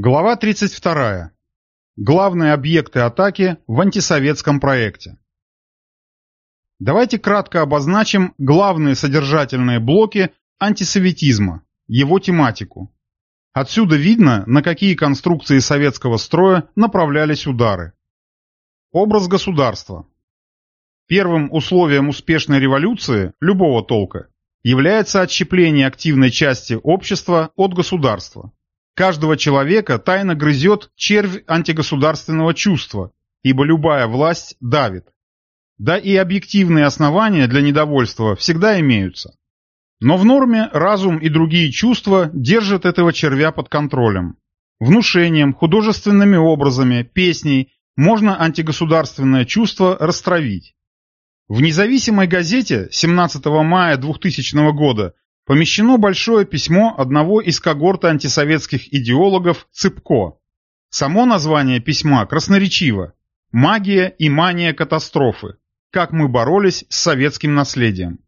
Глава 32. Главные объекты атаки в антисоветском проекте. Давайте кратко обозначим главные содержательные блоки антисоветизма, его тематику. Отсюда видно, на какие конструкции советского строя направлялись удары. Образ государства. Первым условием успешной революции, любого толка, является отщепление активной части общества от государства. Каждого человека тайно грызет червь антигосударственного чувства, ибо любая власть давит. Да и объективные основания для недовольства всегда имеются. Но в норме разум и другие чувства держат этого червя под контролем. Внушением, художественными образами, песней можно антигосударственное чувство растравить. В независимой газете 17 мая 2000 года помещено большое письмо одного из когорты антисоветских идеологов Цыпко. Само название письма красноречиво «Магия и мания катастрофы. Как мы боролись с советским наследием».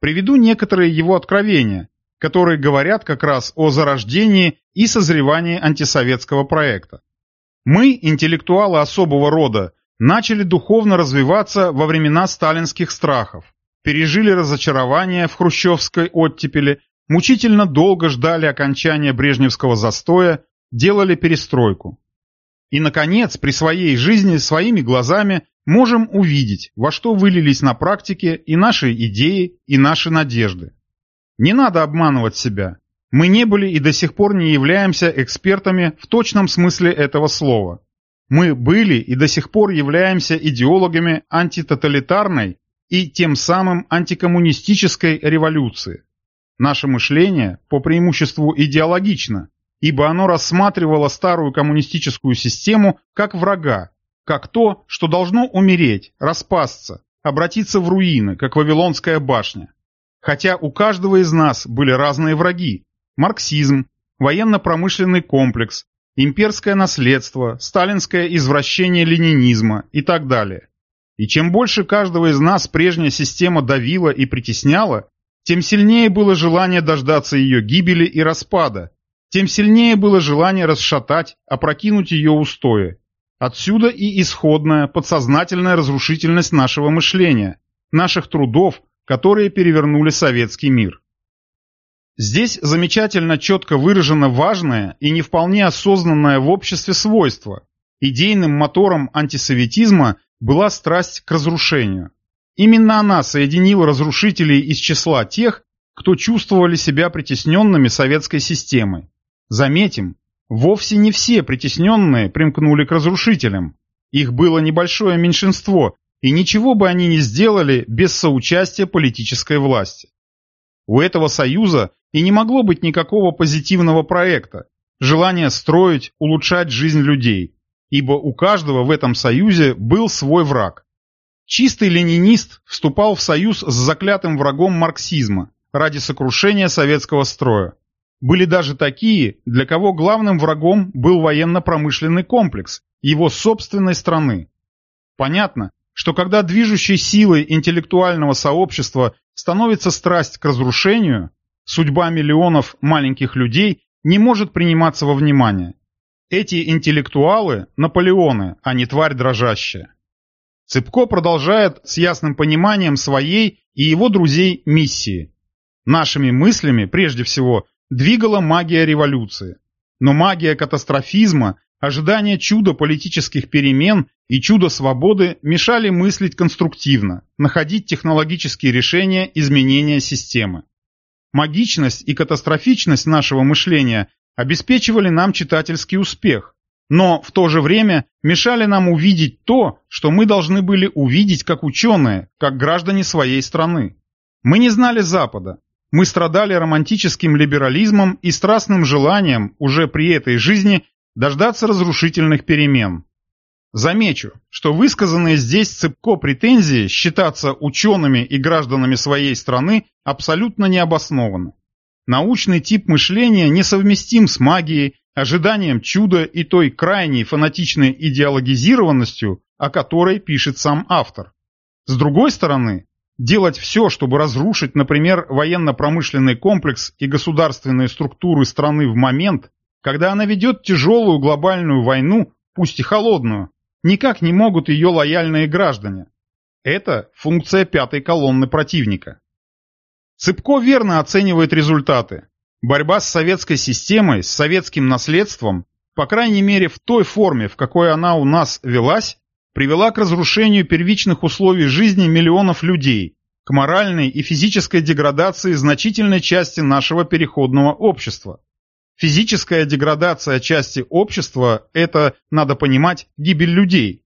Приведу некоторые его откровения, которые говорят как раз о зарождении и созревании антисоветского проекта. Мы, интеллектуалы особого рода, начали духовно развиваться во времена сталинских страхов пережили разочарование в хрущевской оттепели, мучительно долго ждали окончания брежневского застоя, делали перестройку. И, наконец, при своей жизни своими глазами можем увидеть, во что вылились на практике и наши идеи, и наши надежды. Не надо обманывать себя. Мы не были и до сих пор не являемся экспертами в точном смысле этого слова. Мы были и до сих пор являемся идеологами антитоталитарной и тем самым антикоммунистической революции. Наше мышление по преимуществу идеологично, ибо оно рассматривало старую коммунистическую систему как врага, как то, что должно умереть, распасться, обратиться в руины, как Вавилонская башня. Хотя у каждого из нас были разные враги – марксизм, военно-промышленный комплекс, имперское наследство, сталинское извращение ленинизма и так далее. И чем больше каждого из нас прежняя система давила и притесняла, тем сильнее было желание дождаться ее гибели и распада, тем сильнее было желание расшатать, опрокинуть ее устои. Отсюда и исходная подсознательная разрушительность нашего мышления, наших трудов, которые перевернули советский мир. Здесь замечательно четко выражено важное и не вполне осознанное в обществе свойство. Идейным мотором антисоветизма была страсть к разрушению. Именно она соединила разрушителей из числа тех, кто чувствовали себя притесненными советской системой. Заметим, вовсе не все притесненные примкнули к разрушителям. Их было небольшое меньшинство, и ничего бы они не сделали без соучастия политической власти. У этого союза и не могло быть никакого позитивного проекта, желания строить, улучшать жизнь людей ибо у каждого в этом союзе был свой враг. Чистый ленинист вступал в союз с заклятым врагом марксизма ради сокрушения советского строя. Были даже такие, для кого главным врагом был военно-промышленный комплекс его собственной страны. Понятно, что когда движущей силой интеллектуального сообщества становится страсть к разрушению, судьба миллионов маленьких людей не может приниматься во внимание. Эти интеллектуалы – Наполеоны, а не тварь дрожащая. Цыпко продолжает с ясным пониманием своей и его друзей миссии. Нашими мыслями, прежде всего, двигала магия революции. Но магия катастрофизма, ожидание чуда политических перемен и чуда свободы мешали мыслить конструктивно, находить технологические решения изменения системы. Магичность и катастрофичность нашего мышления обеспечивали нам читательский успех, но в то же время мешали нам увидеть то, что мы должны были увидеть как ученые, как граждане своей страны. Мы не знали Запада. Мы страдали романтическим либерализмом и страстным желанием уже при этой жизни дождаться разрушительных перемен. Замечу, что высказанные здесь цепко претензии считаться учеными и гражданами своей страны абсолютно необоснованы. Научный тип мышления несовместим с магией, ожиданием чуда и той крайней фанатичной идеологизированностью, о которой пишет сам автор. С другой стороны, делать все, чтобы разрушить, например, военно-промышленный комплекс и государственные структуры страны в момент, когда она ведет тяжелую глобальную войну, пусть и холодную, никак не могут ее лояльные граждане. Это функция пятой колонны противника. Цыпко верно оценивает результаты. Борьба с советской системой, с советским наследством, по крайней мере в той форме, в какой она у нас велась, привела к разрушению первичных условий жизни миллионов людей, к моральной и физической деградации значительной части нашего переходного общества. Физическая деградация части общества – это, надо понимать, гибель людей.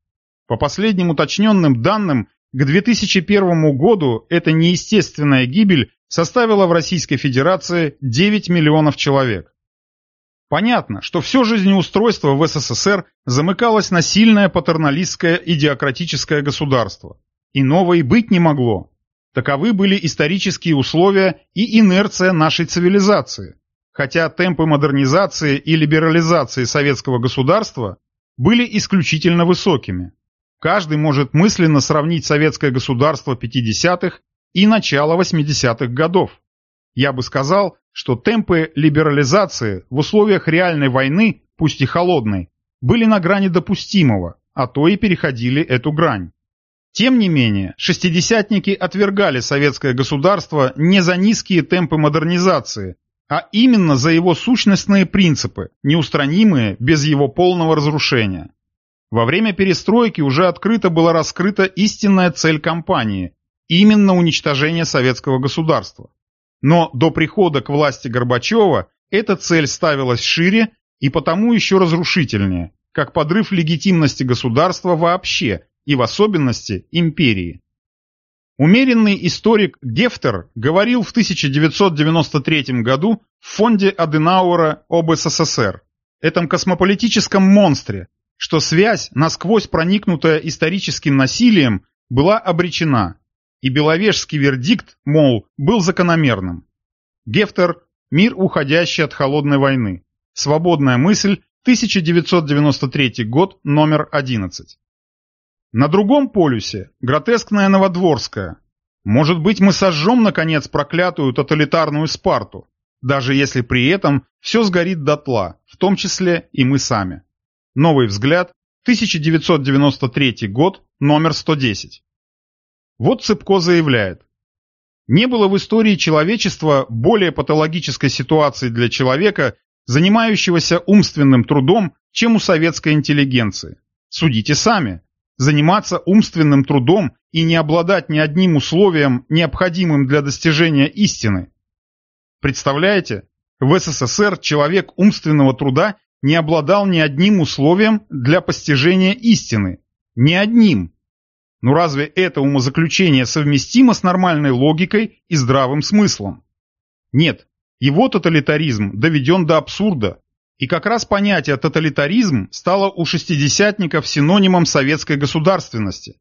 По последним уточненным данным, к 2001 году эта неестественная гибель составила в Российской Федерации 9 миллионов человек. Понятно, что все жизнеустройство в СССР замыкалось на сильное патерналистское идиократическое государство. Иного и быть не могло. Таковы были исторические условия и инерция нашей цивилизации хотя темпы модернизации и либерализации советского государства были исключительно высокими. Каждый может мысленно сравнить советское государство 50-х и начало 80-х годов. Я бы сказал, что темпы либерализации в условиях реальной войны, пусть и холодной, были на грани допустимого, а то и переходили эту грань. Тем не менее, шестидесятники отвергали советское государство не за низкие темпы модернизации, а именно за его сущностные принципы, неустранимые без его полного разрушения. Во время перестройки уже открыто была раскрыта истинная цель кампании – именно уничтожение советского государства. Но до прихода к власти Горбачева эта цель ставилась шире и потому еще разрушительнее, как подрыв легитимности государства вообще и в особенности империи. Умеренный историк Гефтер говорил в 1993 году в фонде Аденауэра об СССР, этом космополитическом монстре, что связь, насквозь проникнутая историческим насилием, была обречена, и Беловежский вердикт, мол, был закономерным. Гефтер «Мир, уходящий от холодной войны». Свободная мысль, 1993 год, номер 11. На другом полюсе гротескная Новодворская. Может быть, мы сожжем, наконец, проклятую тоталитарную Спарту, даже если при этом все сгорит дотла, в том числе и мы сами. Новый взгляд, 1993 год, номер 110. Вот Цыпко заявляет. Не было в истории человечества более патологической ситуации для человека, занимающегося умственным трудом, чем у советской интеллигенции. Судите сами заниматься умственным трудом и не обладать ни одним условием, необходимым для достижения истины. Представляете, в СССР человек умственного труда не обладал ни одним условием для постижения истины. Ни одним. Но разве это умозаключение совместимо с нормальной логикой и здравым смыслом? Нет, его тоталитаризм доведен до абсурда, и как раз понятие «тоталитаризм» стало у шестидесятников синонимом советской государственности.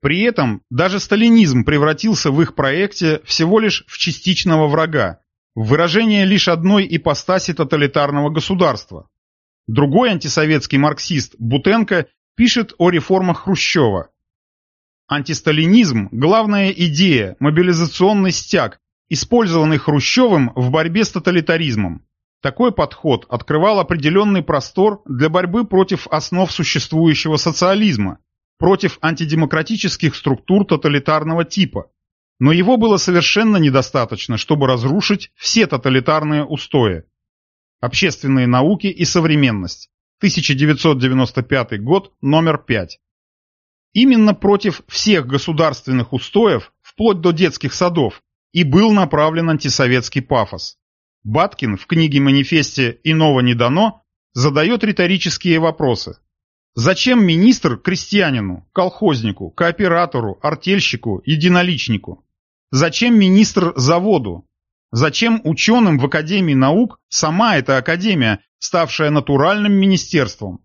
При этом даже сталинизм превратился в их проекте всего лишь в частичного врага, в выражение лишь одной ипостаси тоталитарного государства. Другой антисоветский марксист Бутенко пишет о реформах Хрущева. Антисталинизм – главная идея, мобилизационный стяг, использованный Хрущевым в борьбе с тоталитаризмом. Такой подход открывал определенный простор для борьбы против основ существующего социализма, против антидемократических структур тоталитарного типа. Но его было совершенно недостаточно, чтобы разрушить все тоталитарные устои. Общественные науки и современность. 1995 год, номер 5. Именно против всех государственных устоев, вплоть до детских садов, и был направлен антисоветский пафос. Баткин в книге-манифесте «Иного не дано» задает риторические вопросы. Зачем министр крестьянину, колхознику, кооператору, артельщику, единоличнику? Зачем министр заводу? Зачем ученым в Академии наук сама эта академия, ставшая натуральным министерством?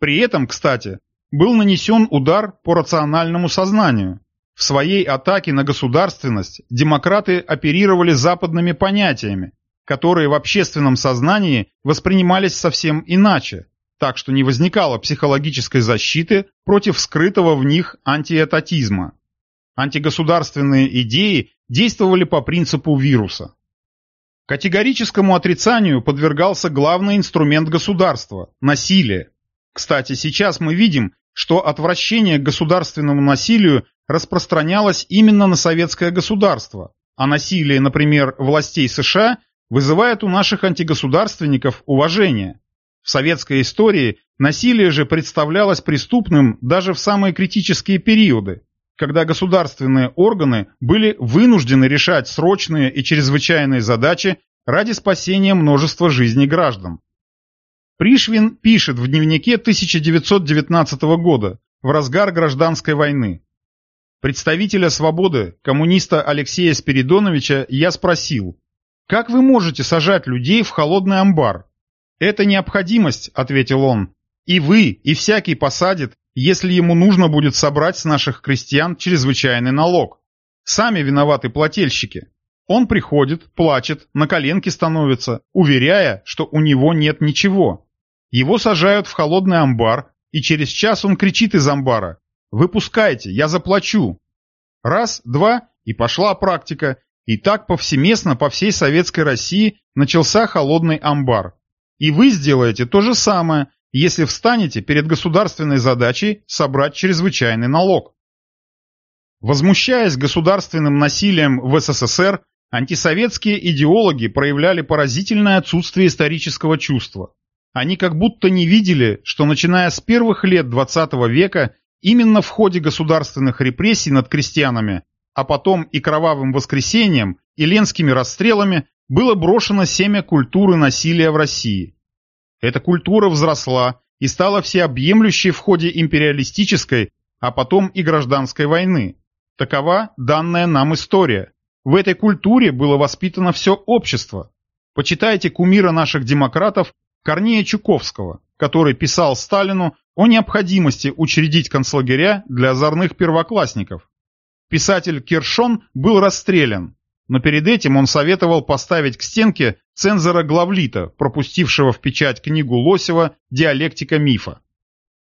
При этом, кстати, был нанесен удар по рациональному сознанию. В своей атаке на государственность демократы оперировали западными понятиями, которые в общественном сознании воспринимались совсем иначе, так что не возникало психологической защиты против скрытого в них антиэтатизма. Антигосударственные идеи действовали по принципу вируса. Категорическому отрицанию подвергался главный инструмент государства – насилие. Кстати, сейчас мы видим, что отвращение к государственному насилию распространялось именно на советское государство, а насилие, например, властей США вызывает у наших антигосударственников уважение. В советской истории насилие же представлялось преступным даже в самые критические периоды, когда государственные органы были вынуждены решать срочные и чрезвычайные задачи ради спасения множества жизней граждан. Пришвин пишет в дневнике 1919 года, в разгар гражданской войны. Представителя «Свободы», коммуниста Алексея Спиридоновича, я спросил, «Как вы можете сажать людей в холодный амбар?» «Это необходимость», — ответил он. «И вы, и всякий посадит, если ему нужно будет собрать с наших крестьян чрезвычайный налог. Сами виноваты плательщики. Он приходит, плачет, на коленки становится, уверяя, что у него нет ничего. Его сажают в холодный амбар, и через час он кричит из амбара Выпускайте, я заплачу. Раз, два, и пошла практика. И так повсеместно по всей советской России начался холодный амбар. И вы сделаете то же самое, если встанете перед государственной задачей собрать чрезвычайный налог. Возмущаясь государственным насилием в СССР, антисоветские идеологи проявляли поразительное отсутствие исторического чувства. Они как будто не видели, что начиная с первых лет XX века Именно в ходе государственных репрессий над крестьянами, а потом и кровавым воскресением, и ленскими расстрелами было брошено семя культуры насилия в России. Эта культура взросла и стала всеобъемлющей в ходе империалистической, а потом и гражданской войны. Такова данная нам история. В этой культуре было воспитано все общество. Почитайте кумира наших демократов Корнея Чуковского, который писал Сталину о необходимости учредить концлагеря для озорных первоклассников. Писатель Киршон был расстрелян, но перед этим он советовал поставить к стенке цензора Главлита, пропустившего в печать книгу Лосева «Диалектика мифа».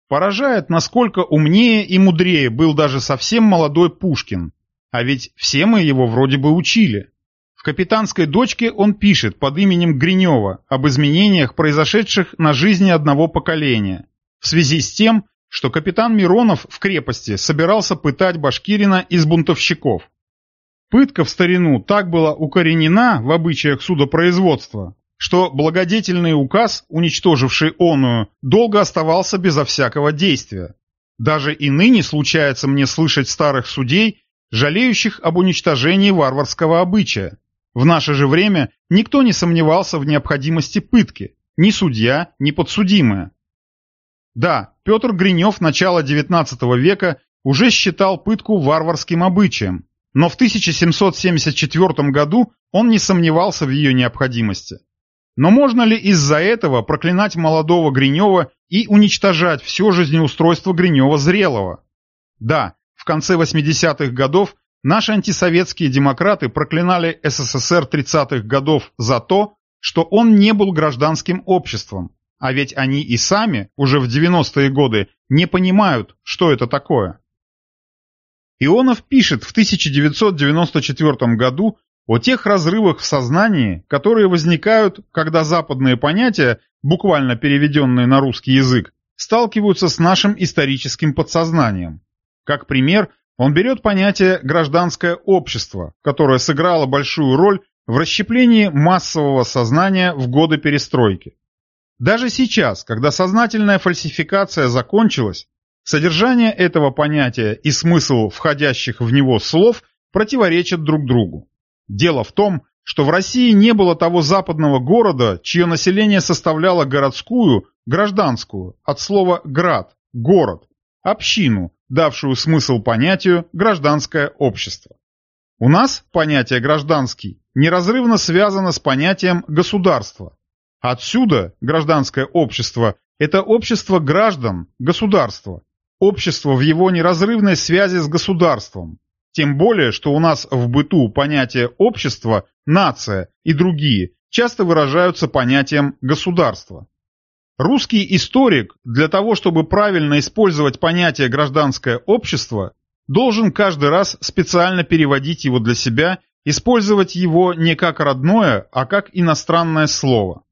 Поражает, насколько умнее и мудрее был даже совсем молодой Пушкин, а ведь все мы его вроде бы учили. «Капитанской дочке» он пишет под именем Гринева об изменениях, произошедших на жизни одного поколения – в связи с тем, что капитан Миронов в крепости собирался пытать Башкирина из бунтовщиков. Пытка в старину так была укоренена в обычаях судопроизводства, что благодетельный указ, уничтоживший оную, долго оставался безо всякого действия. Даже и ныне случается мне слышать старых судей, жалеющих об уничтожении варварского обычая. В наше же время никто не сомневался в необходимости пытки, ни судья, ни подсудимые. Да, Петр Гринев начала XIX века уже считал пытку варварским обычаем, но в 1774 году он не сомневался в ее необходимости. Но можно ли из-за этого проклинать молодого Гринева и уничтожать все жизнеустройство Гринева зрелого? Да, в конце 80-х годов наши антисоветские демократы проклинали СССР 30-х годов за то, что он не был гражданским обществом, а ведь они и сами, уже в 90-е годы, не понимают, что это такое. Ионов пишет в 1994 году о тех разрывах в сознании, которые возникают, когда западные понятия, буквально переведенные на русский язык, сталкиваются с нашим историческим подсознанием. Как пример, он берет понятие «гражданское общество», которое сыграло большую роль в расщеплении массового сознания в годы перестройки. Даже сейчас, когда сознательная фальсификация закончилась, содержание этого понятия и смысл входящих в него слов противоречат друг другу. Дело в том, что в России не было того западного города, чье население составляло городскую, гражданскую, от слова «град», «город», общину, давшую смысл понятию «гражданское общество». У нас понятие «гражданский» неразрывно связано с понятием «государство», Отсюда гражданское общество – это общество граждан, государства, общество в его неразрывной связи с государством. Тем более, что у нас в быту понятие общества, нация и другие часто выражаются понятием государства. Русский историк для того, чтобы правильно использовать понятие гражданское общество, должен каждый раз специально переводить его для себя использовать его не как родное, а как иностранное слово.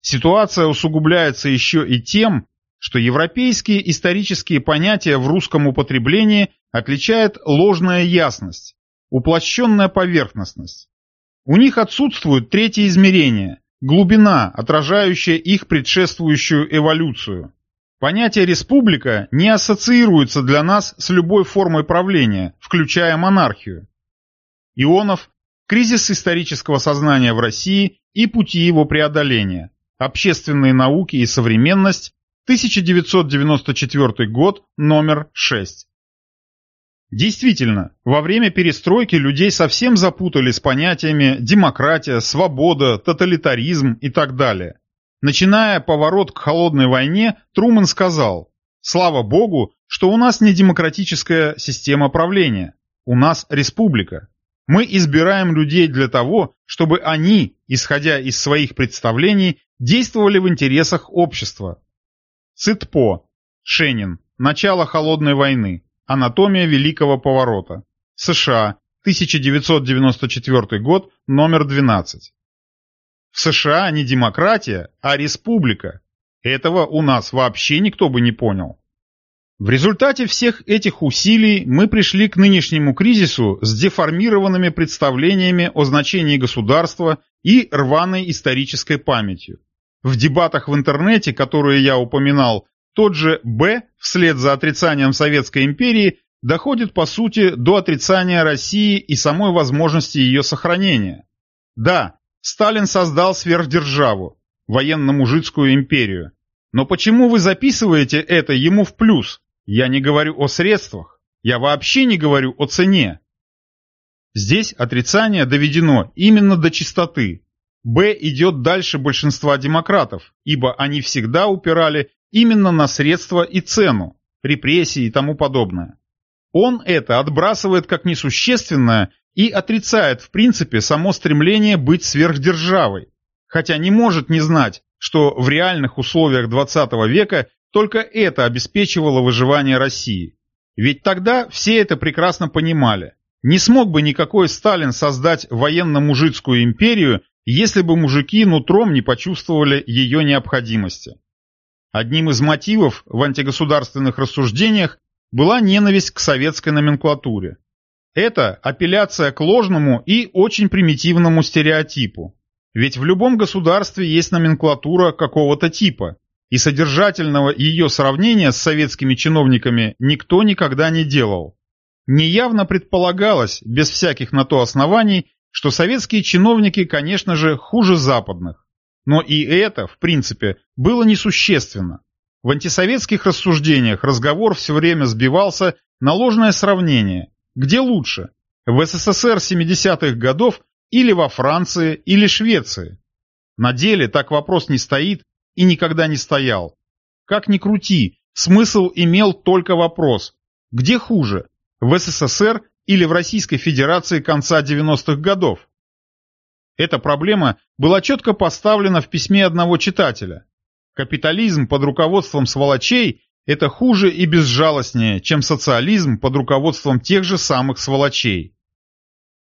Ситуация усугубляется еще и тем, что европейские исторические понятия в русском употреблении отличает ложная ясность, уплощенная поверхностность. У них отсутствует третье измерение – глубина, отражающая их предшествующую эволюцию. Понятие «республика» не ассоциируется для нас с любой формой правления, включая монархию. Ионов «Кризис исторического сознания в России и пути его преодоления. Общественные науки и современность. 1994 год, номер 6». Действительно, во время перестройки людей совсем запутали с понятиями демократия, свобода, тоталитаризм и так далее. Начиная поворот к холодной войне, Трумэн сказал, «Слава Богу, что у нас не демократическая система правления, у нас республика. Мы избираем людей для того, чтобы они, исходя из своих представлений, действовали в интересах общества». Цитпо, Шенин, начало холодной войны, анатомия великого поворота, США, 1994 год, номер 12. В США не демократия, а республика. Этого у нас вообще никто бы не понял. В результате всех этих усилий мы пришли к нынешнему кризису с деформированными представлениями о значении государства и рваной исторической памятью. В дебатах в интернете, которые я упоминал, тот же Б, вслед за отрицанием Советской империи, доходит по сути до отрицания России и самой возможности ее сохранения. Да, Сталин создал сверхдержаву, военно-мужицкую империю. Но почему вы записываете это ему в плюс? Я не говорю о средствах, я вообще не говорю о цене. Здесь отрицание доведено именно до чистоты. Б идет дальше большинства демократов, ибо они всегда упирали именно на средства и цену, репрессии и тому подобное. Он это отбрасывает как несущественное и отрицает в принципе само стремление быть сверхдержавой, хотя не может не знать, что в реальных условиях 20 века только это обеспечивало выживание России. Ведь тогда все это прекрасно понимали. Не смог бы никакой Сталин создать военно-мужицкую империю, если бы мужики нутром не почувствовали ее необходимости. Одним из мотивов в антигосударственных рассуждениях была ненависть к советской номенклатуре. Это апелляция к ложному и очень примитивному стереотипу. Ведь в любом государстве есть номенклатура какого-то типа, и содержательного ее сравнения с советскими чиновниками никто никогда не делал. Неявно предполагалось, без всяких на то оснований, что советские чиновники, конечно же, хуже западных. Но и это, в принципе, было несущественно. В антисоветских рассуждениях разговор все время сбивался на ложное сравнение, где лучше? В СССР 70-х годов или во Франции, или Швеции? На деле так вопрос не стоит и никогда не стоял. Как ни крути, смысл имел только вопрос. Где хуже? В СССР или в Российской Федерации конца 90-х годов? Эта проблема была четко поставлена в письме одного читателя. Капитализм под руководством сволочей это хуже и безжалостнее, чем социализм под руководством тех же самых сволочей.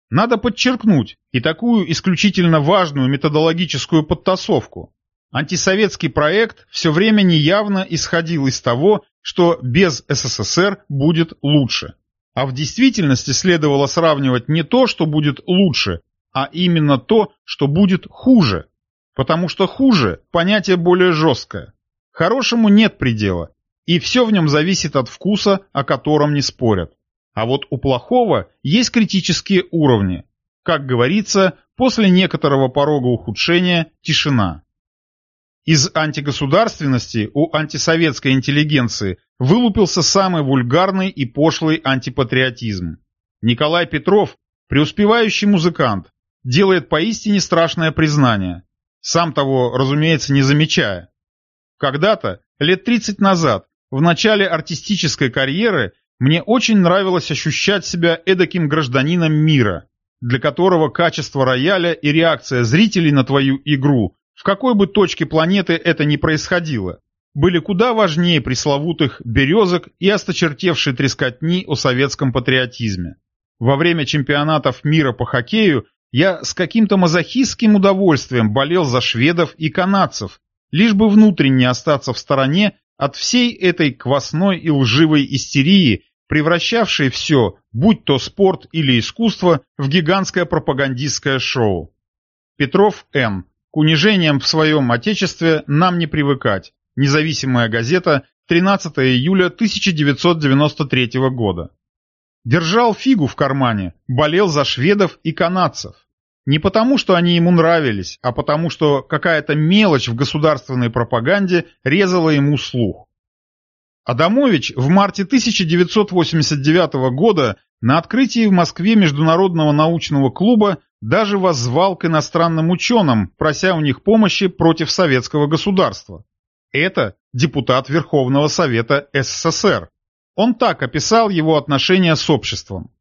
Надо подчеркнуть и такую исключительно важную методологическую подтасовку. Антисоветский проект все время неявно исходил из того, что без СССР будет лучше. А в действительности следовало сравнивать не то, что будет лучше, а именно то, что будет хуже. Потому что хуже – понятие более жесткое. Хорошему нет предела, и все в нем зависит от вкуса, о котором не спорят. А вот у плохого есть критические уровни. Как говорится, после некоторого порога ухудшения – тишина. Из антигосударственности у антисоветской интеллигенции вылупился самый вульгарный и пошлый антипатриотизм. Николай Петров, преуспевающий музыкант, делает поистине страшное признание, сам того, разумеется, не замечая. Когда-то, лет 30 назад, в начале артистической карьеры мне очень нравилось ощущать себя эдаким гражданином мира, для которого качество рояля и реакция зрителей на твою игру, в какой бы точке планеты это ни происходило, были куда важнее пресловутых березок и осточертевшей трескотни о советском патриотизме. Во время чемпионатов мира по хоккею Я с каким-то мазохистским удовольствием болел за шведов и канадцев, лишь бы внутренне остаться в стороне от всей этой квасной и лживой истерии, превращавшей все, будь то спорт или искусство, в гигантское пропагандистское шоу. Петров Н. К унижениям в своем отечестве нам не привыкать. Независимая газета, 13 июля 1993 года. Держал фигу в кармане, болел за шведов и канадцев. Не потому, что они ему нравились, а потому, что какая-то мелочь в государственной пропаганде резала ему слух. Адамович в марте 1989 года на открытии в Москве Международного научного клуба даже воззвал к иностранным ученым, прося у них помощи против советского государства. Это депутат Верховного Совета СССР. Он так описал его отношения с обществом.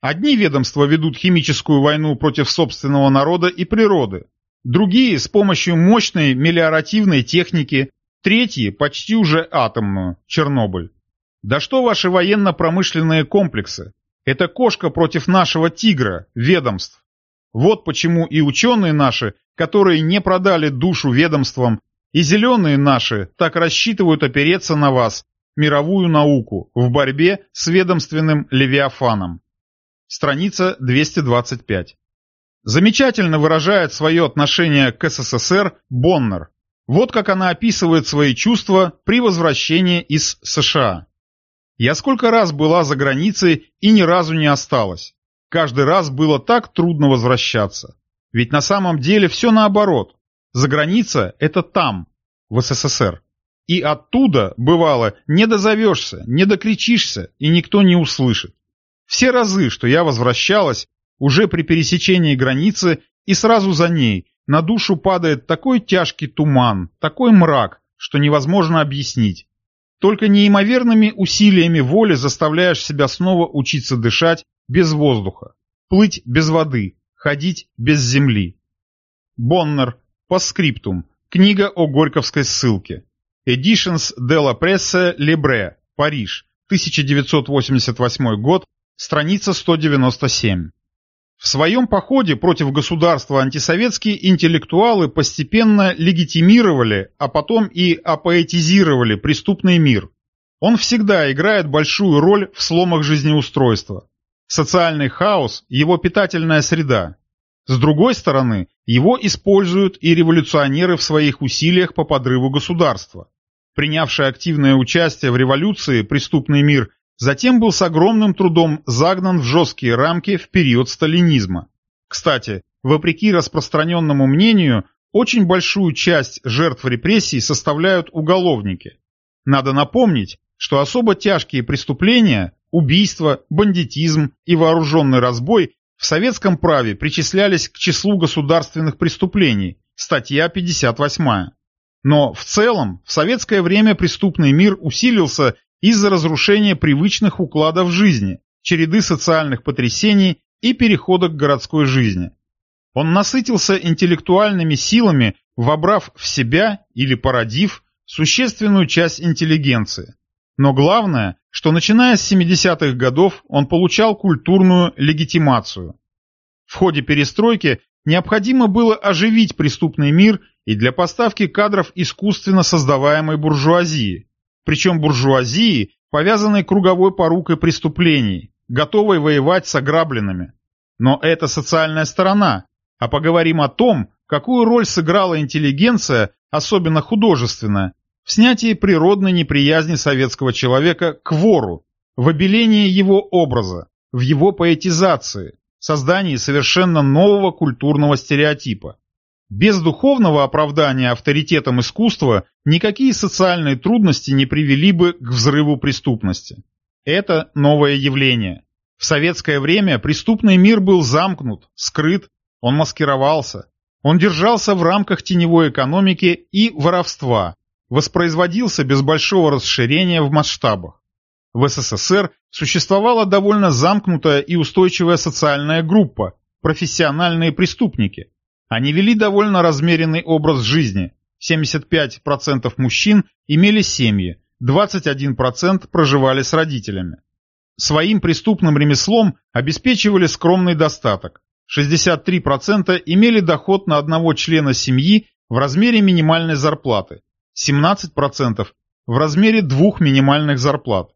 Одни ведомства ведут химическую войну против собственного народа и природы, другие с помощью мощной мелиоративной техники, третьи почти уже атомную, Чернобыль. Да что ваши военно-промышленные комплексы? Это кошка против нашего тигра, ведомств. Вот почему и ученые наши, которые не продали душу ведомствам, и зеленые наши так рассчитывают опереться на вас, мировую науку, в борьбе с ведомственным левиафаном. Страница 225. Замечательно выражает свое отношение к СССР Боннер. Вот как она описывает свои чувства при возвращении из США. «Я сколько раз была за границей и ни разу не осталась. Каждый раз было так трудно возвращаться. Ведь на самом деле все наоборот. За граница – это там, в СССР. И оттуда, бывало, не дозовешься, не докричишься, и никто не услышит. Все разы, что я возвращалась, уже при пересечении границы и сразу за ней, на душу падает такой тяжкий туман, такой мрак, что невозможно объяснить. Только неимоверными усилиями воли заставляешь себя снова учиться дышать без воздуха, плыть без воды, ходить без земли. Боннер, по скриптум, книга о Горьковской ссылке. Editions de la Presse Libre, Париж, 1988 год, страница 197. В своем походе против государства антисоветские интеллектуалы постепенно легитимировали, а потом и апоэтизировали преступный мир. Он всегда играет большую роль в сломах жизнеустройства. Социальный хаос – его питательная среда. С другой стороны, его используют и революционеры в своих усилиях по подрыву государства. Принявший активное участие в революции преступный мир Затем был с огромным трудом загнан в жесткие рамки в период сталинизма. Кстати, вопреки распространенному мнению, очень большую часть жертв репрессий составляют уголовники. Надо напомнить, что особо тяжкие преступления, убийство, бандитизм и вооруженный разбой в советском праве причислялись к числу государственных преступлений, статья 58. Но в целом в советское время преступный мир усилился из-за разрушения привычных укладов жизни, череды социальных потрясений и перехода к городской жизни. Он насытился интеллектуальными силами, вобрав в себя или породив существенную часть интеллигенции. Но главное, что начиная с 70-х годов он получал культурную легитимацию. В ходе перестройки необходимо было оживить преступный мир и для поставки кадров искусственно создаваемой буржуазии, причем буржуазии, повязанной круговой порукой преступлений, готовой воевать с ограбленными. Но это социальная сторона, а поговорим о том, какую роль сыграла интеллигенция, особенно художественная, снятии природной неприязни советского человека к вору, в обелении его образа, в его поэтизации, создании совершенно нового культурного стереотипа. Без духовного оправдания авторитетом искусства никакие социальные трудности не привели бы к взрыву преступности. Это новое явление. В советское время преступный мир был замкнут, скрыт, он маскировался. Он держался в рамках теневой экономики и воровства, воспроизводился без большого расширения в масштабах. В СССР существовала довольно замкнутая и устойчивая социальная группа – профессиональные преступники – они вели довольно размеренный образ жизни. 75% мужчин имели семьи, 21% проживали с родителями. Своим преступным ремеслом обеспечивали скромный достаток. 63% имели доход на одного члена семьи в размере минимальной зарплаты, 17% в размере двух минимальных зарплат.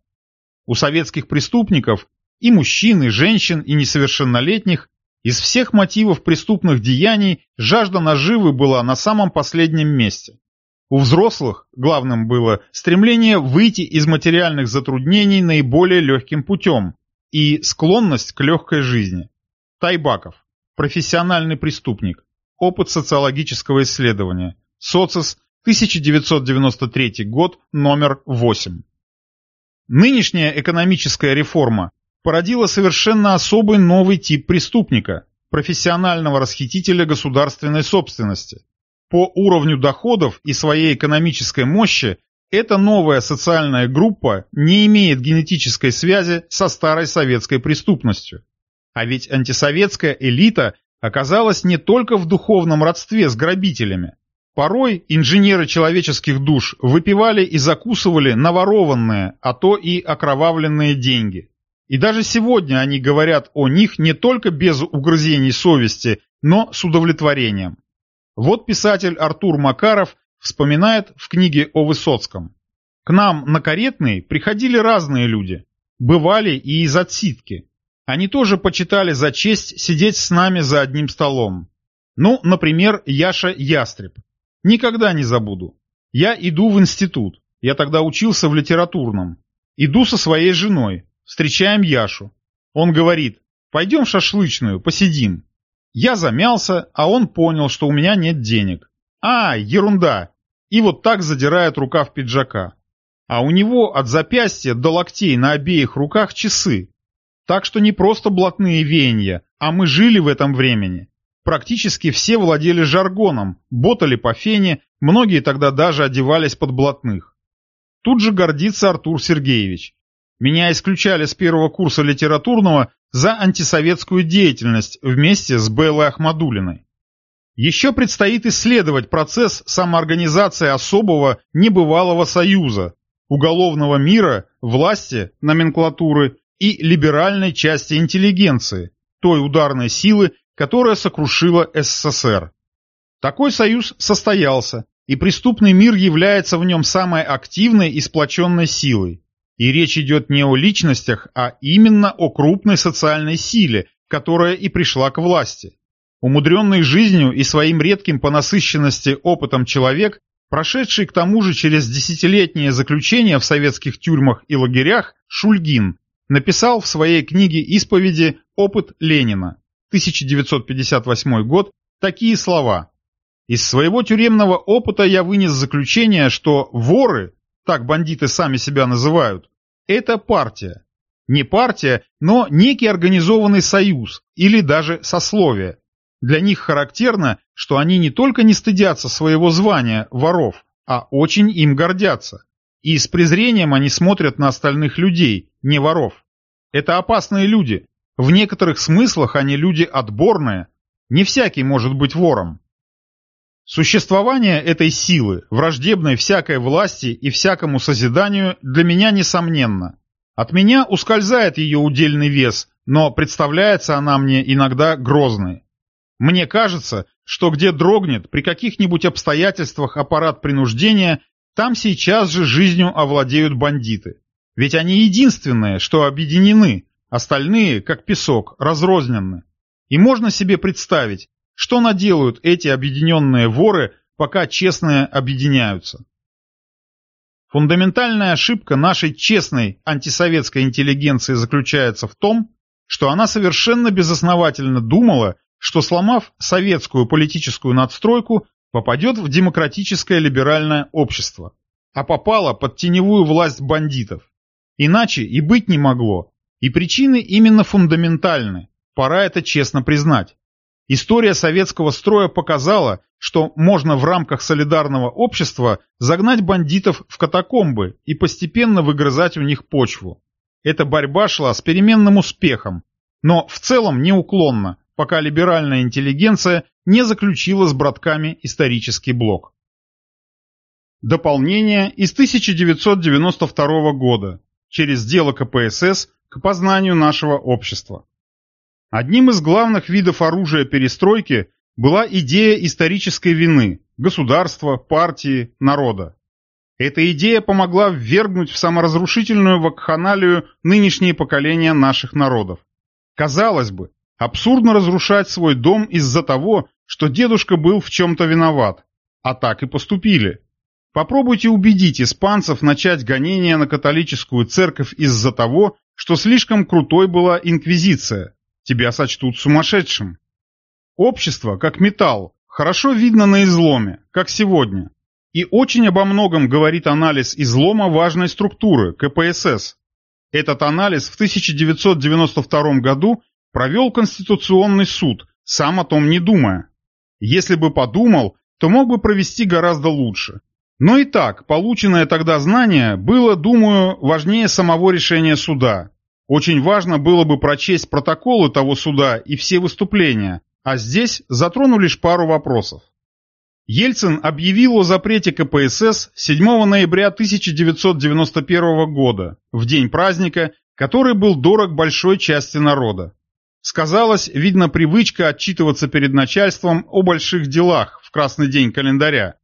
У советских преступников и мужчин, и женщин, и несовершеннолетних из всех мотивов преступных деяний жажда наживы была на самом последнем месте. У взрослых главным было стремление выйти из материальных затруднений наиболее легким путем и склонность к легкой жизни. Тайбаков. Профессиональный преступник. Опыт социологического исследования. СОЦИС, 1993 год, номер 8. Нынешняя экономическая реформа породила совершенно особый новый тип преступника – профессионального расхитителя государственной собственности. По уровню доходов и своей экономической мощи эта новая социальная группа не имеет генетической связи со старой советской преступностью. А ведь антисоветская элита оказалась не только в духовном родстве с грабителями. Порой инженеры человеческих душ выпивали и закусывали наворованные, а то и окровавленные деньги. И даже сегодня они говорят о них не только без угрызений совести, но с удовлетворением. Вот писатель Артур Макаров вспоминает в книге о Высоцком. К нам на каретный приходили разные люди. Бывали и из отсидки. Они тоже почитали за честь сидеть с нами за одним столом. Ну, например, Яша Ястреб. Никогда не забуду. Я иду в институт. Я тогда учился в литературном. Иду со своей женой. Встречаем Яшу. Он говорит, пойдем в шашлычную, посидим. Я замялся, а он понял, что у меня нет денег. А, ерунда. И вот так задирает рукав пиджака. А у него от запястья до локтей на обеих руках часы. Так что не просто блатные веяния, а мы жили в этом времени. Практически все владели жаргоном, ботали по фене, многие тогда даже одевались под блатных. Тут же гордится Артур Сергеевич. Меня исключали с первого курса литературного за антисоветскую деятельность вместе с Беллой Ахмадулиной. Еще предстоит исследовать процесс самоорганизации особого небывалого союза, уголовного мира, власти, номенклатуры и либеральной части интеллигенции, той ударной силы, которая сокрушила СССР. Такой союз состоялся, и преступный мир является в нем самой активной и сплоченной силой. И речь идет не о личностях, а именно о крупной социальной силе, которая и пришла к власти. Умудренный жизнью и своим редким по насыщенности опытом человек, прошедший к тому же через десятилетнее заключение в советских тюрьмах и лагерях, Шульгин, написал в своей книге «Исповеди. Опыт Ленина» 1958 год такие слова. «Из своего тюремного опыта я вынес заключение, что воры так бандиты сами себя называют, это партия. Не партия, но некий организованный союз или даже сословие. Для них характерно, что они не только не стыдятся своего звания воров, а очень им гордятся. И с презрением они смотрят на остальных людей, не воров. Это опасные люди. В некоторых смыслах они люди отборные. Не всякий может быть вором. Существование этой силы, враждебной всякой власти и всякому созиданию, для меня несомненно. От меня ускользает ее удельный вес, но представляется она мне иногда грозной. Мне кажется, что где дрогнет при каких-нибудь обстоятельствах аппарат принуждения, там сейчас же жизнью овладеют бандиты. Ведь они единственные, что объединены, остальные, как песок, разрознены. И можно себе представить, что наделают эти объединенные воры, пока честные объединяются? Фундаментальная ошибка нашей честной антисоветской интеллигенции заключается в том, что она совершенно безосновательно думала, что сломав советскую политическую надстройку, попадет в демократическое либеральное общество, а попала под теневую власть бандитов. Иначе и быть не могло, и причины именно фундаментальны, пора это честно признать. История советского строя показала, что можно в рамках солидарного общества загнать бандитов в катакомбы и постепенно выгрызать у них почву. Эта борьба шла с переменным успехом, но в целом неуклонно, пока либеральная интеллигенция не заключила с братками исторический блок. Дополнение из 1992 года через дело КПСС к познанию нашего общества. Одним из главных видов оружия перестройки была идея исторической вины государства, партии, народа. Эта идея помогла ввергнуть в саморазрушительную вакханалию нынешние поколения наших народов. Казалось бы, абсурдно разрушать свой дом из-за того, что дедушка был в чем-то виноват. А так и поступили. Попробуйте убедить испанцев начать гонения на католическую церковь из-за того, что слишком крутой была инквизиция. Тебя сочтут сумасшедшим. Общество, как металл, хорошо видно на изломе, как сегодня. И очень обо многом говорит анализ излома важной структуры, КПСС. Этот анализ в 1992 году провел Конституционный суд, сам о том не думая. Если бы подумал, то мог бы провести гораздо лучше. Но и так, полученное тогда знание было, думаю, важнее самого решения суда. Очень важно было бы прочесть протоколы того суда и все выступления, а здесь затрону лишь пару вопросов. Ельцин объявил о запрете КПСС 7 ноября 1991 года, в день праздника, который был дорог большой части народа. Сказалась, видно, привычка отчитываться перед начальством о больших делах в красный день календаря.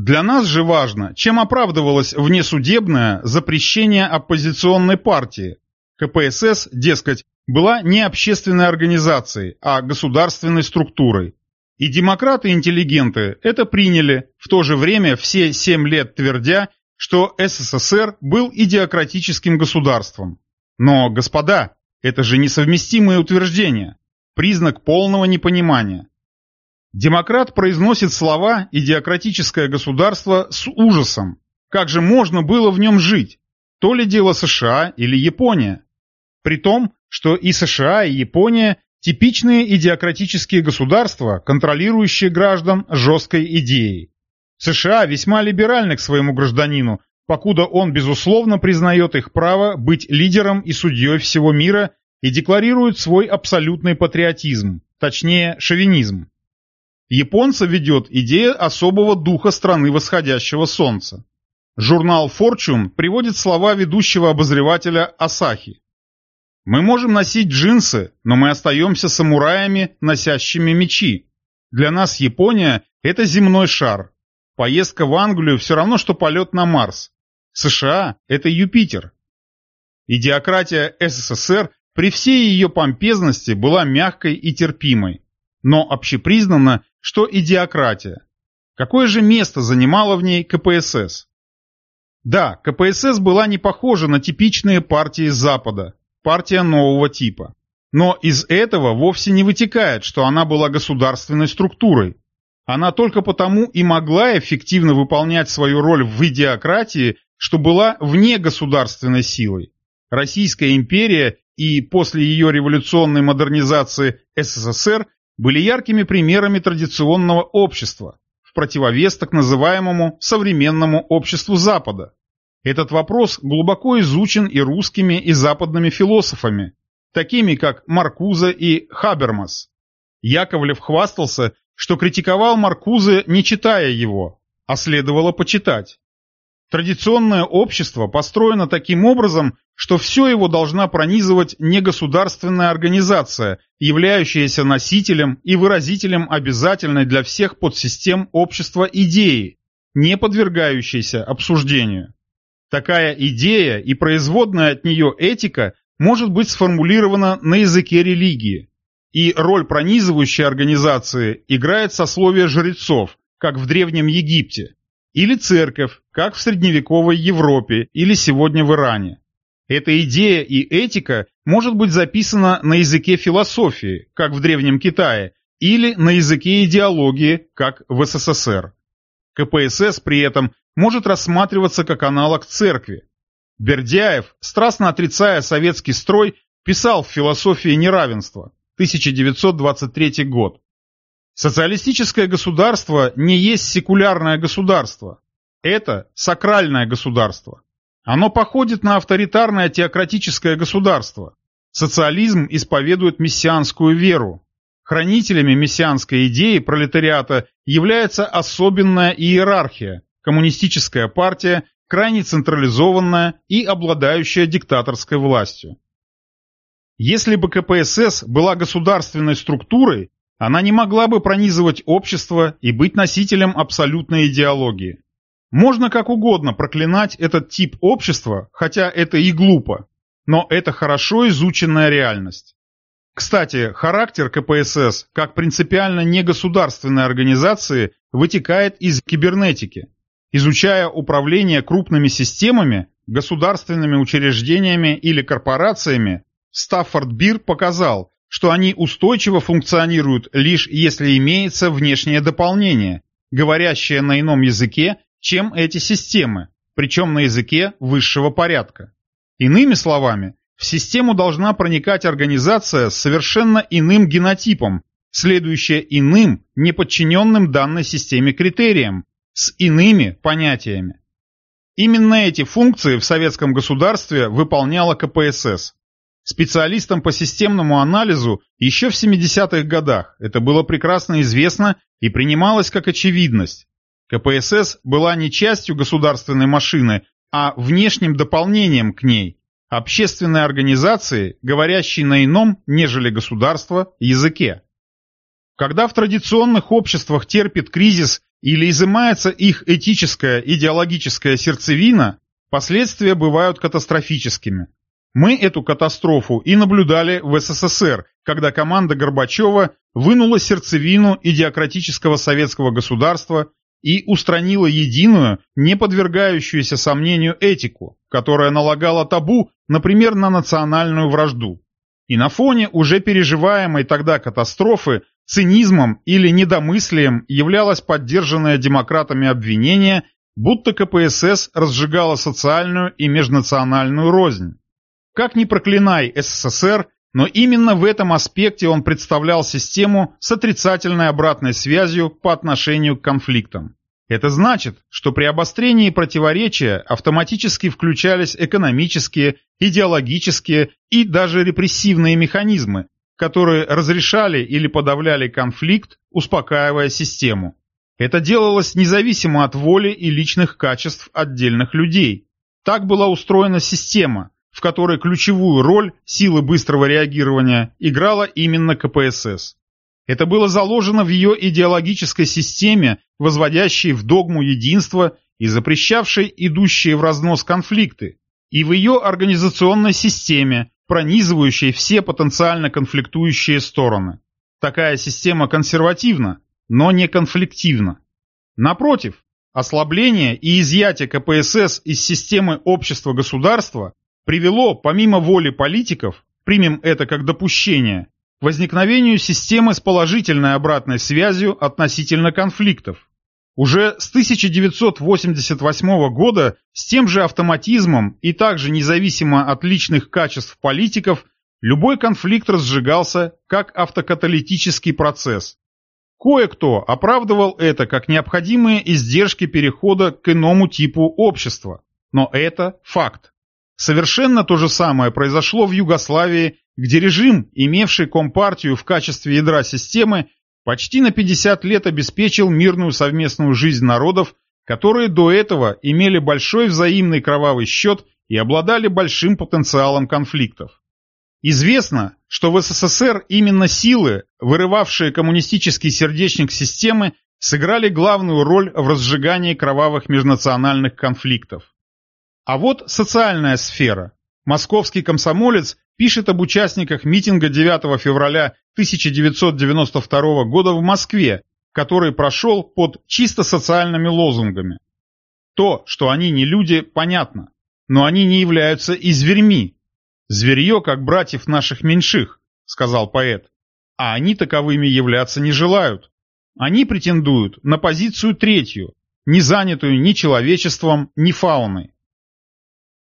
Для нас же важно, чем оправдывалось внесудебное запрещение оппозиционной партии. КПСС, дескать, была не общественной организацией, а государственной структурой. И демократы-интеллигенты это приняли, в то же время все семь лет твердя, что СССР был идиократическим государством. Но, господа, это же несовместимые утверждения, признак полного непонимания. Демократ произносит слова «идиократическое государство» с ужасом. Как же можно было в нем жить? То ли дело США или Япония? При том, что и США, и Япония – типичные идиократические государства, контролирующие граждан жесткой идеей. США весьма либеральны к своему гражданину, покуда он, безусловно, признает их право быть лидером и судьей всего мира и декларирует свой абсолютный патриотизм, точнее, шовинизм. Японца ведет идея особого духа страны восходящего солнца. Журнал Fortune приводит слова ведущего обозревателя Асахи. «Мы можем носить джинсы, но мы остаемся самураями, носящими мечи. Для нас Япония – это земной шар. Поездка в Англию все равно, что полет на Марс. США – это Юпитер. Идиократия СССР при всей ее помпезности была мягкой и терпимой, но общепризнано, что идиократия. Какое же место занимала в ней КПСС? Да, КПСС была не похожа на типичные партии Запада, партия нового типа. Но из этого вовсе не вытекает, что она была государственной структурой. Она только потому и могла эффективно выполнять свою роль в идиократии, что была вне государственной силой. Российская империя и после ее революционной модернизации СССР были яркими примерами традиционного общества, в противовес так называемому современному обществу Запада. Этот вопрос глубоко изучен и русскими, и западными философами, такими как Маркузе и Хабермас. Яковлев хвастался, что критиковал Маркузе, не читая его, а следовало почитать. Традиционное общество построено таким образом, что все его должна пронизывать негосударственная организация, являющаяся носителем и выразителем обязательной для всех подсистем общества идеи, не подвергающейся обсуждению. Такая идея и производная от нее этика может быть сформулирована на языке религии. И роль пронизывающей организации играет сословие жрецов, как в Древнем Египте, или церковь, как в средневековой Европе или сегодня в Иране. Эта идея и этика может быть записана на языке философии, как в Древнем Китае, или на языке идеологии, как в СССР. КПСС при этом может рассматриваться как аналог церкви. Бердяев, страстно отрицая советский строй, писал в «Философии неравенства» 1923 год. Социалистическое государство не есть секулярное государство. Это сакральное государство. Оно походит на авторитарное теократическое государство. Социализм исповедует мессианскую веру. Хранителями мессианской идеи пролетариата является особенная иерархия, коммунистическая партия, крайне централизованная и обладающая диктаторской властью. Если бы КПСС была государственной структурой, она не могла бы пронизывать общество и быть носителем абсолютной идеологии. Можно как угодно проклинать этот тип общества, хотя это и глупо, но это хорошо изученная реальность. Кстати, характер КПСС как принципиально негосударственной организации вытекает из кибернетики. Изучая управление крупными системами, государственными учреждениями или корпорациями, Стаффорд Бир показал, что они устойчиво функционируют лишь если имеется внешнее дополнение, говорящее на ином языке, чем эти системы, причем на языке высшего порядка. Иными словами, в систему должна проникать организация с совершенно иным генотипом, следующая иным, неподчиненным данной системе критериям, с иными понятиями. Именно эти функции в советском государстве выполняла КПСС. Специалистам по системному анализу еще в 70-х годах это было прекрасно известно и принималось как очевидность. КПСС была не частью государственной машины, а внешним дополнением к ней, общественной организации, говорящей на ином, нежели государство, языке. Когда в традиционных обществах терпит кризис или изымается их этическая идеологическая сердцевина, последствия бывают катастрофическими. Мы эту катастрофу и наблюдали в СССР, когда команда Горбачева вынула сердцевину идиократического советского государства и устранила единую, не подвергающуюся сомнению этику, которая налагала табу, например, на национальную вражду. И на фоне уже переживаемой тогда катастрофы цинизмом или недомыслием являлось поддержанное демократами обвинение, будто КПСС разжигала социальную и межнациональную рознь. Как ни проклинай СССР, но именно в этом аспекте он представлял систему с отрицательной обратной связью по отношению к конфликтам. Это значит, что при обострении противоречия автоматически включались экономические, идеологические и даже репрессивные механизмы, которые разрешали или подавляли конфликт, успокаивая систему. Это делалось независимо от воли и личных качеств отдельных людей. Так была устроена система, в которой ключевую роль силы быстрого реагирования играла именно КПСС. Это было заложено в ее идеологической системе, возводящей в догму единства и запрещавшей идущие в разнос конфликты, и в ее организационной системе, пронизывающей все потенциально конфликтующие стороны. Такая система консервативна, но не конфликтивна. Напротив, ослабление и изъятие КПСС из системы общества-государства привело, помимо воли политиков, примем это как допущение, к возникновению системы с положительной обратной связью относительно конфликтов. Уже с 1988 года с тем же автоматизмом и также независимо от личных качеств политиков любой конфликт разжигался как автокаталитический процесс. Кое-кто оправдывал это как необходимые издержки перехода к иному типу общества, но это факт. Совершенно то же самое произошло в Югославии, где режим, имевший компартию в качестве ядра системы, почти на 50 лет обеспечил мирную совместную жизнь народов, которые до этого имели большой взаимный кровавый счет и обладали большим потенциалом конфликтов. Известно, что в СССР именно силы, вырывавшие коммунистический сердечник системы, сыграли главную роль в разжигании кровавых межнациональных конфликтов. А вот социальная сфера. Московский комсомолец пишет об участниках митинга 9 февраля 1992 года в Москве, который прошел под чисто социальными лозунгами. То, что они не люди, понятно, но они не являются и зверьми. «Зверье, как братьев наших меньших», — сказал поэт, а они таковыми являться не желают. Они претендуют на позицию третью, не занятую ни человечеством, ни фауной.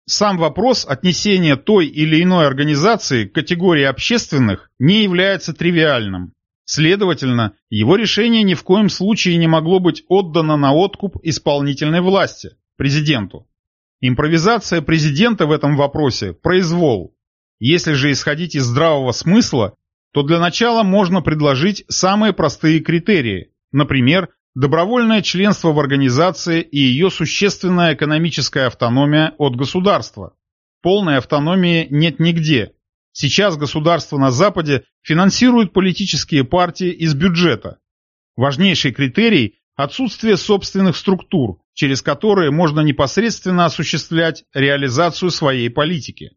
Сам вопрос отнесения той или иной организации к категории общественных не является тривиальным. Следовательно, его решение ни в коем случае не могло быть отдано на откуп исполнительной власти, президенту. Импровизация президента в этом вопросе – произвол. Если же исходить из здравого смысла, то для начала можно предложить самые простые критерии, например, добровольное членство в организации и ее существенная экономическая автономия от государства. Полной автономии нет нигде. Сейчас государство на Западе финансирует политические партии из бюджета. Важнейший критерий – отсутствие собственных структур, через которые можно непосредственно осуществлять реализацию своей политики.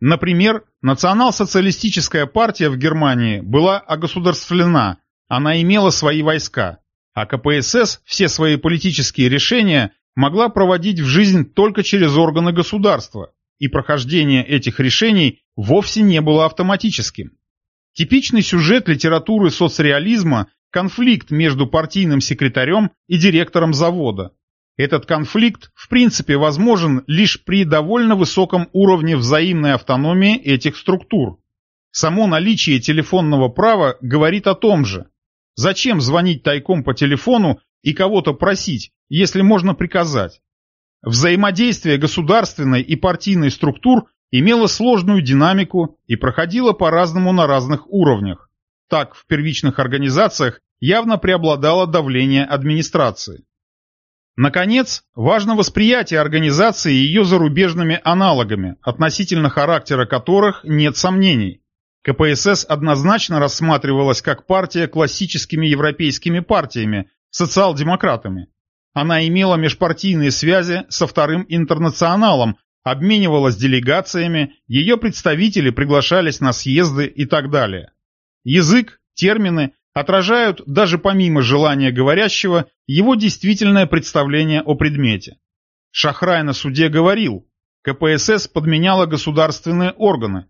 Например, национал-социалистическая партия в Германии была огосударствлена, она имела свои войска, а КПСС все свои политические решения могла проводить в жизнь только через органы государства, и прохождение этих решений вовсе не было автоматическим. Типичный сюжет литературы соцреализма – конфликт между партийным секретарем и директором завода. Этот конфликт в принципе возможен лишь при довольно высоком уровне взаимной автономии этих структур. Само наличие телефонного права говорит о том же. Зачем звонить тайком по телефону и кого-то просить, если можно приказать? Взаимодействие государственной и партийной структур имело сложную динамику и проходило по-разному на разных уровнях. Так, в первичных организациях явно преобладало давление администрации. Наконец, важно восприятие организации ее зарубежными аналогами, относительно характера которых нет сомнений. КПСС однозначно рассматривалась как партия классическими европейскими партиями, социал-демократами. Она имела межпартийные связи со вторым интернационалом, обменивалась делегациями, ее представители приглашались на съезды и так далее. Язык, термины отражают, даже помимо желания говорящего, его действительное представление о предмете. Шахрай на суде говорил, КПСС подменяла государственные органы.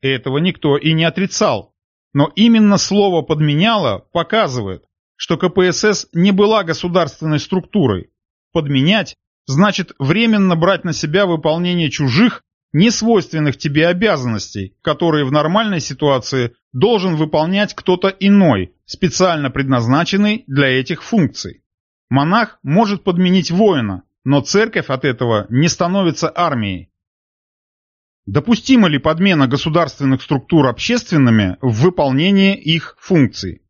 Этого никто и не отрицал. Но именно слово «подменяла» показывает, что КПСС не была государственной структурой. Подменять значит временно брать на себя выполнение чужих, несвойственных тебе обязанностей, которые в нормальной ситуации должен выполнять кто-то иной, специально предназначенный для этих функций. Монах может подменить воина, но церковь от этого не становится армией. Допустима ли подмена государственных структур общественными в выполнении их функций?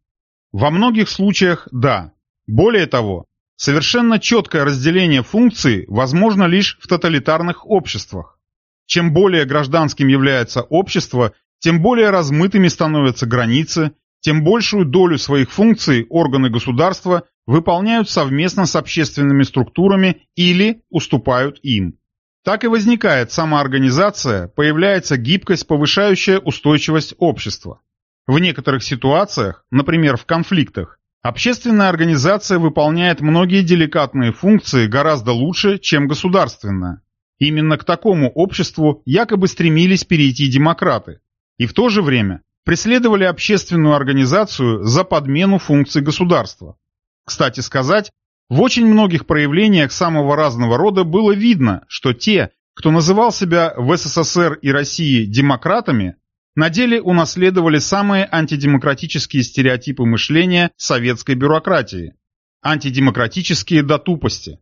Во многих случаях – да. Более того, совершенно четкое разделение функций возможно лишь в тоталитарных обществах. Чем более гражданским является общество, тем более размытыми становятся границы, тем большую долю своих функций органы государства выполняют совместно с общественными структурами или уступают им. Так и возникает самоорганизация, появляется гибкость, повышающая устойчивость общества. В некоторых ситуациях, например в конфликтах, общественная организация выполняет многие деликатные функции гораздо лучше, чем государственная. Именно к такому обществу якобы стремились перейти демократы. И в то же время преследовали общественную организацию за подмену функций государства. Кстати сказать, в очень многих проявлениях самого разного рода было видно, что те, кто называл себя в СССР и России демократами, на деле унаследовали самые антидемократические стереотипы мышления советской бюрократии. Антидемократические до тупости.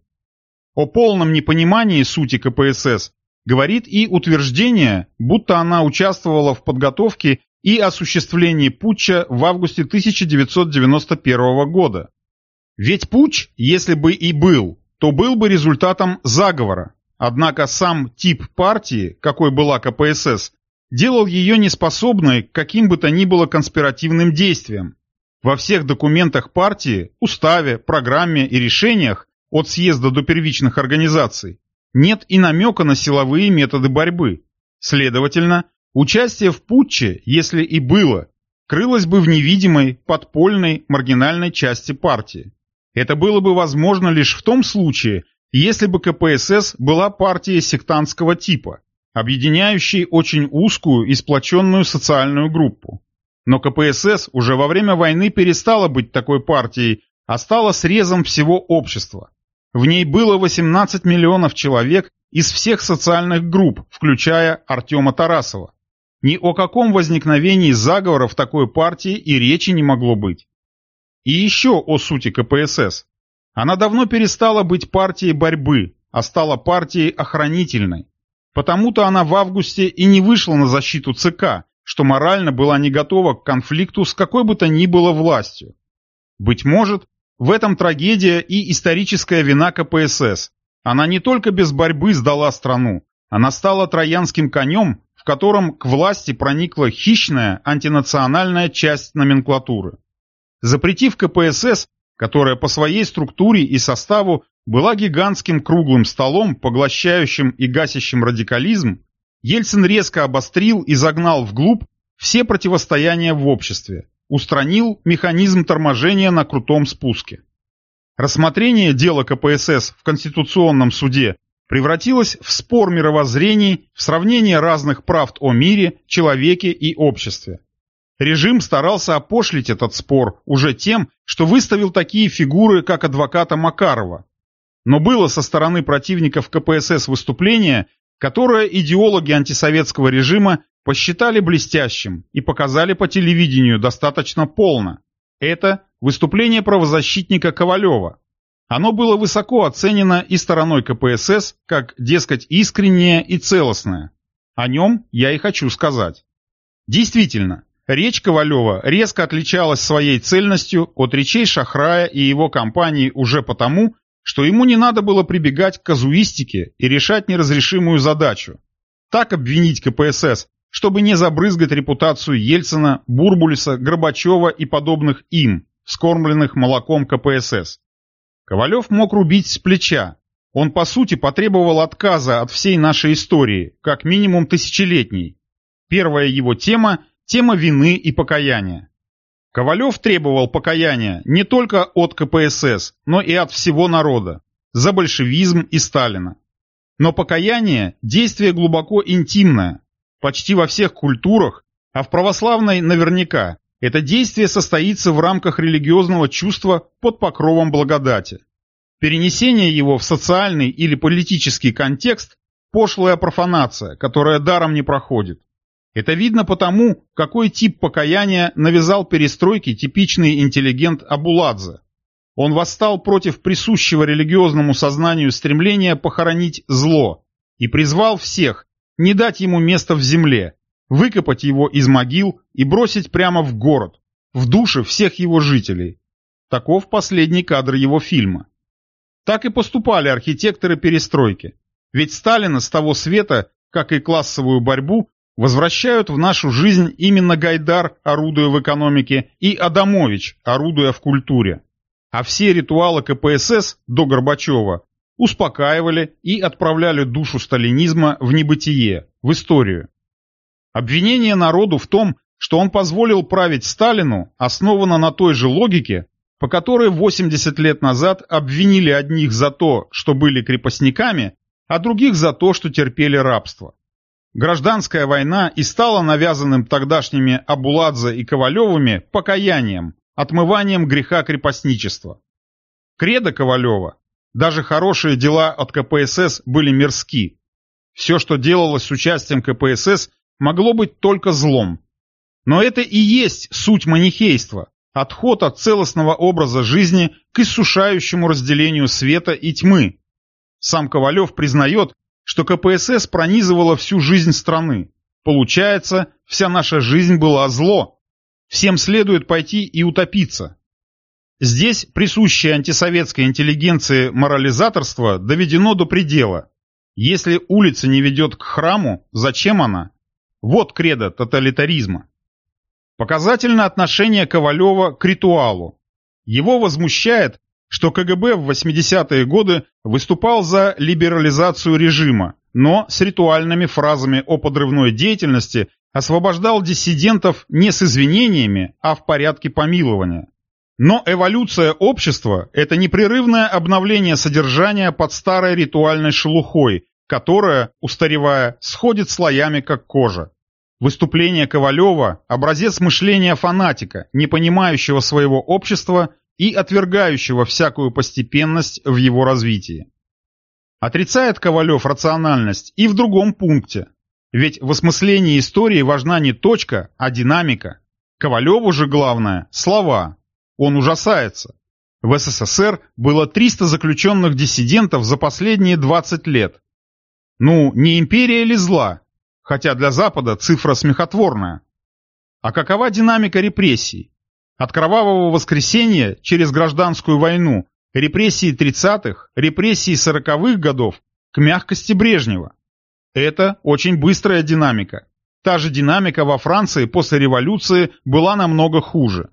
О полном непонимании сути КПСС говорит и утверждение, будто она участвовала в подготовке и осуществлении путча в августе 1991 года. Ведь путч, если бы и был, то был бы результатом заговора. Однако сам тип партии, какой была КПСС, делал ее неспособной к каким бы то ни было конспиративным действиям. Во всех документах партии, уставе, программе и решениях, от съезда до первичных организаций, нет и намека на силовые методы борьбы. Следовательно, участие в путче, если и было, крылось бы в невидимой, подпольной, маргинальной части партии. Это было бы возможно лишь в том случае, если бы КПСС была партией сектантского типа, объединяющий очень узкую и сплоченную социальную группу. Но КПСС уже во время войны перестала быть такой партией, а стала срезом всего общества. В ней было 18 миллионов человек из всех социальных групп, включая Артема Тарасова. Ни о каком возникновении заговора в такой партии и речи не могло быть. И еще о сути КПСС. Она давно перестала быть партией борьбы, а стала партией охранительной. Потому-то она в августе и не вышла на защиту ЦК, что морально была не готова к конфликту с какой бы то ни было властью. Быть может, в этом трагедия и историческая вина КПСС. Она не только без борьбы сдала страну, она стала троянским конем, в котором к власти проникла хищная антинациональная часть номенклатуры. Запретив КПСС, которая по своей структуре и составу была гигантским круглым столом, поглощающим и гасящим радикализм, Ельцин резко обострил и загнал вглубь все противостояния в обществе, устранил механизм торможения на крутом спуске. Рассмотрение дела КПСС в Конституционном суде превратилось в спор мировоззрений, в сравнение разных правд о мире, человеке и обществе. Режим старался опошлить этот спор уже тем, что выставил такие фигуры, как адвоката Макарова. Но было со стороны противников КПСС выступление, которое идеологи антисоветского режима посчитали блестящим и показали по телевидению достаточно полно. Это выступление правозащитника Ковалева. Оно было высоко оценено и стороной КПСС, как, дескать, искреннее и целостное. О нем я и хочу сказать. Действительно, речь Ковалева резко отличалась своей цельностью от речей Шахрая и его компании уже потому, что ему не надо было прибегать к казуистике и решать неразрешимую задачу. Так обвинить КПСС, чтобы не забрызгать репутацию Ельцина, Бурбулиса, Горбачева и подобных им, скормленных молоком КПСС. Ковалев мог рубить с плеча. Он, по сути, потребовал отказа от всей нашей истории, как минимум тысячелетней. Первая его тема – тема вины и покаяния. Ковалев требовал покаяния не только от КПСС, но и от всего народа, за большевизм и Сталина. Но покаяние – действие глубоко интимное, почти во всех культурах, а в православной наверняка, это действие состоится в рамках религиозного чувства под покровом благодати. Перенесение его в социальный или политический контекст – пошлая профанация, которая даром не проходит. Это видно потому, какой тип покаяния навязал перестройки типичный интеллигент Абуладзе. Он восстал против присущего религиозному сознанию стремления похоронить зло и призвал всех не дать ему места в земле, выкопать его из могил и бросить прямо в город, в души всех его жителей. Таков последний кадр его фильма. Так и поступали архитекторы перестройки. Ведь Сталина с того света, как и классовую борьбу, возвращают в нашу жизнь именно Гайдар, орудуя в экономике, и Адамович, орудуя в культуре. А все ритуалы КПСС до Горбачева успокаивали и отправляли душу сталинизма в небытие, в историю. Обвинение народу в том, что он позволил править Сталину, основано на той же логике, по которой 80 лет назад обвинили одних за то, что были крепостниками, а других за то, что терпели рабство. Гражданская война и стала навязанным тогдашними Абуладзе и Ковалевыми покаянием, отмыванием греха крепостничества. Кредо Ковалева, даже хорошие дела от КПСС были мерзки. Все, что делалось с участием КПСС, могло быть только злом. Но это и есть суть манихейства, отход от целостного образа жизни к иссушающему разделению света и тьмы. Сам Ковалев признает, что КПСС пронизывала всю жизнь страны. Получается, вся наша жизнь была зло. Всем следует пойти и утопиться. Здесь присущее антисоветской интеллигенции морализаторство доведено до предела. Если улица не ведет к храму, зачем она? Вот кредо тоталитаризма. Показательно отношение Ковалева к ритуалу. Его возмущает, что КГБ в 80-е годы выступал за либерализацию режима, но с ритуальными фразами о подрывной деятельности освобождал диссидентов не с извинениями, а в порядке помилования. Но эволюция общества – это непрерывное обновление содержания под старой ритуальной шелухой, которая, устаревая, сходит слоями как кожа. Выступление Ковалева – образец мышления фанатика, не понимающего своего общества и отвергающего всякую постепенность в его развитии. Отрицает Ковалев рациональность и в другом пункте. Ведь в осмыслении истории важна не точка, а динамика. Ковалеву же главное – слова. Он ужасается. В СССР было 300 заключенных диссидентов за последние 20 лет. Ну, не империя ли зла? хотя для Запада цифра смехотворная. А какова динамика репрессий? От кровавого воскресенья через гражданскую войну, репрессии 30-х, репрессии 40-х годов к мягкости Брежнева. Это очень быстрая динамика. Та же динамика во Франции после революции была намного хуже.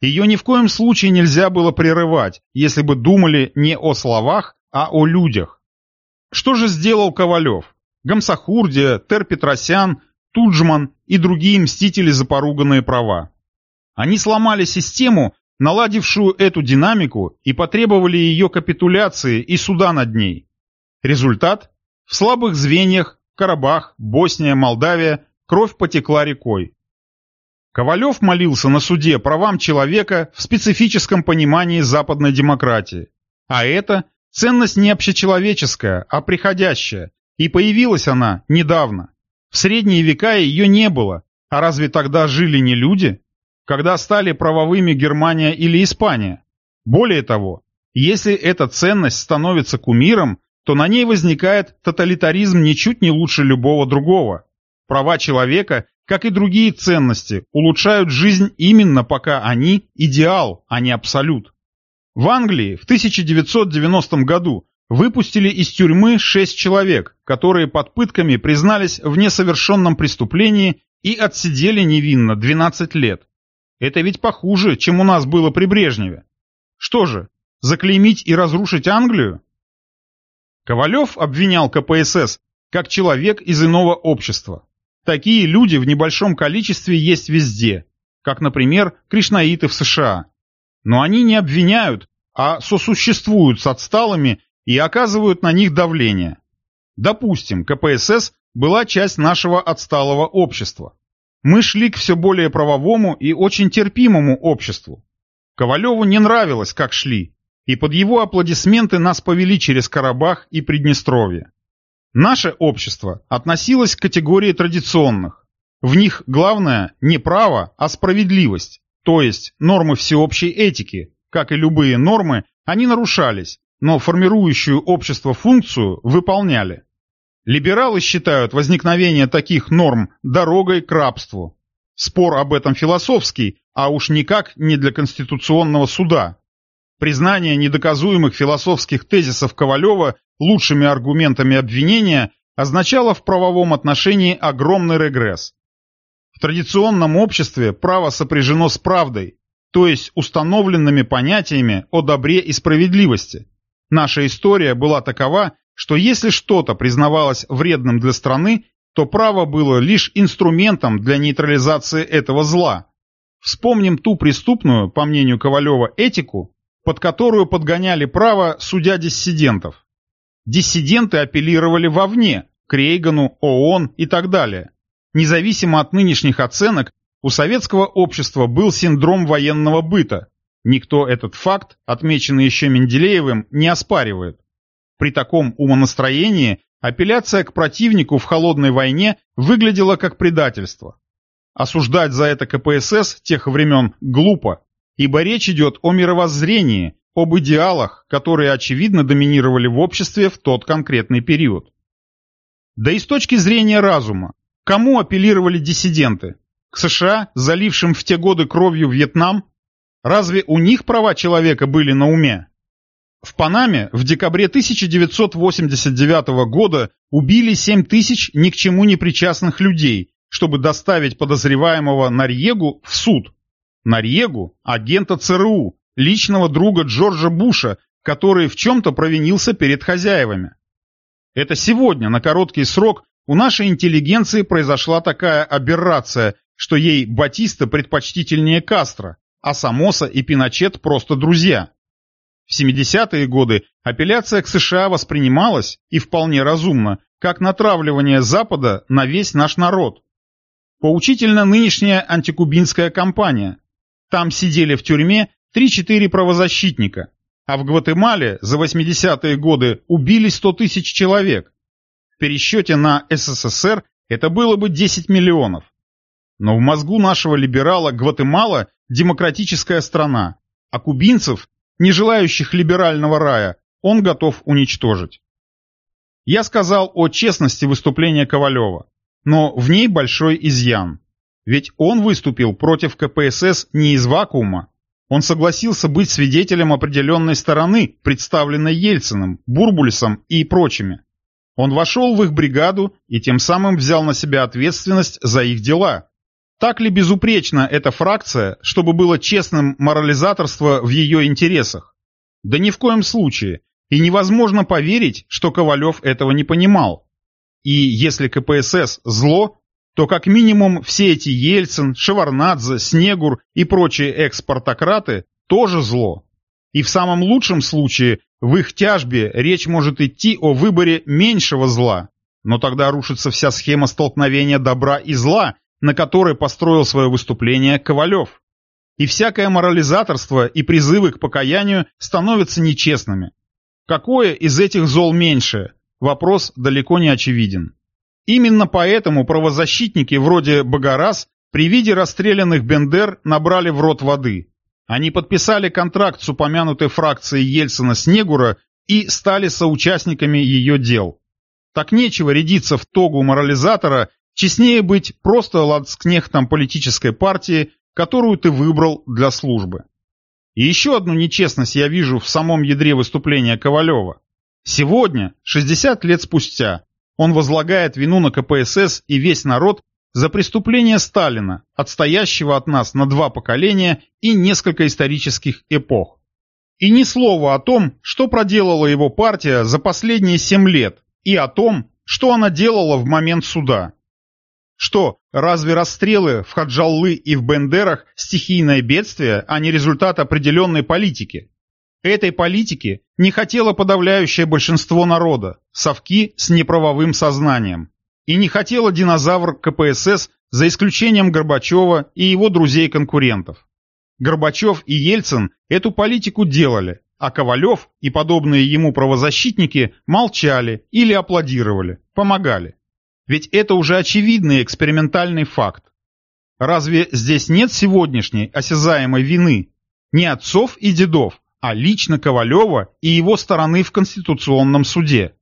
Ее ни в коем случае нельзя было прерывать, если бы думали не о словах, а о людях. Что же сделал Ковалев? Гамсахурдия, Тер Петросян, Туджман и другие мстители за поруганные права. Они сломали систему, наладившую эту динамику, и потребовали ее капитуляции и суда над ней. Результат? В слабых звеньях Карабах, Босния, Молдавия кровь потекла рекой. Ковалев молился на суде правам человека в специфическом понимании западной демократии. А это ценность не общечеловеческая, а приходящая, и появилась она недавно. В средние века ее не было, а разве тогда жили не люди? Когда стали правовыми Германия или Испания? Более того, если эта ценность становится кумиром, то на ней возникает тоталитаризм ничуть не лучше любого другого. Права человека как и другие ценности, улучшают жизнь именно пока они идеал, а не абсолют. В Англии в 1990 году выпустили из тюрьмы шесть человек, которые под пытками признались в несовершенном преступлении и отсидели невинно 12 лет. Это ведь похуже, чем у нас было при Брежневе. Что же, заклеймить и разрушить Англию? Ковалев обвинял КПСС как человек из иного общества. Такие люди в небольшом количестве есть везде, как, например, кришнаиты в США. Но они не обвиняют, а сосуществуют с отсталыми и оказывают на них давление. Допустим, КПСС была часть нашего отсталого общества. Мы шли к все более правовому и очень терпимому обществу. Ковалеву не нравилось, как шли, и под его аплодисменты нас повели через Карабах и Приднестровье. Наше общество относилось к категории традиционных. В них главное не право, а справедливость, то есть нормы всеобщей этики. Как и любые нормы, они нарушались, но формирующую общество функцию выполняли. Либералы считают возникновение таких норм дорогой к рабству. Спор об этом философский, а уж никак не для Конституционного суда. Признание недоказуемых философских тезисов Ковалева лучшими аргументами обвинения означало в правовом отношении огромный регресс. В традиционном обществе право сопряжено с правдой, то есть установленными понятиями о добре и справедливости. Наша история была такова, что если что-то признавалось вредным для страны, то право было лишь инструментом для нейтрализации этого зла. Вспомним ту преступную, по мнению Ковалева, этику, под которую подгоняли право судя диссидентов. Диссиденты апеллировали вовне, к Рейгану, ООН и так далее. Независимо от нынешних оценок, у советского общества был синдром военного быта. Никто этот факт, отмеченный еще Менделеевым, не оспаривает. При таком умонастроении апелляция к противнику в холодной войне выглядела как предательство. Осуждать за это КПСС тех времен глупо, ибо речь идет о мировоззрении, об идеалах, которые очевидно доминировали в обществе в тот конкретный период. Да и с точки зрения разума, кому апеллировали диссиденты? К США, залившим в те годы кровью Вьетнам? Разве у них права человека были на уме? В Панаме в декабре 1989 года убили 7 тысяч ни к чему не причастных людей, чтобы доставить подозреваемого Нарьегу в суд. Нарьегу – агента ЦРУ, личного друга Джорджа Буша, который в чем-то провинился перед хозяевами. Это сегодня, на короткий срок, у нашей интеллигенции произошла такая аберрация, что ей Батиста предпочтительнее Кастро, а Самоса и Пиночет просто друзья. В 70-е годы апелляция к США воспринималась, и вполне разумно, как натравливание Запада на весь наш народ. Поучительно нынешняя антикубинская кампания. Там сидели в тюрьме 3-4 правозащитника, а в Гватемале за 80-е годы убили 100 тысяч человек. В пересчете на СССР это было бы 10 миллионов. Но в мозгу нашего либерала Гватемала демократическая страна, а кубинцев, не желающих либерального рая, он готов уничтожить. Я сказал о честности выступления Ковалева, но в ней большой изъян. Ведь он выступил против КПСС не из вакуума, он согласился быть свидетелем определенной стороны, представленной Ельциным, Бурбулисом и прочими. Он вошел в их бригаду и тем самым взял на себя ответственность за их дела. Так ли безупречна эта фракция, чтобы было честным морализаторство в ее интересах? Да ни в коем случае. И невозможно поверить, что Ковалев этого не понимал. И если КПСС – зло, то как минимум все эти Ельцин, Шеварнадзе, Снегур и прочие экспортократы тоже зло. И в самом лучшем случае в их тяжбе речь может идти о выборе меньшего зла. Но тогда рушится вся схема столкновения добра и зла, на которой построил свое выступление Ковалев. И всякое морализаторство и призывы к покаянию становятся нечестными. Какое из этих зол меньше? Вопрос далеко не очевиден. Именно поэтому правозащитники вроде Богораз при виде расстрелянных Бендер набрали в рот воды. Они подписали контракт с упомянутой фракцией Ельцина-Снегура и стали соучастниками ее дел. Так нечего рядиться в тогу морализатора, честнее быть просто лацкнехтом политической партии, которую ты выбрал для службы. И еще одну нечестность я вижу в самом ядре выступления Ковалева. Сегодня, 60 лет спустя, он возлагает вину на КПСС и весь народ за преступление Сталина, отстоящего от нас на два поколения и несколько исторических эпох. И ни слова о том, что проделала его партия за последние семь лет, и о том, что она делала в момент суда. Что, разве расстрелы в Хаджаллы и в Бендерах стихийное бедствие, а не результат определенной политики? Этой политики не хотело подавляющее большинство народа, совки с неправовым сознанием. И не хотела динозавр КПСС за исключением Горбачева и его друзей-конкурентов. Горбачев и Ельцин эту политику делали, а Ковалев и подобные ему правозащитники молчали или аплодировали, помогали. Ведь это уже очевидный экспериментальный факт. Разве здесь нет сегодняшней осязаемой вины? Не отцов и дедов, а лично Ковалева и его стороны в Конституционном суде.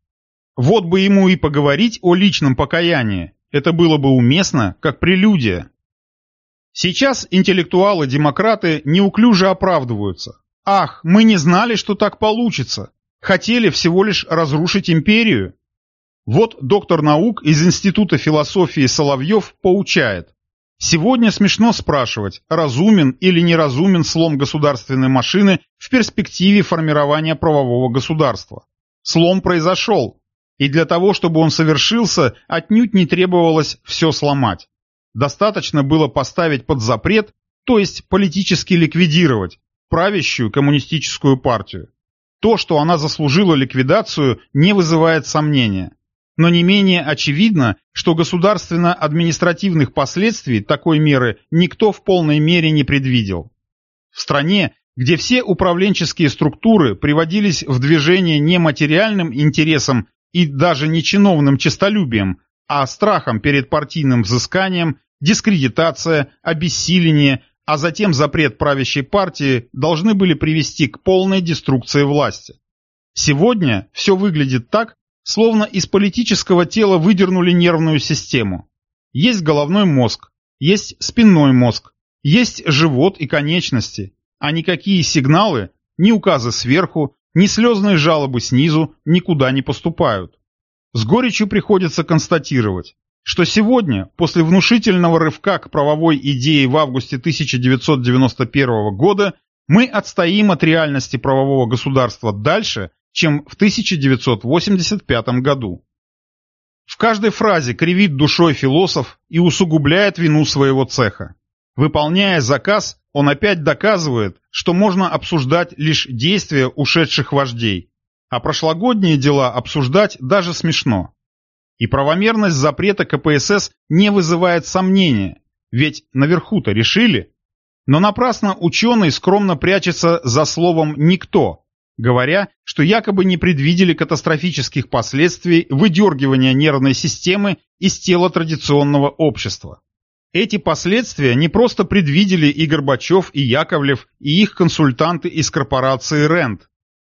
Вот бы ему и поговорить о личном покаянии. Это было бы уместно, как прелюдия. Сейчас интеллектуалы-демократы неуклюже оправдываются. Ах, мы не знали, что так получится. Хотели всего лишь разрушить империю. Вот доктор наук из Института философии Соловьев поучает. Сегодня смешно спрашивать, разумен или неразумен слом государственной машины в перспективе формирования правового государства. Слом произошел, и для того, чтобы он совершился, отнюдь не требовалось все сломать. Достаточно было поставить под запрет, то есть политически ликвидировать, правящую коммунистическую партию. То, что она заслужила ликвидацию, не вызывает сомнения но не менее очевидно, что государственно-административных последствий такой меры никто в полной мере не предвидел. В стране, где все управленческие структуры приводились в движение не материальным интересом и даже не чиновным честолюбием, а страхом перед партийным взысканием, дискредитация, обессиление, а затем запрет правящей партии должны были привести к полной деструкции власти. Сегодня все выглядит так, Словно из политического тела выдернули нервную систему. Есть головной мозг, есть спинной мозг, есть живот и конечности, а никакие сигналы, ни указы сверху, ни слезные жалобы снизу никуда не поступают. С горечью приходится констатировать, что сегодня, после внушительного рывка к правовой идее в августе 1991 года, мы отстоим от реальности правового государства дальше, чем в 1985 году. В каждой фразе кривит душой философ и усугубляет вину своего цеха. Выполняя заказ, он опять доказывает, что можно обсуждать лишь действия ушедших вождей, а прошлогодние дела обсуждать даже смешно. И правомерность запрета КПСС не вызывает сомнения, ведь наверху-то решили. Но напрасно ученый скромно прячется за словом «никто», говоря, что якобы не предвидели катастрофических последствий выдергивания нервной системы из тела традиционного общества. Эти последствия не просто предвидели и Горбачев, и Яковлев, и их консультанты из корпорации РЕНД.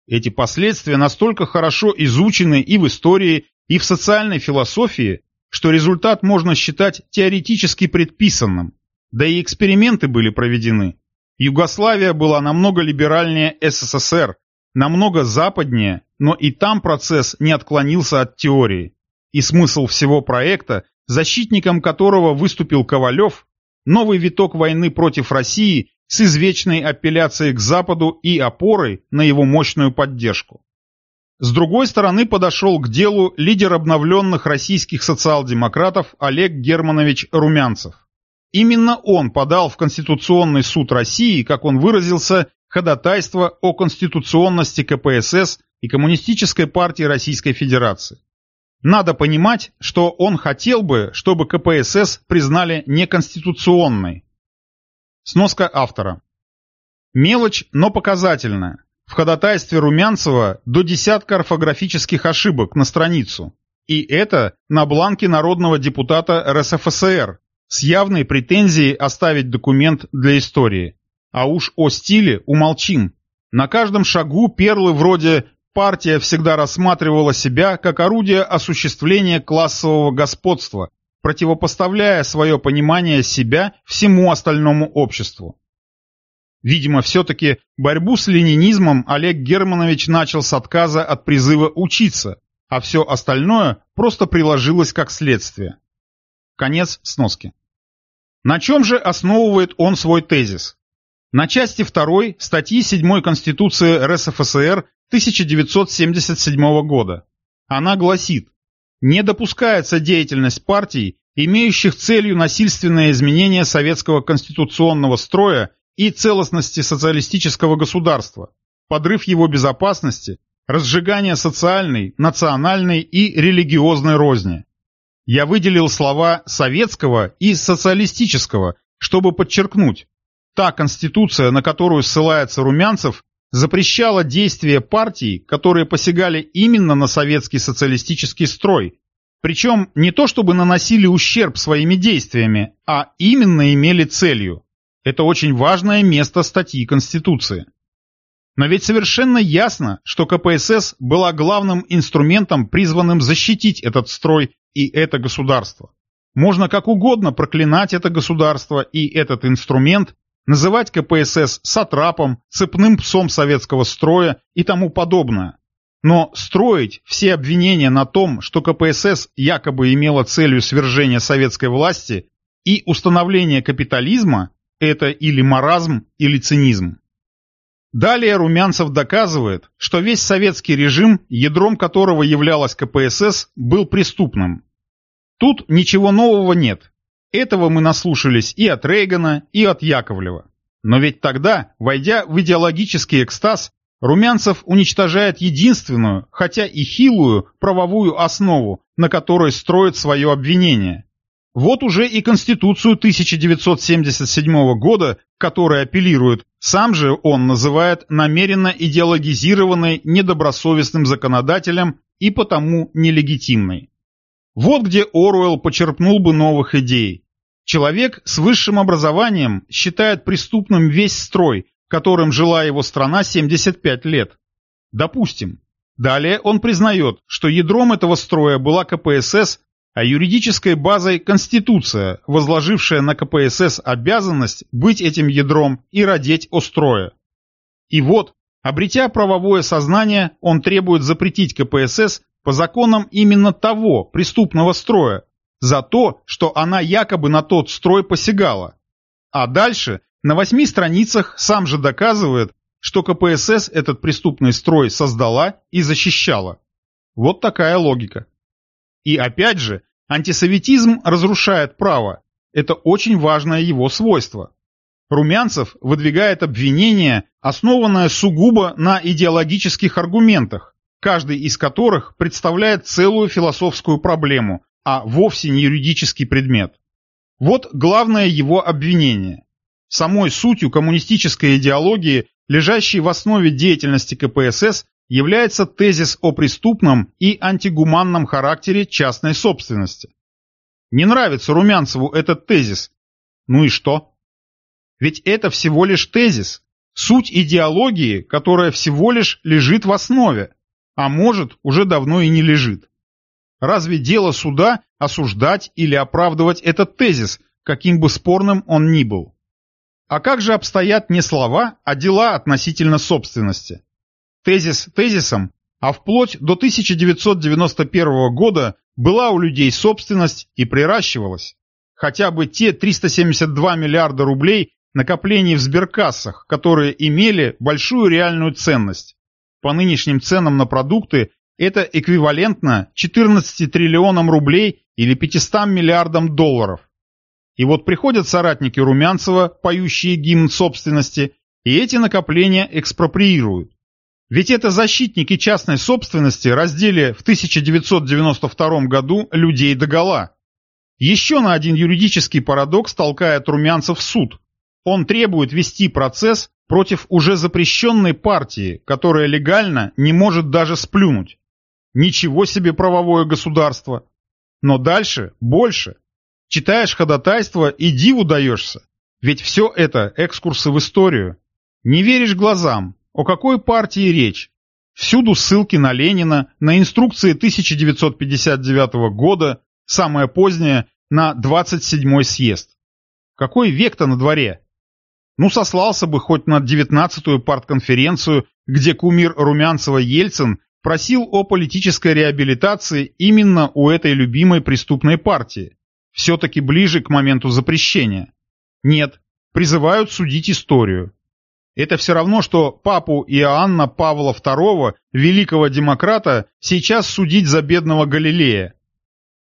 Эти последствия настолько хорошо изучены и в истории, и в социальной философии, что результат можно считать теоретически предписанным. Да и эксперименты были проведены. Югославия была намного либеральнее СССР, намного западнее, но и там процесс не отклонился от теории. И смысл всего проекта, защитником которого выступил Ковалев, новый виток войны против России с извечной апелляцией к Западу и опорой на его мощную поддержку. С другой стороны подошел к делу лидер обновленных российских социал-демократов Олег Германович Румянцев. Именно он подал в Конституционный суд России, как он выразился, ходатайство о конституционности КПСС и Коммунистической партии Российской Федерации. Надо понимать, что он хотел бы, чтобы КПСС признали неконституционной. Сноска автора. Мелочь, но показательная. В ходатайстве Румянцева до десятка орфографических ошибок на страницу. И это на бланке народного депутата РСФСР с явной претензией оставить документ для истории. А уж о стиле умолчим. На каждом шагу перлы вроде «партия всегда рассматривала себя как орудие осуществления классового господства», противопоставляя свое понимание себя всему остальному обществу. Видимо, все-таки борьбу с ленинизмом Олег Германович начал с отказа от призыва учиться, а все остальное просто приложилось как следствие. Конец сноски. На чем же основывает он свой тезис? На части 2 статьи 7 Конституции РСФСР 1977 года. Она гласит, не допускается деятельность партий, имеющих целью насильственное изменение советского конституционного строя и целостности социалистического государства, подрыв его безопасности, разжигание социальной, национальной и религиозной розни. Я выделил слова «советского» и «социалистического», чтобы подчеркнуть, та конституция, на которую ссылается Румянцев, запрещала действия партий, которые посягали именно на советский социалистический строй, причем не то чтобы наносили ущерб своими действиями, а именно имели целью это очень важное место статьи Конституции. Но ведь совершенно ясно, что КПСС была главным инструментом, призванным защитить этот строй и это государство. Можно как угодно проклинать это государство и этот инструмент, называть КПСС сатрапом, цепным псом советского строя и тому подобное. Но строить все обвинения на том, что КПСС якобы имела целью свержения советской власти и установления капитализма, это или маразм, или цинизм. Далее Румянцев доказывает, что весь советский режим, ядром которого являлась КПСС, был преступным. Тут ничего нового нет. Этого мы наслушались и от Рейгана, и от Яковлева. Но ведь тогда, войдя в идеологический экстаз, Румянцев уничтожает единственную, хотя и хилую, правовую основу, на которой строит свое обвинение вот уже и Конституцию 1977 года, которая апеллирует, сам же он называет намеренно идеологизированной недобросовестным законодателем и потому нелегитимной. Вот где Оруэлл почерпнул бы новых идей. Человек с высшим образованием считает преступным весь строй, которым жила его страна 75 лет. Допустим. Далее он признает, что ядром этого строя была КПСС а юридической базой Конституция, возложившая на КПСС обязанность быть этим ядром и родить остроя. И вот, обретя правовое сознание, он требует запретить КПСС по законам именно того преступного строя, за то, что она якобы на тот строй посягала. А дальше на восьми страницах сам же доказывает, что КПСС этот преступный строй создала и защищала. Вот такая логика. И опять же, антисоветизм разрушает право. Это очень важное его свойство. Румянцев выдвигает обвинение, основанное сугубо на идеологических аргументах, каждый из которых представляет целую философскую проблему, а вовсе не юридический предмет. Вот главное его обвинение. Самой сутью коммунистической идеологии, лежащей в основе деятельности КПСС, является тезис о преступном и антигуманном характере частной собственности. Не нравится Румянцеву этот тезис. Ну и что? Ведь это всего лишь тезис, суть идеологии, которая всего лишь лежит в основе, а может, уже давно и не лежит. Разве дело суда осуждать или оправдывать этот тезис, каким бы спорным он ни был? А как же обстоят не слова, а дела относительно собственности? Тезис тезисом, а вплоть до 1991 года была у людей собственность и приращивалась. Хотя бы те 372 миллиарда рублей накоплений в сберкассах, которые имели большую реальную ценность. По нынешним ценам на продукты это эквивалентно 14 триллионам рублей или 500 миллиардам долларов. И вот приходят соратники Румянцева, поющие гимн собственности, и эти накопления экспроприируют. Ведь это защитники частной собственности раздели в 1992 году людей догола. Еще на один юридический парадокс толкает Румянцев суд. Он требует вести процесс против уже запрещенной партии, которая легально не может даже сплюнуть. Ничего себе правовое государство. Но дальше больше. Читаешь ходатайство и диву даешься. Ведь все это экскурсы в историю. Не веришь глазам. О какой партии речь? Всюду ссылки на Ленина, на инструкции 1959 года, самое позднее, на 27-й съезд. Какой век-то на дворе? Ну, сослался бы хоть на 19-ю партконференцию, где кумир Румянцева Ельцин просил о политической реабилитации именно у этой любимой преступной партии все-таки ближе к моменту запрещения. Нет, призывают судить историю. Это все равно, что папу Иоанна Павла II, великого демократа, сейчас судить за бедного Галилея.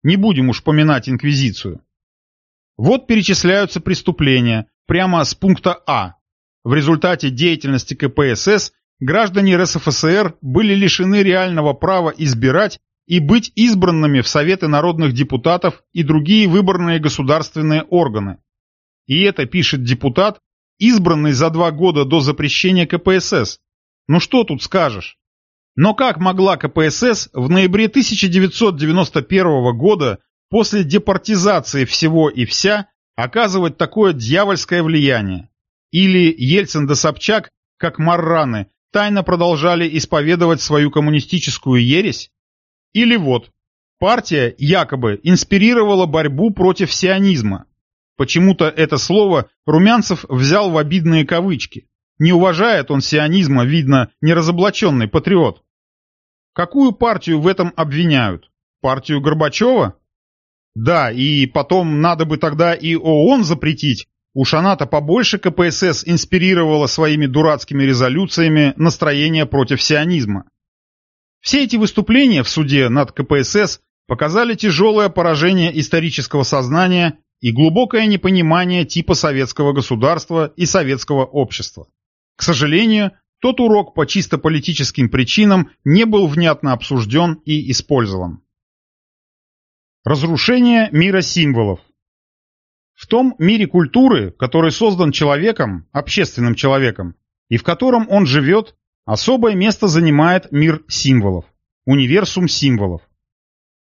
Не будем уж поминать инквизицию. Вот перечисляются преступления, прямо с пункта А. В результате деятельности КПСС граждане РСФСР были лишены реального права избирать и быть избранными в Советы народных депутатов и другие выборные государственные органы. И это пишет депутат, избранный за два года до запрещения КПСС. Ну что тут скажешь? Но как могла КПСС в ноябре 1991 года после депортизации всего и вся оказывать такое дьявольское влияние? Или Ельцин да Собчак, как марраны, тайно продолжали исповедовать свою коммунистическую ересь? Или вот, партия якобы инспирировала борьбу против сионизма. Почему-то это слово Румянцев взял в обидные кавычки. Не уважает он сионизма, видно, неразоблаченный патриот. Какую партию в этом обвиняют? Партию Горбачева? Да, и потом надо бы тогда и ООН запретить. Уж она-то побольше КПСС инспирировала своими дурацкими резолюциями настроение против сионизма. Все эти выступления в суде над КПСС показали тяжелое поражение исторического сознания и глубокое непонимание типа советского государства и советского общества. К сожалению, тот урок по чисто политическим причинам не был внятно обсужден и использован. Разрушение мира символов В том мире культуры, который создан человеком, общественным человеком, и в котором он живет, Особое место занимает мир символов, универсум символов.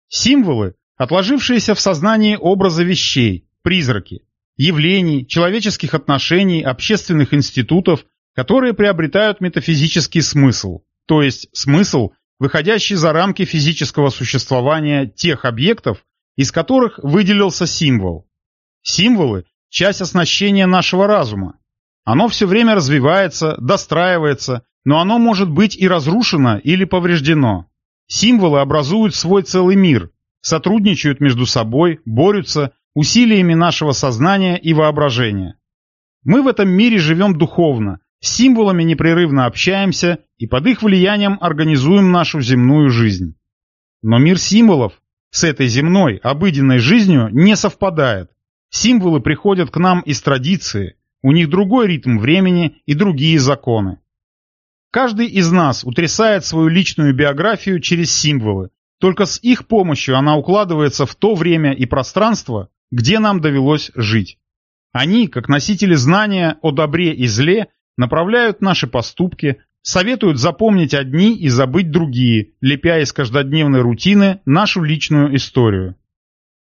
Символы, отложившиеся в сознании образы вещей, призраки, явлений, человеческих отношений, общественных институтов, которые приобретают метафизический смысл, то есть смысл, выходящий за рамки физического существования тех объектов, из которых выделился символ. Символы – часть оснащения нашего разума. Оно все время развивается, достраивается, но оно может быть и разрушено или повреждено. Символы образуют свой целый мир, сотрудничают между собой, борются усилиями нашего сознания и воображения. Мы в этом мире живем духовно, с символами непрерывно общаемся и под их влиянием организуем нашу земную жизнь. Но мир символов с этой земной, обыденной жизнью не совпадает. Символы приходят к нам из традиции, у них другой ритм времени и другие законы. Каждый из нас утрясает свою личную биографию через символы. Только с их помощью она укладывается в то время и пространство, где нам довелось жить. Они, как носители знания о добре и зле, направляют наши поступки, советуют запомнить одни и забыть другие, лепя из каждодневной рутины нашу личную историю.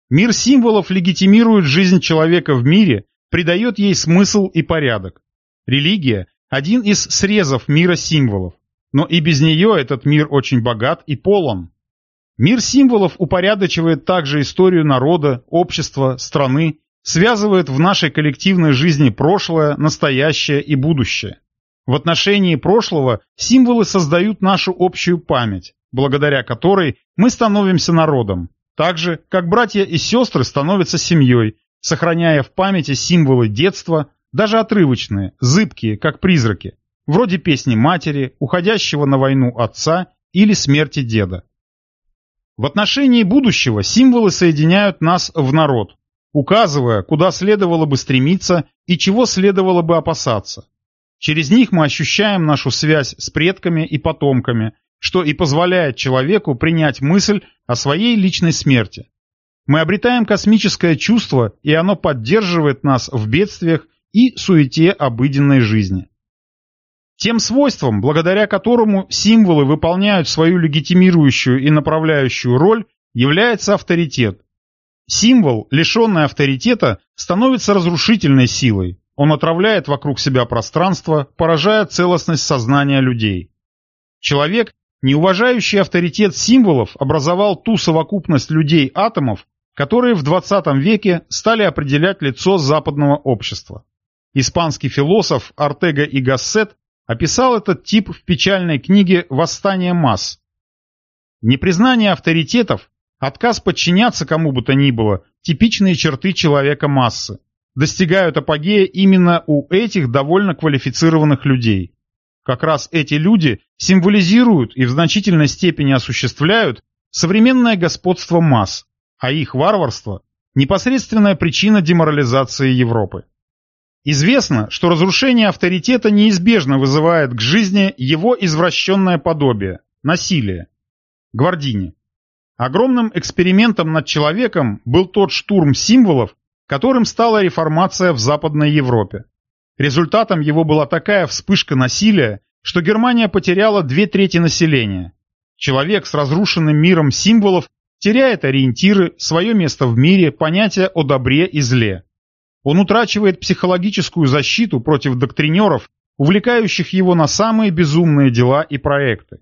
Мир символов легитимирует жизнь человека в мире, придает ей смысл и порядок. Религия один из срезов мира символов, но и без нее этот мир очень богат и полон. Мир символов упорядочивает также историю народа, общества, страны, связывает в нашей коллективной жизни прошлое, настоящее и будущее. В отношении прошлого символы создают нашу общую память, благодаря которой мы становимся народом, так же, как братья и сестры становятся семьей, сохраняя в памяти символы детства, даже отрывочные, зыбкие, как призраки, вроде песни матери, уходящего на войну отца или смерти деда. В отношении будущего символы соединяют нас в народ, указывая, куда следовало бы стремиться и чего следовало бы опасаться. Через них мы ощущаем нашу связь с предками и потомками, что и позволяет человеку принять мысль о своей личной смерти. Мы обретаем космическое чувство, и оно поддерживает нас в бедствиях и суете обыденной жизни. Тем свойством, благодаря которому символы выполняют свою легитимирующую и направляющую роль, является авторитет. Символ, лишенный авторитета, становится разрушительной силой. Он отравляет вокруг себя пространство, поражая целостность сознания людей. Человек, не уважающий авторитет символов, образовал ту совокупность людей-атомов, которые в 20 веке стали определять лицо западного общества. Испанский философ Артега и Гассет описал этот тип в печальной книге «Восстание масс». Непризнание авторитетов, отказ подчиняться кому бы то ни было – типичные черты человека массы, достигают апогея именно у этих довольно квалифицированных людей. Как раз эти люди символизируют и в значительной степени осуществляют современное господство масс, а их варварство – непосредственная причина деморализации Европы. Известно, что разрушение авторитета неизбежно вызывает к жизни его извращенное подобие – насилие. Гвардини. Огромным экспериментом над человеком был тот штурм символов, которым стала реформация в Западной Европе. Результатом его была такая вспышка насилия, что Германия потеряла две трети населения. Человек с разрушенным миром символов теряет ориентиры, свое место в мире, понятие о добре и зле. Он утрачивает психологическую защиту против доктринеров, увлекающих его на самые безумные дела и проекты.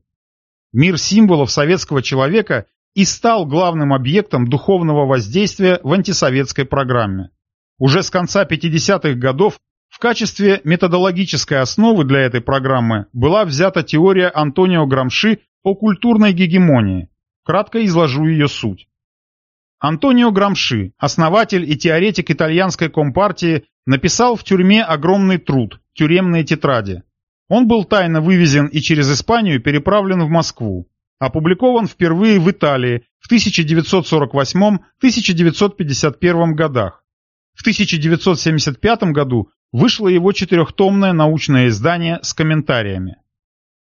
Мир символов советского человека и стал главным объектом духовного воздействия в антисоветской программе. Уже с конца 50-х годов в качестве методологической основы для этой программы была взята теория Антонио Грамши о культурной гегемонии. Кратко изложу ее суть. Антонио Грамши, основатель и теоретик итальянской компартии, написал в тюрьме огромный труд «Тюремные тетради». Он был тайно вывезен и через Испанию переправлен в Москву. Опубликован впервые в Италии в 1948-1951 годах. В 1975 году вышло его четырехтомное научное издание с комментариями.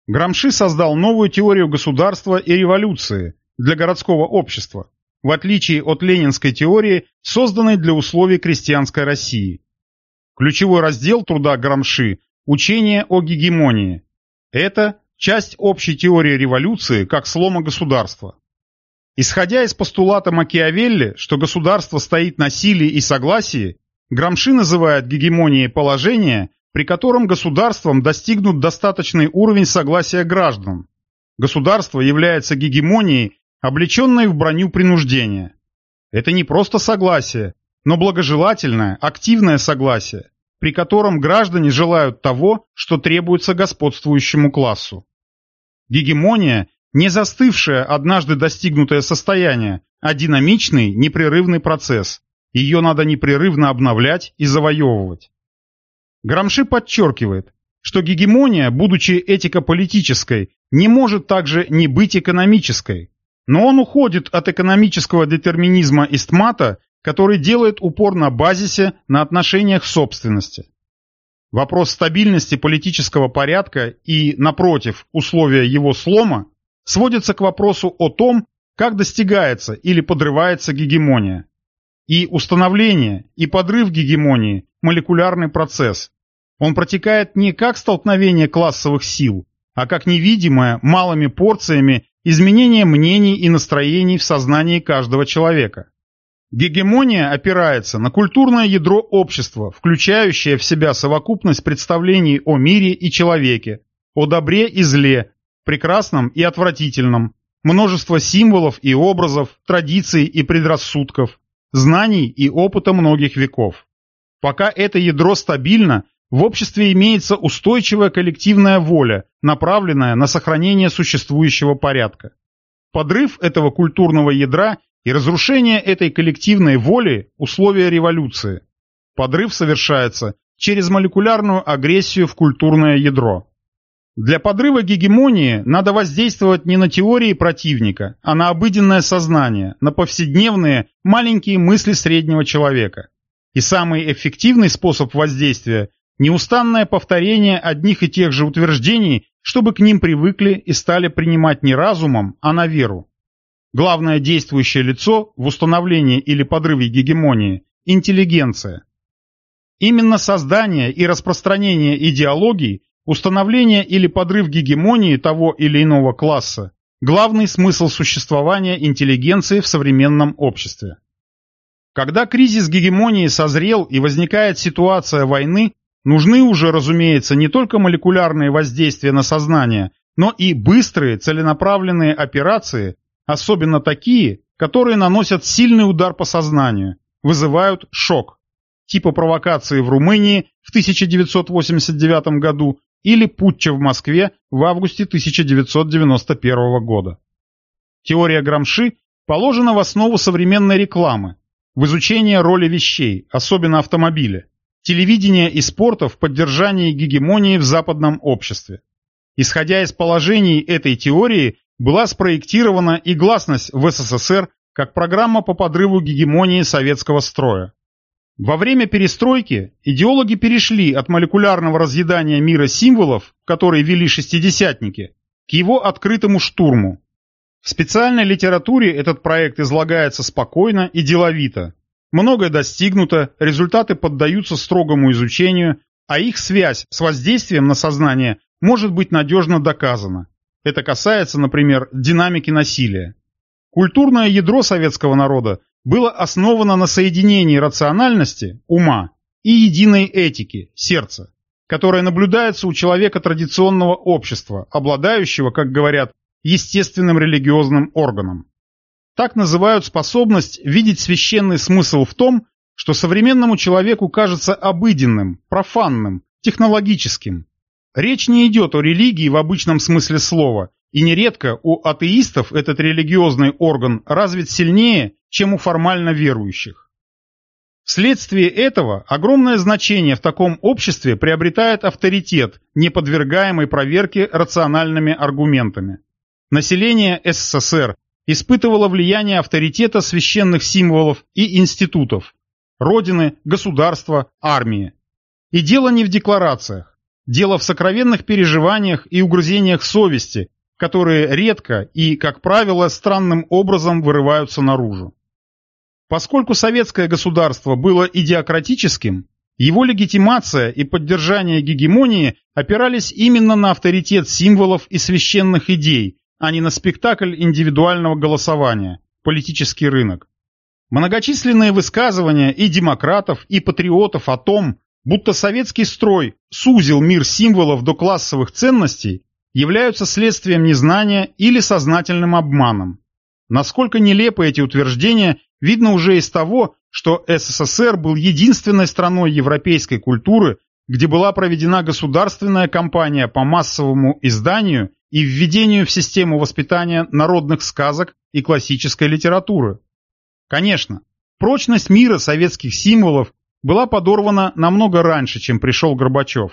Грамши создал новую теорию государства и революции для городского общества, в отличие от ленинской теории, созданной для условий крестьянской России. Ключевой раздел труда Грамши – учение о гегемонии. Это часть общей теории революции как слома государства. Исходя из постулата Макиавелли, что государство стоит на силе и согласии, Грамши называет гегемонией положение, при котором государством достигнут достаточный уровень согласия граждан. Государство является гегемонией облеченной в броню принуждения. Это не просто согласие, но благожелательное, активное согласие, при котором граждане желают того, что требуется господствующему классу. Гегемония – не застывшее, однажды достигнутое состояние, а динамичный, непрерывный процесс. Ее надо непрерывно обновлять и завоевывать. Грамши подчеркивает, что гегемония, будучи этико-политической, не может также не быть экономической, но он уходит от экономического детерминизма истмата, который делает упор на базисе, на отношениях собственности. Вопрос стабильности политического порядка и, напротив, условия его слома сводится к вопросу о том, как достигается или подрывается гегемония. И установление, и подрыв гегемонии – молекулярный процесс. Он протекает не как столкновение классовых сил, а как невидимое малыми порциями изменение мнений и настроений в сознании каждого человека. Гегемония опирается на культурное ядро общества, включающее в себя совокупность представлений о мире и человеке, о добре и зле, прекрасном и отвратительном, множество символов и образов, традиций и предрассудков, знаний и опыта многих веков. Пока это ядро стабильно, в обществе имеется устойчивая коллективная воля, направленная на сохранение существующего порядка. Подрыв этого культурного ядра и разрушение этой коллективной воли – условия революции. Подрыв совершается через молекулярную агрессию в культурное ядро. Для подрыва гегемонии надо воздействовать не на теории противника, а на обыденное сознание, на повседневные маленькие мысли среднего человека. И самый эффективный способ воздействия – неустанное повторение одних и тех же утверждений, чтобы к ним привыкли и стали принимать не разумом, а на веру. Главное действующее лицо в установлении или подрыве гегемонии – интеллигенция. Именно создание и распространение идеологий, установление или подрыв гегемонии того или иного класса – главный смысл существования интеллигенции в современном обществе. Когда кризис гегемонии созрел и возникает ситуация войны, нужны уже, разумеется, не только молекулярные воздействия на сознание, но и быстрые целенаправленные операции, особенно такие, которые наносят сильный удар по сознанию, вызывают шок типа провокации в Румынии в 1989 году или путча в Москве в августе 1991 года. Теория Грамши положена в основу современной рекламы, в изучение роли вещей, особенно автомобиля, телевидения и спорта в поддержании гегемонии в западном обществе. Исходя из положений этой теории, была спроектирована и гласность в СССР как программа по подрыву гегемонии советского строя. Во время перестройки идеологи перешли от молекулярного разъедания мира символов, которые вели шестидесятники, к его открытому штурму. В специальной литературе этот проект излагается спокойно и деловито. Многое достигнуто, результаты поддаются строгому изучению, а их связь с воздействием на сознание может быть надежно доказана. Это касается, например, динамики насилия. Культурное ядро советского народа было основано на соединении рациональности, ума, и единой этики, сердца, которая наблюдается у человека традиционного общества, обладающего, как говорят, естественным религиозным органом. Так называют способность видеть священный смысл в том, что современному человеку кажется обыденным, профанным, технологическим. Речь не идет о религии в обычном смысле слова, и нередко у атеистов этот религиозный орган развит сильнее, чем у формально верующих. Вследствие этого огромное значение в таком обществе приобретает авторитет, не подвергаемый проверке рациональными аргументами. Население СССР испытывало влияние авторитета священных символов и институтов – родины, государства, армии. И дело не в декларациях, дело в сокровенных переживаниях и угрызениях совести, которые редко и, как правило, странным образом вырываются наружу. Поскольку советское государство было идеократическим, его легитимация и поддержание гегемонии опирались именно на авторитет символов и священных идей, а не на спектакль индивидуального голосования, политический рынок. Многочисленные высказывания и демократов, и патриотов о том, будто советский строй сузил мир символов до классовых ценностей, являются следствием незнания или сознательным обманом. Насколько нелепы эти утверждения, видно уже из того, что СССР был единственной страной европейской культуры, где была проведена государственная кампания по массовому изданию и введению в систему воспитания народных сказок и классической литературы. Конечно, прочность мира советских символов была подорвана намного раньше, чем пришел Горбачев.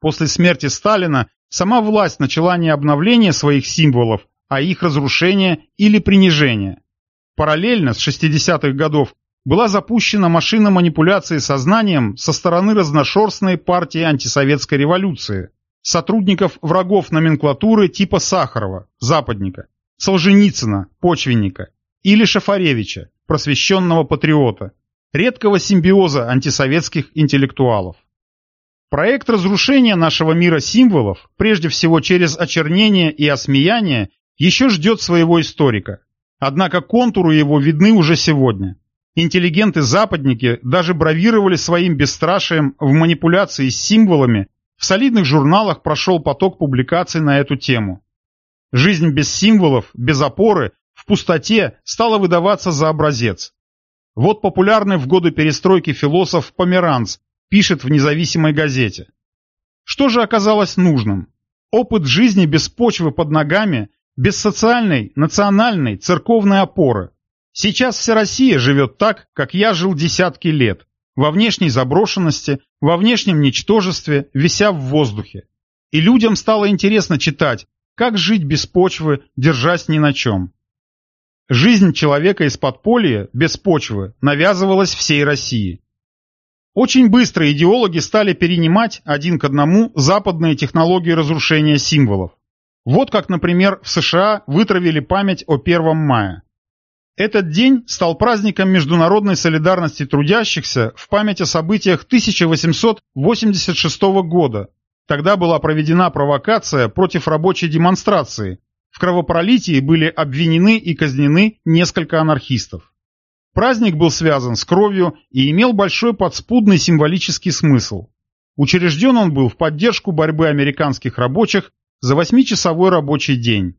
После смерти Сталина сама власть начала не обновление своих символов, а их разрушение или принижение. Параллельно с 60-х годов была запущена машина манипуляции сознанием со стороны разношерстной партии антисоветской революции, сотрудников врагов номенклатуры типа Сахарова, западника, Солженицына, почвенника, или Шафаревича, просвещенного патриота, редкого симбиоза антисоветских интеллектуалов. Проект разрушения нашего мира символов, прежде всего через очернение и осмеяние, еще ждет своего историка. Однако контуры его видны уже сегодня. Интеллигенты-западники даже бравировали своим бесстрашием в манипуляции с символами, в солидных журналах прошел поток публикаций на эту тему. Жизнь без символов, без опоры, в пустоте стала выдаваться за образец. Вот популярный в годы перестройки философ Померанц пишет в независимой газете. Что же оказалось нужным? Опыт жизни без почвы под ногами, без социальной, национальной, церковной опоры. Сейчас вся Россия живет так, как я жил десятки лет, во внешней заброшенности, во внешнем ничтожестве, вися в воздухе. И людям стало интересно читать, как жить без почвы, держась ни на чем. Жизнь человека из подполья, без почвы, навязывалась всей России. Очень быстро идеологи стали перенимать один к одному западные технологии разрушения символов. Вот как, например, в США вытравили память о 1 мая. Этот день стал праздником международной солидарности трудящихся в память о событиях 1886 года. Тогда была проведена провокация против рабочей демонстрации. В кровопролитии были обвинены и казнены несколько анархистов. Праздник был связан с кровью и имел большой подспудный символический смысл. Учрежден он был в поддержку борьбы американских рабочих за восьмичасовой рабочий день.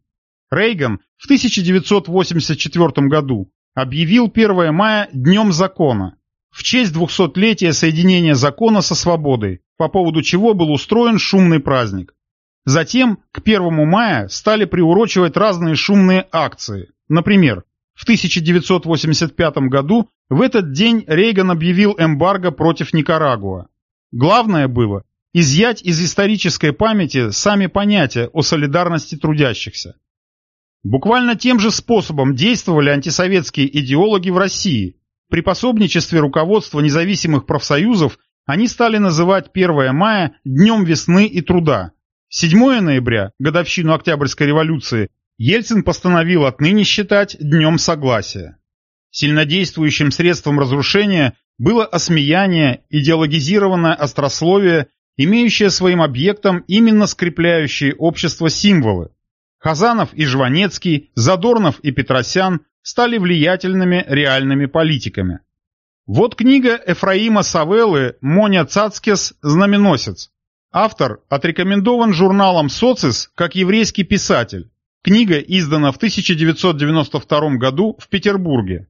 Рейган в 1984 году объявил 1 мая Днем закона в честь 200-летия соединения закона со свободой, по поводу чего был устроен шумный праздник. Затем к 1 мая стали приурочивать разные шумные акции. Например, в 1985 году в этот день Рейган объявил эмбарго против Никарагуа. Главное было изъять из исторической памяти сами понятия о солидарности трудящихся. Буквально тем же способом действовали антисоветские идеологи в России. При пособничестве руководства независимых профсоюзов они стали называть 1 мая Днем весны и труда. 7 ноября, годовщину Октябрьской революции, Ельцин постановил отныне считать Днем Согласия. Сильнодействующим средством разрушения было осмеяние, идеологизированное острословие, имеющее своим объектом именно скрепляющие общество символы, Хазанов и Жванецкий, Задорнов и Петросян стали влиятельными реальными политиками. Вот книга Эфраима Савеллы «Моня Цацкес. Знаменосец». Автор отрекомендован журналом «Социс» как еврейский писатель. Книга издана в 1992 году в Петербурге.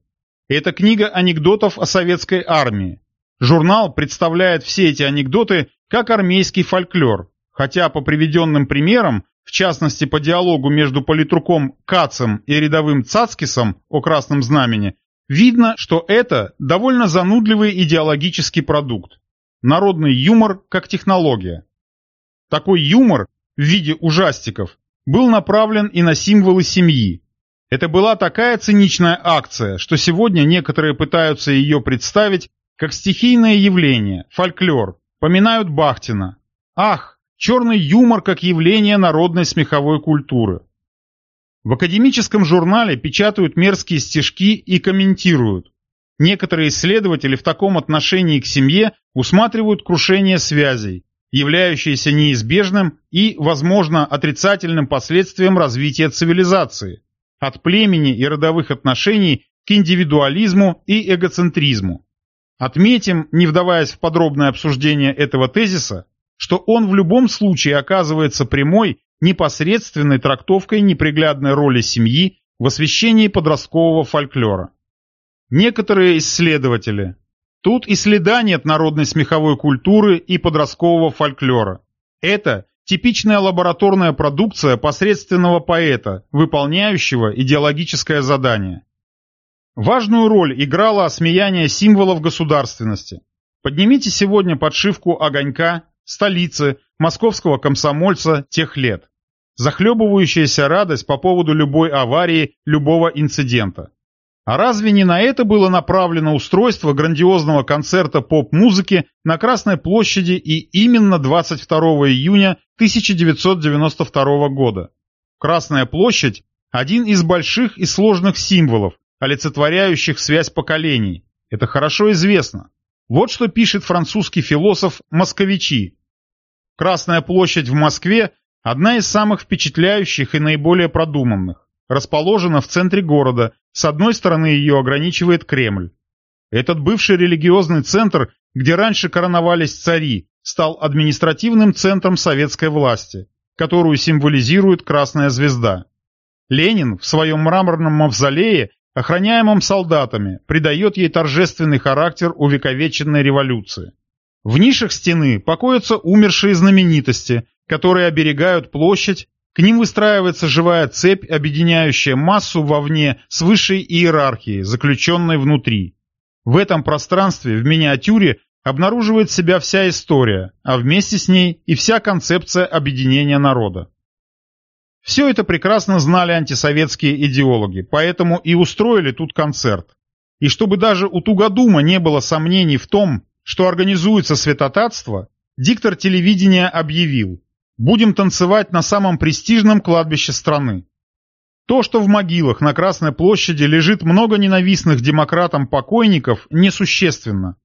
Это книга анекдотов о советской армии. Журнал представляет все эти анекдоты как армейский фольклор, хотя по приведенным примерам в частности по диалогу между политруком Кацем и рядовым Цацкисом о Красном Знамени, видно, что это довольно занудливый идеологический продукт. Народный юмор как технология. Такой юмор в виде ужастиков был направлен и на символы семьи. Это была такая циничная акция, что сегодня некоторые пытаются ее представить как стихийное явление, фольклор, поминают Бахтина. Ах, черный юмор как явление народной смеховой культуры. В академическом журнале печатают мерзкие стишки и комментируют. Некоторые исследователи в таком отношении к семье усматривают крушение связей, являющееся неизбежным и, возможно, отрицательным последствием развития цивилизации, от племени и родовых отношений к индивидуализму и эгоцентризму. Отметим, не вдаваясь в подробное обсуждение этого тезиса, что он в любом случае оказывается прямой, непосредственной трактовкой неприглядной роли семьи в освещении подросткового фольклора. Некоторые исследователи. Тут и следа нет народной смеховой культуры и подросткового фольклора. Это типичная лабораторная продукция посредственного поэта, выполняющего идеологическое задание. Важную роль играло осмеяние символов государственности. Поднимите сегодня подшивку огонька столицы, московского комсомольца тех лет. Захлебывающаяся радость по поводу любой аварии, любого инцидента. А разве не на это было направлено устройство грандиозного концерта поп-музыки на Красной площади и именно 22 июня 1992 года? Красная площадь – один из больших и сложных символов, олицетворяющих связь поколений. Это хорошо известно. Вот что пишет французский философ Московичи. Красная площадь в Москве – одна из самых впечатляющих и наиболее продуманных. Расположена в центре города, с одной стороны ее ограничивает Кремль. Этот бывший религиозный центр, где раньше короновались цари, стал административным центром советской власти, которую символизирует красная звезда. Ленин в своем мраморном мавзолее охраняемом солдатами, придает ей торжественный характер увековеченной революции. В нишах стены покоятся умершие знаменитости, которые оберегают площадь, к ним выстраивается живая цепь, объединяющая массу вовне с высшей иерархией, заключенной внутри. В этом пространстве, в миниатюре, обнаруживает себя вся история, а вместе с ней и вся концепция объединения народа. Все это прекрасно знали антисоветские идеологи, поэтому и устроили тут концерт. И чтобы даже у Тугодума не было сомнений в том, что организуется святотатство, диктор телевидения объявил «Будем танцевать на самом престижном кладбище страны». То, что в могилах на Красной площади лежит много ненавистных демократам покойников, несущественно.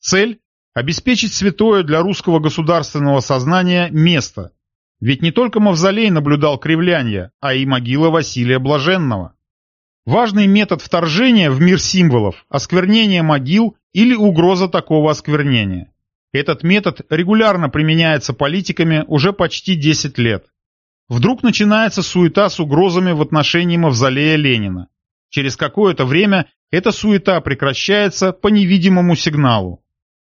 Цель – обеспечить святое для русского государственного сознания место. Ведь не только мавзолей наблюдал кривлянья, а и могила Василия Блаженного. Важный метод вторжения в мир символов – осквернение могил или угроза такого осквернения. Этот метод регулярно применяется политиками уже почти 10 лет. Вдруг начинается суета с угрозами в отношении мавзолея Ленина. Через какое-то время эта суета прекращается по невидимому сигналу.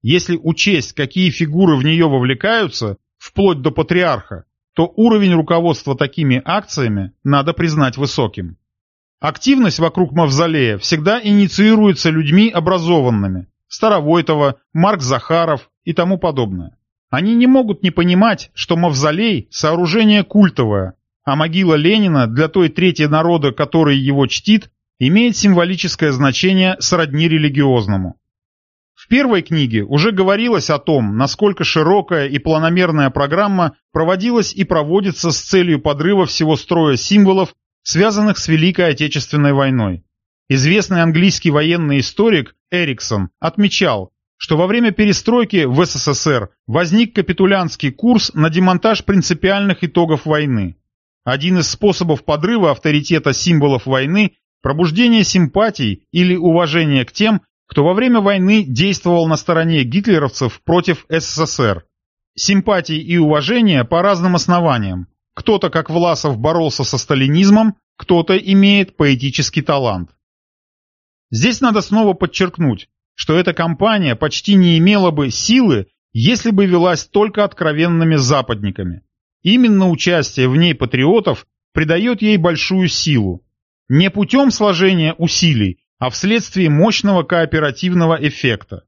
Если учесть, какие фигуры в нее вовлекаются, вплоть до патриарха, то уровень руководства такими акциями надо признать высоким. Активность вокруг мавзолея всегда инициируется людьми образованными – Старовойтова, Марк Захаров и тому подобное. Они не могут не понимать, что мавзолей – сооружение культовое, а могила Ленина для той трети народа, который его чтит, имеет символическое значение сродни религиозному. В первой книге уже говорилось о том, насколько широкая и планомерная программа проводилась и проводится с целью подрыва всего строя символов связанных с Великой Отечественной войной. Известный английский военный историк Эриксон отмечал, что во время перестройки в СССР возник капитулянский курс на демонтаж принципиальных итогов войны. Один из способов подрыва авторитета символов войны – пробуждение симпатий или уважения к тем, кто во время войны действовал на стороне гитлеровцев против СССР. Симпатии и уважение по разным основаниям, кто-то, как Власов, боролся со сталинизмом, кто-то имеет поэтический талант. Здесь надо снова подчеркнуть, что эта кампания почти не имела бы силы, если бы велась только откровенными западниками. Именно участие в ней патриотов придает ей большую силу. Не путем сложения усилий, а вследствие мощного кооперативного эффекта.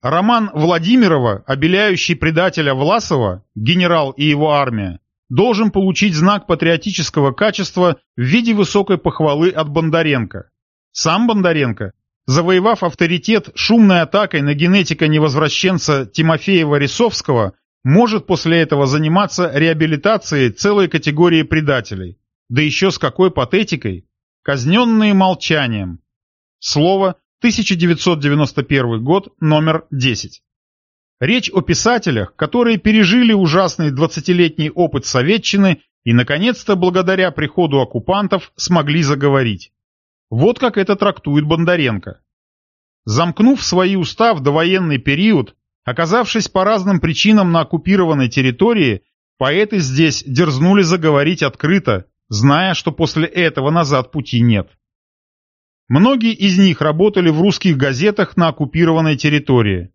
Роман Владимирова, обеляющий предателя Власова, генерал и его армия, должен получить знак патриотического качества в виде высокой похвалы от Бондаренко. Сам Бондаренко, завоевав авторитет шумной атакой на генетика-невозвращенца Тимофеева-Рисовского, может после этого заниматься реабилитацией целой категории предателей. Да еще с какой патетикой! Казненные молчанием. Слово 1991 год, номер 10. Речь о писателях, которые пережили ужасный двадцатилетний опыт советчины и, наконец-то, благодаря приходу оккупантов, смогли заговорить. Вот как это трактует Бондаренко. Замкнув свои уста в довоенный период, оказавшись по разным причинам на оккупированной территории, поэты здесь дерзнули заговорить открыто, зная, что после этого назад пути нет. Многие из них работали в русских газетах на оккупированной территории.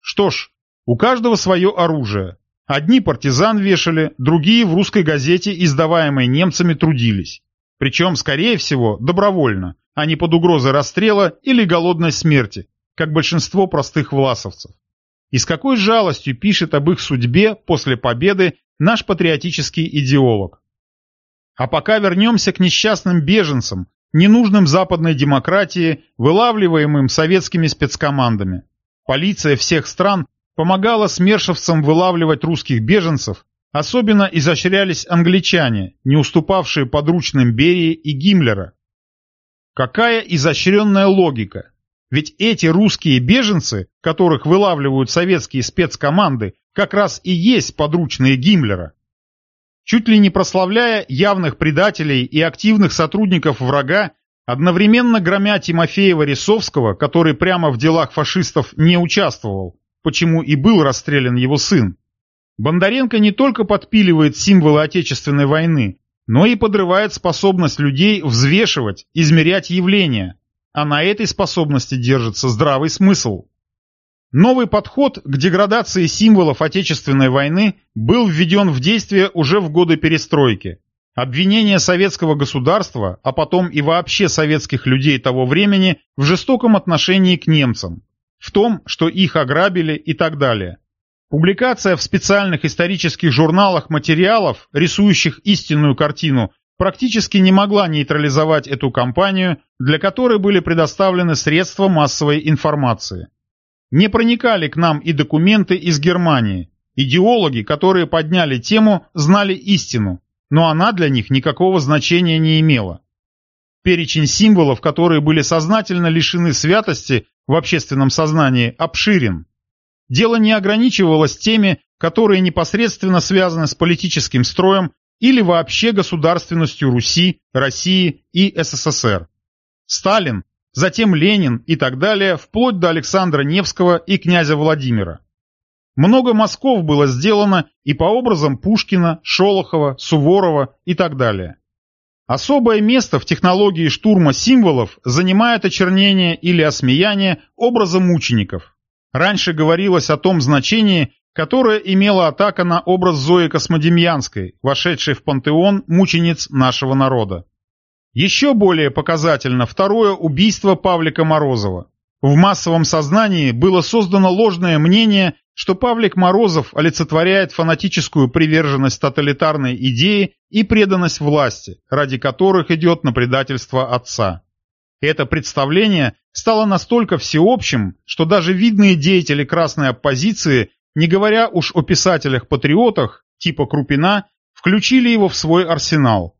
Что ж, у каждого свое оружие. Одни партизан вешали, другие в русской газете, издаваемой немцами, трудились. Причем, скорее всего, добровольно, а не под угрозой расстрела или голодной смерти, как большинство простых власовцев. И с какой жалостью пишет об их судьбе после победы наш патриотический идеолог. А пока вернемся к несчастным беженцам, ненужным западной демократии, вылавливаемым советскими спецкомандами. Полиция всех стран помогала смершевцам вылавливать русских беженцев, особенно изощрялись англичане, не уступавшие подручным Берии и Гиммлера. Какая изощренная логика! Ведь эти русские беженцы, которых вылавливают советские спецкоманды, как раз и есть подручные Гиммлера. Чуть ли не прославляя явных предателей и активных сотрудников врага, одновременно громя Тимофеева-Рисовского, который прямо в делах фашистов не участвовал, почему и был расстрелян его сын. Бондаренко не только подпиливает символы Отечественной войны, но и подрывает способность людей взвешивать, измерять явления, а на этой способности держится здравый смысл. Новый подход к деградации символов Отечественной войны был введен в действие уже в годы перестройки. Обвинение советского государства, а потом и вообще советских людей того времени в жестоком отношении к немцам, в том, что их ограбили и так далее. Публикация в специальных исторических журналах материалов, рисующих истинную картину, практически не могла нейтрализовать эту кампанию, для которой были предоставлены средства массовой информации. Не проникали к нам и документы из Германии. Идеологи, которые подняли тему, знали истину, но она для них никакого значения не имела. Перечень символов, которые были сознательно лишены святости в общественном сознании, обширен. Дело не ограничивалось теми, которые непосредственно связаны с политическим строем или вообще государственностью Руси, России и СССР. Сталин, затем Ленин и так далее, вплоть до Александра Невского и князя Владимира. Много мазков было сделано и по образам Пушкина, Шолохова, Суворова и так далее. Особое место в технологии штурма символов занимает очернение или осмеяние образа мучеников. Раньше говорилось о том значении, которое имела атака на образ Зои Космодемьянской, вошедшей в пантеон мучениц нашего народа. Еще более показательно второе убийство Павлика Морозова. В массовом сознании было создано ложное мнение, что Павлик Морозов олицетворяет фанатическую приверженность тоталитарной идее и преданность власти, ради которых идет на предательство отца. Это представление стало настолько всеобщим, что даже видные деятели красной оппозиции, не говоря уж о писателях-патриотах типа Крупина, включили его в свой арсенал.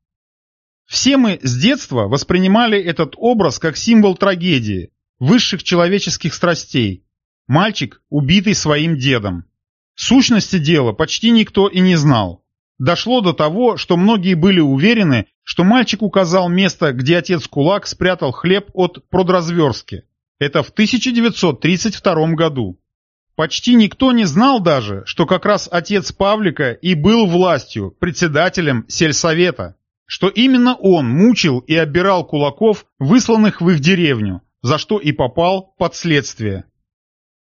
Все мы с детства воспринимали этот образ как символ трагедии, высших человеческих страстей, Мальчик, убитый своим дедом. Сущности дела почти никто и не знал. Дошло до того, что многие были уверены, что мальчик указал место, где отец Кулак спрятал хлеб от продразверстки. Это в 1932 году. Почти никто не знал даже, что как раз отец Павлика и был властью, председателем сельсовета, что именно он мучил и обирал кулаков, высланных в их деревню, за что и попал под следствие.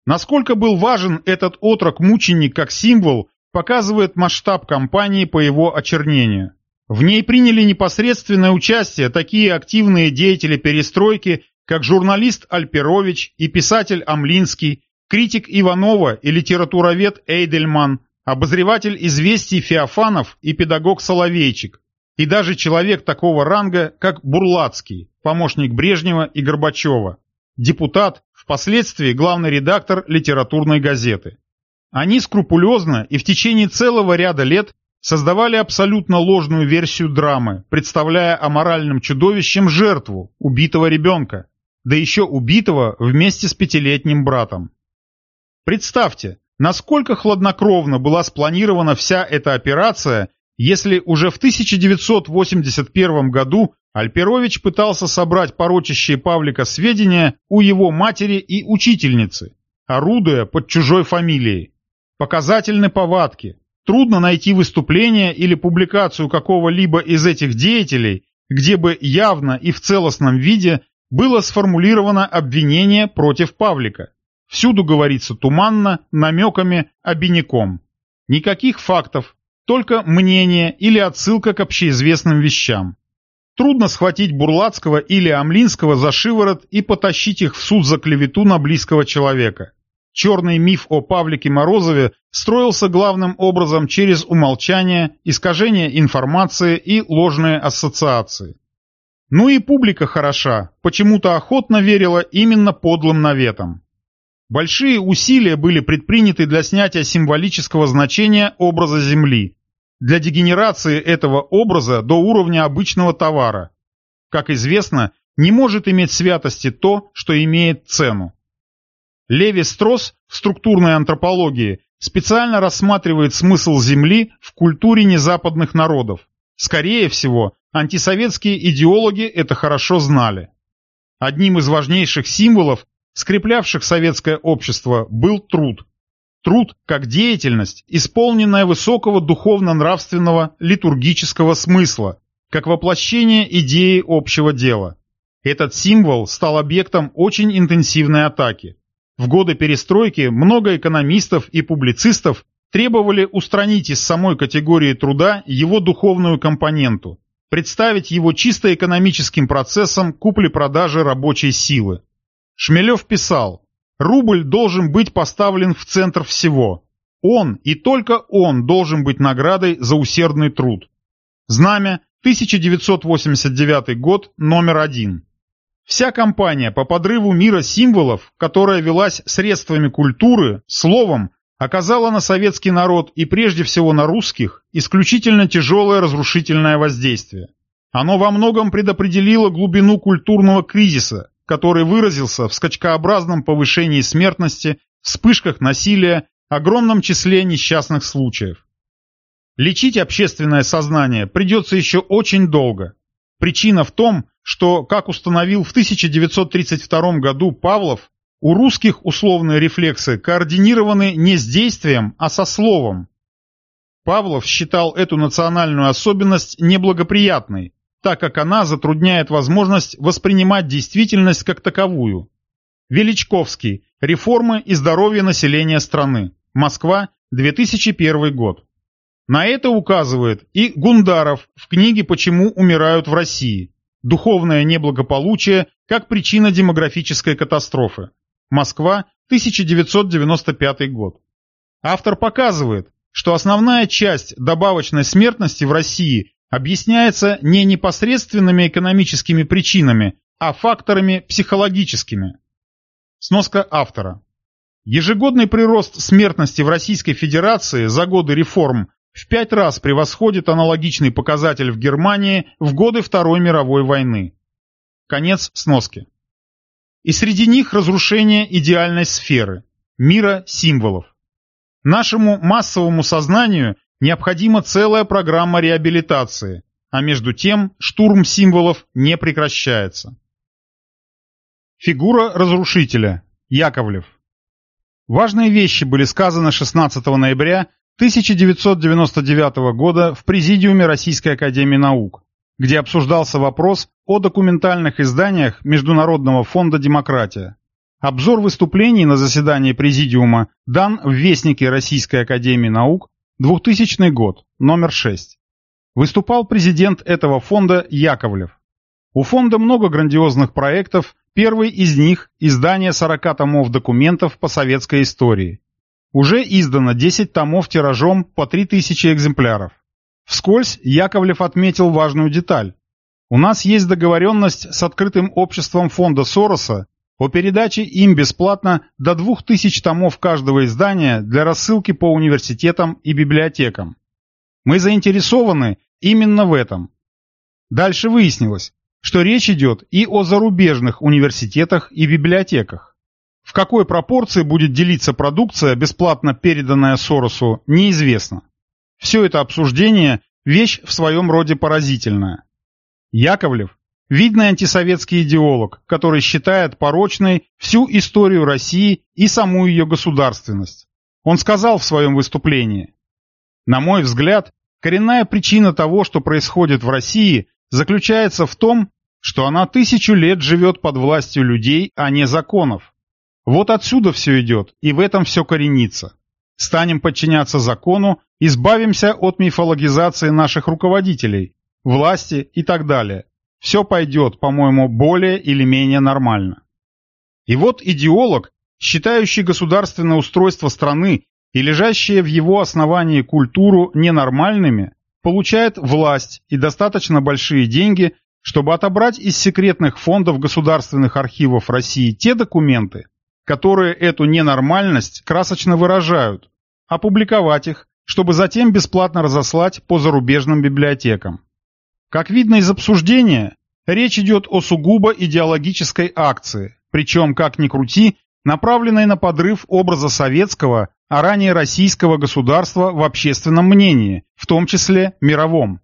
Насколько был важен этот отрок-мученик как символ, показывает масштаб кампании по его очернению. В ней приняли непосредственное участие такие активные деятели перестройки, как журналист Альперович и писатель Амлинский, критик Иванова и литературовед Эйдельман, обозреватель известий Феофанов и педагог Соловейчик, и даже человек такого ранга, как Бурлацкий, помощник Брежнева и Горбачева, депутат, впоследствии главный редактор литературной газеты. Они скрупулезно и в течение целого ряда лет создавали абсолютно ложную версию драмы, представляя аморальным чудовищем жертву, убитого ребенка, да еще убитого вместе с пятилетним братом. Представьте, насколько хладнокровно была спланирована вся эта операция, если уже в 1981 году Альперович пытался собрать порочащие Павлика сведения у его матери и учительницы, орудуя под чужой фамилией. Показательны повадки. Трудно найти выступление или публикацию какого-либо из этих деятелей, где бы явно и в целостном виде было сформулировано обвинение против Павлика. Всюду говорится туманно, намеками, обиняком. Никаких фактов, только мнение или отсылка к общеизвестным вещам. Трудно схватить Бурлацкого или Амлинского за шиворот и потащить их в суд за клевету на близкого человека. Черный миф о Павлике Морозове строился главным образом через умолчание, искажение информации и ложные ассоциации. Ну и публика хороша, почему-то охотно верила именно подлым наветам. Большие усилия были предприняты для снятия символического значения образа Земли, для дегенерации этого образа до уровня обычного товара. Как известно, не может иметь святости то, что имеет цену. Леви Стросс в структурной антропологии специально рассматривает смысл Земли в культуре незападных народов. Скорее всего, антисоветские идеологи это хорошо знали. Одним из важнейших символов, скреплявших советское общество, был труд. Труд как деятельность, исполненная высокого духовно-нравственного литургического смысла, как воплощение идеи общего дела. Этот символ стал объектом очень интенсивной атаки. В годы перестройки много экономистов и публицистов требовали устранить из самой категории труда его духовную компоненту, представить его чисто экономическим процессом купли-продажи рабочей силы. Шмелев писал, рубль должен быть поставлен в центр всего. Он и только он должен быть наградой за усердный труд. Знамя, 1989 год, номер один. Вся кампания по подрыву мира символов, которая велась средствами культуры, словом, оказала на советский народ и прежде всего на русских исключительно тяжелое разрушительное воздействие. Оно во многом предопределило глубину культурного кризиса, который выразился в скачкообразном повышении смертности, вспышках насилия, огромном числе несчастных случаев. Лечить общественное сознание придется еще очень долго. Причина в том, что, как установил в 1932 году Павлов, у русских условные рефлексы координированы не с действием, а со словом. Павлов считал эту национальную особенность неблагоприятной, так как она затрудняет возможность воспринимать действительность как таковую. Величковский. Реформы и здоровье населения страны. Москва, 2001 год. На это указывает и Гундаров в книге «Почему умирают в России», Духовное неблагополучие как причина демографической катастрофы. Москва, 1995 год. Автор показывает, что основная часть добавочной смертности в России объясняется не непосредственными экономическими причинами, а факторами психологическими. Сноска автора. Ежегодный прирост смертности в Российской Федерации за годы реформ в пять раз превосходит аналогичный показатель в Германии в годы Второй мировой войны. Конец сноски. И среди них разрушение идеальной сферы, мира символов. Нашему массовому сознанию необходима целая программа реабилитации, а между тем штурм символов не прекращается. Фигура разрушителя. Яковлев. Важные вещи были сказаны 16 ноября 1999 года в Президиуме Российской Академии Наук, где обсуждался вопрос о документальных изданиях Международного фонда «Демократия». Обзор выступлений на заседании Президиума дан в Вестнике Российской Академии Наук, 2000 год, номер 6. Выступал президент этого фонда Яковлев. У фонда много грандиозных проектов, первый из них – издание 40 томов документов по советской истории. Уже издано 10 томов тиражом по 3000 экземпляров. Вскользь Яковлев отметил важную деталь. У нас есть договоренность с открытым обществом фонда Сороса о передаче им бесплатно до 2000 томов каждого издания для рассылки по университетам и библиотекам. Мы заинтересованы именно в этом. Дальше выяснилось, что речь идет и о зарубежных университетах и библиотеках. В какой пропорции будет делиться продукция, бесплатно переданная Соросу, неизвестно. Все это обсуждение – вещь в своем роде поразительная. Яковлев – видный антисоветский идеолог, который считает порочной всю историю России и саму ее государственность. Он сказал в своем выступлении, «На мой взгляд, коренная причина того, что происходит в России, заключается в том, что она тысячу лет живет под властью людей, а не законов. Вот отсюда все идет, и в этом все коренится. Станем подчиняться закону, избавимся от мифологизации наших руководителей, власти и так далее. Все пойдет, по-моему, более или менее нормально. И вот идеолог, считающий государственное устройство страны и лежащие в его основании культуру ненормальными, получает власть и достаточно большие деньги, чтобы отобрать из секретных фондов государственных архивов России те документы, которые эту ненормальность красочно выражают, опубликовать их, чтобы затем бесплатно разослать по зарубежным библиотекам. Как видно из обсуждения, речь идет о сугубо идеологической акции, причем, как ни крути, направленной на подрыв образа советского, а ранее российского государства в общественном мнении, в том числе мировом.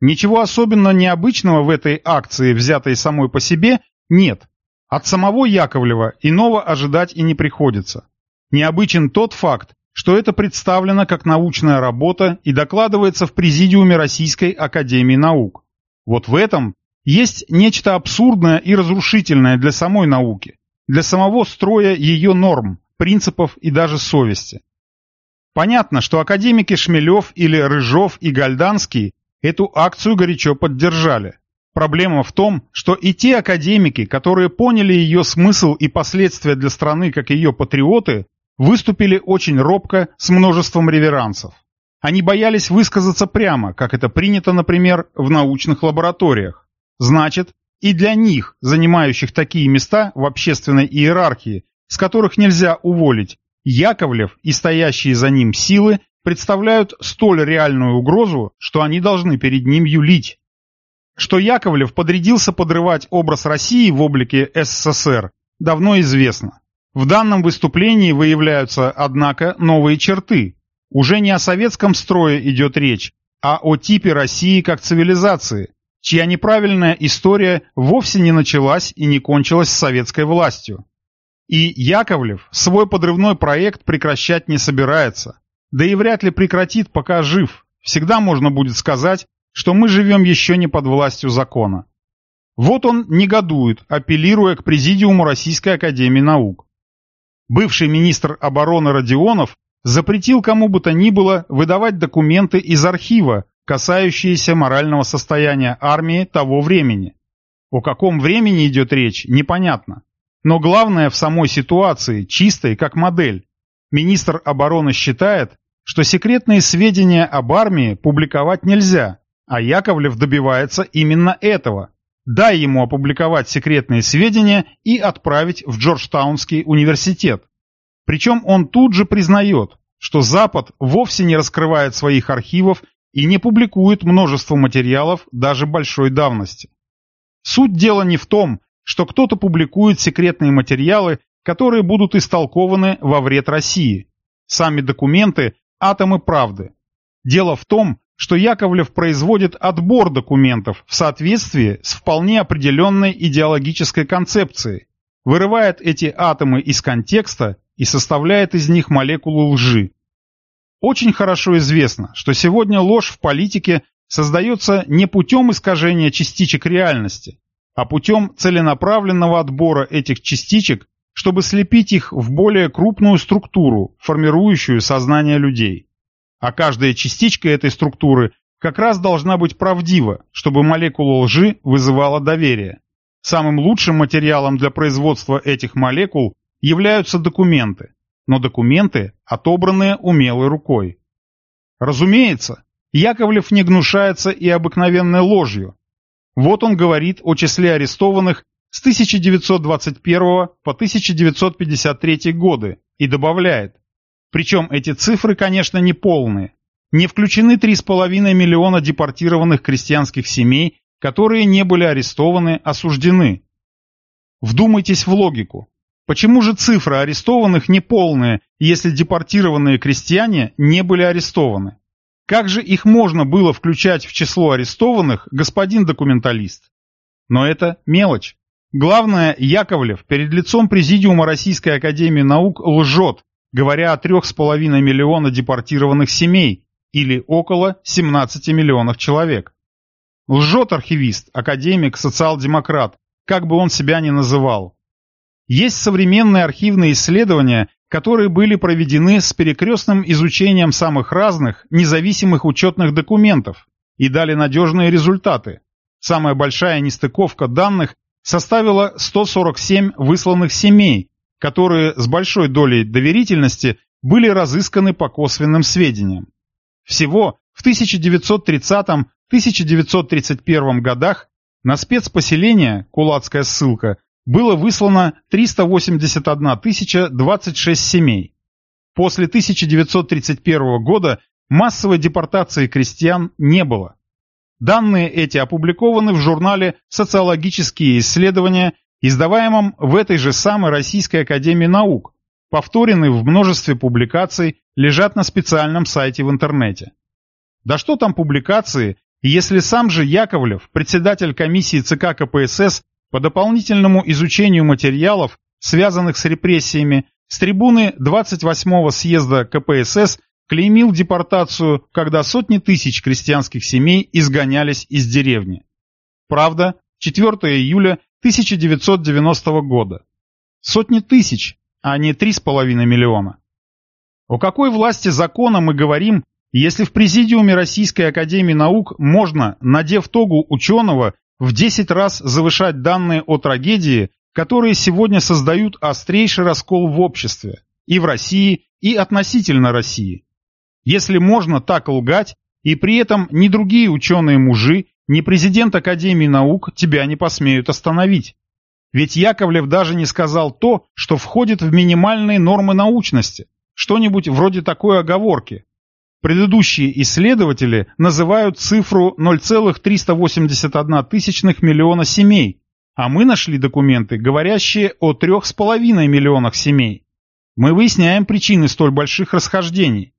Ничего особенно необычного в этой акции, взятой самой по себе, нет, от самого Яковлева иного ожидать и не приходится. Необычен тот факт, что это представлено как научная работа и докладывается в Президиуме Российской Академии Наук. Вот в этом есть нечто абсурдное и разрушительное для самой науки, для самого строя ее норм, принципов и даже совести. Понятно, что академики Шмелев или Рыжов и Гальданский эту акцию горячо поддержали. Проблема в том, что и те академики, которые поняли ее смысл и последствия для страны как ее патриоты, выступили очень робко с множеством реверансов. Они боялись высказаться прямо, как это принято, например, в научных лабораториях. Значит, и для них, занимающих такие места в общественной иерархии, с которых нельзя уволить, Яковлев и стоящие за ним силы представляют столь реальную угрозу, что они должны перед ним юлить. Что Яковлев подрядился подрывать образ России в облике СССР, давно известно. В данном выступлении выявляются, однако, новые черты. Уже не о советском строе идет речь, а о типе России как цивилизации, чья неправильная история вовсе не началась и не кончилась с советской властью. И Яковлев свой подрывной проект прекращать не собирается. Да и вряд ли прекратит, пока жив. Всегда можно будет сказать, что мы живем еще не под властью закона. Вот он негодует, апеллируя к Президиуму Российской Академии Наук. Бывший министр обороны Родионов запретил кому бы то ни было выдавать документы из архива, касающиеся морального состояния армии того времени. О каком времени идет речь, непонятно. Но главное в самой ситуации, чистой как модель. Министр обороны считает, что секретные сведения об армии публиковать нельзя, а Яковлев добивается именно этого. Дай ему опубликовать секретные сведения и отправить в Джорджтаунский университет. Причем он тут же признает, что Запад вовсе не раскрывает своих архивов и не публикует множество материалов даже большой давности. Суть дела не в том, что кто-то публикует секретные материалы, которые будут истолкованы во вред России. Сами документы – атомы правды. Дело в том, что Яковлев производит отбор документов в соответствии с вполне определенной идеологической концепцией, вырывает эти атомы из контекста и составляет из них молекулы лжи. Очень хорошо известно, что сегодня ложь в политике создается не путем искажения частичек реальности, а путем целенаправленного отбора этих частичек, чтобы слепить их в более крупную структуру, формирующую сознание людей. А каждая частичка этой структуры как раз должна быть правдива, чтобы молекула лжи вызывала доверие. Самым лучшим материалом для производства этих молекул являются документы, но документы, отобранные умелой рукой. Разумеется, Яковлев не гнушается и обыкновенной ложью, вот он говорит о числе арестованных с 1921 по 1953 годы и добавляет, причем эти цифры, конечно, не полные, не включены 3,5 миллиона депортированных крестьянских семей, которые не были арестованы, осуждены. Вдумайтесь в логику. Почему же цифры арестованных не полные, если депортированные крестьяне не были арестованы? Как же их можно было включать в число арестованных, господин документалист? Но это мелочь. Главное, Яковлев перед лицом Президиума Российской Академии Наук лжет, говоря о 3,5 миллиона депортированных семей, или около 17 миллионов человек. Лжет архивист, академик, социал-демократ, как бы он себя ни называл. Есть современные архивные исследования, которые были проведены с перекрестным изучением самых разных, независимых учетных документов и дали надежные результаты. Самая большая нестыковка данных составила 147 высланных семей, которые с большой долей доверительности были разысканы по косвенным сведениям. Всего в 1930-1931 годах на спецпоселение, кулацкая ссылка, было выслано 381 026 семей. После 1931 года массовой депортации крестьян не было. Данные эти опубликованы в журнале «Социологические исследования», издаваемом в этой же самой Российской Академии Наук, повторены в множестве публикаций, лежат на специальном сайте в интернете. Да что там публикации, если сам же Яковлев, председатель комиссии ЦК КПСС, по дополнительному изучению материалов, связанных с репрессиями, с трибуны 28-го съезда КПСС клеймил депортацию, когда сотни тысяч крестьянских семей изгонялись из деревни. Правда, 4 июля 1990 года. Сотни тысяч, а не 3,5 миллиона. О какой власти закона мы говорим, если в Президиуме Российской Академии Наук можно, надев тогу ученого, в 10 раз завышать данные о трагедии, которые сегодня создают острейший раскол в обществе, и в России, и относительно России. Если можно так лгать, и при этом ни другие ученые-мужи, ни президент Академии наук тебя не посмеют остановить. Ведь Яковлев даже не сказал то, что входит в минимальные нормы научности, что-нибудь вроде такой оговорки. Предыдущие исследователи называют цифру 0,381 миллиона семей, а мы нашли документы, говорящие о 3,5 миллионах семей. Мы выясняем причины столь больших расхождений.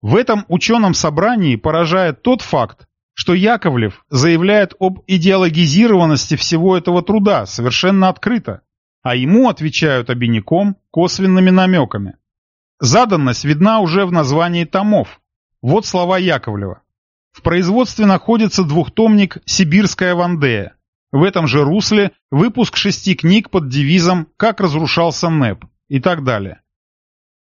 В этом ученом собрании поражает тот факт, что Яковлев заявляет об идеологизированности всего этого труда совершенно открыто, а ему отвечают обиняком косвенными намеками. Заданность видна уже в названии томов. Вот слова Яковлева. В производстве находится двухтомник «Сибирская Вандея». В этом же русле выпуск шести книг под девизом «Как разрушался НЭП» и так далее.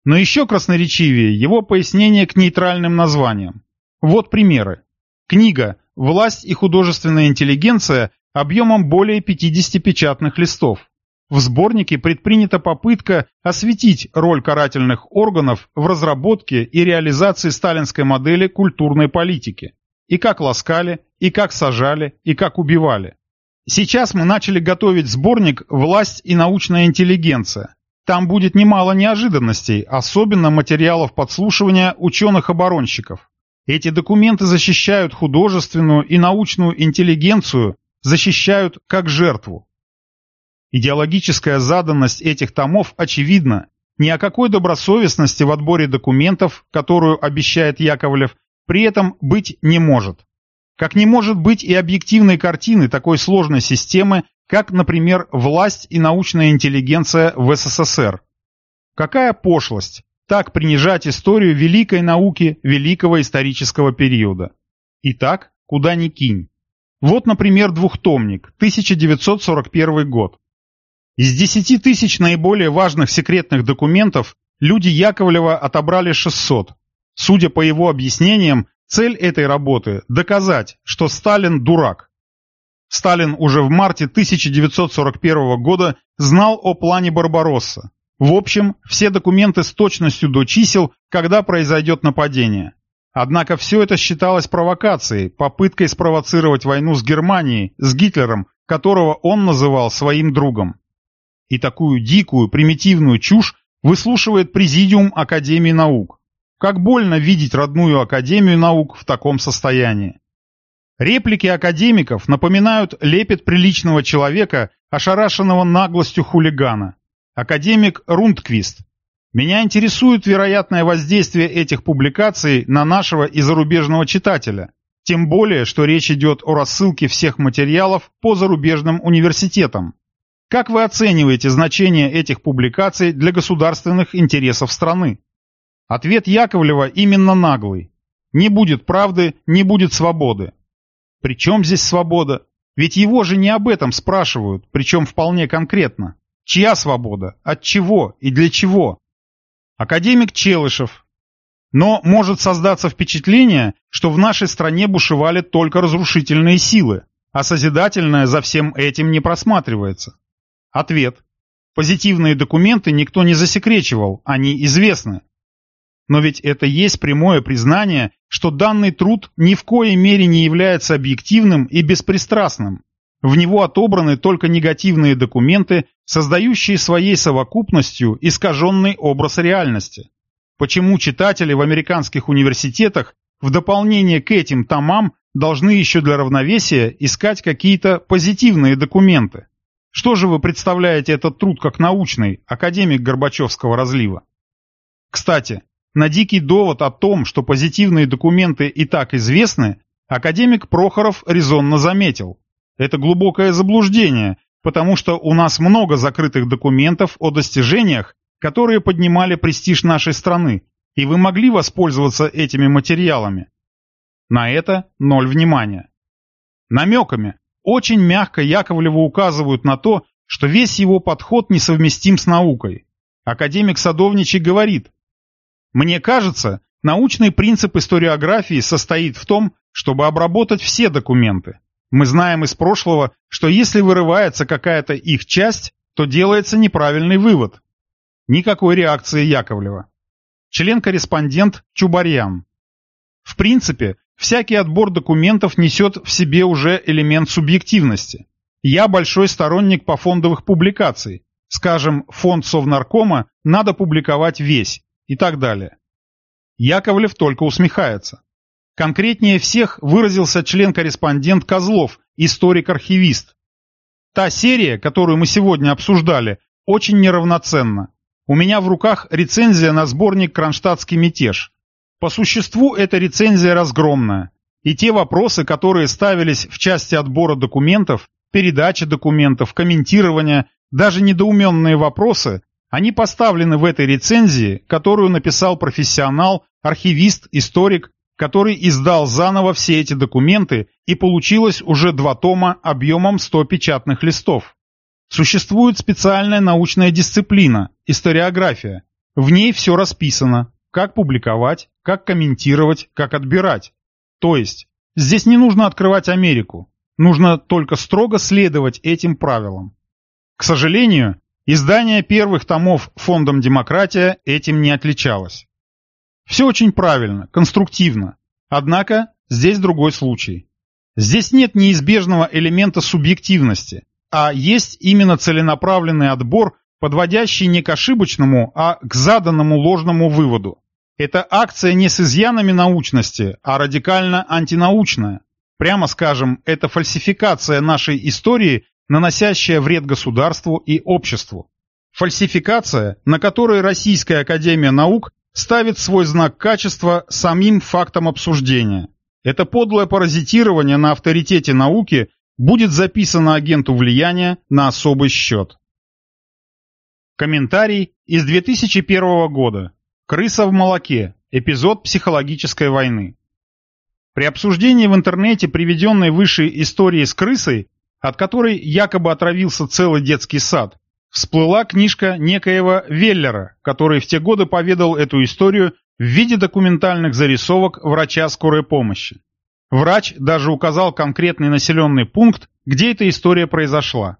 Но еще красноречивее его пояснение к нейтральным названиям. Вот примеры. Книга «Власть и художественная интеллигенция» объемом более 50 печатных листов. В сборнике предпринята попытка осветить роль карательных органов в разработке и реализации сталинской модели культурной политики. И как ласкали, и как сажали, и как убивали. Сейчас мы начали готовить сборник «Власть и научная интеллигенция». Там будет немало неожиданностей, особенно материалов подслушивания ученых-оборонщиков. Эти документы защищают художественную и научную интеллигенцию, защищают как жертву. Идеологическая заданность этих томов очевидна. Ни о какой добросовестности в отборе документов, которую обещает Яковлев, при этом быть не может. Как не может быть и объективной картины такой сложной системы, как, например, власть и научная интеллигенция в СССР. Какая пошлость, так принижать историю великой науки великого исторического периода. Итак, куда ни кинь. Вот, например, двухтомник, 1941 год. Из 10 тысяч наиболее важных секретных документов люди Яковлева отобрали 600. Судя по его объяснениям, цель этой работы – доказать, что Сталин дурак. Сталин уже в марте 1941 года знал о плане Барбаросса. В общем, все документы с точностью до чисел, когда произойдет нападение. Однако все это считалось провокацией, попыткой спровоцировать войну с Германией, с Гитлером, которого он называл своим другом. И такую дикую, примитивную чушь выслушивает Президиум Академии наук. Как больно видеть родную Академию наук в таком состоянии. Реплики академиков напоминают лепет приличного человека, ошарашенного наглостью хулигана. Академик Рундквист. Меня интересует вероятное воздействие этих публикаций на нашего и зарубежного читателя. Тем более, что речь идет о рассылке всех материалов по зарубежным университетам. Как вы оцениваете значение этих публикаций для государственных интересов страны? Ответ Яковлева именно наглый. Не будет правды, не будет свободы. Причем здесь свобода? Ведь его же не об этом спрашивают, причем вполне конкретно. Чья свобода? От чего и для чего? Академик Челышев. Но может создаться впечатление, что в нашей стране бушевали только разрушительные силы, а созидательное за всем этим не просматривается. Ответ. Позитивные документы никто не засекречивал, они известны. Но ведь это есть прямое признание, что данный труд ни в коей мере не является объективным и беспристрастным. В него отобраны только негативные документы, создающие своей совокупностью искаженный образ реальности. Почему читатели в американских университетах в дополнение к этим томам должны еще для равновесия искать какие-то позитивные документы? Что же вы представляете этот труд как научный, академик Горбачевского разлива? Кстати, на дикий довод о том, что позитивные документы и так известны, академик Прохоров резонно заметил. Это глубокое заблуждение, потому что у нас много закрытых документов о достижениях, которые поднимали престиж нашей страны, и вы могли воспользоваться этими материалами. На это ноль внимания. Намеками, очень мягко Яковлеву указывают на то, что весь его подход несовместим с наукой. Академик Садовничий говорит, Мне кажется, научный принцип историографии состоит в том, чтобы обработать все документы. Мы знаем из прошлого, что если вырывается какая-то их часть, то делается неправильный вывод. Никакой реакции Яковлева. Член-корреспондент Чубарьян. В принципе, всякий отбор документов несет в себе уже элемент субъективности. Я большой сторонник по фондовых публикаций. Скажем, фонд Совнаркома надо публиковать весь и так далее. Яковлев только усмехается. Конкретнее всех выразился член-корреспондент Козлов, историк-архивист. Та серия, которую мы сегодня обсуждали, очень неравноценна. У меня в руках рецензия на сборник «Кронштадтский мятеж». По существу эта рецензия разгромная. И те вопросы, которые ставились в части отбора документов, передачи документов, комментирования, даже недоуменные вопросы, они поставлены в этой рецензии, которую написал профессионал, архивист, историк, который издал заново все эти документы, и получилось уже два тома объемом 100 печатных листов. Существует специальная научная дисциплина – историография. В ней все расписано, как публиковать, как комментировать, как отбирать. То есть, здесь не нужно открывать Америку, нужно только строго следовать этим правилам. К сожалению, издание первых томов фондом «Демократия» этим не отличалось. Все очень правильно, конструктивно. Однако здесь другой случай. Здесь нет неизбежного элемента субъективности, а есть именно целенаправленный отбор, подводящий не к ошибочному, а к заданному ложному выводу. Это акция не с изъянами научности, а радикально антинаучная. Прямо скажем, это фальсификация нашей истории, наносящая вред государству и обществу. Фальсификация, на которой Российская Академия Наук ставит свой знак качества самим фактом обсуждения. Это подлое паразитирование на авторитете науки будет записано агенту влияния на особый счет. Комментарий из 2001 года. Крыса в молоке. Эпизод психологической войны. При обсуждении в интернете приведенной выше истории с крысой, от которой якобы отравился целый детский сад, всплыла книжка некоего Веллера, который в те годы поведал эту историю в виде документальных зарисовок врача скорой помощи. Врач даже указал конкретный населенный пункт, где эта история произошла.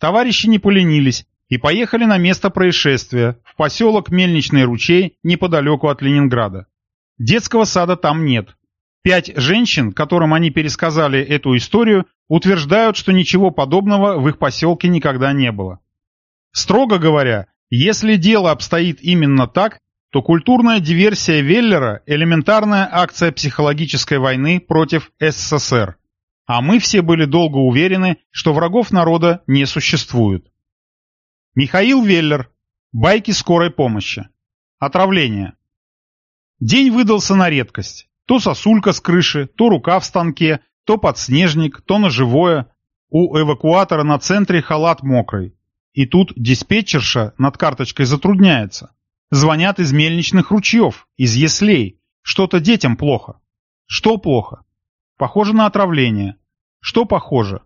Товарищи не поленились и поехали на место происшествия, в поселок Мельничный ручей, неподалеку от Ленинграда. Детского сада там нет. Пять женщин, которым они пересказали эту историю, утверждают, что ничего подобного в их поселке никогда не было. Строго говоря, если дело обстоит именно так, то культурная диверсия Веллера – элементарная акция психологической войны против СССР. А мы все были долго уверены, что врагов народа не существует. Михаил Веллер. Байки скорой помощи. Отравление. День выдался на редкость. То сосулька с крыши, то рука в станке, то подснежник, то ножевое. У эвакуатора на центре халат мокрый. И тут диспетчерша над карточкой затрудняется. Звонят из мельничных ручьев, из яслей. Что-то детям плохо. Что плохо? Похоже на отравление. Что похоже?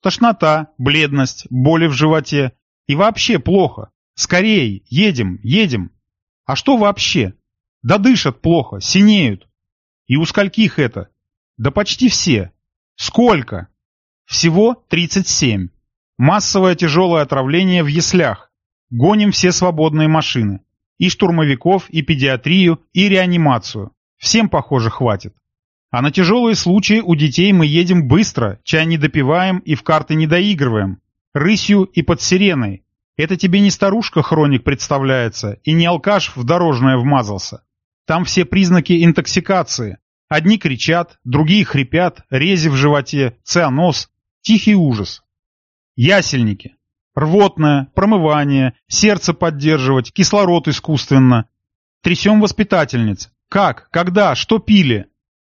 Тошнота, бледность, боли в животе. И вообще плохо. Скорей, едем, едем. А что вообще? Да дышат плохо, синеют. И у скольких это? Да почти все. Сколько? Всего 37. Массовое тяжелое отравление в яслях. Гоним все свободные машины. И штурмовиков, и педиатрию, и реанимацию. Всем, похоже, хватит. А на тяжелые случаи у детей мы едем быстро, чай не допиваем и в карты не доигрываем. Рысью и под сиреной. Это тебе не старушка-хроник представляется, и не алкаш в дорожное вмазался. Там все признаки интоксикации. Одни кричат, другие хрипят, рези в животе, цианоз, тихий ужас. Ясельники. Рвотное, промывание, сердце поддерживать, кислород искусственно. Трясем воспитательниц. Как, когда, что пили?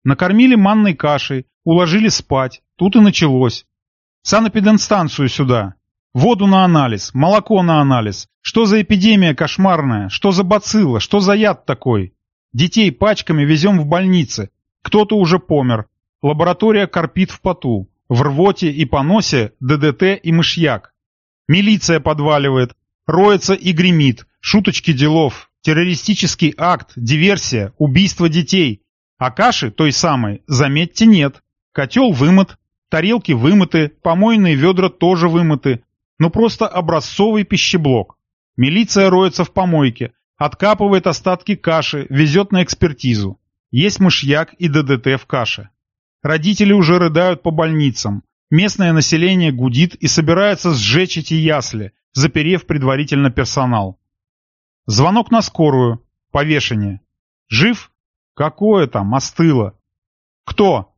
Накормили манной кашей, уложили спать. Тут и началось. Санэпиденстанцию сюда. Воду на анализ, молоко на анализ. Что за эпидемия кошмарная? Что за бацилла? Что за яд такой? Детей пачками везем в больницы. Кто-то уже помер. Лаборатория корпит в поту. В рвоте и поносе ДДТ и мышьяк. Милиция подваливает, роется и гремит, шуточки делов. террористический акт, диверсия, убийство детей. А каши той самой, заметьте, нет. Котел вымыт, тарелки вымыты, помойные ведра тоже вымыты. Ну просто образцовый пищеблок. Милиция роется в помойке, откапывает остатки каши, везет на экспертизу. Есть мышьяк и ДДТ в каше. Родители уже рыдают по больницам. Местное население гудит и собирается сжечь эти ясли, заперев предварительно персонал. Звонок на скорую. Повешение. Жив? Какое там, остыло. Кто?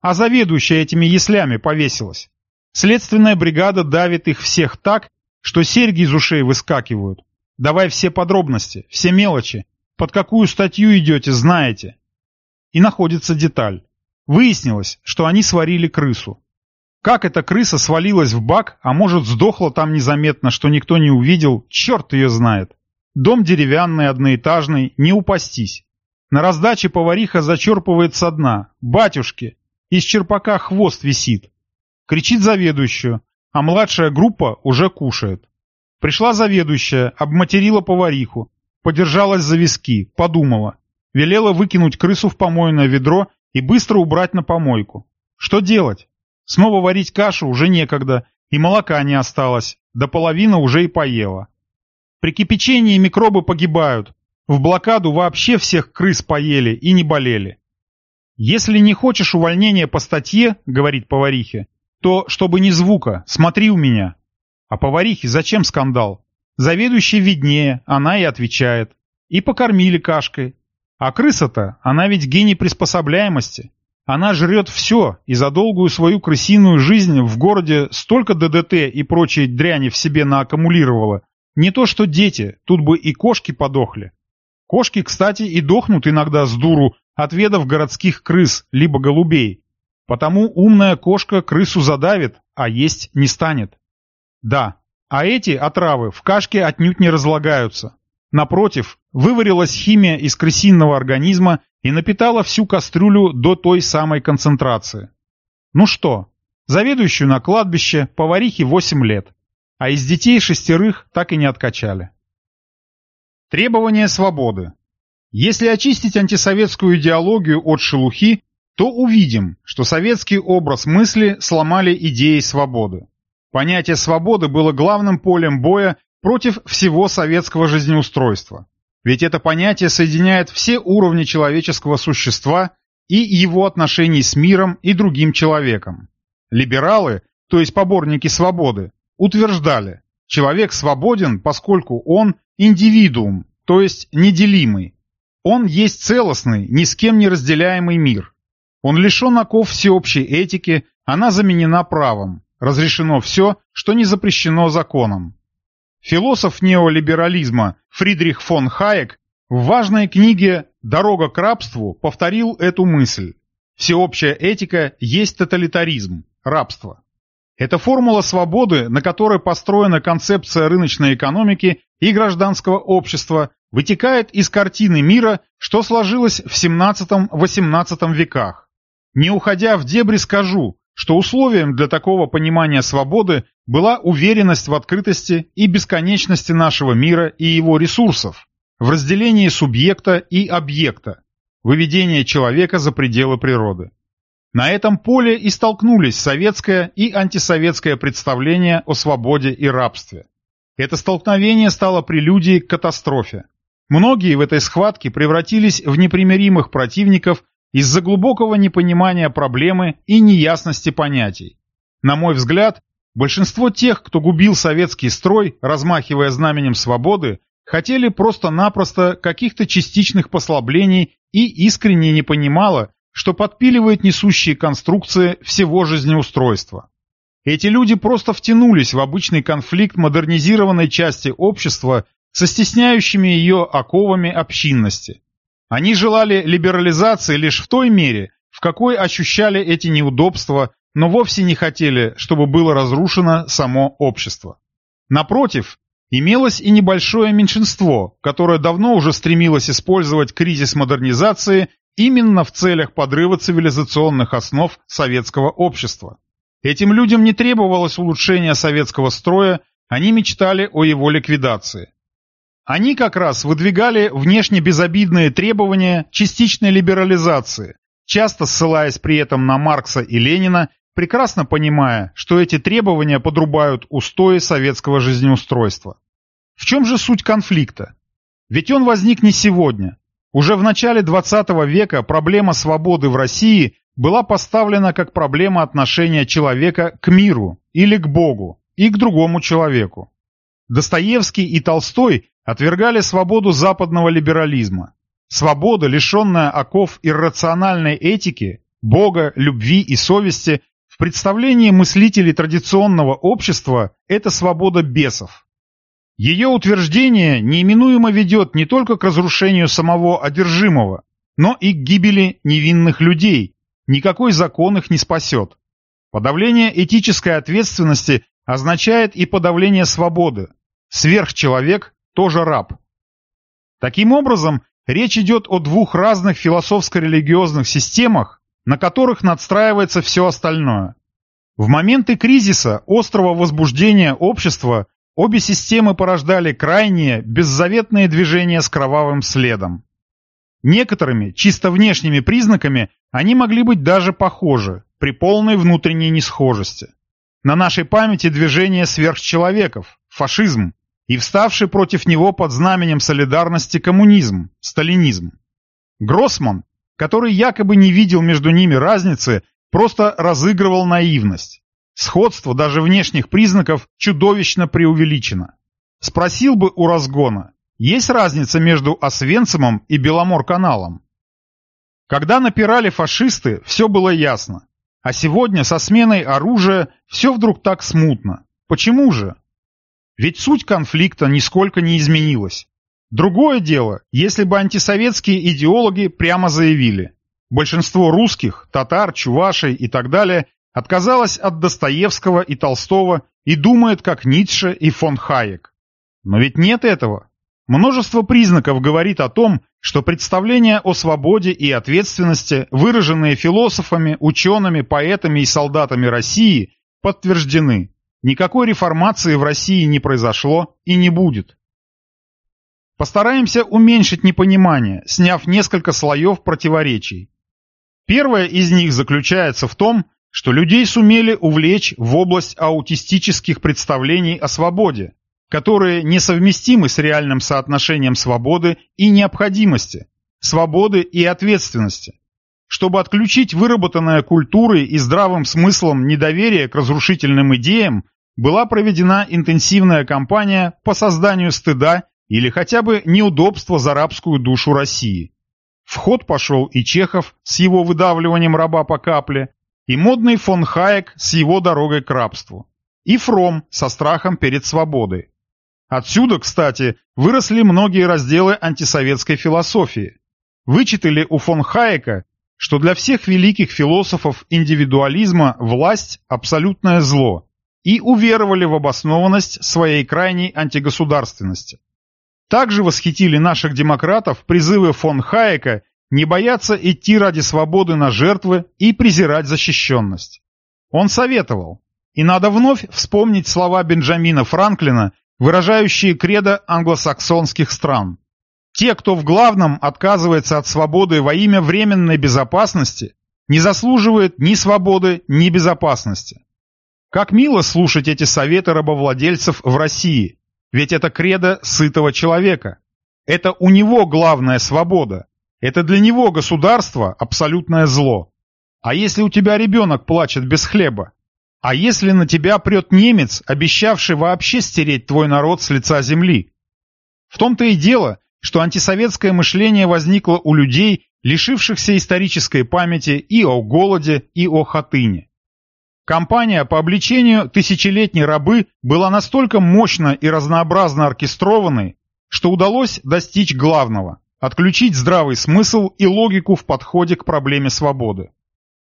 А заведующая этими яслями повесилась. Следственная бригада давит их всех так, что серьги из ушей выскакивают. Давай все подробности, все мелочи. Под какую статью идете, знаете. И находится деталь. Выяснилось, что они сварили крысу. Как эта крыса свалилась в бак, а может сдохла там незаметно, что никто не увидел, черт ее знает. Дом деревянный, одноэтажный, не упастись. На раздаче повариха зачерпывает со дна. «Батюшки!» Из черпака хвост висит. Кричит заведующую, а младшая группа уже кушает. Пришла заведующая, обматерила повариху, подержалась за виски, подумала. Велела выкинуть крысу в помойное ведро и быстро убрать на помойку. Что делать? Снова варить кашу уже некогда, и молока не осталось, до половины уже и поела. При кипячении микробы погибают. В блокаду вообще всех крыс поели и не болели. «Если не хочешь увольнения по статье, — говорит поварихе, — то, чтобы ни звука, смотри у меня». А поварихе зачем скандал? Заведующий виднее, она и отвечает. И покормили кашкой. А крыса-то, она ведь гений приспособляемости. Она жрет все, и за долгую свою крысиную жизнь в городе столько ДДТ и прочей дряни в себе нааккумулировала, не то что дети, тут бы и кошки подохли. Кошки, кстати, и дохнут иногда с дуру, отведав городских крыс, либо голубей. Потому умная кошка крысу задавит, а есть не станет. Да, а эти отравы в кашке отнюдь не разлагаются. Напротив, выварилась химия из крысиного организма и напитала всю кастрюлю до той самой концентрации. Ну что, заведующую на кладбище поварихе 8 лет а из детей шестерых так и не откачали. Требование свободы. Если очистить антисоветскую идеологию от шелухи, то увидим, что советский образ мысли сломали идеи свободы. Понятие свободы было главным полем боя против всего советского жизнеустройства. Ведь это понятие соединяет все уровни человеческого существа и его отношений с миром и другим человеком. Либералы, то есть поборники свободы, утверждали, человек свободен, поскольку он индивидуум, то есть неделимый. Он есть целостный, ни с кем не разделяемый мир. Он лишен оков всеобщей этики, она заменена правом. Разрешено все, что не запрещено законом. Философ неолиберализма Фридрих фон Хайек в важной книге «Дорога к рабству» повторил эту мысль. Всеобщая этика есть тоталитаризм, рабство. Это формула свободы, на которой построена концепция рыночной экономики и гражданского общества, вытекает из картины мира, что сложилось в 17-18 веках. Не уходя в дебри скажу, что условием для такого понимания свободы была уверенность в открытости и бесконечности нашего мира и его ресурсов, в разделении субъекта и объекта, выведение человека за пределы природы. На этом поле и столкнулись советское и антисоветское представление о свободе и рабстве. Это столкновение стало прелюдией к катастрофе. Многие в этой схватке превратились в непримиримых противников из-за глубокого непонимания проблемы и неясности понятий. На мой взгляд, большинство тех, кто губил советский строй, размахивая знаменем свободы, хотели просто-напросто каких-то частичных послаблений и искренне не понимало, что подпиливает несущие конструкции всего жизнеустройства. Эти люди просто втянулись в обычный конфликт модернизированной части общества со стесняющими ее оковами общинности. Они желали либерализации лишь в той мере, в какой ощущали эти неудобства, но вовсе не хотели, чтобы было разрушено само общество. Напротив, имелось и небольшое меньшинство, которое давно уже стремилось использовать кризис модернизации именно в целях подрыва цивилизационных основ советского общества. Этим людям не требовалось улучшения советского строя, они мечтали о его ликвидации. Они как раз выдвигали внешне безобидные требования частичной либерализации, часто ссылаясь при этом на Маркса и Ленина, прекрасно понимая, что эти требования подрубают устои советского жизнеустройства. В чем же суть конфликта? Ведь он возник не сегодня. Уже в начале XX века проблема свободы в России была поставлена как проблема отношения человека к миру или к Богу и к другому человеку. Достоевский и Толстой отвергали свободу западного либерализма. Свобода, лишенная оков иррациональной этики, Бога, любви и совести, в представлении мыслителей традиционного общества – это свобода бесов. Ее утверждение неименуемо ведет не только к разрушению самого одержимого, но и к гибели невинных людей. Никакой закон их не спасет. Подавление этической ответственности означает и подавление свободы. Сверхчеловек тоже раб. Таким образом, речь идет о двух разных философско-религиозных системах, на которых надстраивается все остальное. В моменты кризиса, острого возбуждения общества, обе системы порождали крайние, беззаветные движения с кровавым следом. Некоторыми, чисто внешними признаками, они могли быть даже похожи, при полной внутренней несхожести. На нашей памяти движение сверхчеловеков, фашизм, и вставший против него под знаменем солидарности коммунизм, сталинизм. Гроссман, который якобы не видел между ними разницы, просто разыгрывал наивность. Сходство даже внешних признаков чудовищно преувеличено. Спросил бы у разгона, есть разница между Освенцимом и Беломор-каналом? Когда напирали фашисты, все было ясно. А сегодня со сменой оружия все вдруг так смутно. Почему же? Ведь суть конфликта нисколько не изменилась. Другое дело, если бы антисоветские идеологи прямо заявили. Большинство русских, татар, чувашей и так далее отказалось от Достоевского и Толстого и думает как Ницше и фон Хайек. Но ведь нет этого. Множество признаков говорит о том, что представления о свободе и ответственности, выраженные философами, учеными, поэтами и солдатами России, подтверждены. Никакой реформации в России не произошло и не будет. Постараемся уменьшить непонимание, сняв несколько слоев противоречий. Первое из них заключается в том, что людей сумели увлечь в область аутистических представлений о свободе, которые несовместимы с реальным соотношением свободы и необходимости, свободы и ответственности. Чтобы отключить выработанное культурой и здравым смыслом недоверие к разрушительным идеям, была проведена интенсивная кампания по созданию стыда или хотя бы неудобства за рабскую душу России. В ход пошел и Чехов с его выдавливанием раба по капле, и модный фон Хаек с его дорогой к рабству, и Фром со страхом перед свободой. Отсюда, кстати, выросли многие разделы антисоветской философии. Вычитали у фон Хаека, что для всех великих философов индивидуализма власть – абсолютное зло, и уверовали в обоснованность своей крайней антигосударственности. Также восхитили наших демократов призывы фон Хайека не бояться идти ради свободы на жертвы и презирать защищенность. Он советовал, и надо вновь вспомнить слова Бенджамина Франклина, выражающие кредо англосаксонских стран. Те, кто в главном отказывается от свободы во имя временной безопасности, не заслуживает ни свободы, ни безопасности. Как мило слушать эти советы рабовладельцев в России, ведь это кредо сытого человека. Это у него главная свобода. Это для него государство – абсолютное зло. А если у тебя ребенок плачет без хлеба? А если на тебя прет немец, обещавший вообще стереть твой народ с лица земли? В том-то и дело, что антисоветское мышление возникло у людей, лишившихся исторической памяти и о голоде, и о хатыне. Компания по обличению тысячелетней рабы была настолько мощно и разнообразно оркестрованной, что удалось достичь главного – отключить здравый смысл и логику в подходе к проблеме свободы.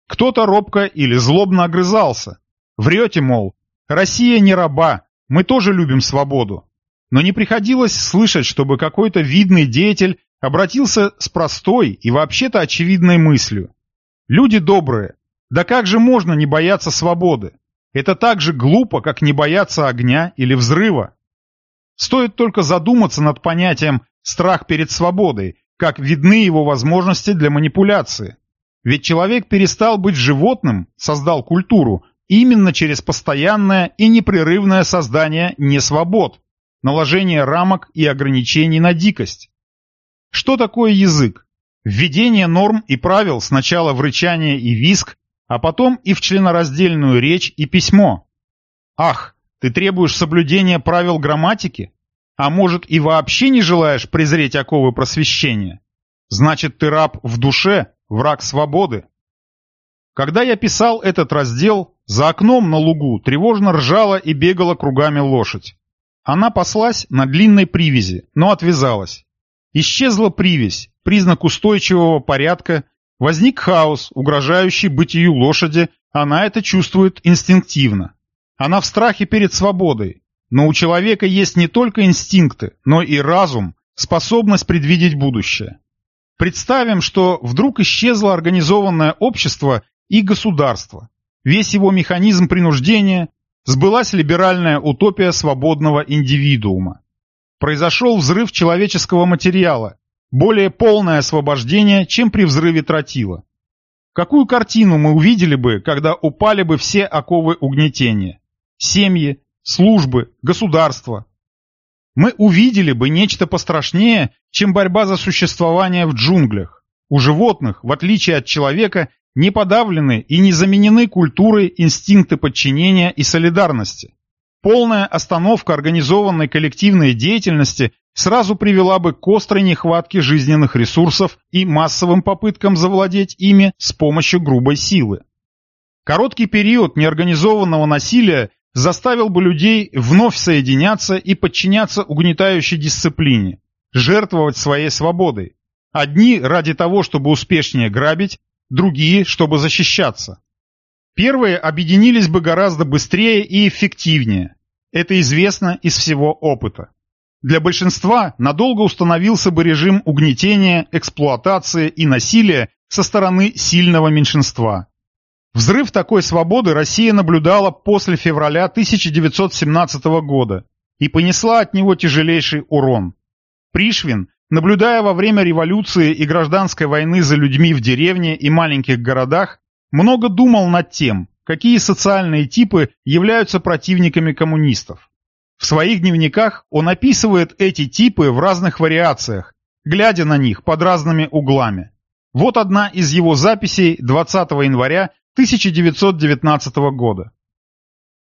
Кто-то робко или злобно огрызался. Врете, мол, Россия не раба, мы тоже любим свободу. Но не приходилось слышать, чтобы какой-то видный деятель обратился с простой и вообще-то очевидной мыслью. Люди добрые, да как же можно не бояться свободы? Это так же глупо, как не бояться огня или взрыва. Стоит только задуматься над понятием «страх перед свободой», как видны его возможности для манипуляции. Ведь человек перестал быть животным, создал культуру, именно через постоянное и непрерывное создание несвобод, наложение рамок и ограничений на дикость. Что такое язык? Введение норм и правил сначала в рычание и виск, а потом и в членораздельную речь и письмо. Ах, ты требуешь соблюдения правил грамматики? А может и вообще не желаешь презреть оковы просвещения? Значит, ты раб в душе, враг свободы. Когда я писал этот раздел, за окном на лугу тревожно ржала и бегала кругами лошадь. Она паслась на длинной привязи, но отвязалась. Исчезла привязь, признак устойчивого порядка, возник хаос, угрожающий бытию лошади, она это чувствует инстинктивно. Она в страхе перед свободой, но у человека есть не только инстинкты, но и разум, способность предвидеть будущее. Представим, что вдруг исчезло организованное общество и государство. Весь его механизм принуждения, сбылась либеральная утопия свободного индивидуума. Произошел взрыв человеческого материала, более полное освобождение, чем при взрыве тротила. Какую картину мы увидели бы, когда упали бы все оковы угнетения? Семьи, службы, государства. Мы увидели бы нечто пострашнее, чем борьба за существование в джунглях. У животных, в отличие от человека, не подавлены и не заменены культурой инстинкты подчинения и солидарности. Полная остановка организованной коллективной деятельности сразу привела бы к острой нехватке жизненных ресурсов и массовым попыткам завладеть ими с помощью грубой силы. Короткий период неорганизованного насилия заставил бы людей вновь соединяться и подчиняться угнетающей дисциплине, жертвовать своей свободой. Одни ради того, чтобы успешнее грабить, другие, чтобы защищаться. Первые объединились бы гораздо быстрее и эффективнее. Это известно из всего опыта. Для большинства надолго установился бы режим угнетения, эксплуатации и насилия со стороны сильного меньшинства. Взрыв такой свободы Россия наблюдала после февраля 1917 года и понесла от него тяжелейший урон. Пришвин, наблюдая во время революции и гражданской войны за людьми в деревне и маленьких городах, много думал над тем, какие социальные типы являются противниками коммунистов. В своих дневниках он описывает эти типы в разных вариациях, глядя на них под разными углами. Вот одна из его записей 20 января 1919 года.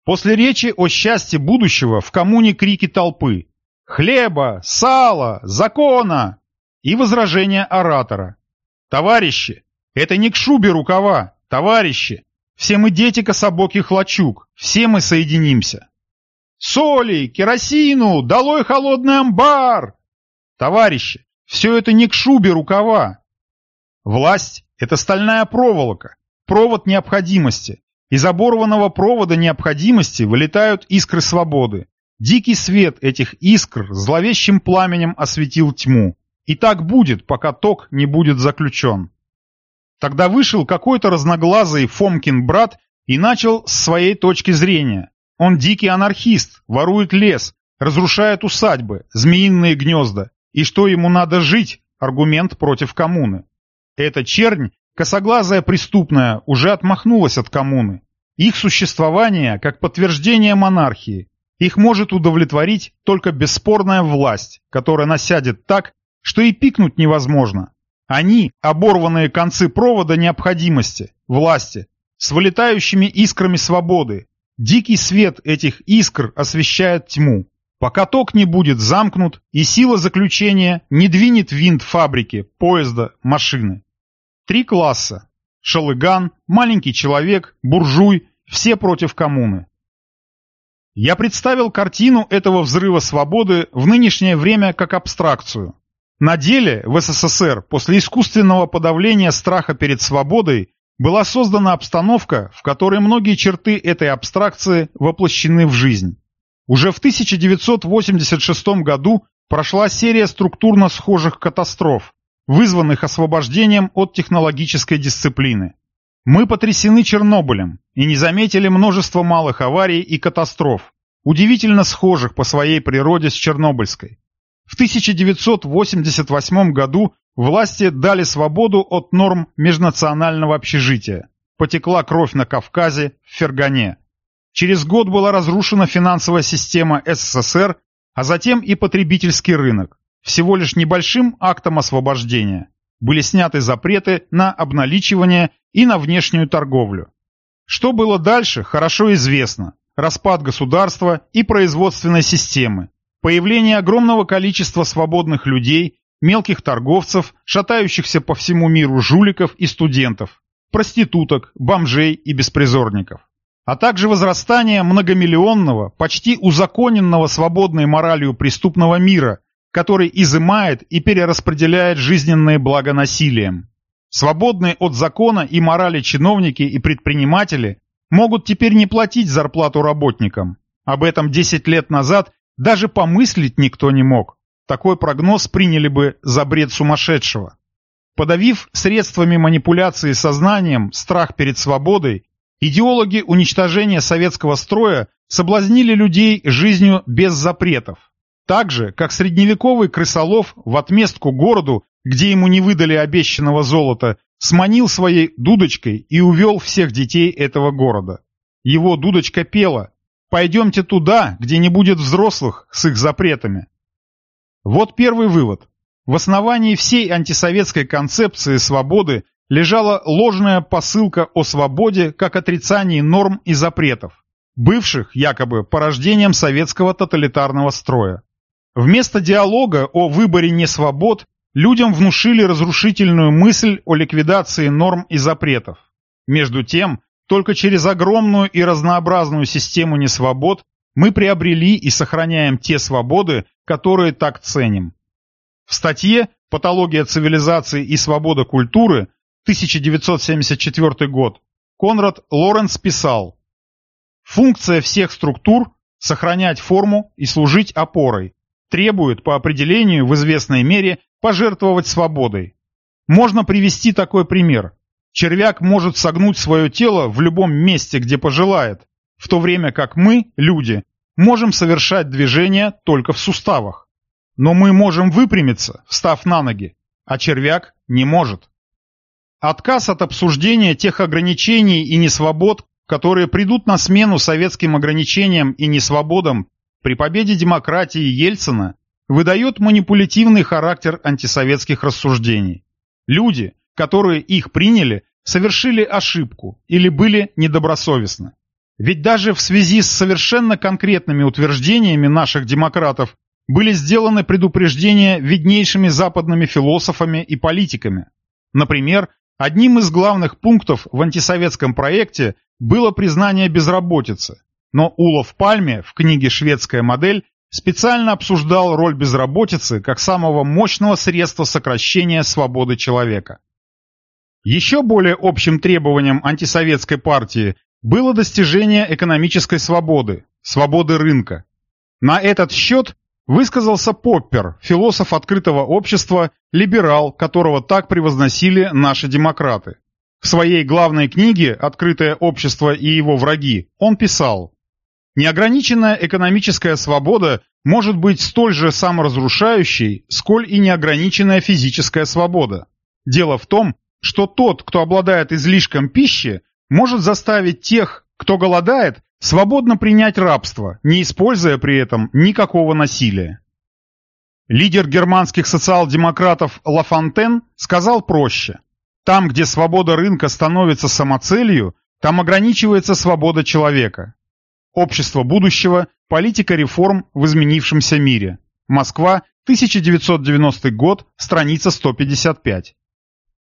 После речи о счастье будущего в коммуне крики толпы «Хлеба! Сала! Закона!» и возражения оратора. «Товарищи, это не к шубе рукава! Товарищи! Все мы дети кособоких лачуг, все мы соединимся!» «Соли! Керосину! Долой холодный амбар!» «Товарищи, все это не к шубе рукава!» Власть – это стальная проволока, провод необходимости. Из оборванного провода необходимости вылетают искры свободы. Дикий свет этих искр зловещим пламенем осветил тьму. И так будет, пока ток не будет заключен. Тогда вышел какой-то разноглазый Фомкин брат и начал с своей точки зрения. Он дикий анархист, ворует лес, разрушает усадьбы, змеиные гнезда. И что ему надо жить, аргумент против коммуны. Эта чернь Косоглазая преступная уже отмахнулась от коммуны. Их существование как подтверждение монархии. Их может удовлетворить только бесспорная власть, которая насядет так, что и пикнуть невозможно. Они – оборванные концы провода необходимости, власти, с вылетающими искрами свободы. Дикий свет этих искр освещает тьму. Пока ток не будет замкнут и сила заключения не двинет винт фабрики, поезда, машины. Три класса. Шалыган, маленький человек, буржуй, все против коммуны. Я представил картину этого взрыва свободы в нынешнее время как абстракцию. На деле в СССР после искусственного подавления страха перед свободой была создана обстановка, в которой многие черты этой абстракции воплощены в жизнь. Уже в 1986 году прошла серия структурно схожих катастроф, вызванных освобождением от технологической дисциплины. Мы потрясены Чернобылем и не заметили множество малых аварий и катастроф. удивительно схожих по своей природе с Чернобыльской. В 1988 году власти дали свободу от норм межнационального общежития. Потекла кровь на Кавказе, в Фергане. Через год была разрушена финансовая система СССР, а затем и потребительский рынок. Всего лишь небольшим актом освобождения. Были сняты запреты на обналичивание и на внешнюю торговлю. Что было дальше, хорошо известно. Распад государства и производственной системы. Появление огромного количества свободных людей, мелких торговцев, шатающихся по всему миру жуликов и студентов, проституток, бомжей и беспризорников а также возрастание многомиллионного, почти узаконенного свободной моралью преступного мира, который изымает и перераспределяет жизненные блага насилием. Свободные от закона и морали чиновники и предприниматели могут теперь не платить зарплату работникам. Об этом 10 лет назад даже помыслить никто не мог. Такой прогноз приняли бы за бред сумасшедшего. Подавив средствами манипуляции сознанием страх перед свободой, Идеологи уничтожения советского строя соблазнили людей жизнью без запретов. Так же, как средневековый крысолов в отместку городу, где ему не выдали обещанного золота, сманил своей дудочкой и увел всех детей этого города. Его дудочка пела «Пойдемте туда, где не будет взрослых с их запретами». Вот первый вывод. В основании всей антисоветской концепции свободы лежала ложная посылка о свободе как отрицании норм и запретов, бывших якобы порождением советского тоталитарного строя. Вместо диалога о выборе несвобод людям внушили разрушительную мысль о ликвидации норм и запретов. Между тем, только через огромную и разнообразную систему несвобод мы приобрели и сохраняем те свободы, которые так ценим. В статье «Патология цивилизации и свобода культуры» 1974 год, Конрад Лоренс писал «Функция всех структур – сохранять форму и служить опорой, требует по определению в известной мере пожертвовать свободой. Можно привести такой пример. Червяк может согнуть свое тело в любом месте, где пожелает, в то время как мы, люди, можем совершать движения только в суставах. Но мы можем выпрямиться, встав на ноги, а червяк не может. Отказ от обсуждения тех ограничений и несвобод, которые придут на смену советским ограничениям и несвободам при победе демократии Ельцина, выдает манипулятивный характер антисоветских рассуждений. Люди, которые их приняли, совершили ошибку или были недобросовестны. Ведь даже в связи с совершенно конкретными утверждениями наших демократов были сделаны предупреждения виднейшими западными философами и политиками. Например, Одним из главных пунктов в антисоветском проекте было признание безработицы, но Улов Пальме в книге «Шведская модель» специально обсуждал роль безработицы как самого мощного средства сокращения свободы человека. Еще более общим требованием антисоветской партии было достижение экономической свободы, свободы рынка. На этот счет Высказался Поппер, философ открытого общества, либерал, которого так превозносили наши демократы. В своей главной книге «Открытое общество и его враги» он писал «Неограниченная экономическая свобода может быть столь же саморазрушающей, сколь и неограниченная физическая свобода. Дело в том, что тот, кто обладает излишком пищи, может заставить тех, кто голодает, свободно принять рабство, не используя при этом никакого насилия. Лидер германских социал-демократов Лафонтен сказал проще. Там, где свобода рынка становится самоцелью, там ограничивается свобода человека. Общество будущего, политика реформ в изменившемся мире. Москва, 1990 год, страница 155.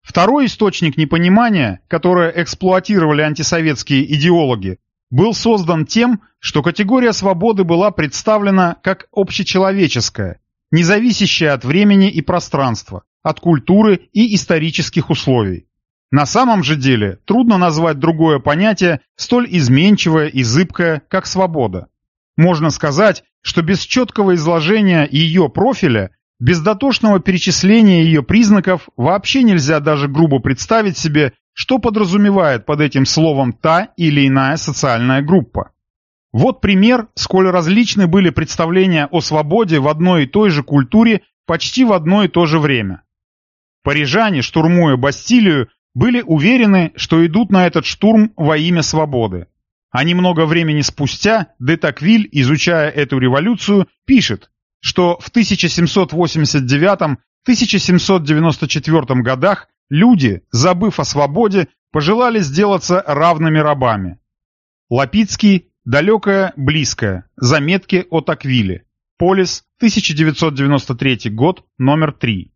Второй источник непонимания, которое эксплуатировали антисоветские идеологи, был создан тем, что категория свободы была представлена как общечеловеческая, не зависящая от времени и пространства, от культуры и исторических условий. На самом же деле трудно назвать другое понятие, столь изменчивое и зыбкое, как свобода. Можно сказать, что без четкого изложения ее профиля, без дотошного перечисления ее признаков вообще нельзя даже грубо представить себе, что подразумевает под этим словом та или иная социальная группа? Вот пример, сколь различны были представления о свободе в одной и той же культуре почти в одно и то же время. Парижане, штурмуя Бастилию, были уверены, что идут на этот штурм во имя свободы. А немного времени спустя де Таквиль, изучая эту революцию, пишет, что в 1789-1794 годах люди, забыв о свободе, пожелали сделаться равными рабами. Лапицкий «Далекое, близкое. Заметки о Таквиле». Полис, 1993 год, номер 3.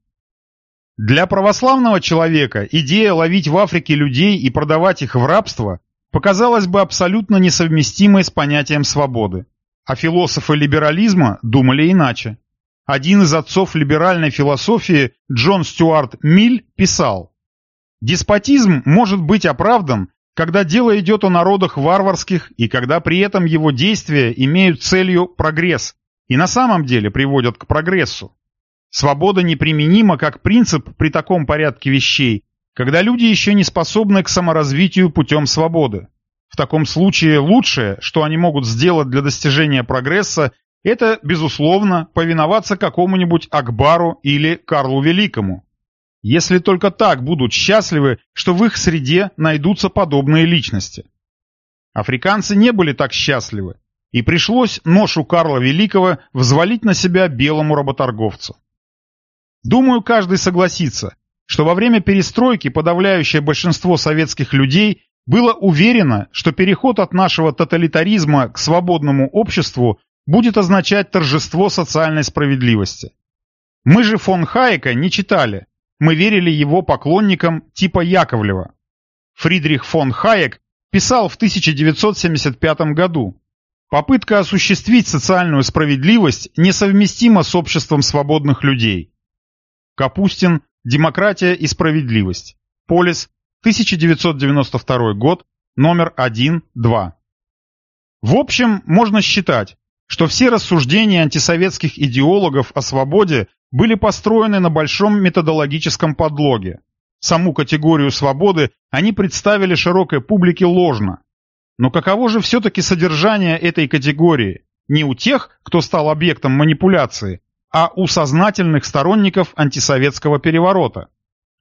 Для православного человека идея ловить в Африке людей и продавать их в рабство показалась бы абсолютно несовместимой с понятием свободы. А философы либерализма думали иначе. Один из отцов либеральной философии, Джон Стюарт Миль, писал «Деспотизм может быть оправдан, когда дело идет о народах варварских и когда при этом его действия имеют целью прогресс и на самом деле приводят к прогрессу. Свобода неприменима как принцип при таком порядке вещей, когда люди еще не способны к саморазвитию путем свободы. В таком случае лучшее, что они могут сделать для достижения прогресса, это, безусловно, повиноваться какому-нибудь Акбару или Карлу Великому. Если только так будут счастливы, что в их среде найдутся подобные личности. Африканцы не были так счастливы, и пришлось ношу Карла Великого взвалить на себя белому работорговцу. Думаю, каждый согласится, что во время перестройки подавляющее большинство советских людей было уверено, что переход от нашего тоталитаризма к свободному обществу будет означать торжество социальной справедливости. Мы же фон Хайека не читали, мы верили его поклонникам типа Яковлева. Фридрих фон Хайек писал в 1975 году, Попытка осуществить социальную справедливость несовместима с обществом свободных людей. Капустин «Демократия и справедливость». Полис 1992 год, номер 1-2. В общем, можно считать, что все рассуждения антисоветских идеологов о свободе были построены на большом методологическом подлоге. Саму категорию свободы они представили широкой публике ложно. Но каково же все-таки содержание этой категории? Не у тех, кто стал объектом манипуляции, а у сознательных сторонников антисоветского переворота.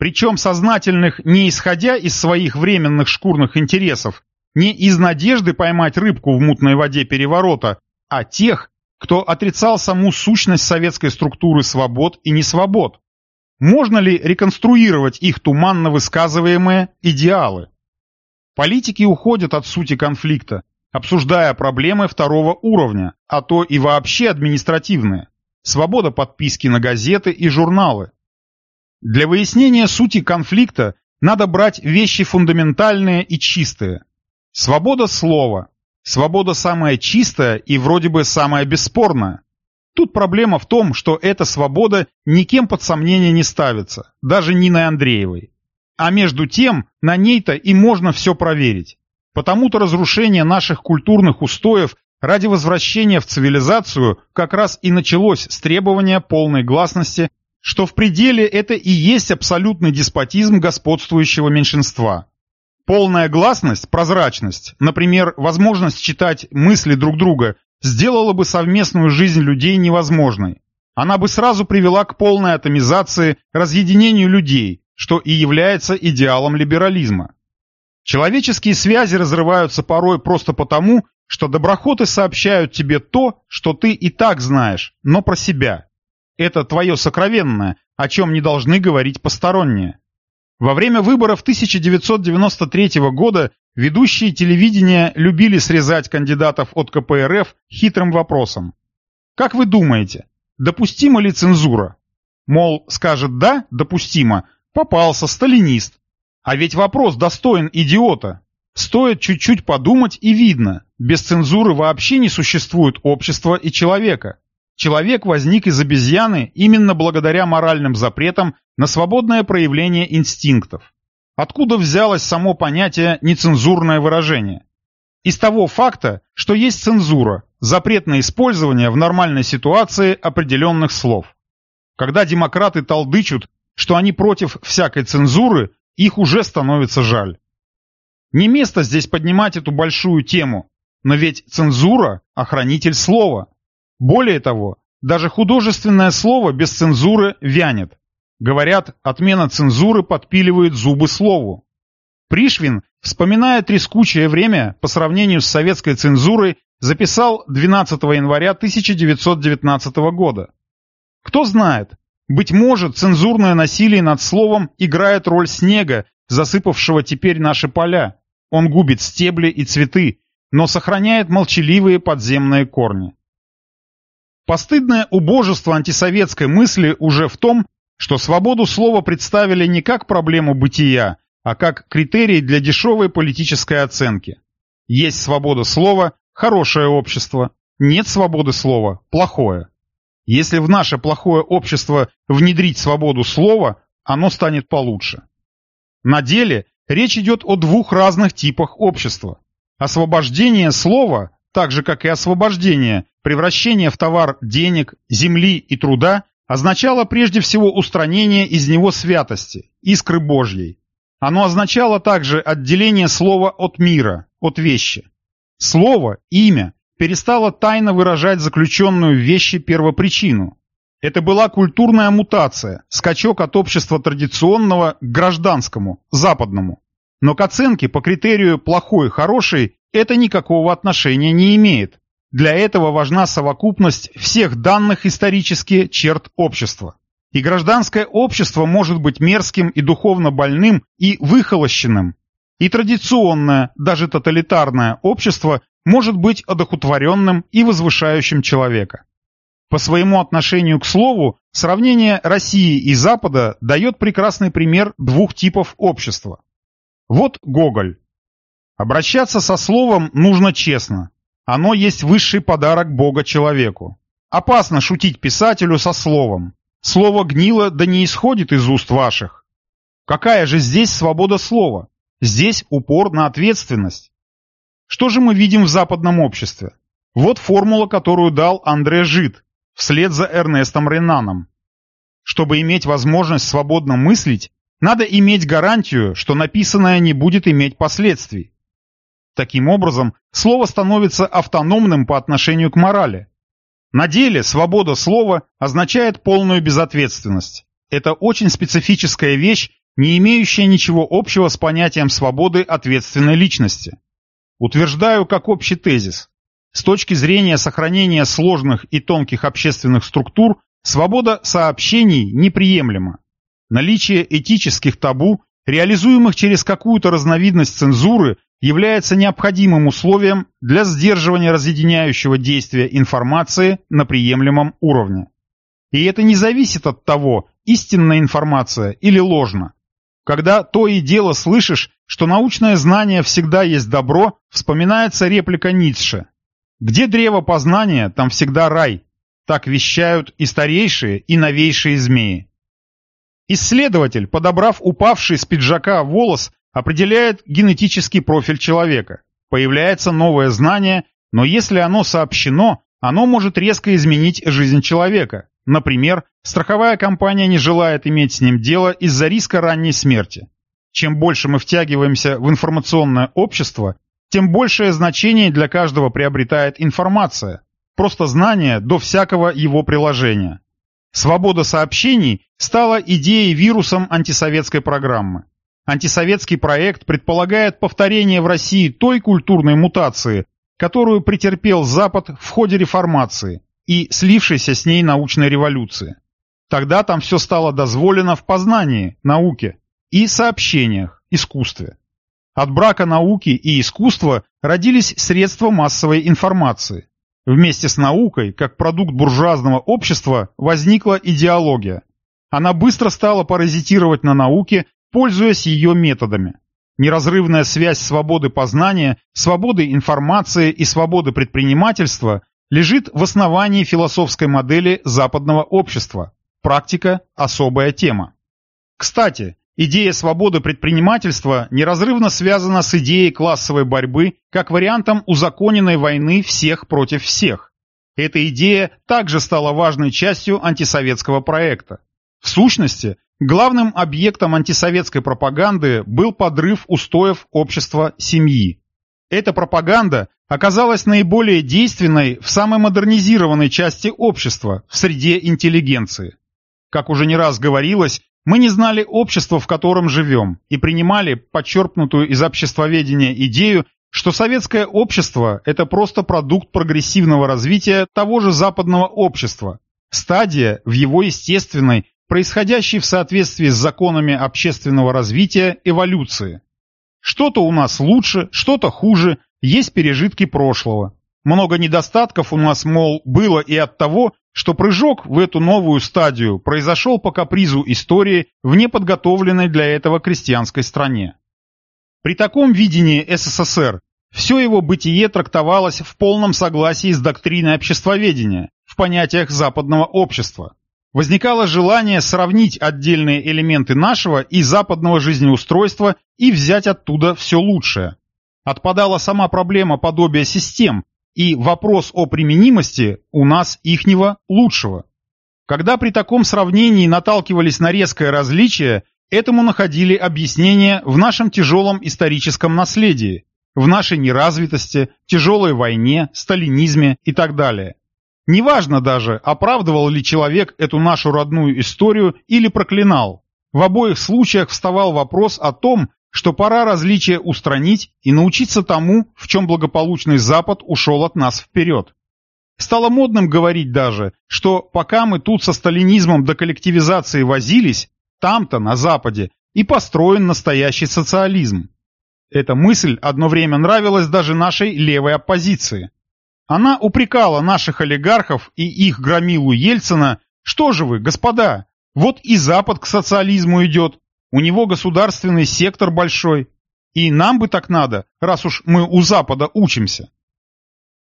Причем сознательных не исходя из своих временных шкурных интересов, не из надежды поймать рыбку в мутной воде переворота, а тех, кто отрицал саму сущность советской структуры свобод и несвобод. Можно ли реконструировать их туманно высказываемые идеалы? Политики уходят от сути конфликта, обсуждая проблемы второго уровня, а то и вообще административные. Свобода подписки на газеты и журналы, для выяснения сути конфликта надо брать вещи фундаментальные и чистые. Свобода слова. Свобода самая чистая и вроде бы самая бесспорная. Тут проблема в том, что эта свобода никем под сомнение не ставится, даже Ниной Андреевой. А между тем, на ней-то и можно все проверить. Потому-то разрушение наших культурных устоев ради возвращения в цивилизацию как раз и началось с требования полной гласности что в пределе это и есть абсолютный деспотизм господствующего меньшинства. Полная гласность, прозрачность, например, возможность читать мысли друг друга, сделала бы совместную жизнь людей невозможной. Она бы сразу привела к полной атомизации, разъединению людей, что и является идеалом либерализма. Человеческие связи разрываются порой просто потому, что доброхоты сообщают тебе то, что ты и так знаешь, но про себя. Это твое сокровенное, о чем не должны говорить посторонние. Во время выборов 1993 года ведущие телевидения любили срезать кандидатов от КПРФ хитрым вопросом. Как вы думаете, допустима ли цензура? Мол, скажет «да», допустимо, попался сталинист. А ведь вопрос достоин идиота. Стоит чуть-чуть подумать и видно, без цензуры вообще не существует общества и человека. Человек возник из обезьяны именно благодаря моральным запретам на свободное проявление инстинктов. Откуда взялось само понятие «нецензурное выражение»? Из того факта, что есть цензура, запрет на использование в нормальной ситуации определенных слов. Когда демократы толдычут, что они против всякой цензуры, их уже становится жаль. Не место здесь поднимать эту большую тему, Но ведь цензура – охранитель слова. Более того, даже художественное слово без цензуры вянет. Говорят, отмена цензуры подпиливает зубы слову. Пришвин, вспоминая трескучее время по сравнению с советской цензурой, записал 12 января 1919 года. Кто знает, быть может, цензурное насилие над словом играет роль снега, засыпавшего теперь наши поля. Он губит стебли и цветы, но сохраняет молчаливые подземные корни. Постыдное убожество антисоветской мысли уже в том, что свободу слова представили не как проблему бытия, а как критерий для дешевой политической оценки. Есть свобода слова – хорошее общество, нет свободы слова – плохое. Если в наше плохое общество внедрить свободу слова, оно станет получше. На деле речь идет о двух разных типах общества. Освобождение слова, так же как и освобождение, превращение в товар денег, земли и труда, означало прежде всего устранение из него святости, искры Божьей. Оно означало также отделение слова от мира, от вещи. Слово, имя, перестало тайно выражать заключенную в вещи первопричину. Это была культурная мутация, скачок от общества традиционного к гражданскому, западному. Но к оценке по критерию «плохой-хороший» это никакого отношения не имеет. Для этого важна совокупность всех данных исторически черт общества. И гражданское общество может быть мерзким и духовно больным и выхолощенным. И традиционное, даже тоталитарное общество может быть одохотворенным и возвышающим человека. По своему отношению к слову, сравнение России и Запада дает прекрасный пример двух типов общества. Вот Гоголь. Обращаться со словом нужно честно. Оно есть высший подарок Бога человеку. Опасно шутить писателю со словом. Слово гнило да не исходит из уст ваших. Какая же здесь свобода слова? Здесь упор на ответственность. Что же мы видим в западном обществе? Вот формула, которую дал Андре Жид, вслед за Эрнестом Ренаном. Чтобы иметь возможность свободно мыслить, надо иметь гарантию, что написанное не будет иметь последствий. Таким образом, слово становится автономным по отношению к морали. На деле свобода слова означает полную безответственность. Это очень специфическая вещь, не имеющая ничего общего с понятием свободы ответственной личности. Утверждаю как общий тезис. С точки зрения сохранения сложных и тонких общественных структур, свобода сообщений неприемлема. Наличие этических табу, реализуемых через какую-то разновидность цензуры, является необходимым условием для сдерживания разъединяющего действия информации на приемлемом уровне. И это не зависит от того, истинная информация или ложна. Когда то и дело слышишь, что научное знание всегда есть добро, вспоминается реплика Ницше. Где древо познания, там всегда рай. Так вещают и старейшие, и новейшие змеи. Исследователь, подобрав упавший с пиджака волос, определяет генетический профиль человека. Появляется новое знание, но если оно сообщено, оно может резко изменить жизнь человека. Например, страховая компания не желает иметь с ним дело из-за риска ранней смерти. Чем больше мы втягиваемся в информационное общество, тем большее значение для каждого приобретает информация, просто знание до всякого его приложения. Свобода сообщений стала идеей вирусом антисоветской программы. Антисоветский проект предполагает повторение в России той культурной мутации, которую претерпел Запад в ходе реформации и слившейся с ней научной революции. Тогда там все стало дозволено в познании, науке и сообщениях, искусстве. От брака науки и искусства родились средства массовой информации. Вместе с наукой, как продукт буржуазного общества, возникла идеология. Она быстро стала паразитировать на науке пользуясь ее методами. Неразрывная связь свободы познания, свободы информации и свободы предпринимательства лежит в основании философской модели западного общества. Практика – особая тема. Кстати, идея свободы предпринимательства неразрывно связана с идеей классовой борьбы как вариантом узаконенной войны всех против всех. Эта идея также стала важной частью антисоветского проекта. В сущности, Главным объектом антисоветской пропаганды был подрыв устоев общества семьи. Эта пропаганда оказалась наиболее действенной в самой модернизированной части общества, в среде интеллигенции. Как уже не раз говорилось, мы не знали общества, в котором живем, и принимали подчеркнутую из обществоведения идею, что советское общество – это просто продукт прогрессивного развития того же западного общества, стадия в его естественной, происходящей в соответствии с законами общественного развития эволюции. Что-то у нас лучше, что-то хуже, есть пережитки прошлого. Много недостатков у нас, мол, было и от того, что прыжок в эту новую стадию произошел по капризу истории в неподготовленной для этого крестьянской стране. При таком видении СССР все его бытие трактовалось в полном согласии с доктриной обществоведения, в понятиях западного общества. Возникало желание сравнить отдельные элементы нашего и западного жизнеустройства и взять оттуда все лучшее. Отпадала сама проблема подобия систем, и вопрос о применимости у нас ихнего лучшего. Когда при таком сравнении наталкивались на резкое различие, этому находили объяснение в нашем тяжелом историческом наследии, в нашей неразвитости, тяжелой войне, сталинизме и так далее. Неважно даже, оправдывал ли человек эту нашу родную историю или проклинал. В обоих случаях вставал вопрос о том, что пора различия устранить и научиться тому, в чем благополучный Запад ушел от нас вперед. Стало модным говорить даже, что пока мы тут со сталинизмом до коллективизации возились, там-то, на Западе, и построен настоящий социализм. Эта мысль одно время нравилась даже нашей левой оппозиции. Она упрекала наших олигархов и их громилу Ельцина, что же вы, господа, вот и Запад к социализму идет, у него государственный сектор большой. И нам бы так надо, раз уж мы у Запада учимся.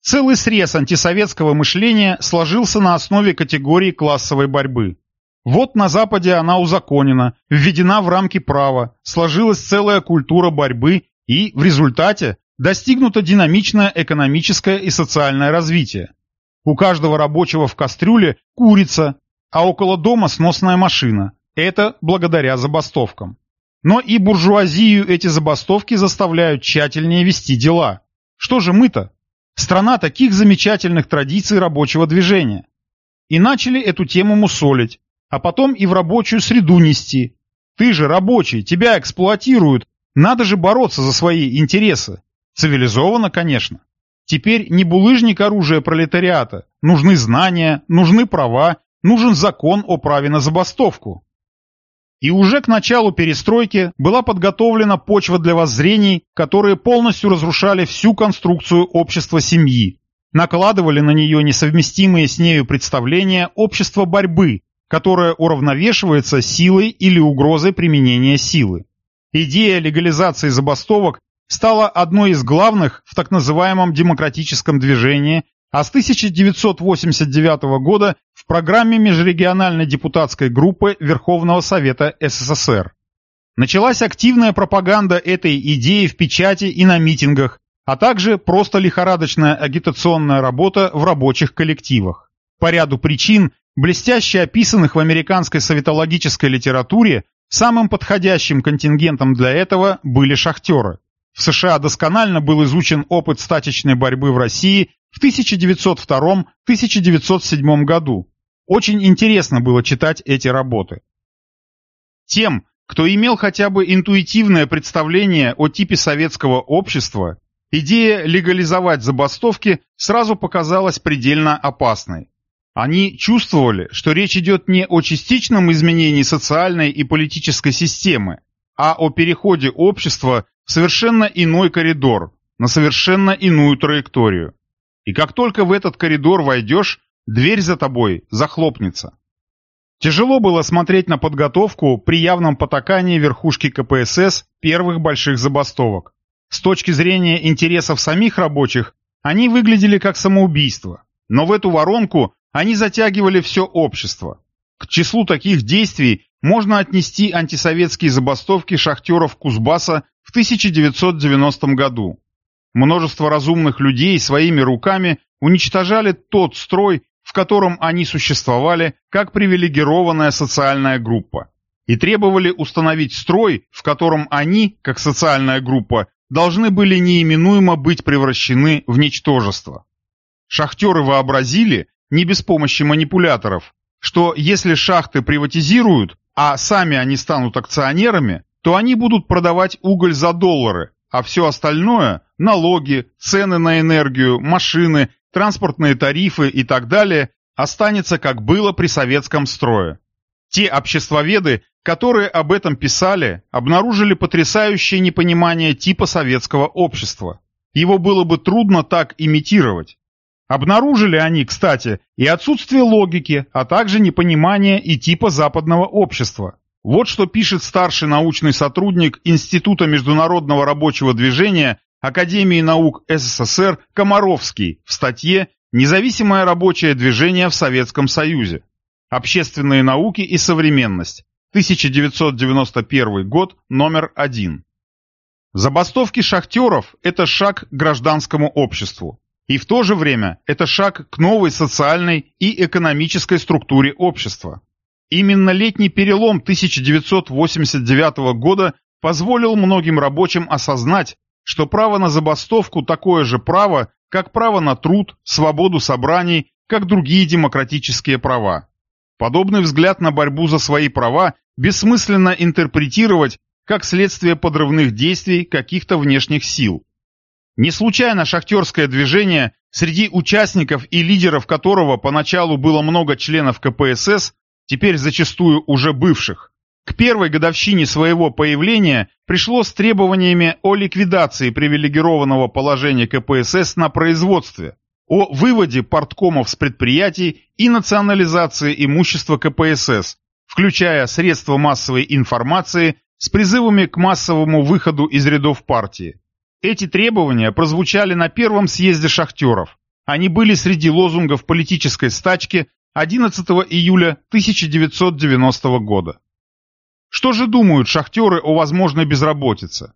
Целый срез антисоветского мышления сложился на основе категории классовой борьбы. Вот на Западе она узаконена, введена в рамки права, сложилась целая культура борьбы и, в результате, достигнуто динамичное экономическое и социальное развитие. У каждого рабочего в кастрюле курица, а около дома сносная машина. Это благодаря забастовкам. Но и буржуазию эти забастовки заставляют тщательнее вести дела. Что же мы-то? Страна таких замечательных традиций рабочего движения. И начали эту тему мусолить, а потом и в рабочую среду нести. Ты же рабочий, тебя эксплуатируют, надо же бороться за свои интересы. Цивилизованно, конечно. Теперь не булыжник оружия пролетариата. Нужны знания, нужны права, нужен закон о праве на забастовку. И уже к началу перестройки была подготовлена почва для воззрений, которые полностью разрушали всю конструкцию общества семьи, накладывали на нее несовместимые с нею представления общества борьбы, которое уравновешивается силой или угрозой применения силы. Идея легализации забастовок стала одной из главных в так называемом демократическом движении, а с 1989 года в программе межрегиональной депутатской группы Верховного Совета СССР. Началась активная пропаганда этой идеи в печати и на митингах, а также просто лихорадочная агитационная работа в рабочих коллективах. По ряду причин, блестяще описанных в американской советологической литературе, самым подходящим контингентом для этого были шахтеры. В США досконально был изучен опыт стачечной борьбы в России в 1902-1907 году. Очень интересно было читать эти работы. Тем, кто имел хотя бы интуитивное представление о типе советского общества, идея легализовать забастовки сразу показалась предельно опасной. Они чувствовали, что речь идет не о частичном изменении социальной и политической системы, а о переходе общества совершенно иной коридор, на совершенно иную траекторию. И как только в этот коридор войдешь, дверь за тобой захлопнется. Тяжело было смотреть на подготовку при явном потакании верхушки КПСС первых больших забастовок. С точки зрения интересов самих рабочих, они выглядели как самоубийство. Но в эту воронку они затягивали все общество. К числу таких действий можно отнести антисоветские забастовки шахтеров Кузбасса в 1990 году. Множество разумных людей своими руками уничтожали тот строй, в котором они существовали как привилегированная социальная группа, и требовали установить строй, в котором они, как социальная группа, должны были неименуемо быть превращены в ничтожество. Шахтеры вообразили, не без помощи манипуляторов, что если шахты приватизируют, а сами они станут акционерами, то они будут продавать уголь за доллары, а все остальное – налоги, цены на энергию, машины, транспортные тарифы и так далее – останется как было при советском строе. Те обществоведы, которые об этом писали, обнаружили потрясающее непонимание типа советского общества. Его было бы трудно так имитировать. Обнаружили они, кстати, и отсутствие логики, а также непонимание и типа западного общества. Вот что пишет старший научный сотрудник Института международного рабочего движения Академии наук СССР Комаровский в статье «Независимое рабочее движение в Советском Союзе. Общественные науки и современность. 1991 год, номер один». Забастовки шахтеров – это шаг к гражданскому обществу. И в то же время это шаг к новой социальной и экономической структуре общества. Именно летний перелом 1989 года позволил многим рабочим осознать, что право на забастовку такое же право, как право на труд, свободу собраний, как другие демократические права. Подобный взгляд на борьбу за свои права бессмысленно интерпретировать как следствие подрывных действий каких-то внешних сил. Не случайно шахтерское движение, среди участников и лидеров которого поначалу было много членов КПСС, теперь зачастую уже бывших, к первой годовщине своего появления пришло с требованиями о ликвидации привилегированного положения КПСС на производстве, о выводе порткомов с предприятий и национализации имущества КПСС, включая средства массовой информации с призывами к массовому выходу из рядов партии. Эти требования прозвучали на первом съезде шахтеров. Они были среди лозунгов политической стачки 11 июля 1990 года. Что же думают шахтеры о возможной безработице?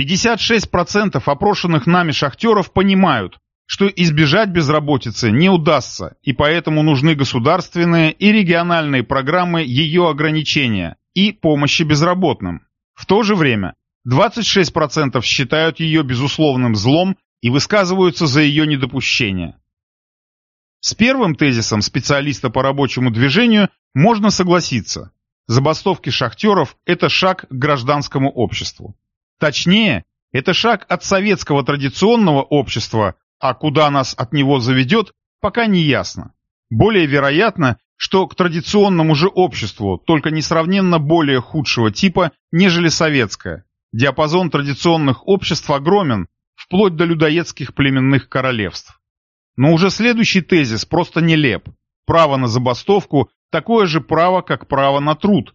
56% опрошенных нами шахтеров понимают, что избежать безработицы не удастся, и поэтому нужны государственные и региональные программы ее ограничения и помощи безработным. В то же время 26% считают ее безусловным злом и высказываются за ее недопущение. С первым тезисом специалиста по рабочему движению можно согласиться. Забастовки шахтеров – это шаг к гражданскому обществу. Точнее, это шаг от советского традиционного общества, а куда нас от него заведет, пока не ясно. Более вероятно, что к традиционному же обществу, только несравненно более худшего типа, нежели советское, Диапазон традиционных обществ огромен, вплоть до людоедских племенных королевств. Но уже следующий тезис просто нелеп. Право на забастовку – такое же право, как право на труд.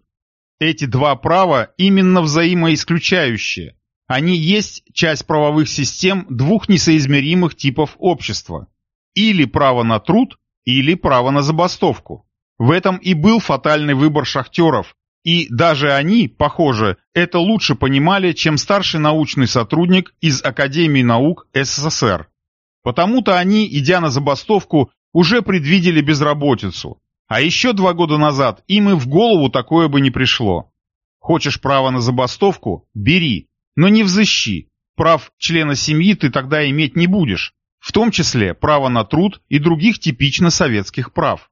Эти два права именно взаимоисключающие. Они есть часть правовых систем двух несоизмеримых типов общества. Или право на труд, или право на забастовку. В этом и был фатальный выбор шахтеров, и даже они, похоже, это лучше понимали, чем старший научный сотрудник из Академии наук СССР. Потому-то они, идя на забастовку, уже предвидели безработицу. А еще два года назад им и в голову такое бы не пришло. Хочешь право на забастовку – бери, но не взыщи. Прав члена семьи ты тогда иметь не будешь, в том числе право на труд и других типично советских прав.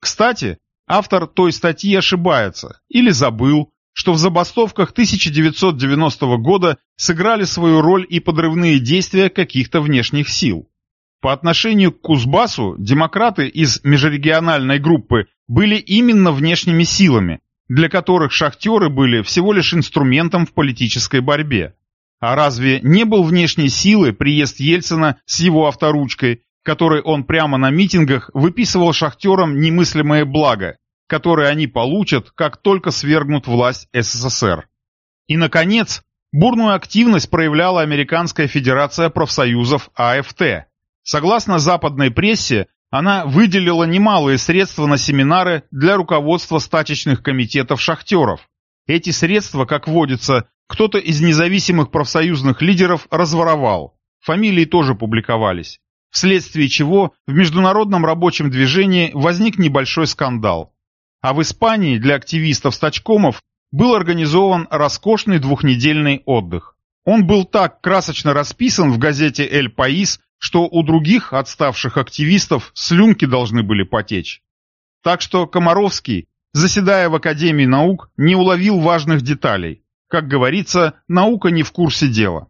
Кстати, Автор той статьи ошибается или забыл, что в забастовках 1990 года сыграли свою роль и подрывные действия каких-то внешних сил. По отношению к Кузбассу демократы из межрегиональной группы были именно внешними силами, для которых шахтеры были всего лишь инструментом в политической борьбе. А разве не был внешней силы приезд Ельцина с его авторучкой, который он прямо на митингах выписывал шахтерам немыслимое благо, которые они получат, как только свергнут власть СССР. И, наконец, бурную активность проявляла Американская Федерация профсоюзов АФТ. Согласно западной прессе, она выделила немалые средства на семинары для руководства стачечных комитетов шахтеров. Эти средства, как водится, кто-то из независимых профсоюзных лидеров разворовал. Фамилии тоже публиковались. Вследствие чего в международном рабочем движении возник небольшой скандал. А в Испании для активистов-стачкомов был организован роскошный двухнедельный отдых. Он был так красочно расписан в газете «Эль Паис», что у других отставших активистов слюнки должны были потечь. Так что Комаровский, заседая в Академии наук, не уловил важных деталей. Как говорится, наука не в курсе дела.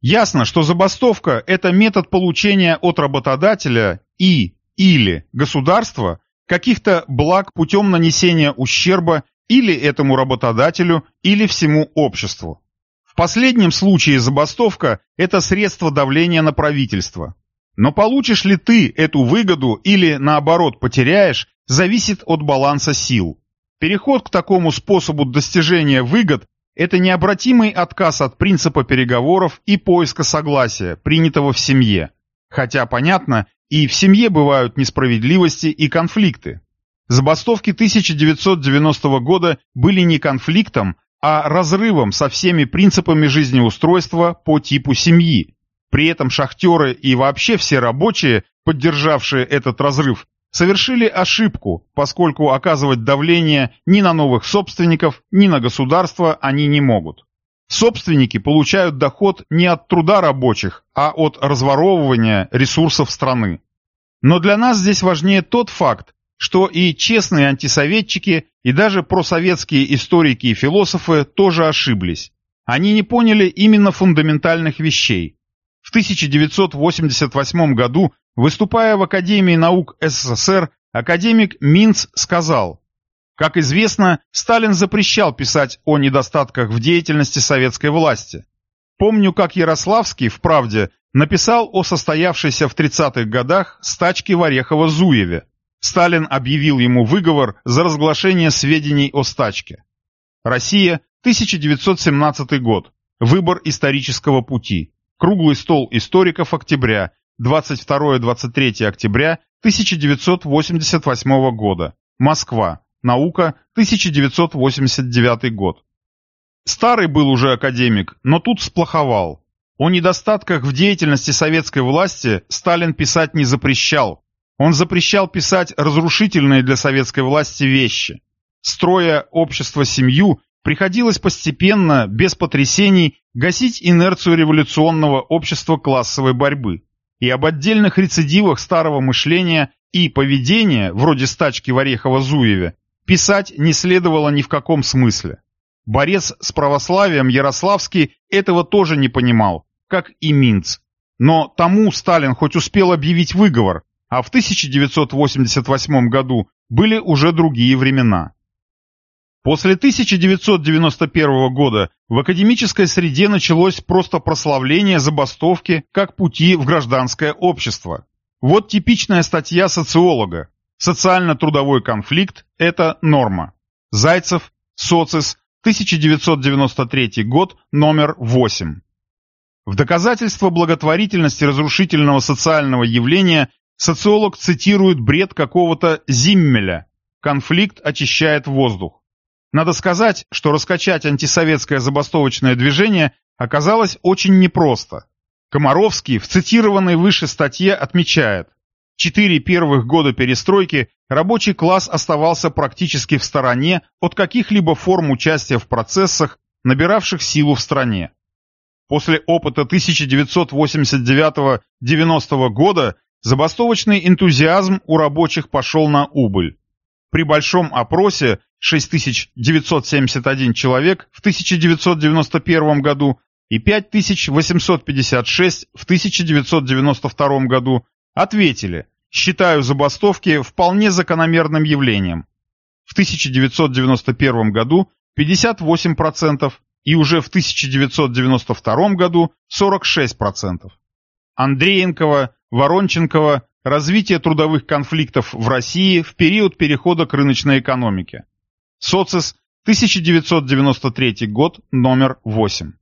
Ясно, что забастовка – это метод получения от работодателя и или государства каких-то благ путем нанесения ущерба или этому работодателю, или всему обществу. В последнем случае забастовка – это средство давления на правительство. Но получишь ли ты эту выгоду или, наоборот, потеряешь, зависит от баланса сил. Переход к такому способу достижения выгод это необратимый отказ от принципа переговоров и поиска согласия, принятого в семье. Хотя, понятно, и в семье бывают несправедливости и конфликты. Забастовки 1990 года были не конфликтом, а разрывом со всеми принципами жизнеустройства по типу семьи. При этом шахтеры и вообще все рабочие, поддержавшие этот разрыв, совершили ошибку, поскольку оказывать давление ни на новых собственников, ни на государство они не могут. Собственники получают доход не от труда рабочих, а от разворовывания ресурсов страны. Но для нас здесь важнее тот факт, что и честные антисоветчики, и даже просоветские историки и философы тоже ошиблись. Они не поняли именно фундаментальных вещей. В 1988 году Выступая в Академии наук СССР, академик Минц сказал, как известно, Сталин запрещал писать о недостатках в деятельности советской власти. Помню, как Ярославский в «Правде» написал о состоявшейся в 30-х годах стачке в Орехово-Зуеве. Сталин объявил ему выговор за разглашение сведений о стачке. Россия, 1917 год. Выбор исторического пути. Круглый стол историков октября. 22-23 октября 1988 года. Москва. Наука. 1989 год. Старый был уже академик, но тут сплоховал. О недостатках в деятельности советской власти Сталин писать не запрещал. Он запрещал писать разрушительные для советской власти вещи. Строя общество-семью, приходилось постепенно, без потрясений, гасить инерцию революционного общества классовой борьбы и об отдельных рецидивах старого мышления и поведения, вроде стачки в Орехово-Зуеве, писать не следовало ни в каком смысле. Борец с православием Ярославский этого тоже не понимал, как и Минц. Но тому Сталин хоть успел объявить выговор, а в 1988 году были уже другие времена. После 1991 года в академической среде началось просто прославление забастовки как пути в гражданское общество. Вот типичная статья социолога. Социально-трудовой конфликт – это норма. Зайцев, Социс, 1993 год, номер 8. В доказательство благотворительности разрушительного социального явления социолог цитирует бред какого-то Зиммеля «Конфликт очищает воздух». Надо сказать, что раскачать антисоветское забастовочное движение оказалось очень непросто. Комаровский в цитированной выше статье отмечает, четыре первых года перестройки рабочий класс оставался практически в стороне от каких-либо форм участия в процессах, набиравших силу в стране. После опыта 1989-90 года забастовочный энтузиазм у рабочих пошел на убыль. При большом опросе 6971 человек в 1991 году и 5856 в 1992 году ответили «считаю забастовки вполне закономерным явлением». В 1991 году 58% и уже в 1992 году 46%. Андреенкова, Воронченкова Развитие трудовых конфликтов в России в период перехода к рыночной экономике. Социс, 1993 год, номер 8.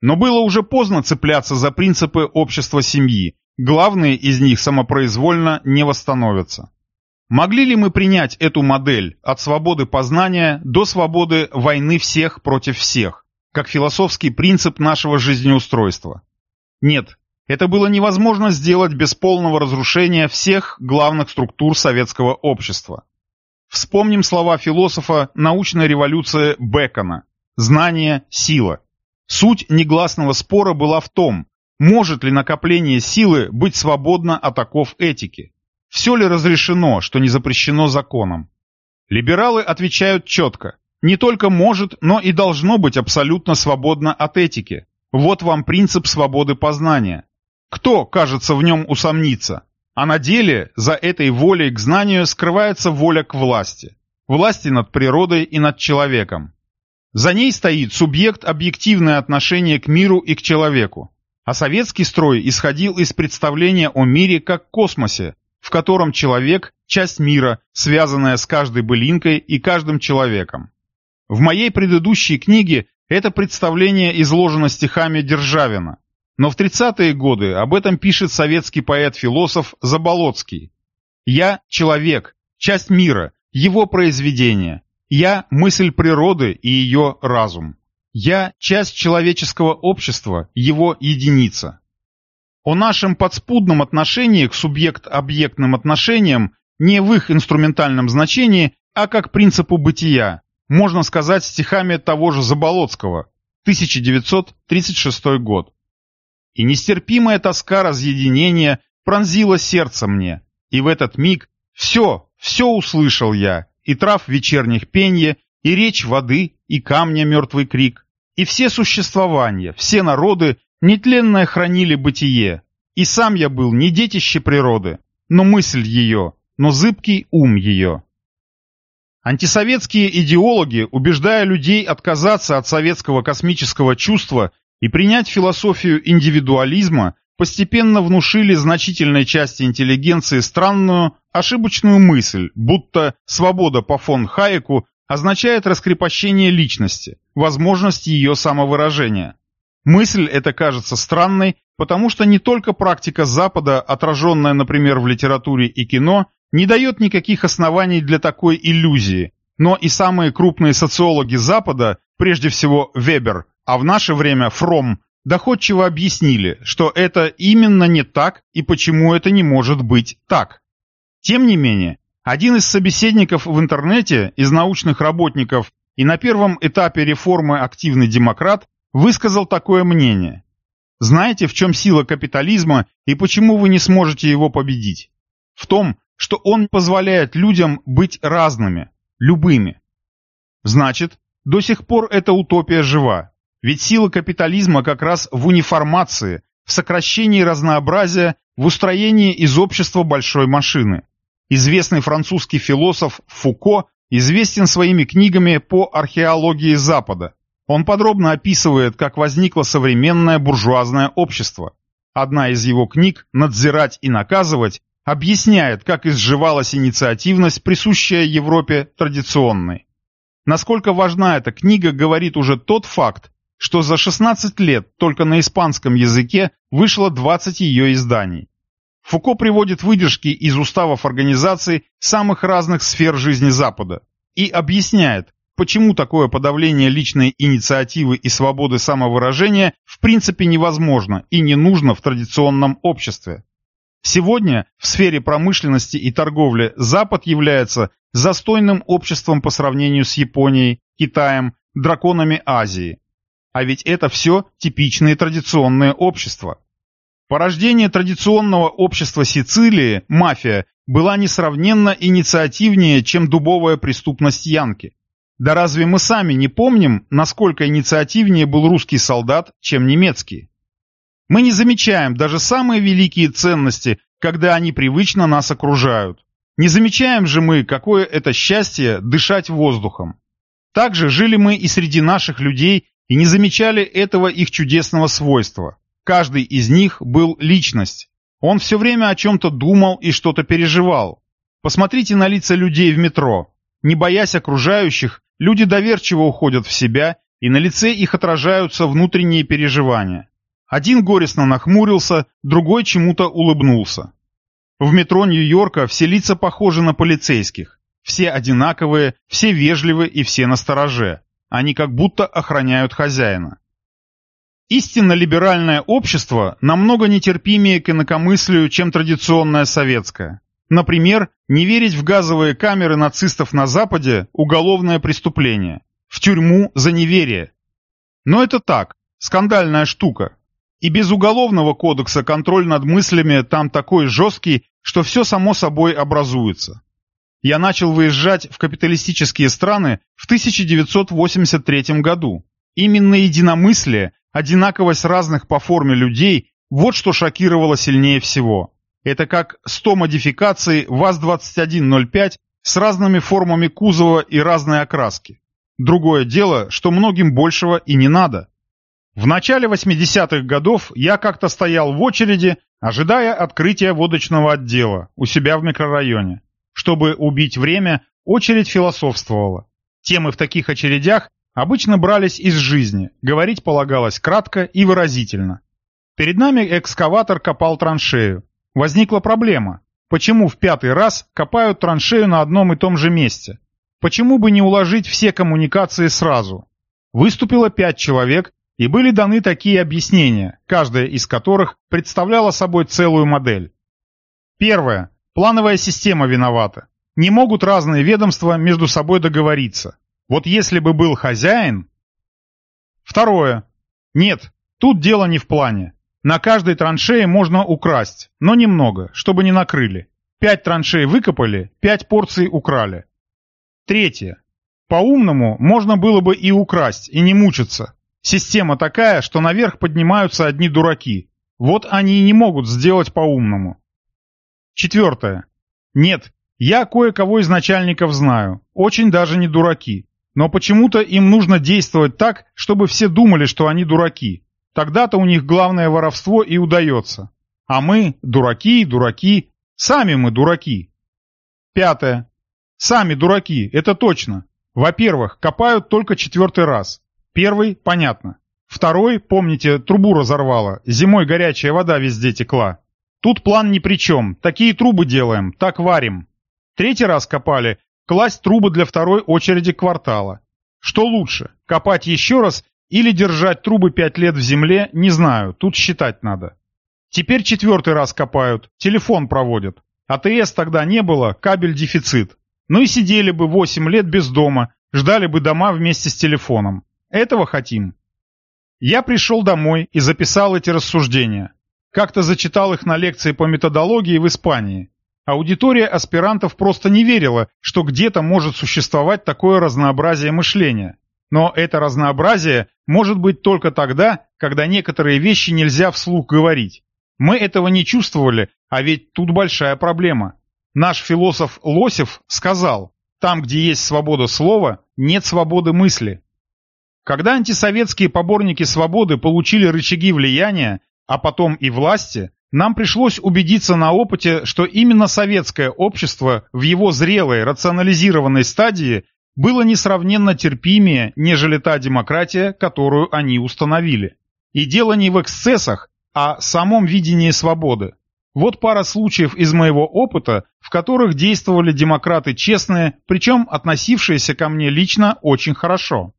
Но было уже поздно цепляться за принципы общества семьи, главные из них самопроизвольно не восстановятся. Могли ли мы принять эту модель от свободы познания до свободы войны всех против всех, как философский принцип нашего жизнеустройства? Нет, это было невозможно сделать без полного разрушения всех главных структур советского общества. Вспомним слова философа научной революции Бекона «Знание – сила». Суть негласного спора была в том, может ли накопление силы быть свободно от оков этики. Все ли разрешено, что не запрещено законом? Либералы отвечают четко. Не только может, но и должно быть абсолютно свободно от этики. Вот вам принцип свободы познания. Кто, кажется, в нем усомнится? А на деле за этой волей к знанию скрывается воля к власти. Власти над природой и над человеком. За ней стоит субъект объективное отношение к миру и к человеку. А советский строй исходил из представления о мире как космосе, в котором человек – часть мира, связанная с каждой былинкой и каждым человеком. В моей предыдущей книге это представление изложено стихами Державина, но в 30-е годы об этом пишет советский поэт-философ Заболоцкий. «Я – человек, часть мира, его произведение. Я – мысль природы и ее разум. Я – часть человеческого общества, его единица». О нашем подспудном отношении к субъект-объектным отношениям не в их инструментальном значении, а как принципу бытия, можно сказать стихами того же Заболоцкого, 1936 год. И нестерпимая тоска разъединения пронзила сердце мне, и в этот миг все, все услышал я, и трав вечерних пенье, и речь воды, и камня мертвый крик, и все существования, все народы нетленное хранили бытие, и сам я был не детище природы, но мысль ее, но зыбкий ум ее. Антисоветские идеологи, убеждая людей отказаться от советского космического чувства и принять философию индивидуализма, постепенно внушили значительной части интеллигенции странную, ошибочную мысль, будто свобода по фон Хайеку означает раскрепощение личности, возможность ее самовыражения. Мысль эта кажется странной, потому что не только практика Запада, отраженная, например, в литературе и кино, не дает никаких оснований для такой иллюзии, но и самые крупные социологи Запада, прежде всего Вебер, а в наше время Фром, доходчиво объяснили, что это именно не так и почему это не может быть так. Тем не менее, один из собеседников в интернете из научных работников и на первом этапе реформы «Активный демократ» высказал такое мнение. Знаете, в чем сила капитализма и почему вы не сможете его победить? В том, что он позволяет людям быть разными, любыми. Значит, до сих пор эта утопия жива, ведь сила капитализма как раз в униформации, в сокращении разнообразия, в устроении из общества большой машины. Известный французский философ Фуко известен своими книгами по археологии Запада. Он подробно описывает, как возникло современное буржуазное общество. Одна из его книг «Надзирать и наказывать» объясняет, как изживалась инициативность, присущая Европе традиционной. Насколько важна эта книга, говорит уже тот факт, что за 16 лет только на испанском языке вышло 20 ее изданий. Фуко приводит выдержки из уставов организаций самых разных сфер жизни Запада и объясняет, почему такое подавление личной инициативы и свободы самовыражения в принципе невозможно и не нужно в традиционном обществе. Сегодня в сфере промышленности и торговли Запад является застойным обществом по сравнению с Японией, Китаем, драконами Азии. А ведь это все типичные традиционные общества. Порождение традиционного общества Сицилии, мафия, была несравненно инициативнее, чем дубовая преступность Янки. Да разве мы сами не помним, насколько инициативнее был русский солдат, чем немецкий? Мы не замечаем даже самые великие ценности, когда они привычно нас окружают. Не замечаем же мы, какое это счастье дышать воздухом. Также жили мы и среди наших людей и не замечали этого их чудесного свойства. Каждый из них был личность. Он все время о чем-то думал и что-то переживал. Посмотрите на лица людей в метро. Не боясь окружающих, люди доверчиво уходят в себя, и на лице их отражаются внутренние переживания. Один горестно нахмурился, другой чему-то улыбнулся. В метро Нью-Йорка все лица похожи на полицейских. Все одинаковые, все вежливы и все настороже. Они как будто охраняют хозяина. Истинно либеральное общество намного нетерпимее к инакомыслию, чем традиционное советское. Например, не верить в газовые камеры нацистов на Западе – уголовное преступление. В тюрьму за неверие. Но это так, скандальная штука. И без уголовного кодекса контроль над мыслями там такой жесткий, что все само собой образуется. Я начал выезжать в капиталистические страны в 1983 году. Именно единомыслие, одинаковость разных по форме людей – вот что шокировало сильнее всего. Это как 100 модификаций ВАЗ-2105 с разными формами кузова и разной окраски. Другое дело, что многим большего и не надо. В начале 80-х годов я как-то стоял в очереди, ожидая открытия водочного отдела у себя в микрорайоне. Чтобы убить время, очередь философствовала. Темы в таких очередях обычно брались из жизни, говорить полагалось кратко и выразительно. Перед нами экскаватор копал траншею. Возникла проблема. Почему в пятый раз копают траншею на одном и том же месте? Почему бы не уложить все коммуникации сразу? Выступило пять человек, и были даны такие объяснения, каждая из которых представляла собой целую модель. Первое. Плановая система виновата. Не могут разные ведомства между собой договориться. Вот если бы был хозяин... Второе. Нет, тут дело не в плане. На каждой траншее можно украсть, но немного, чтобы не накрыли. Пять траншей выкопали, пять порций украли. Третье. По-умному можно было бы и украсть, и не мучиться. Система такая, что наверх поднимаются одни дураки. Вот они и не могут сделать по-умному. Четвертое. Нет, я кое-кого из начальников знаю, очень даже не дураки. Но почему-то им нужно действовать так, чтобы все думали, что они дураки. Тогда-то у них главное воровство и удается. А мы, дураки, дураки, сами мы дураки. Пятое. Сами дураки, это точно. Во-первых, копают только четвертый раз. Первый – понятно. Второй, помните, трубу разорвало, зимой горячая вода везде текла. Тут план ни при чем, такие трубы делаем, так варим. Третий раз копали, класть трубы для второй очереди квартала. Что лучше, копать еще раз или держать трубы пять лет в земле, не знаю, тут считать надо. Теперь четвертый раз копают, телефон проводят. АТС тогда не было, кабель дефицит. Ну и сидели бы восемь лет без дома, ждали бы дома вместе с телефоном. Этого хотим. Я пришел домой и записал эти рассуждения. Как-то зачитал их на лекции по методологии в Испании. Аудитория аспирантов просто не верила, что где-то может существовать такое разнообразие мышления. Но это разнообразие может быть только тогда, когда некоторые вещи нельзя вслух говорить. Мы этого не чувствовали, а ведь тут большая проблема. Наш философ Лосев сказал, там, где есть свобода слова, нет свободы мысли. Когда антисоветские поборники свободы получили рычаги влияния, а потом и власти, нам пришлось убедиться на опыте, что именно советское общество в его зрелой, рационализированной стадии было несравненно терпимее, нежели та демократия, которую они установили. И дело не в эксцессах, а в самом видении свободы. Вот пара случаев из моего опыта, в которых действовали демократы честные, причем относившиеся ко мне лично очень хорошо.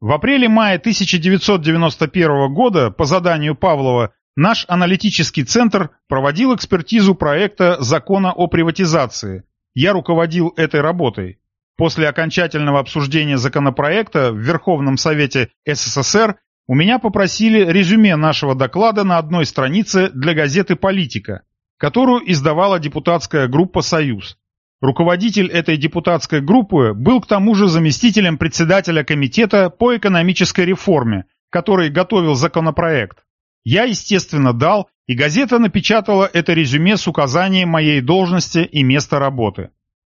В апреле-мае 1991 года по заданию Павлова наш аналитический центр проводил экспертизу проекта закона о приватизации. Я руководил этой работой. После окончательного обсуждения законопроекта в Верховном Совете СССР у меня попросили резюме нашего доклада на одной странице для газеты «Политика», которую издавала депутатская группа «Союз». Руководитель этой депутатской группы был к тому же заместителем председателя комитета по экономической реформе, который готовил законопроект. Я, естественно, дал, и газета напечатала это резюме с указанием моей должности и места работы.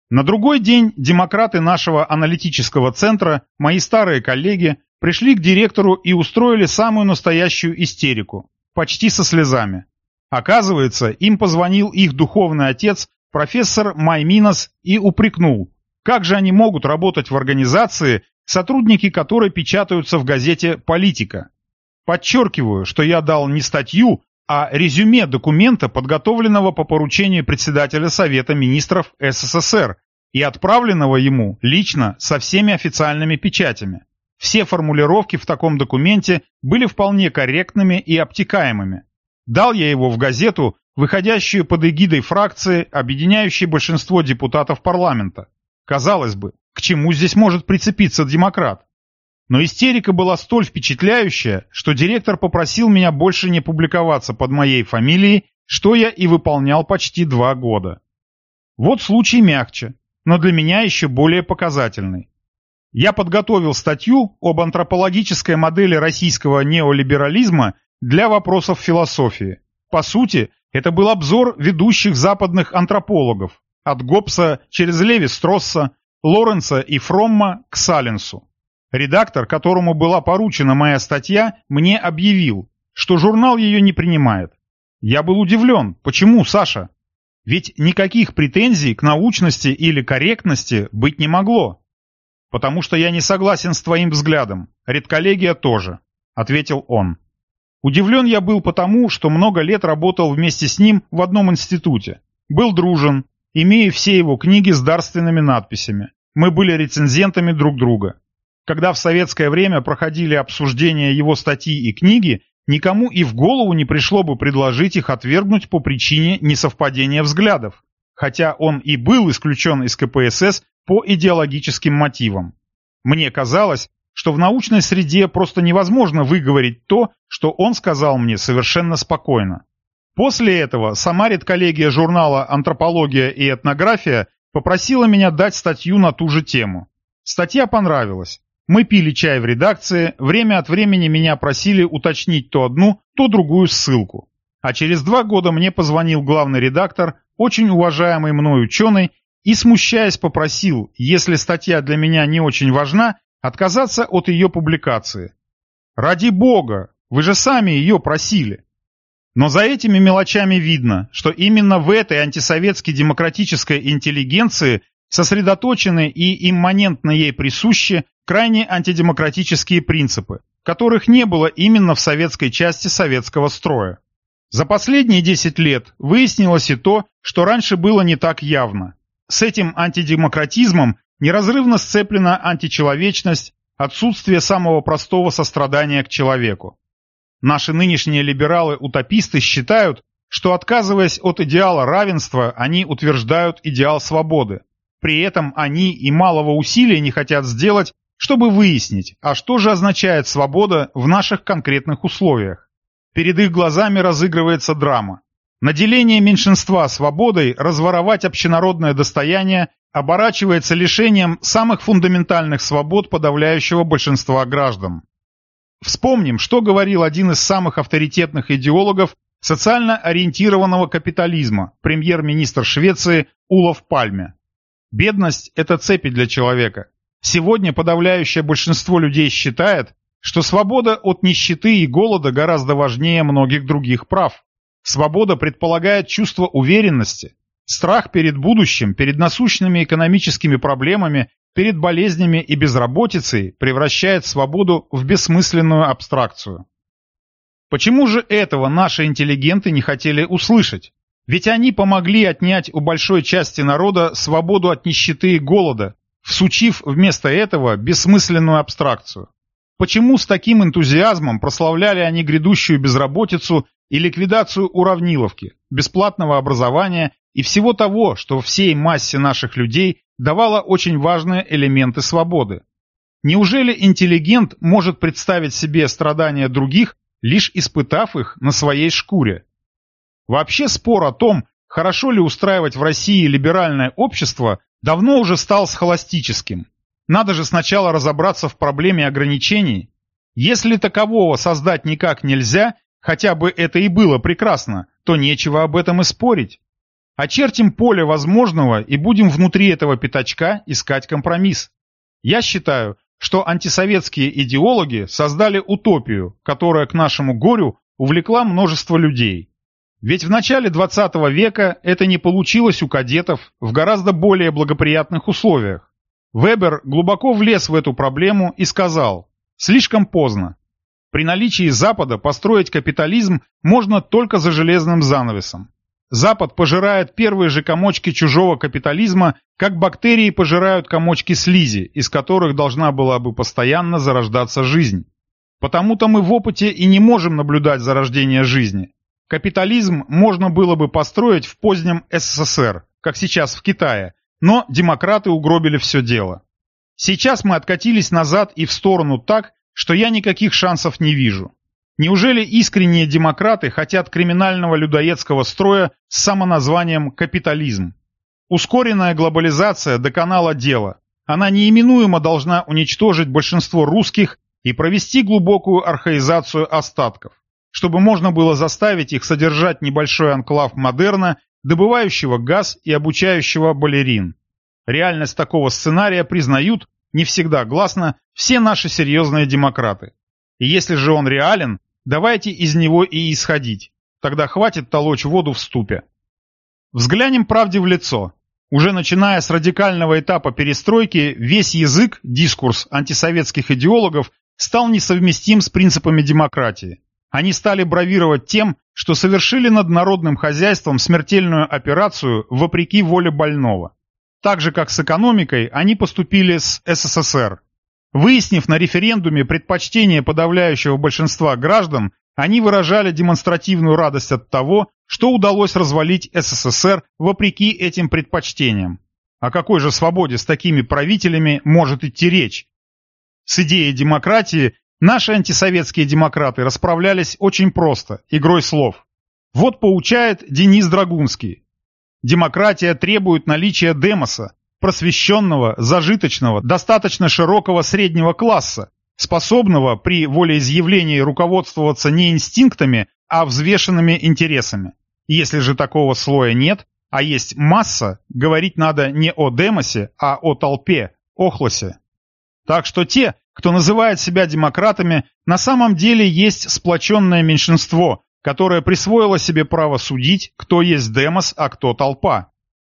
На другой день демократы нашего аналитического центра, мои старые коллеги, пришли к директору и устроили самую настоящую истерику, почти со слезами. Оказывается, им позвонил их духовный отец, профессор Майминос, и упрекнул, как же они могут работать в организации, сотрудники которой печатаются в газете «Политика». Подчеркиваю, что я дал не статью, а резюме документа, подготовленного по поручению председателя Совета министров СССР и отправленного ему лично со всеми официальными печатями. Все формулировки в таком документе были вполне корректными и обтекаемыми. Дал я его в газету, выходящую под эгидой фракции, объединяющей большинство депутатов парламента. Казалось бы, к чему здесь может прицепиться демократ? Но истерика была столь впечатляющая, что директор попросил меня больше не публиковаться под моей фамилией, что я и выполнял почти два года. Вот случай мягче, но для меня еще более показательный. Я подготовил статью об антропологической модели российского неолиберализма для вопросов философии. По сути, это был обзор ведущих западных антропологов, от Гоббса через Леви Стросса, Лоренса и Фромма к Саленсу. Редактор, которому была поручена моя статья, мне объявил, что журнал ее не принимает. Я был удивлен. Почему, Саша? Ведь никаких претензий к научности или корректности быть не могло. Потому что я не согласен с твоим взглядом. Редколлегия тоже, ответил он. Удивлен я был потому, что много лет работал вместе с ним в одном институте. Был дружен, имея все его книги с дарственными надписями. Мы были рецензентами друг друга. Когда в советское время проходили обсуждения его статьи и книги, никому и в голову не пришло бы предложить их отвергнуть по причине несовпадения взглядов, хотя он и был исключен из КПСС по идеологическим мотивам. Мне казалось, что в научной среде просто невозможно выговорить то, что он сказал мне совершенно спокойно. После этого сама редколлегия журнала «Антропология и этнография» попросила меня дать статью на ту же тему. Статья понравилась. Мы пили чай в редакции, время от времени меня просили уточнить то одну, то другую ссылку. А через два года мне позвонил главный редактор, очень уважаемый мной ученый, и, смущаясь, попросил, если статья для меня не очень важна, отказаться от ее публикации. «Ради бога! Вы же сами ее просили!» Но за этими мелочами видно, что именно в этой антисоветской демократической интеллигенции сосредоточены и имманентно ей присущи крайне антидемократические принципы, которых не было именно в советской части советского строя. За последние 10 лет выяснилось и то, что раньше было не так явно. С этим антидемократизмом неразрывно сцеплена античеловечность, отсутствие самого простого сострадания к человеку. Наши нынешние либералы-утописты считают, что отказываясь от идеала равенства, они утверждают идеал свободы. При этом они и малого усилия не хотят сделать, чтобы выяснить, а что же означает свобода в наших конкретных условиях. Перед их глазами разыгрывается драма. Наделение меньшинства свободой разворовать общенародное достояние оборачивается лишением самых фундаментальных свобод подавляющего большинства граждан. Вспомним, что говорил один из самых авторитетных идеологов социально ориентированного капитализма, премьер-министр Швеции Улов Пальме. Бедность – это цепи для человека. Сегодня подавляющее большинство людей считает, что свобода от нищеты и голода гораздо важнее многих других прав. Свобода предполагает чувство уверенности, страх перед будущим, перед насущными экономическими проблемами перед болезнями и безработицей превращает свободу в бессмысленную абстракцию. Почему же этого наши интеллигенты не хотели услышать? Ведь они помогли отнять у большой части народа свободу от нищеты и голода, всучив вместо этого бессмысленную абстракцию. Почему с таким энтузиазмом прославляли они грядущую безработицу и ликвидацию уравниловки, бесплатного образования и всего того, что всей массе наших людей давала очень важные элементы свободы. Неужели интеллигент может представить себе страдания других, лишь испытав их на своей шкуре? Вообще спор о том, хорошо ли устраивать в России либеральное общество, давно уже стал схоластическим. Надо же сначала разобраться в проблеме ограничений. Если такового создать никак нельзя, хотя бы это и было прекрасно, то нечего об этом и спорить. Очертим поле возможного и будем внутри этого пятачка искать компромисс. Я считаю, что антисоветские идеологи создали утопию, которая к нашему горю увлекла множество людей. Ведь в начале 20 века это не получилось у кадетов в гораздо более благоприятных условиях. Вебер глубоко влез в эту проблему и сказал «слишком поздно». При наличии Запада построить капитализм можно только за железным занавесом. Запад пожирает первые же комочки чужого капитализма, как бактерии пожирают комочки слизи, из которых должна была бы постоянно зарождаться жизнь. Потому-то мы в опыте и не можем наблюдать зарождение жизни. Капитализм можно было бы построить в позднем СССР, как сейчас в Китае, но демократы угробили все дело. Сейчас мы откатились назад и в сторону так, что я никаких шансов не вижу. Неужели искренние демократы хотят криминального людоедского строя с самоназванием «капитализм»? Ускоренная глобализация доконала дело. Она неименуемо должна уничтожить большинство русских и провести глубокую архаизацию остатков, чтобы можно было заставить их содержать небольшой анклав модерна, добывающего газ и обучающего балерин. Реальность такого сценария признают, не всегда гласно, все наши серьезные демократы. И если же он реален, Давайте из него и исходить. Тогда хватит толочь воду в ступе. Взглянем правде в лицо. Уже начиная с радикального этапа перестройки, весь язык, дискурс антисоветских идеологов стал несовместим с принципами демократии. Они стали бравировать тем, что совершили над народным хозяйством смертельную операцию вопреки воле больного. Так же, как с экономикой, они поступили с СССР. Выяснив на референдуме предпочтение подавляющего большинства граждан, они выражали демонстративную радость от того, что удалось развалить СССР вопреки этим предпочтениям. О какой же свободе с такими правителями может идти речь? С идеей демократии наши антисоветские демократы расправлялись очень просто, игрой слов. Вот поучает Денис Драгунский. Демократия требует наличия демоса, просвещенного, зажиточного, достаточно широкого среднего класса, способного при волеизъявлении руководствоваться не инстинктами, а взвешенными интересами. Если же такого слоя нет, а есть масса, говорить надо не о демосе, а о толпе, охлосе. Так что те, кто называет себя демократами, на самом деле есть сплоченное меньшинство, которое присвоило себе право судить, кто есть демос, а кто толпа.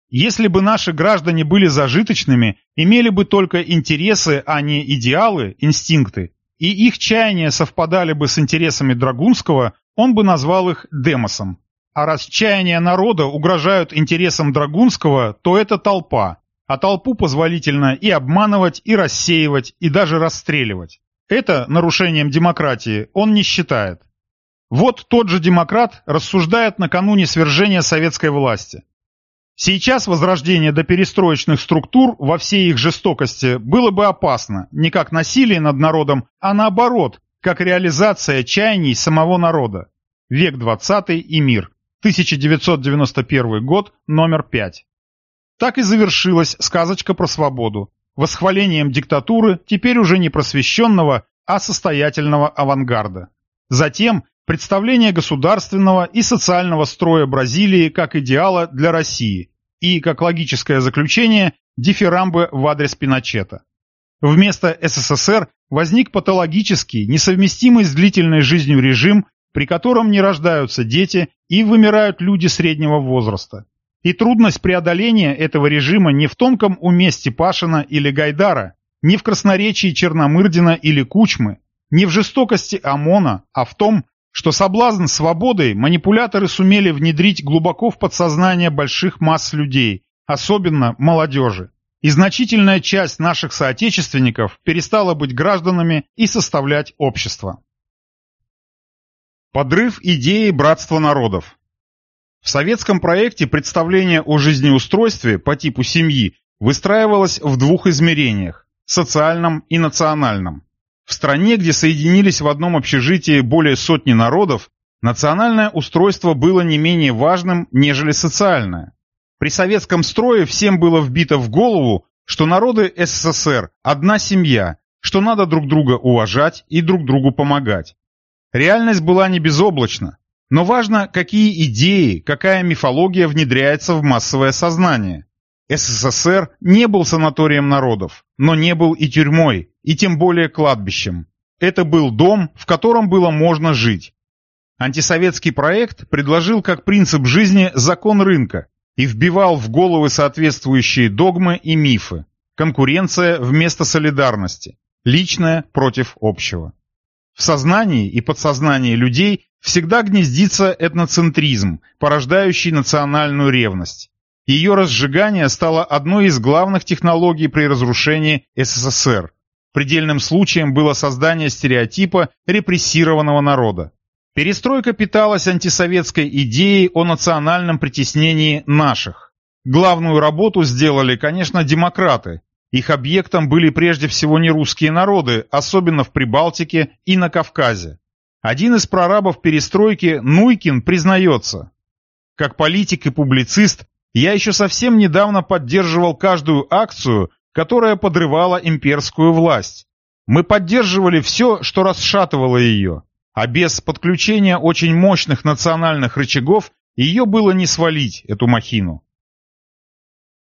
Если бы наши граждане были зажиточными, имели бы только интересы, а не идеалы, инстинкты, и их чаяния совпадали бы с интересами Драгунского, он бы назвал их демосом. А раз чаяния народа угрожают интересам Драгунского, то это толпа. А толпу позволительно и обманывать, и рассеивать, и даже расстреливать. Это нарушением демократии он не считает. Вот тот же демократ рассуждает накануне свержения советской власти. Сейчас возрождение до перестроечных структур во всей их жестокости было бы опасно, не как насилие над народом, а наоборот, как реализация чаяний самого народа. Век 20 и мир. 1991 год, номер 5. Так и завершилась сказочка про свободу. Восхвалением диктатуры, теперь уже не просвещенного, а состоятельного авангарда. Затем представление государственного и социального строя Бразилии как идеала для России и, как логическое заключение, дифирамбы в адрес Пиночета. Вместо СССР возник патологический, несовместимый с длительной жизнью режим, при котором не рождаются дети и вымирают люди среднего возраста. И трудность преодоления этого режима не в тонком уме Степашина или Гайдара, не в красноречии Черномырдина или Кучмы, не в жестокости ОМОНа, а в том, что соблазн свободой манипуляторы сумели внедрить глубоко в подсознание больших масс людей, особенно молодежи. И значительная часть наших соотечественников перестала быть гражданами и составлять общество. Подрыв идеи братства народов В советском проекте представление о жизнеустройстве по типу семьи выстраивалось в двух измерениях – социальном и национальном. В стране, где соединились в одном общежитии более сотни народов, национальное устройство было не менее важным, нежели социальное. При советском строе всем было вбито в голову, что народы СССР – одна семья, что надо друг друга уважать и друг другу помогать. Реальность была не безоблачна, но важно, какие идеи, какая мифология внедряется в массовое сознание. СССР не был санаторием народов, но не был и тюрьмой, и тем более кладбищем. Это был дом, в котором было можно жить. Антисоветский проект предложил как принцип жизни закон рынка и вбивал в головы соответствующие догмы и мифы. Конкуренция вместо солидарности. Личное против общего. В сознании и подсознании людей всегда гнездится этноцентризм, порождающий национальную ревность. Ее разжигание стало одной из главных технологий при разрушении СССР. Предельным случаем было создание стереотипа репрессированного народа. Перестройка питалась антисоветской идеей о национальном притеснении наших. Главную работу сделали, конечно, демократы. Их объектом были прежде всего не русские народы, особенно в Прибалтике и на Кавказе. Один из прорабов перестройки, Нуйкин, признается. Как политик и публицист, я еще совсем недавно поддерживал каждую акцию, которая подрывала имперскую власть. Мы поддерживали все, что расшатывало ее, а без подключения очень мощных национальных рычагов ее было не свалить, эту махину.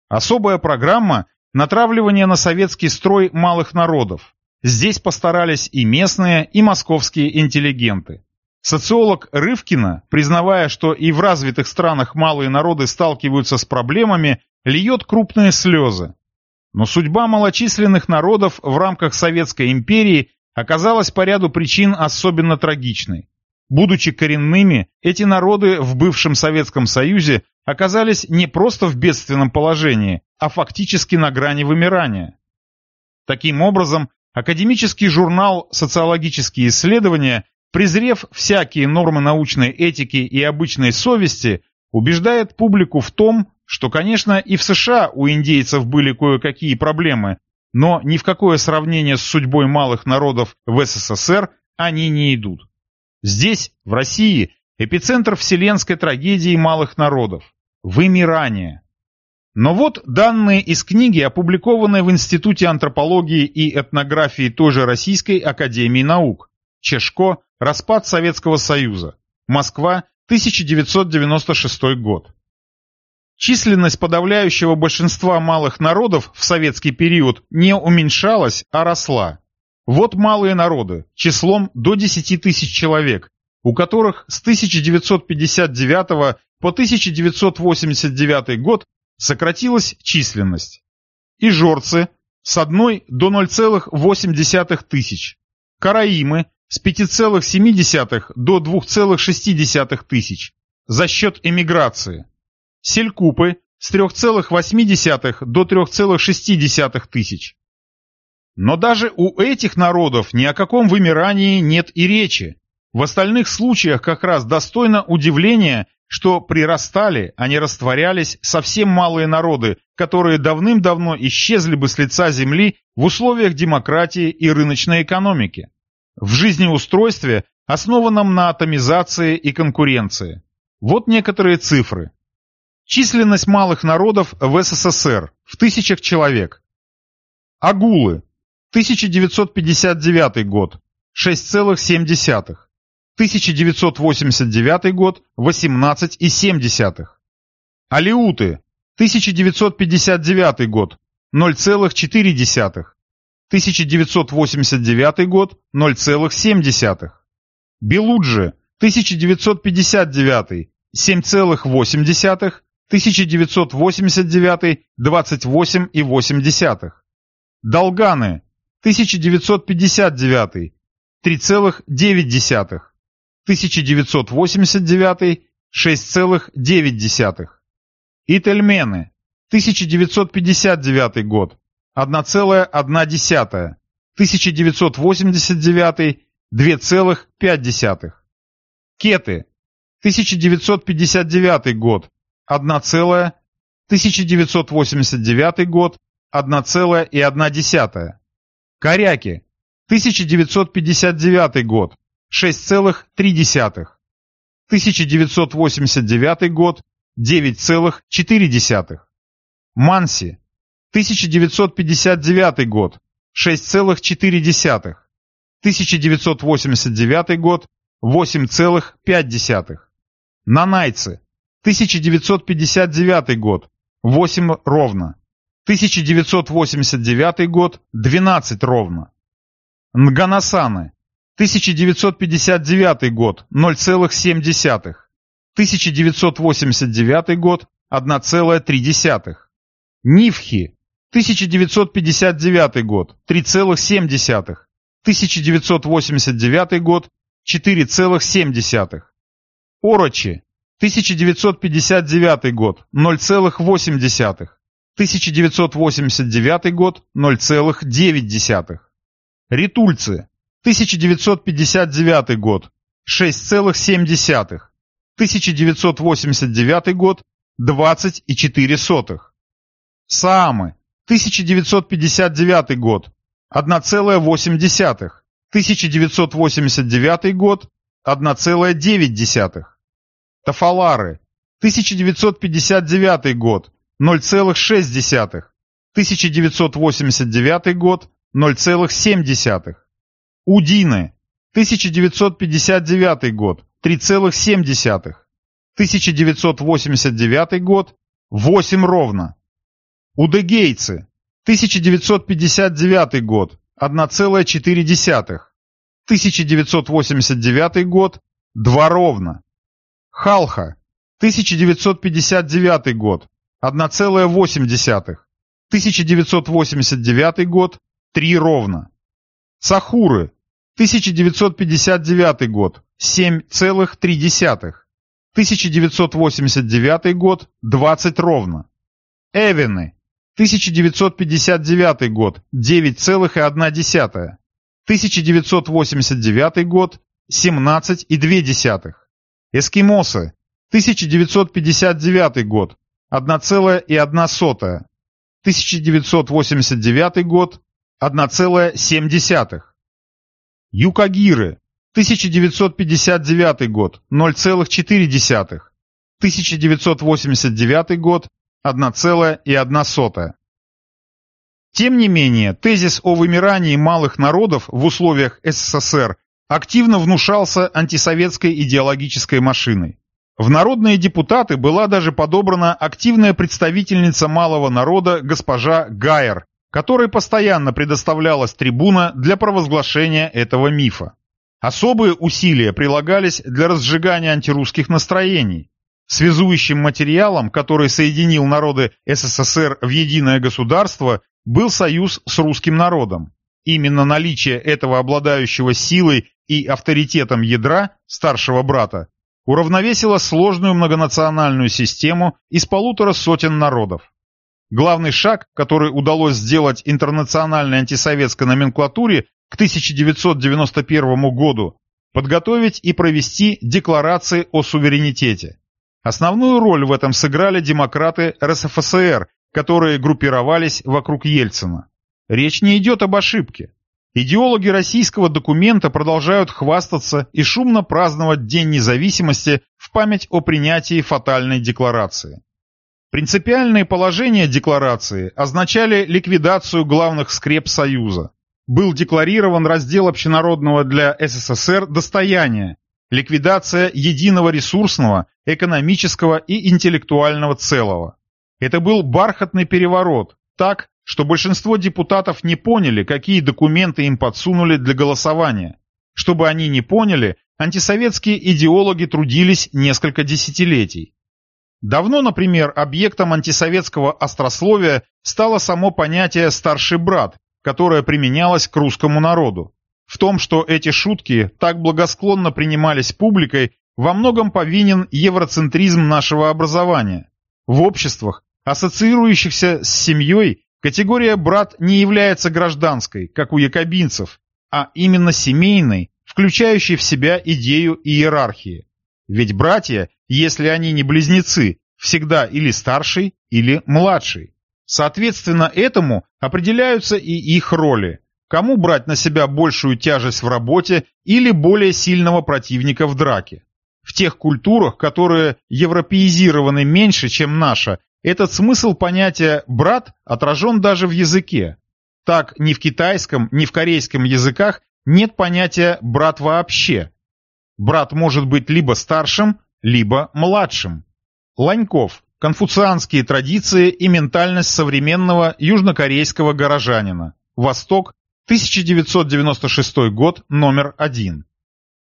Особая программа – натравливание на советский строй малых народов. Здесь постарались и местные, и московские интеллигенты. Социолог Рывкина, признавая, что и в развитых странах малые народы сталкиваются с проблемами, льет крупные слезы. Но судьба малочисленных народов в рамках Советской империи оказалась по ряду причин особенно трагичной. Будучи коренными, эти народы в бывшем Советском Союзе оказались не просто в бедственном положении, а фактически на грани вымирания. Таким образом, академический журнал «Социологические исследования», презрев всякие нормы научной этики и обычной совести, убеждает публику в том, что, конечно, и в США у индейцев были кое-какие проблемы, но ни в какое сравнение с судьбой малых народов в СССР они не идут. Здесь, в России, эпицентр вселенской трагедии малых народов – вымирание. Но вот данные из книги, опубликованной в Институте антропологии и этнографии той же Российской Академии Наук. Чешко «Распад Советского Союза». Москва, 1996 год. Численность подавляющего большинства малых народов в советский период не уменьшалась, а росла. Вот малые народы, числом до 10 тысяч человек, у которых с 1959 по 1989 год сократилась численность. И жорцы с 1 до 0,8 тысяч, караимы с 5,7 до 2,6 тысяч за счет эмиграции, селькупы с 3,8 до 3,6 тысяч. Но даже у этих народов ни о каком вымирании нет и речи. В остальных случаях как раз достойно удивления, что прирастали, а не растворялись совсем малые народы, которые давным-давно исчезли бы с лица земли в условиях демократии и рыночной экономики. В жизнеустройстве, основанном на атомизации и конкуренции. Вот некоторые цифры. Численность малых народов в СССР в тысячах человек. Агулы. 1959 год. 6,7. 1989 год. 18,7. Алиуты. 1959 год. 0,4. 1989 год. 0,7. Белуджи. 1959. 7,8. 1989 – 28,8. Долганы, 1959 – 3,9. 1989 – 6,9. Ительмены, 1959 год, 1,1. 1989 – 2,5. Кеты, 1959 год, 1, 1989 год 1,1. Коряки, 1959 год 6,3. 1989 год 9,4. Манси, 1959 год 6,4. 1989 год 8,5. Нанайцы, 1959 год – 8 ровно. 1989 год – 12 ровно. Нганасаны. 1959 год – 0,7. 1989 год – 1,3. Нивхи. 1959 год – 3,7. 1989 год – 4,7. Орочи. 1959 год – 0,8. 1989 год – 0,9. Ритульцы. 1959 год – 6,7. 1989 год – 20,4. Саамы. 1959 год 1,8. 1989 год 1,9. Тафалары. 1959 год 0,6. 1989 год 0,7. Удины. 1959 год 3,7. 1989 год 8 ровно. Удегейцы. 1959 год 1,4. 1989 год 2 ровно. Халха. 1959 год 1,8. 1989 год 3 ровно. Сахуры. 1959 год 7,3. 1989 год 20 ровно. Эвины. 1959 год 9,1. 1989 год 17,2. Эскимосы. 1959 год 1,1. 1989 год 1,7. Юкагиры. 1959 год 0,4. 1989 год 1,1. Тем не менее, тезис о вымирании малых народов в условиях СССР активно внушался антисоветской идеологической машиной. В народные депутаты была даже подобрана активная представительница малого народа госпожа Гайер, которой постоянно предоставлялась трибуна для провозглашения этого мифа. Особые усилия прилагались для разжигания антирусских настроений. Связующим материалом, который соединил народы СССР в единое государство, был союз с русским народом. Именно наличие этого обладающего силой и авторитетом ядра, старшего брата, уравновесило сложную многонациональную систему из полутора сотен народов. Главный шаг, который удалось сделать интернациональной антисоветской номенклатуре к 1991 году, подготовить и провести декларации о суверенитете. Основную роль в этом сыграли демократы РСФСР, которые группировались вокруг Ельцина. Речь не идет об ошибке. Идеологи российского документа продолжают хвастаться и шумно праздновать День независимости в память о принятии фатальной декларации. Принципиальные положения декларации означали ликвидацию главных скреп Союза. Был декларирован раздел общенародного для СССР достояния, ликвидация единого ресурсного, экономического и интеллектуального целого. Это был бархатный переворот, так, что большинство депутатов не поняли, какие документы им подсунули для голосования. Чтобы они не поняли, антисоветские идеологи трудились несколько десятилетий. Давно, например, объектом антисоветского острословия стало само понятие «старший брат», которое применялось к русскому народу. В том, что эти шутки так благосклонно принимались публикой, во многом повинен евроцентризм нашего образования. В обществах, ассоциирующихся с семьей, категория «брат» не является гражданской, как у якобинцев, а именно семейной, включающей в себя идею иерархии. Ведь братья, если они не близнецы, всегда или старший, или младший. Соответственно этому определяются и их роли. Кому брать на себя большую тяжесть в работе или более сильного противника в драке. В тех культурах, которые европеизированы меньше, чем наша, этот смысл понятия «брат» отражен даже в языке. Так ни в китайском, ни в корейском языках нет понятия «брат» вообще. Брат может быть либо старшим, либо младшим. Ланьков. Конфуцианские традиции и ментальность современного южнокорейского горожанина. Восток. 1996 год, номер один.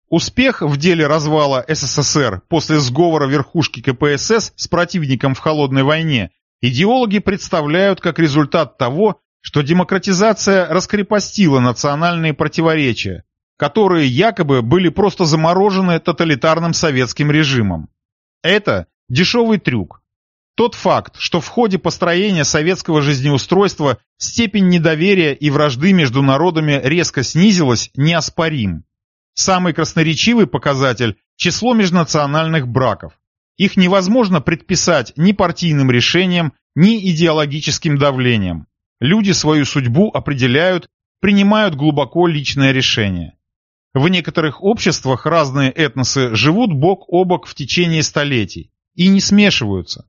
Успех в деле развала СССР после сговора верхушки КПСС с противником в холодной войне идеологи представляют как результат того, что демократизация раскрепостила национальные противоречия, которые якобы были просто заморожены тоталитарным советским режимом. Это дешевый трюк. Тот факт, что в ходе построения советского жизнеустройства степень недоверия и вражды между народами резко снизилась, неоспорим. Самый красноречивый показатель – число межнациональных браков. Их невозможно предписать ни партийным решением, ни идеологическим давлением. Люди свою судьбу определяют, принимают глубоко личное решение. В некоторых обществах разные этносы живут бок о бок в течение столетий и не смешиваются.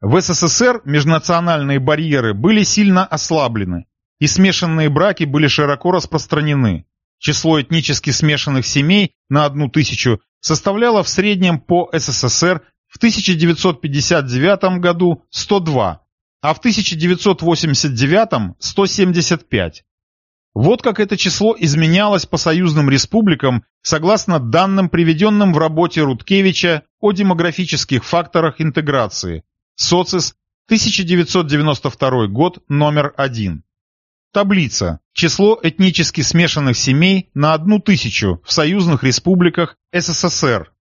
В СССР межнациональные барьеры были сильно ослаблены, и смешанные браки были широко распространены. Число этнически смешанных семей на одну тысячу составляло в среднем по СССР в 1959 году 102, а в 1989 – 175. Вот как это число изменялось по союзным республикам согласно данным, приведенным в работе Руткевича о демографических факторах интеграции, СОЦИС, 1992 год, номер 1. Таблица. Число этнически смешанных семей на одну тысячу в союзных республиках СССР.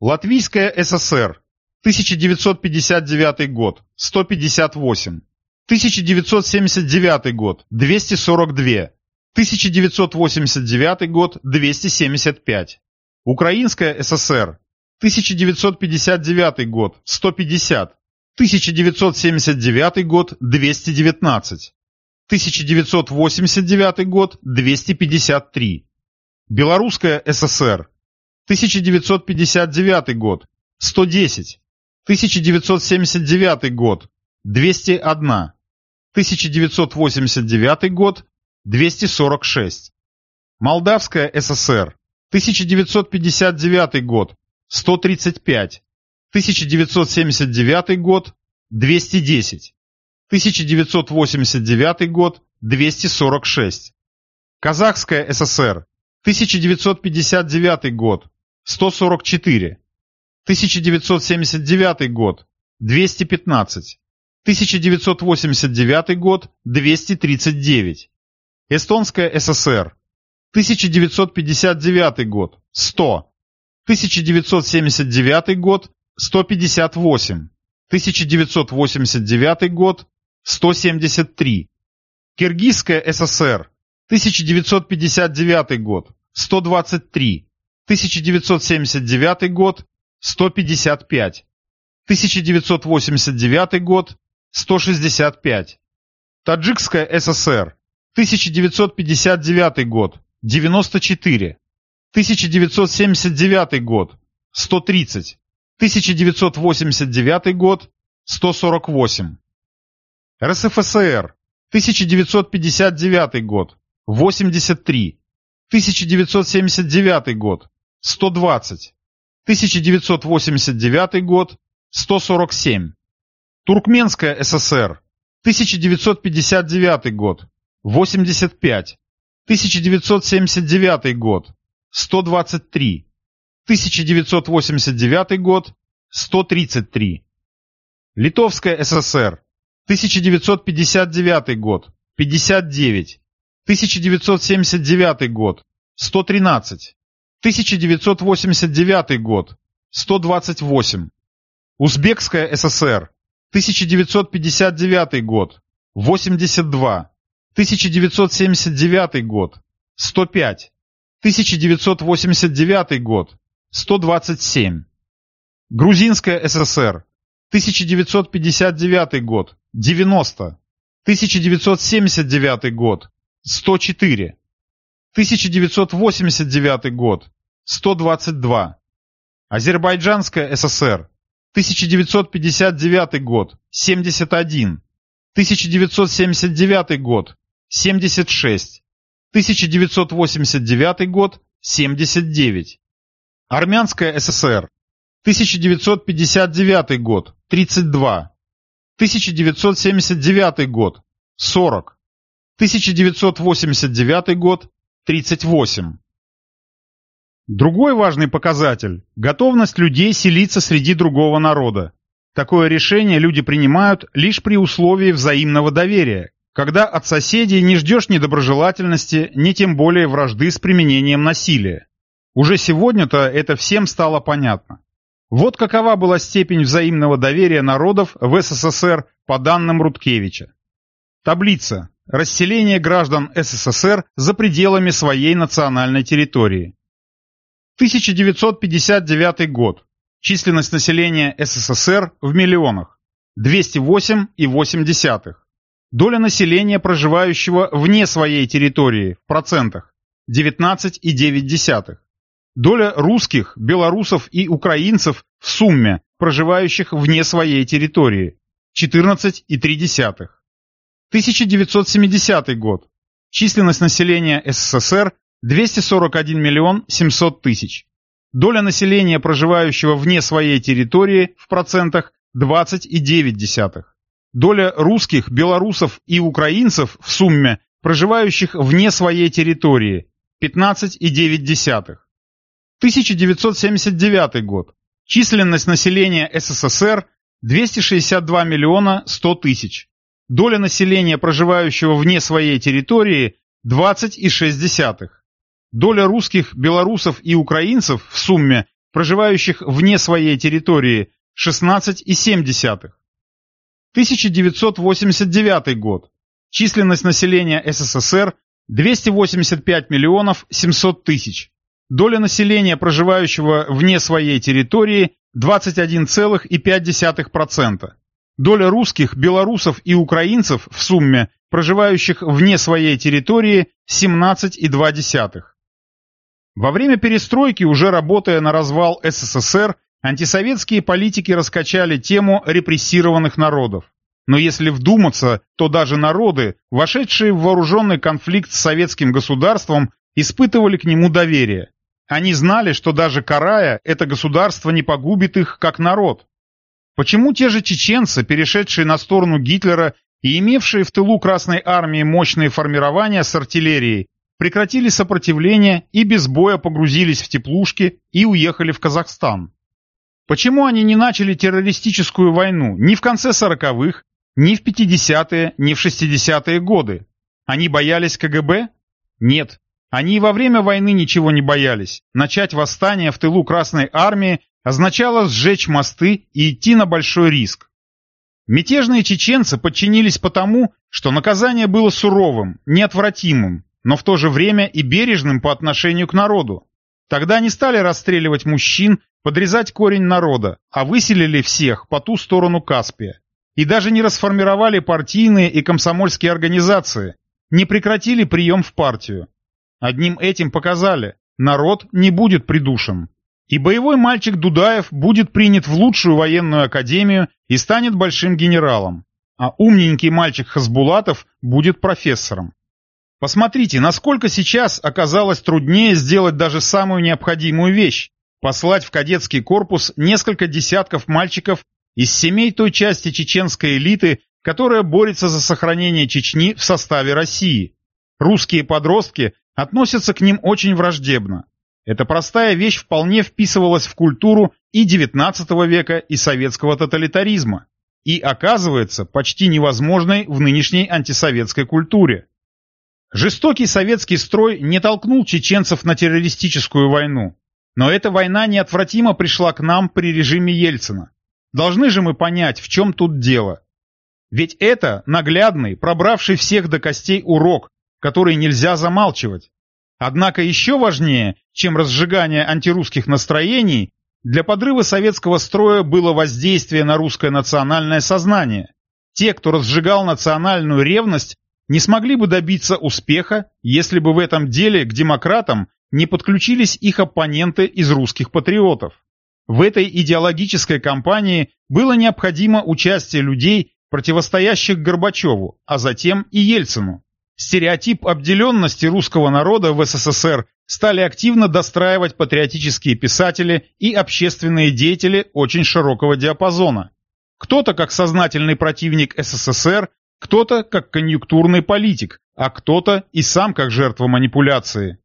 Латвийская ССР. 1959 год. 158. 1979 год. 242. 1989 год. 275. Украинская ССР. 1959 год. 150. 1979 год. 219. 1989 год – 253. Белорусская ССР. 1959 год – 110. 1979 год – 201. 1989 год – 246. Молдавская ССР. 1959 год – 135. 1979 год – 210. 1989 год, 246. Казахская ССР, 1959 год, 144. 1979 год, 215. 1989 год, 239. Эстонская ССР, 1959 год, 100. 1979 год, 158. 1989 год, 173. Киргизская ССР. 1959 год. 123. 1979 год. 155. 1989 год. 165. Таджикская ССР. 1959 год. 94. 1979 год. 130. 1989 год. 148. РСФСР. 1959 год. 83. 1979 год. 120. 1989 год. 147. Туркменская ССР. 1959 год. 85. 1979 год. 123. 1989 год. 133. Литовская ССР. 1959 год, 59. 1979 год, 113. 1989 год, 128. Узбекская ССР, 1959 год, 82. 1979 год, 105. 1989 год, 127. Грузинская ССР, 1959 год, 90. 1979 год, 104. 1989 год, 122. Азербайджанская ССР, 1959 год, 71. 1979 год, 76. 1989 год, 79. Армянская ССР, 1959 год, 32. 1979 год, 40. 1989 год, 38. Другой важный показатель – готовность людей селиться среди другого народа. Такое решение люди принимают лишь при условии взаимного доверия, когда от соседей не ждешь недоброжелательности, ни тем более вражды с применением насилия. Уже сегодня-то это всем стало понятно. Вот какова была степень взаимного доверия народов в СССР по данным Руткевича. Таблица. Расселение граждан СССР за пределами своей национальной территории. 1959 год. Численность населения СССР в миллионах. 208,8. Доля населения, проживающего вне своей территории, в процентах – 19,9. Доля русских, белорусов и украинцев в сумме, проживающих вне своей территории – 14,3. 1970 год. Численность населения СССР – 241 миллион 700 тысяч. Доля населения, проживающего вне своей территории, в процентах – 20,9. Доля русских, белорусов и украинцев в сумме, проживающих вне своей территории – 15,9. 1979 год. Численность населения СССР – 262 миллиона 100 тысяч. Доля населения, проживающего вне своей территории – 20,6. Доля русских, белорусов и украинцев в сумме, проживающих вне своей территории – 16,7. 1989 год. Численность населения СССР 285 миллионов 700 тысяч. Доля населения, проживающего вне своей территории 21,5%. Доля русских, белорусов и украинцев в сумме, проживающих вне своей территории 17,2%. Во время перестройки, уже работая на развал СССР, Антисоветские политики раскачали тему репрессированных народов. Но если вдуматься, то даже народы, вошедшие в вооруженный конфликт с советским государством, испытывали к нему доверие. Они знали, что даже карая, это государство не погубит их как народ. Почему те же чеченцы, перешедшие на сторону Гитлера и имевшие в тылу Красной Армии мощные формирования с артиллерией, прекратили сопротивление и без боя погрузились в теплушки и уехали в Казахстан? Почему они не начали террористическую войну ни в конце сороковых, ни в 50-е, ни в 60-е годы? Они боялись КГБ? Нет. Они и во время войны ничего не боялись. Начать восстание в тылу Красной Армии означало сжечь мосты и идти на большой риск. Мятежные чеченцы подчинились потому, что наказание было суровым, неотвратимым, но в то же время и бережным по отношению к народу. Тогда не стали расстреливать мужчин, подрезать корень народа, а выселили всех по ту сторону Каспия. И даже не расформировали партийные и комсомольские организации, не прекратили прием в партию. Одним этим показали, народ не будет придушен. И боевой мальчик Дудаев будет принят в лучшую военную академию и станет большим генералом. А умненький мальчик Хасбулатов будет профессором. Посмотрите, насколько сейчас оказалось труднее сделать даже самую необходимую вещь – послать в кадетский корпус несколько десятков мальчиков из семей той части чеченской элиты, которая борется за сохранение Чечни в составе России. Русские подростки относятся к ним очень враждебно. Эта простая вещь вполне вписывалась в культуру и XIX века, и советского тоталитаризма, и оказывается почти невозможной в нынешней антисоветской культуре. Жестокий советский строй не толкнул чеченцев на террористическую войну. Но эта война неотвратимо пришла к нам при режиме Ельцина. Должны же мы понять, в чем тут дело. Ведь это наглядный, пробравший всех до костей урок, который нельзя замалчивать. Однако еще важнее, чем разжигание антирусских настроений, для подрыва советского строя было воздействие на русское национальное сознание. Те, кто разжигал национальную ревность, не смогли бы добиться успеха, если бы в этом деле к демократам не подключились их оппоненты из русских патриотов. В этой идеологической кампании было необходимо участие людей, противостоящих Горбачеву, а затем и Ельцину. Стереотип обделенности русского народа в СССР стали активно достраивать патриотические писатели и общественные деятели очень широкого диапазона. Кто-то, как сознательный противник СССР, кто-то как конъюнктурный политик, а кто-то и сам как жертва манипуляции.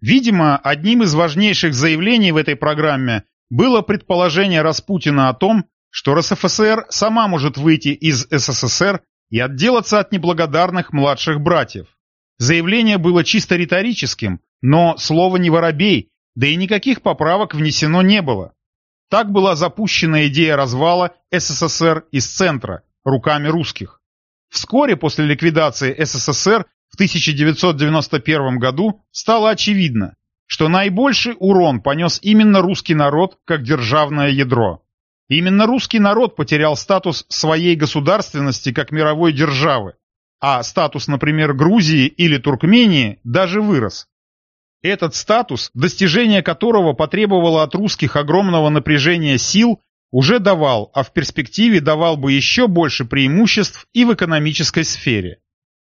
Видимо, одним из важнейших заявлений в этой программе было предположение Распутина о том, что РСФСР сама может выйти из СССР и отделаться от неблагодарных младших братьев. Заявление было чисто риторическим, но слово не воробей, да и никаких поправок внесено не было. Так была запущена идея развала СССР из центра, руками русских. Вскоре после ликвидации СССР в 1991 году стало очевидно, что наибольший урон понес именно русский народ как державное ядро. Именно русский народ потерял статус своей государственности как мировой державы. а статус, например, Грузии или Туркмении даже вырос. Этот статус, достижение которого потребовало от русских огромного напряжения сил, уже давал, а в перспективе давал бы еще больше преимуществ и в экономической сфере.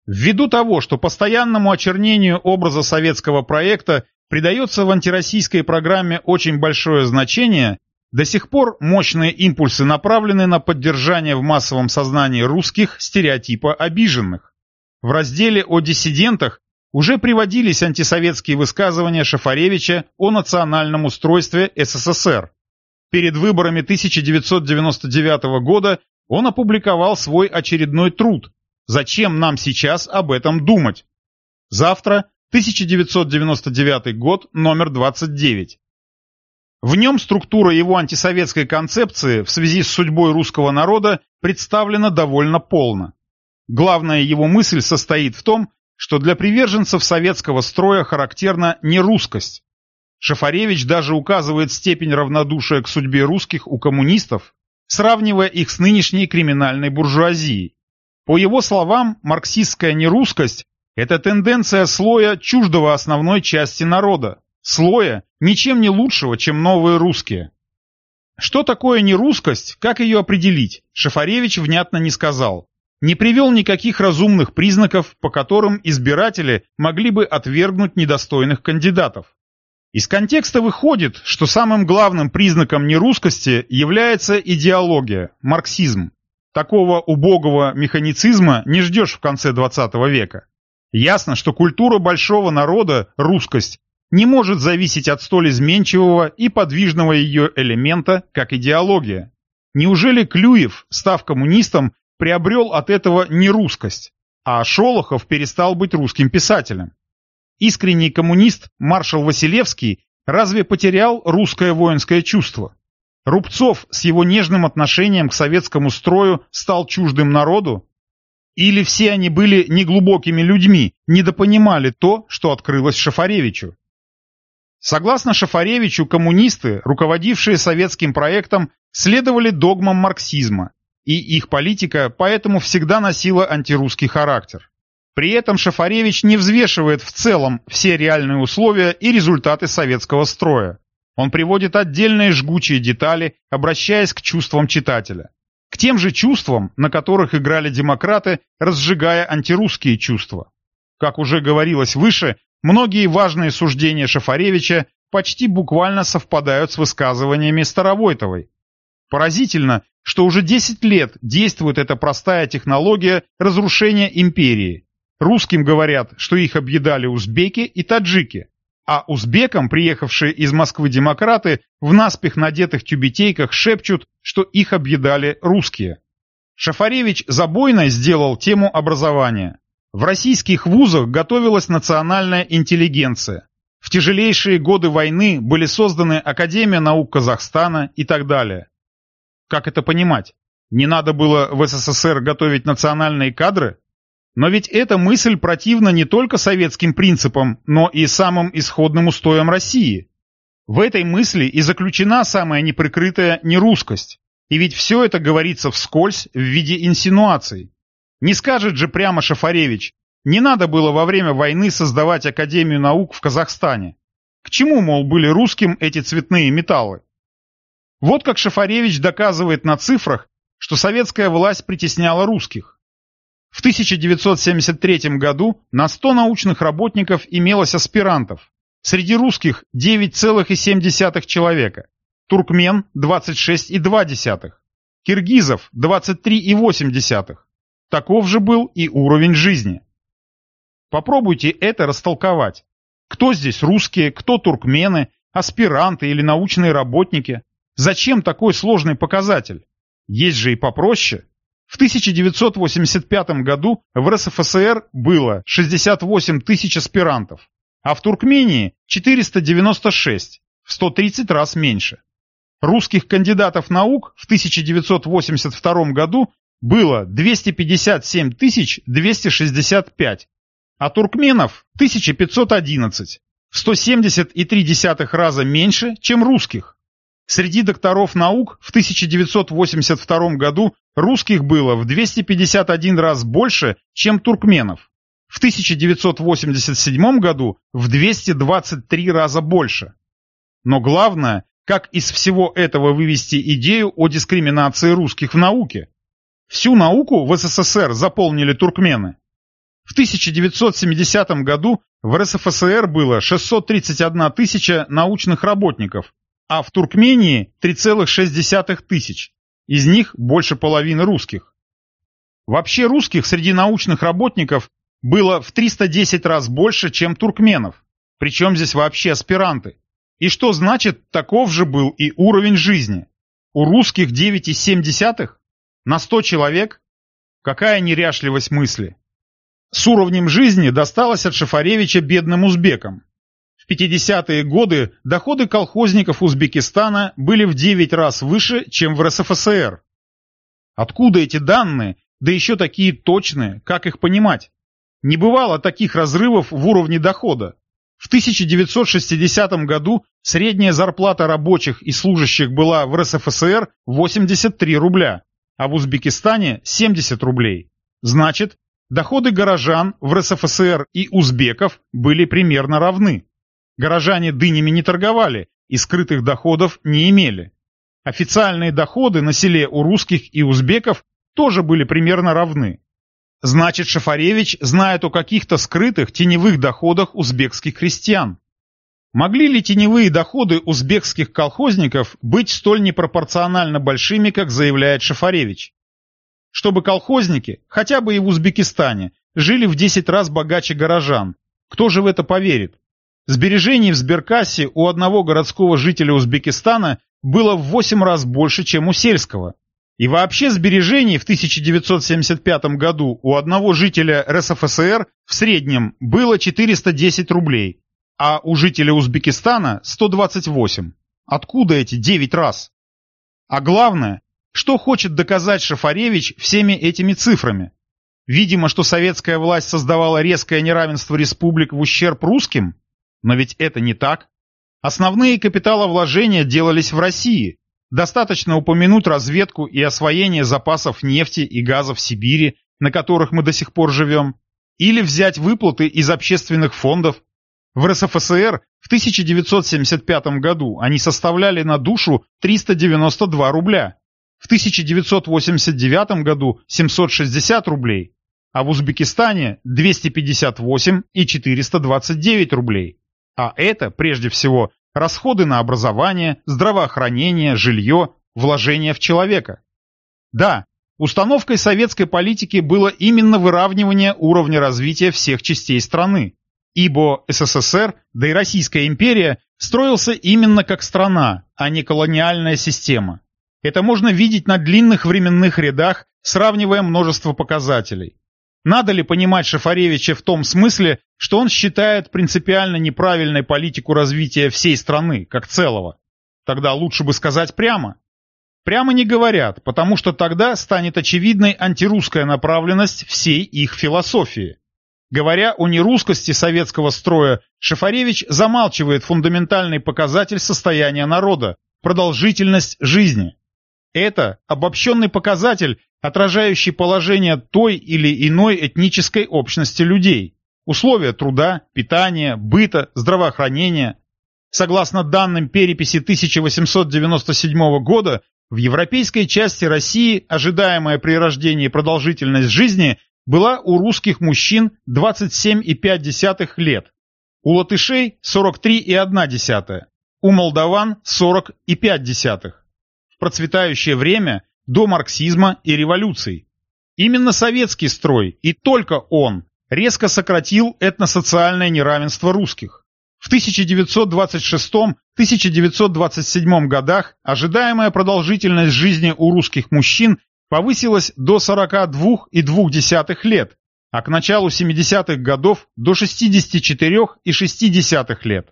Ввиду того, что постоянному очернению образа советского проекта придается в антироссийской программе очень большое значение, до сих пор мощные импульсы направлены на поддержание в массовом сознании русских стереотипа обиженных. В разделе о диссидентах уже приводились антисоветские высказывания Шафаревича о национальном устройстве СССР. Перед выборами 1999 года он опубликовал свой очередной труд «Зачем нам сейчас об этом думать?». Завтра, 1999 год, номер 29. В нем структура его антисоветской концепции в связи с судьбой русского народа представлена довольно полно. Главная его мысль состоит в том, что для приверженцев советского строя характерна нерусскость. Шафаревич даже указывает степень равнодушия к судьбе русских у коммунистов, сравнивая их с нынешней криминальной буржуазией. По его словам, марксистская нерусскость – это тенденция слоя чуждого основной части народа, слоя, ничем не лучшего, чем новые русские. Что такое нерусскость, как ее определить, Шафаревич внятно не сказал. Не привел никаких разумных признаков, по которым избиратели могли бы отвергнуть недостойных кандидатов. Из контекста выходит, что самым главным признаком нерусскости является идеология, марксизм. Такого убогого механицизма не ждешь в конце 20 века. Ясно, что культура большого народа, русскость, не может зависеть от столь изменчивого и подвижного ее элемента, как идеология. Неужели Клюев, став коммунистом, приобрел от этого нерусскость, а Шолохов перестал быть русским писателем? Искренний коммунист маршал Василевский разве потерял русское воинское чувство? Рубцов с его нежным отношением к советскому строю стал чуждым народу? Или все они были неглубокими людьми, недопонимали то, что открылось Шафаревичу? Согласно Шафаревичу, коммунисты, руководившие советским проектом, следовали догмам марксизма, и их политика поэтому всегда носила антирусский характер. При этом Шафаревич не взвешивает в целом все реальные условия и результаты советского строя. Он приводит отдельные жгучие детали, обращаясь к чувствам читателя. К тем же чувствам, на которых играли демократы, разжигая антирусские чувства. Как уже говорилось выше, Многие важные суждения Шафаревича почти буквально совпадают с высказываниями Старовойтовой. Поразительно, что уже 10 лет действует эта простая технология разрушения империи. Русским говорят, что их объедали узбеки и таджики, а узбекам, приехавшие из Москвы демократы, в наспех надетых тюбетейках шепчут, что их объедали русские. Шафаревич забойно сделал тему образования. В российских вузах готовилась национальная интеллигенция. В тяжелейшие годы войны были созданы Академия наук Казахстана и так далее. Как это понимать? Не надо было в СССР готовить национальные кадры? Но ведь эта мысль противна не только советским принципам, но и самым исходным устоям России. В этой мысли и заключена самая неприкрытая нерусскость. И ведь все это говорится вскользь в виде инсинуаций. Не скажет же прямо Шафаревич, не надо было во время войны создавать Академию наук в Казахстане. К чему, мол, были русским эти цветные металлы? Вот как Шафаревич доказывает на цифрах, что советская власть притесняла русских. В 1973 году на 100 научных работников имелось аспирантов. Среди русских 9,7 человека, туркмен 26,2, киргизов 23,8, Таков же был и уровень жизни. Попробуйте это растолковать. Кто здесь русские, кто туркмены, аспиранты или научные работники? Зачем такой сложный показатель? Есть же и попроще. В 1985 году в РСФСР было 68 тысяч аспирантов, а в Туркмении 496, в 130 раз меньше. Русских кандидатов наук в 1982 году было 257 265, а туркменов 1511, в 170,3 раза меньше, чем русских. Среди докторов наук в 1982 году русских было в 251 раз больше, чем туркменов. В 1987 году в 223 раза больше. Но главное, как из всего этого вывести идею о дискриминации русских в науке? Всю науку в СССР заполнили туркмены. В 1970 году в РСФСР было 631 тысяча научных работников, а в Туркмении 3,6 тысяч, из них больше половины русских. Вообще русских среди научных работников было в 310 раз больше, чем туркменов, причем здесь вообще аспиранты. И что значит, таков же был и уровень жизни? У русских 9,7 на 100 человек? Какая неряшливость мысли. С уровнем жизни досталось от Шафаревича бедным узбекам. В 50-е годы доходы колхозников Узбекистана были в 9 раз выше, чем в РСФСР. Откуда эти данные, да еще такие точные, как их понимать? Не бывало таких разрывов в уровне дохода. В 1960 году средняя зарплата рабочих и служащих была в РСФСР 83 рубля, а в Узбекистане 70 рублей. Значит, доходы горожан в РСФСР и узбеков были примерно равны. Горожане дынями не торговали и скрытых доходов не имели. Официальные доходы на селе у русских и узбеков тоже были примерно равны. Значит, Шафаревич знает о каких-то скрытых теневых доходах узбекских крестьян. Могли ли теневые доходы узбекских колхозников быть столь непропорционально большими, как заявляет Шафаревич? Чтобы колхозники, хотя бы и в Узбекистане, жили в 10 раз богаче горожан. Кто же в это поверит? Сбережений в сберкассе у одного городского жителя Узбекистана было в 8 раз больше, чем у сельского. И вообще сбережений в 1975 году у одного жителя РСФСР в среднем было 410 рублей, а у жителя Узбекистана 128. Откуда эти 9 раз? А главное, что хочет доказать Шафаревич всеми этими цифрами? Видимо, что советская власть создавала резкое неравенство республик в ущерб русским? Но ведь это не так. Основные капиталовложения делались в России, Достаточно упомянуть разведку и освоение запасов нефти и газа в Сибири, на которых мы до сих пор живем, или взять выплаты из общественных фондов. В РСФСР в 1975 году они составляли на душу 392 рубля, в 1989 году 760 рублей, а в Узбекистане 258 и 429 рублей. А это, прежде всего, расходы на образование, здравоохранение, жилье, вложения в человека. Да, установкой советской политики было именно выравнивание уровня развития всех частей страны, ибо СССР, да и Российская империя строился именно как страна, а не колониальная система. Это можно видеть на длинных временных рядах, сравнивая множество показателей. Надо ли понимать Шафаревича в том смысле, что он считает принципиально неправильной политику развития всей страны, как целого? Тогда лучше бы сказать прямо. Прямо не говорят, потому что тогда станет очевидной антирусская направленность всей их философии. Говоря о нерусскости советского строя, Шафаревич замалчивает фундаментальный показатель состояния народа – продолжительность жизни. Это обобщенный показатель, отражающий положение той или иной этнической общности людей, условия труда, питания, быта, здравоохранения. Согласно данным переписи 1897 года, в европейской части России ожидаемая при рождении продолжительность жизни была у русских мужчин 27,5 лет, у латышей 43,1, у молдаван 40,5 процветающее время до марксизма и революций. Именно советский строй, и только он, резко сократил этносоциальное неравенство русских. В 1926-1927 годах ожидаемая продолжительность жизни у русских мужчин повысилась до 42,2 лет, а к началу 70-х годов до 64,6 лет.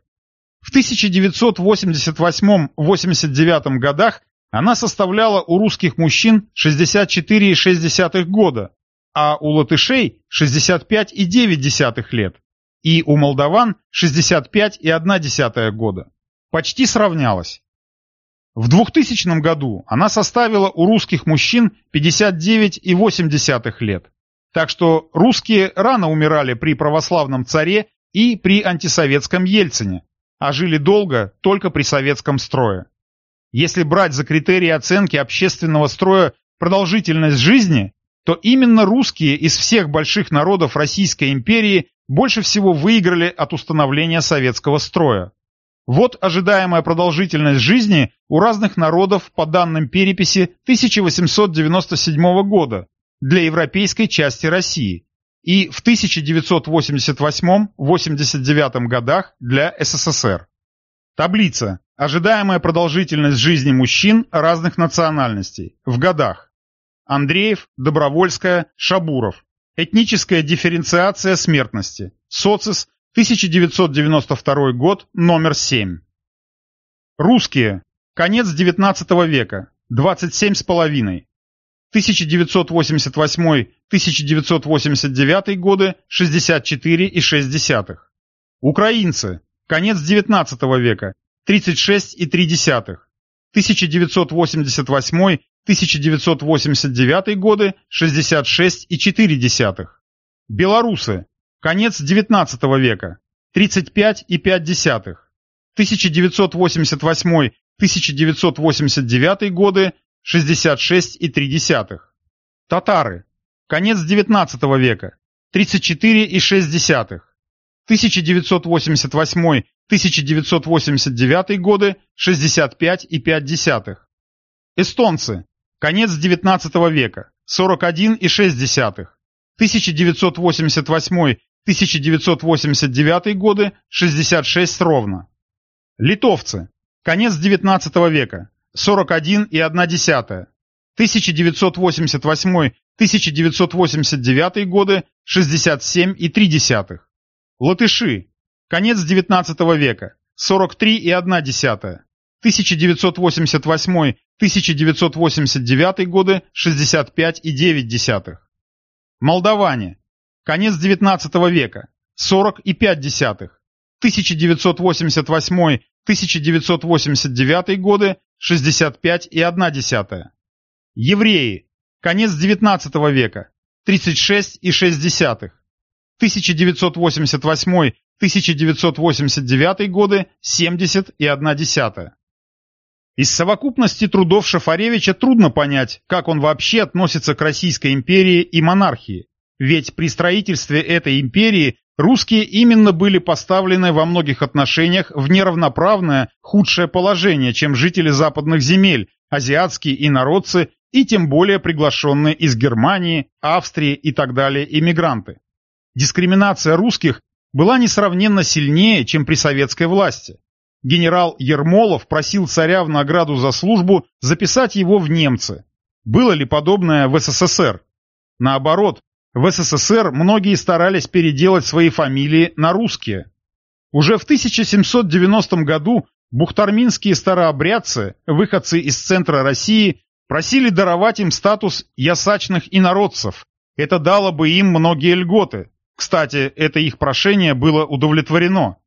В 1988-89 годах она составляла у русских мужчин 64,6 года, а у латышей 65,9 лет, и у молдаван 65,1 года. Почти сравнялась. В 2000 году она составила у русских мужчин 59,8 лет. Так что русские рано умирали при православном царе и при антисоветском Ельцине, а жили долго только при советском строе. Если брать за критерии оценки общественного строя продолжительность жизни, то именно русские из всех больших народов Российской империи больше всего выиграли от установления советского строя. Вот ожидаемая продолжительность жизни у разных народов по данным переписи 1897 года для европейской части России и в 1988-89 годах для СССР. Таблица. Ожидаемая продолжительность жизни мужчин разных национальностей в годах. Андреев, Добровольская, Шабуров. Этническая дифференциация смертности. СОЦИС, 1992 год, номер 7. Русские. Конец XIX века. 27,5. 1988-1989 годы 64,6. Украинцы. Конец XIX века. 36,3. 1988-1989 годы 66,4. Белорусы. Конец XIX века. 35,5. 1988-1989 годы 66,3. Татары. Конец XIX века. 34,6. 1988-1989 годы 65,5. Эстонцы. Конец XIX века. 41,6. 1988-1989 годы 66 ровно. Литовцы. Конец XIX века. 41,1. 1988-1989 годы 67,3. Латыши. Конец XIX века. 43,1. 1988-1989 годы 65,9. Молдаване. Конец XIX века. 40,5. 1988-1989 годы 65,1. Евреи. Конец XIX века. 36,6. 1988-1989 годы 70,1. Из совокупности трудов Шафаревича трудно понять, как он вообще относится к Российской империи и монархии. Ведь при строительстве этой империи русские именно были поставлены во многих отношениях в неравноправное, худшее положение, чем жители западных земель, азиатские инородцы и тем более приглашенные из Германии, Австрии и так далее иммигранты. Дискриминация русских была несравненно сильнее, чем при советской власти. Генерал Ермолов просил царя в награду за службу записать его в немцы. Было ли подобное в СССР? Наоборот, в СССР многие старались переделать свои фамилии на русские. Уже в 1790 году бухтарминские старообрядцы, выходцы из центра России, просили даровать им статус ясачных инородцев. Это дало бы им многие льготы. Кстати, это их прошение было удовлетворено.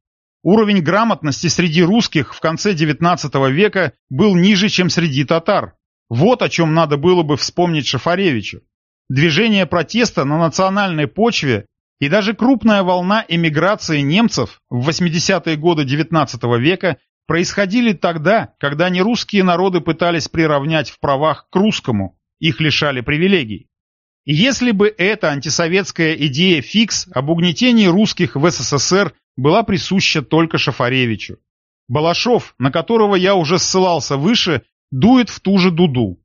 Уровень грамотности среди русских в конце XIX века был ниже, чем среди татар. Вот о чем надо было бы вспомнить Шафаревичу. Движение протеста на национальной почве и даже крупная волна эмиграции немцев в 80-е годы XIX века происходили тогда, когда нерусские народы пытались приравнять в правах к русскому, их лишали привилегий. Если бы эта антисоветская идея фикс об угнетении русских в СССР была присуща только Шафаревичу. Балашов, на которого я уже ссылался выше, дует в ту же дуду.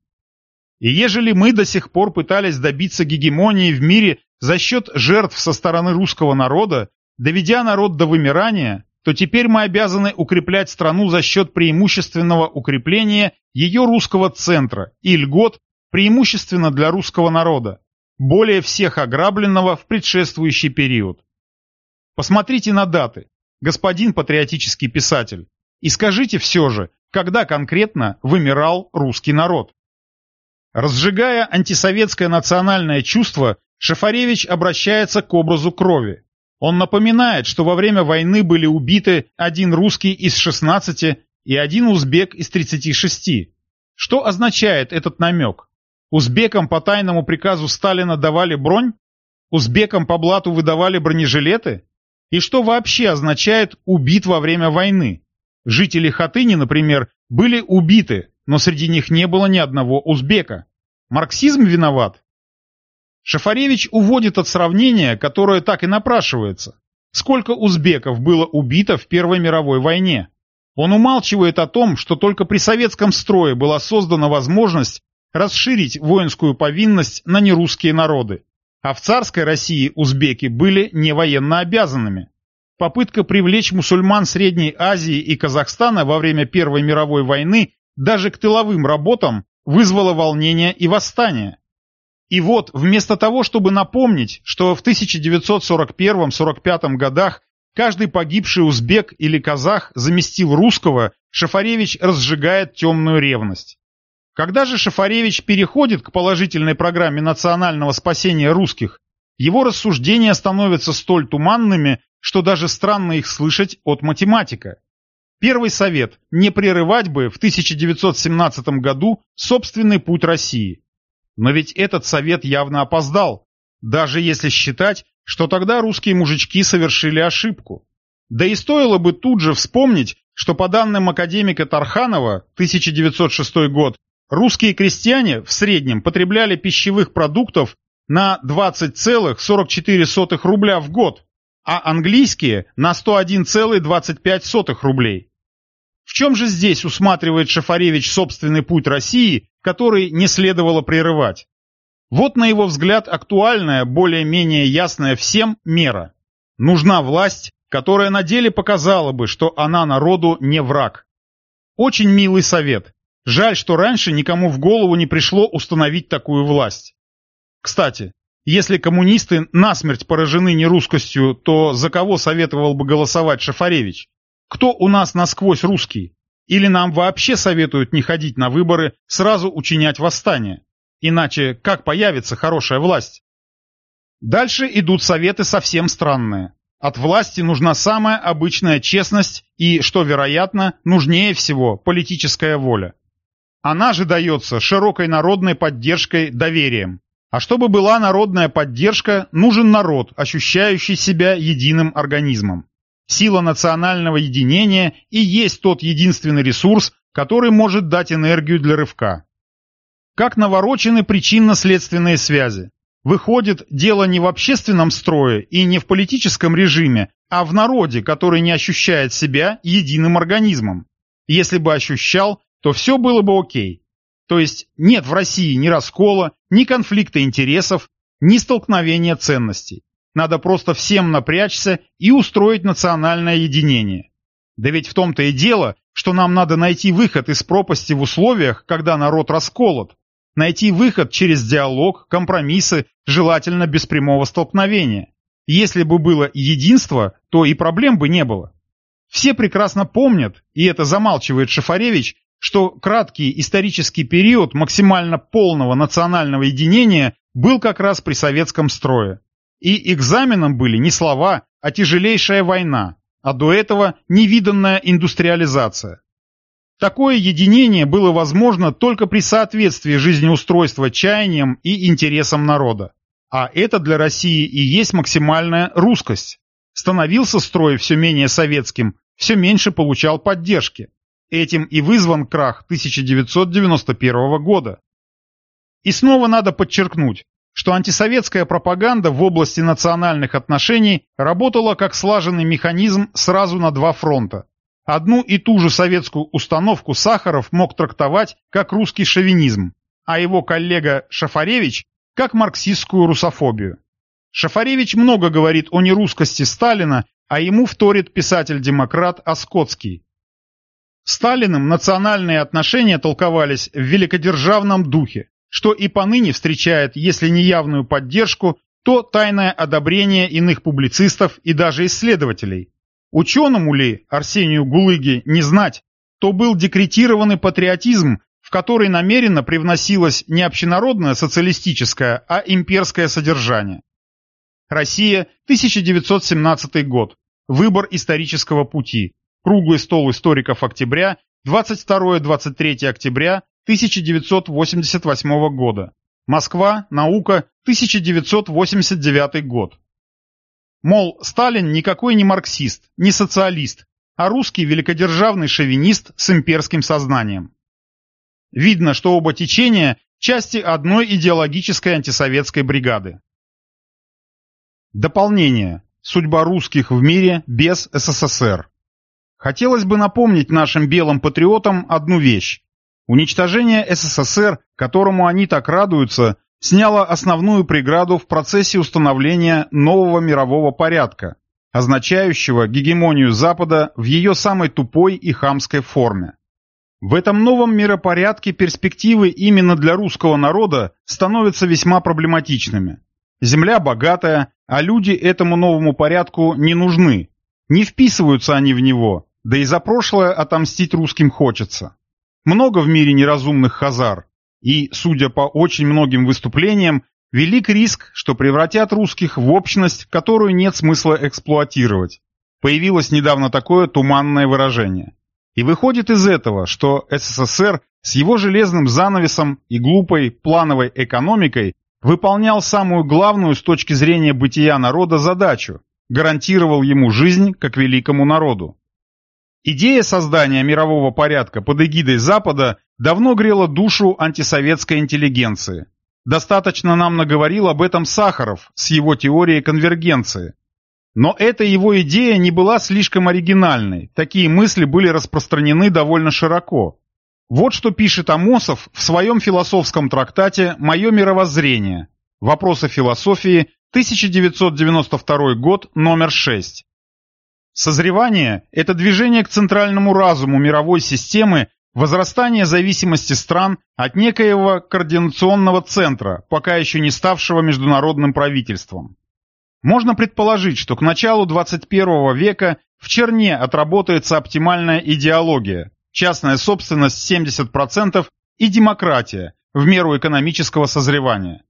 И ежели мы до сих пор пытались добиться гегемонии в мире за счет жертв со стороны русского народа, доведя народ до вымирания, то теперь мы обязаны укреплять страну за счет преимущественного укрепления ее русского центра и льгот преимущественно для русского народа, более всех ограбленного в предшествующий период. Посмотрите на даты, господин патриотический писатель, и скажите все же, когда конкретно вымирал русский народ. Разжигая антисоветское национальное чувство, Шафаревич обращается к образу крови. Он напоминает, что во время войны были убиты один русский из 16 и один узбек из 36. Что означает этот намек? Узбекам по тайному приказу Сталина давали бронь? Узбекам по блату выдавали бронежилеты? И что вообще означает «убит во время войны»? Жители Хатыни, например, были убиты, но среди них не было ни одного узбека. Марксизм виноват? Шафаревич уводит от сравнения, которое так и напрашивается. Сколько узбеков было убито в Первой мировой войне? Он умалчивает о том, что только при советском строе была создана возможность расширить воинскую повинность на нерусские народы. А в царской России узбеки были не военно обязанными. Попытка привлечь мусульман Средней Азии и Казахстана во время Первой мировой войны даже к тыловым работам вызвала волнение и восстание. И вот, вместо того, чтобы напомнить, что в 1941-45 годах каждый погибший узбек или казах заместил русского, Шафаревич разжигает темную ревность. Когда же Шафаревич переходит к положительной программе национального спасения русских, его рассуждения становятся столь туманными, что даже странно их слышать от математика. Первый совет – не прерывать бы в 1917 году собственный путь России. Но ведь этот совет явно опоздал, даже если считать, что тогда русские мужички совершили ошибку. Да и стоило бы тут же вспомнить, что по данным академика Тарханова, 1906 год, Русские крестьяне в среднем потребляли пищевых продуктов на 20,44 рубля в год, а английские на 101,25 рублей. В чем же здесь усматривает Шафаревич собственный путь России, который не следовало прерывать? Вот на его взгляд актуальная, более-менее ясная всем мера. Нужна власть, которая на деле показала бы, что она народу не враг. Очень милый совет, Жаль, что раньше никому в голову не пришло установить такую власть. Кстати, если коммунисты насмерть поражены нерусскостью, то за кого советовал бы голосовать Шафаревич? Кто у нас насквозь русский? Или нам вообще советуют не ходить на выборы, сразу учинять восстание? Иначе как появится хорошая власть? Дальше идут советы совсем странные. От власти нужна самая обычная честность и, что вероятно, нужнее всего политическая воля. Она же дается широкой народной поддержкой доверием. А чтобы была народная поддержка, нужен народ, ощущающий себя единым организмом. Сила национального единения и есть тот единственный ресурс, который может дать энергию для рывка. Как наворочены причинно-следственные связи. Выходит, дело не в общественном строе и не в политическом режиме, а в народе, который не ощущает себя единым организмом. Если бы ощущал, то все было бы окей. То есть нет в России ни раскола, ни конфликта интересов, ни столкновения ценностей. Надо просто всем напрячься и устроить национальное единение. Да ведь в том-то и дело, что нам надо найти выход из пропасти в условиях, когда народ расколот. Найти выход через диалог, компромиссы, желательно без прямого столкновения. Если бы было единство, то и проблем бы не было. Все прекрасно помнят, и это замалчивает Шафаревич, что краткий исторический период максимально полного национального единения был как раз при советском строе. И экзаменом были не слова, а тяжелейшая война, а до этого невиданная индустриализация. Такое единение было возможно только при соответствии жизнеустройства чаяниям и интересам народа. А это для России и есть максимальная русскость. Становился строй все менее советским, все меньше получал поддержки. Этим и вызван крах 1991 года. И снова надо подчеркнуть, что антисоветская пропаганда в области национальных отношений работала как слаженный механизм сразу на два фронта. Одну и ту же советскую установку Сахаров мог трактовать как русский шовинизм, а его коллега Шафаревич как марксистскую русофобию. Шафаревич много говорит о нерусскости Сталина, а ему вторит писатель-демократ Оскотский. Сталиным национальные отношения толковались в великодержавном духе, что и поныне встречает, если не явную поддержку, то тайное одобрение иных публицистов и даже исследователей. Ученому ли, Арсению Гулыге, не знать, то был декретированный патриотизм, в который намеренно привносилось не общенародное социалистическое, а имперское содержание. Россия, 1917 год. Выбор исторического пути. Круглый стол историков октября, 22-23 октября 1988 года. Москва, наука, 1989 год. Мол, Сталин никакой не марксист, не социалист, а русский великодержавный шовинист с имперским сознанием. Видно, что оба течения – части одной идеологической антисоветской бригады. Дополнение. Судьба русских в мире без СССР. Хотелось бы напомнить нашим белым патриотам одну вещь. Уничтожение СССР, которому они так радуются, сняло основную преграду в процессе установления нового мирового порядка, означающего гегемонию Запада в ее самой тупой и хамской форме. В этом новом миропорядке перспективы именно для русского народа становятся весьма проблематичными. Земля богатая, а люди этому новому порядку не нужны. Не вписываются они в него, да и за прошлое отомстить русским хочется. Много в мире неразумных хазар, и, судя по очень многим выступлениям, велик риск, что превратят русских в общность, которую нет смысла эксплуатировать. Появилось недавно такое туманное выражение. И выходит из этого, что СССР с его железным занавесом и глупой плановой экономикой выполнял самую главную с точки зрения бытия народа задачу, гарантировал ему жизнь как великому народу. Идея создания мирового порядка под эгидой Запада давно грела душу антисоветской интеллигенции. Достаточно нам наговорил об этом Сахаров с его теорией конвергенции. Но эта его идея не была слишком оригинальной, такие мысли были распространены довольно широко. Вот что пишет Амосов в своем философском трактате «Мое мировоззрение. Вопросы философии. 1992 год, номер 6». Созревание – это движение к центральному разуму мировой системы, возрастание зависимости стран от некоего координационного центра, пока еще не ставшего международным правительством. Можно предположить, что к началу 21 века в черне отработается оптимальная идеология, частная собственность 70% и демократия в меру экономического созревания.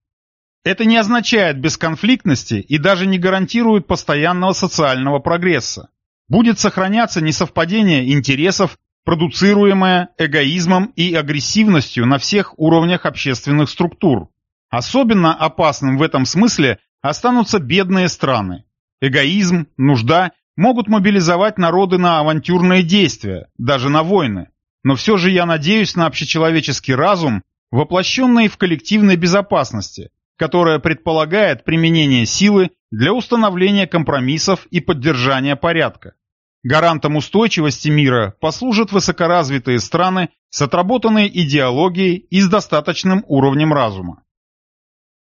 Это не означает бесконфликтности и даже не гарантирует постоянного социального прогресса. Будет сохраняться несовпадение интересов, продуцируемое эгоизмом и агрессивностью на всех уровнях общественных структур. Особенно опасным в этом смысле останутся бедные страны. Эгоизм, нужда могут мобилизовать народы на авантюрные действия, даже на войны. Но все же я надеюсь на общечеловеческий разум, воплощенный в коллективной безопасности, которая предполагает применение силы для установления компромиссов и поддержания порядка. Гарантом устойчивости мира послужат высокоразвитые страны с отработанной идеологией и с достаточным уровнем разума.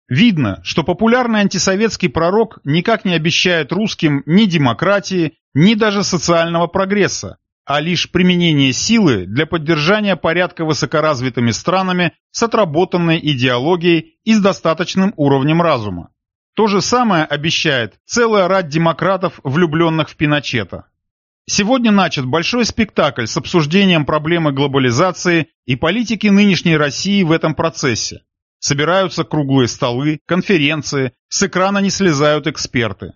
Видно, что популярный антисоветский пророк никак не обещает русским ни демократии, ни даже социального прогресса, а лишь применение силы для поддержания порядка высокоразвитыми странами с отработанной идеологией и с достаточным уровнем разума. То же самое обещает целая рать демократов, влюбленных в Пиночета. Сегодня начат большой спектакль с обсуждением проблемы глобализации и политики нынешней России в этом процессе. Собираются круглые столы, конференции, с экрана не слезают эксперты.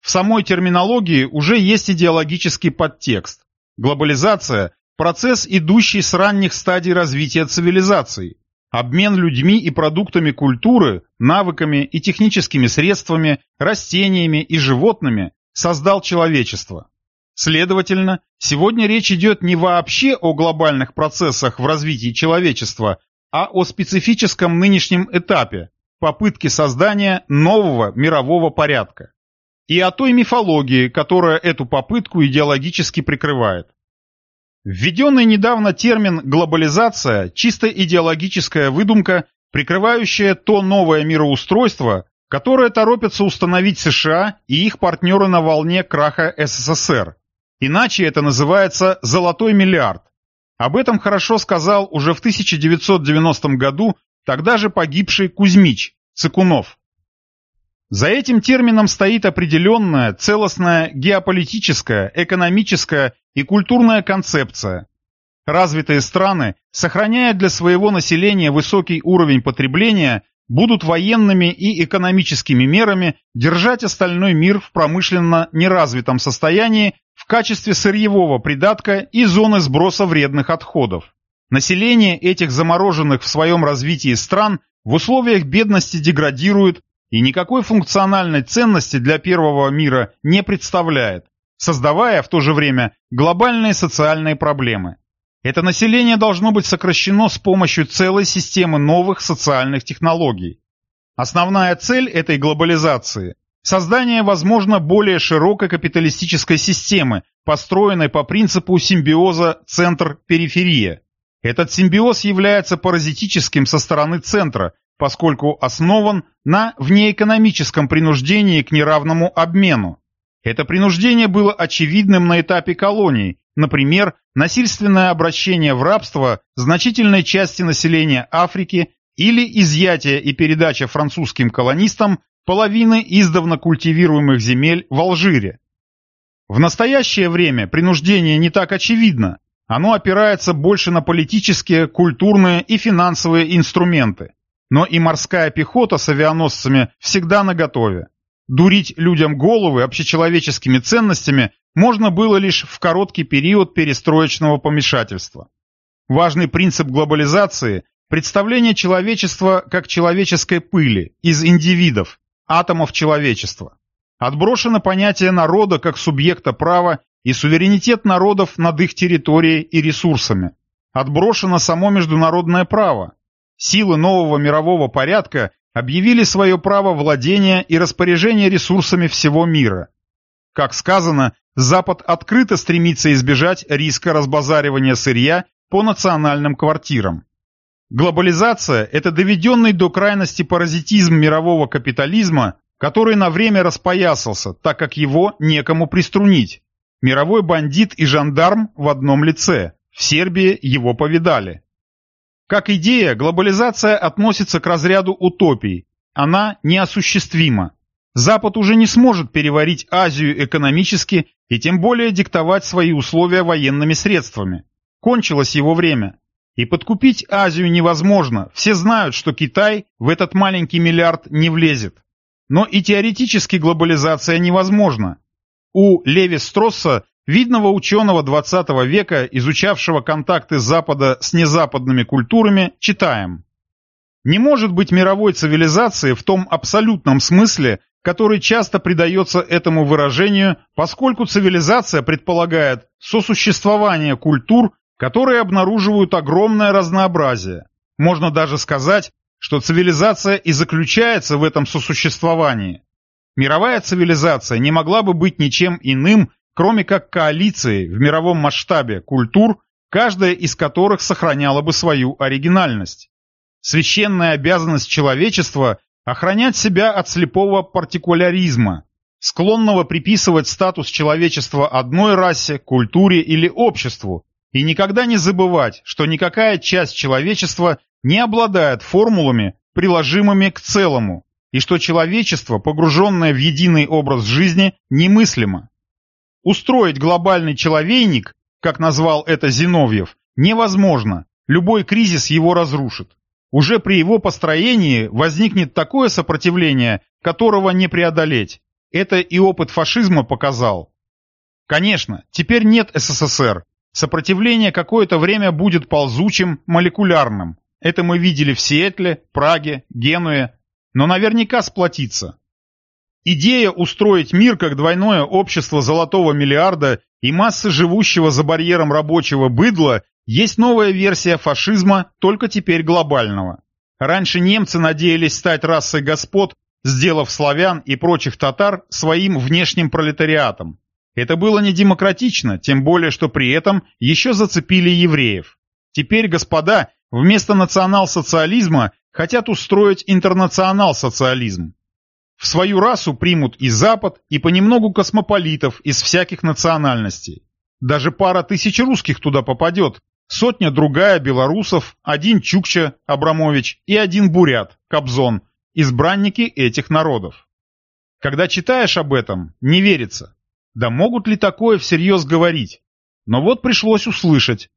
В самой терминологии уже есть идеологический подтекст. Глобализация – процесс, идущий с ранних стадий развития цивилизаций. Обмен людьми и продуктами культуры, навыками и техническими средствами, растениями и животными создал человечество. Следовательно, сегодня речь идет не вообще о глобальных процессах в развитии человечества, а о специфическом нынешнем этапе попытки создания нового мирового порядка. И о той мифологии, которая эту попытку идеологически прикрывает. Введенный недавно термин «глобализация» – чисто идеологическая выдумка, прикрывающая то новое мироустройство, которое торопятся установить США и их партнеры на волне краха СССР. Иначе это называется «золотой миллиард». Об этом хорошо сказал уже в 1990 году тогда же погибший Кузьмич, Цыкунов. За этим термином стоит определенная, целостная геополитическая, экономическая и культурная концепция. Развитые страны, сохраняя для своего населения высокий уровень потребления, будут военными и экономическими мерами держать остальной мир в промышленно неразвитом состоянии в качестве сырьевого придатка и зоны сброса вредных отходов. Население этих замороженных в своем развитии стран в условиях бедности деградирует и никакой функциональной ценности для первого мира не представляет, создавая в то же время глобальные социальные проблемы. Это население должно быть сокращено с помощью целой системы новых социальных технологий. Основная цель этой глобализации – создание, возможно, более широкой капиталистической системы, построенной по принципу симбиоза центр-периферия. Этот симбиоз является паразитическим со стороны центра, поскольку основан на внеэкономическом принуждении к неравному обмену. Это принуждение было очевидным на этапе колоний, например, насильственное обращение в рабство значительной части населения Африки или изъятие и передача французским колонистам половины издавна культивируемых земель в Алжире. В настоящее время принуждение не так очевидно, оно опирается больше на политические, культурные и финансовые инструменты. Но и морская пехота с авианосцами всегда наготове. Дурить людям головы общечеловеческими ценностями можно было лишь в короткий период перестроечного помешательства. Важный принцип глобализации – представление человечества как человеческой пыли, из индивидов, атомов человечества. Отброшено понятие народа как субъекта права и суверенитет народов над их территорией и ресурсами. Отброшено само международное право. Силы нового мирового порядка объявили свое право владения и распоряжения ресурсами всего мира. Как сказано, Запад открыто стремится избежать риска разбазаривания сырья по национальным квартирам. Глобализация – это доведенный до крайности паразитизм мирового капитализма, который на время распоясался, так как его некому приструнить. Мировой бандит и жандарм в одном лице. В Сербии его повидали. Как идея, глобализация относится к разряду утопий. Она неосуществима. Запад уже не сможет переварить Азию экономически и тем более диктовать свои условия военными средствами. Кончилось его время. И подкупить Азию невозможно, все знают, что Китай в этот маленький миллиард не влезет. Но и теоретически глобализация невозможна. У Леви Стросса видного ученого XX века, изучавшего контакты Запада с незападными культурами, читаем. Не может быть мировой цивилизации в том абсолютном смысле, который часто придается этому выражению, поскольку цивилизация предполагает сосуществование культур, которые обнаруживают огромное разнообразие. Можно даже сказать, что цивилизация и заключается в этом сосуществовании. Мировая цивилизация не могла бы быть ничем иным, кроме как коалиции в мировом масштабе культур, каждая из которых сохраняла бы свою оригинальность. Священная обязанность человечества – охранять себя от слепого партикуляризма, склонного приписывать статус человечества одной расе, культуре или обществу, и никогда не забывать, что никакая часть человечества не обладает формулами, приложимыми к целому, и что человечество, погруженное в единый образ жизни, немыслимо. Устроить глобальный человейник, как назвал это Зиновьев, невозможно, любой кризис его разрушит. Уже при его построении возникнет такое сопротивление, которого не преодолеть. Это и опыт фашизма показал. Конечно, теперь нет СССР. Сопротивление какое-то время будет ползучим, молекулярным. Это мы видели в Сиэтле, Праге, Генуе, но наверняка сплотиться. Идея устроить мир как двойное общество золотого миллиарда и массы живущего за барьером рабочего быдла есть новая версия фашизма, только теперь глобального. Раньше немцы надеялись стать расой господ, сделав славян и прочих татар своим внешним пролетариатом. Это было не демократично, тем более, что при этом еще зацепили евреев. Теперь господа вместо национал-социализма хотят устроить интернационал-социализм. В свою расу примут и Запад, и понемногу космополитов из всяких национальностей. Даже пара тысяч русских туда попадет, сотня-другая белорусов, один Чукча, Абрамович и один бурят, Кобзон, избранники этих народов. Когда читаешь об этом, не верится. Да могут ли такое всерьез говорить? Но вот пришлось услышать.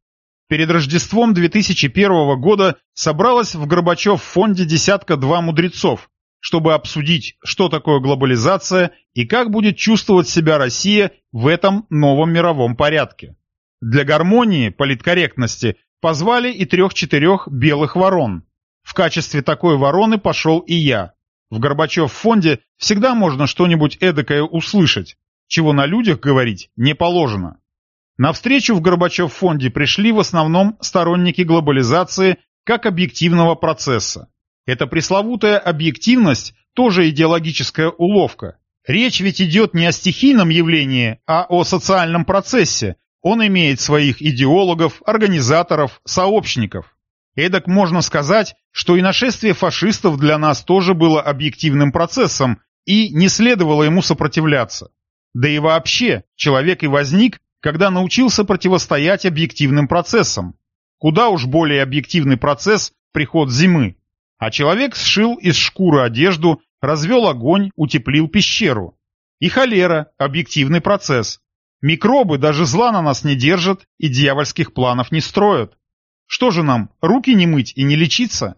Перед Рождеством 2001 года собралось в Горбачев фонде десятка-два мудрецов, чтобы обсудить, что такое глобализация и как будет чувствовать себя Россия в этом новом мировом порядке. Для гармонии, политкорректности позвали и трех-четырех белых ворон. В качестве такой вороны пошел и я. В Горбачев фонде всегда можно что-нибудь эдакое услышать, чего на людях говорить не положено. На встречу в Горбачев фонде пришли в основном сторонники глобализации как объективного процесса. Эта пресловутая объективность тоже идеологическая уловка. Речь ведь идет не о стихийном явлении, а о социальном процессе. Он имеет своих идеологов, организаторов, сообщников. Эдак можно сказать, что и нашествие фашистов для нас тоже было объективным процессом, и не следовало ему сопротивляться. Да и вообще, человек и возник, когда научился противостоять объективным процессам. Куда уж более объективный процесс – приход зимы. А человек сшил из шкуры одежду, развел огонь, утеплил пещеру. И холера – объективный процесс. Микробы даже зла на нас не держат и дьявольских планов не строят. Что же нам, руки не мыть и не лечиться?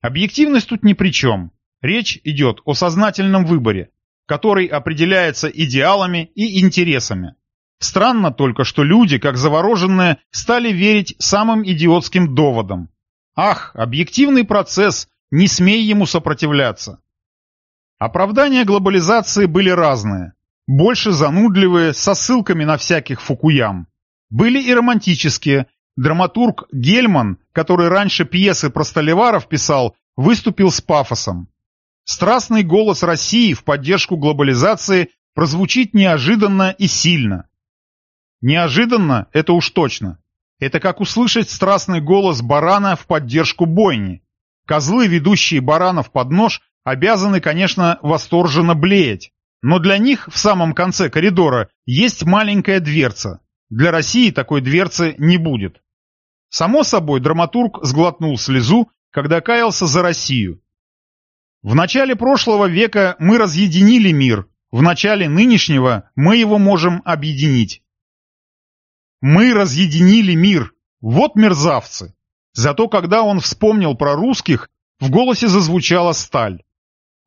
Объективность тут ни при чем. Речь идет о сознательном выборе, который определяется идеалами и интересами. Странно только, что люди, как завороженные, стали верить самым идиотским доводам. Ах, объективный процесс, не смей ему сопротивляться. Оправдания глобализации были разные. Больше занудливые, со ссылками на всяких фукуям. Были и романтические, Драматург Гельман, который раньше пьесы про Столиваров писал, выступил с пафосом. Страстный голос России в поддержку глобализации прозвучит неожиданно и сильно. Неожиданно – это уж точно. Это как услышать страстный голос барана в поддержку бойни. Козлы, ведущие баранов под нож, обязаны, конечно, восторженно блеять. Но для них в самом конце коридора есть маленькая дверца. Для России такой дверцы не будет. Само собой, драматург сглотнул слезу, когда каялся за Россию. В начале прошлого века мы разъединили мир, в начале нынешнего мы его можем объединить. Мы разъединили мир, вот мерзавцы. Зато когда он вспомнил про русских, в голосе зазвучала сталь.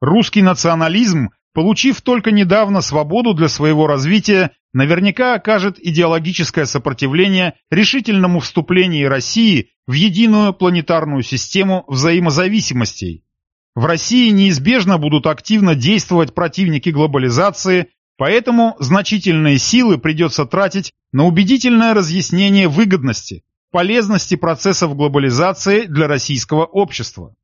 Русский национализм, получив только недавно свободу для своего развития, наверняка окажет идеологическое сопротивление решительному вступлению России в единую планетарную систему взаимозависимостей. В России неизбежно будут активно действовать противники глобализации, поэтому значительные силы придется тратить на убедительное разъяснение выгодности, полезности процессов глобализации для российского общества.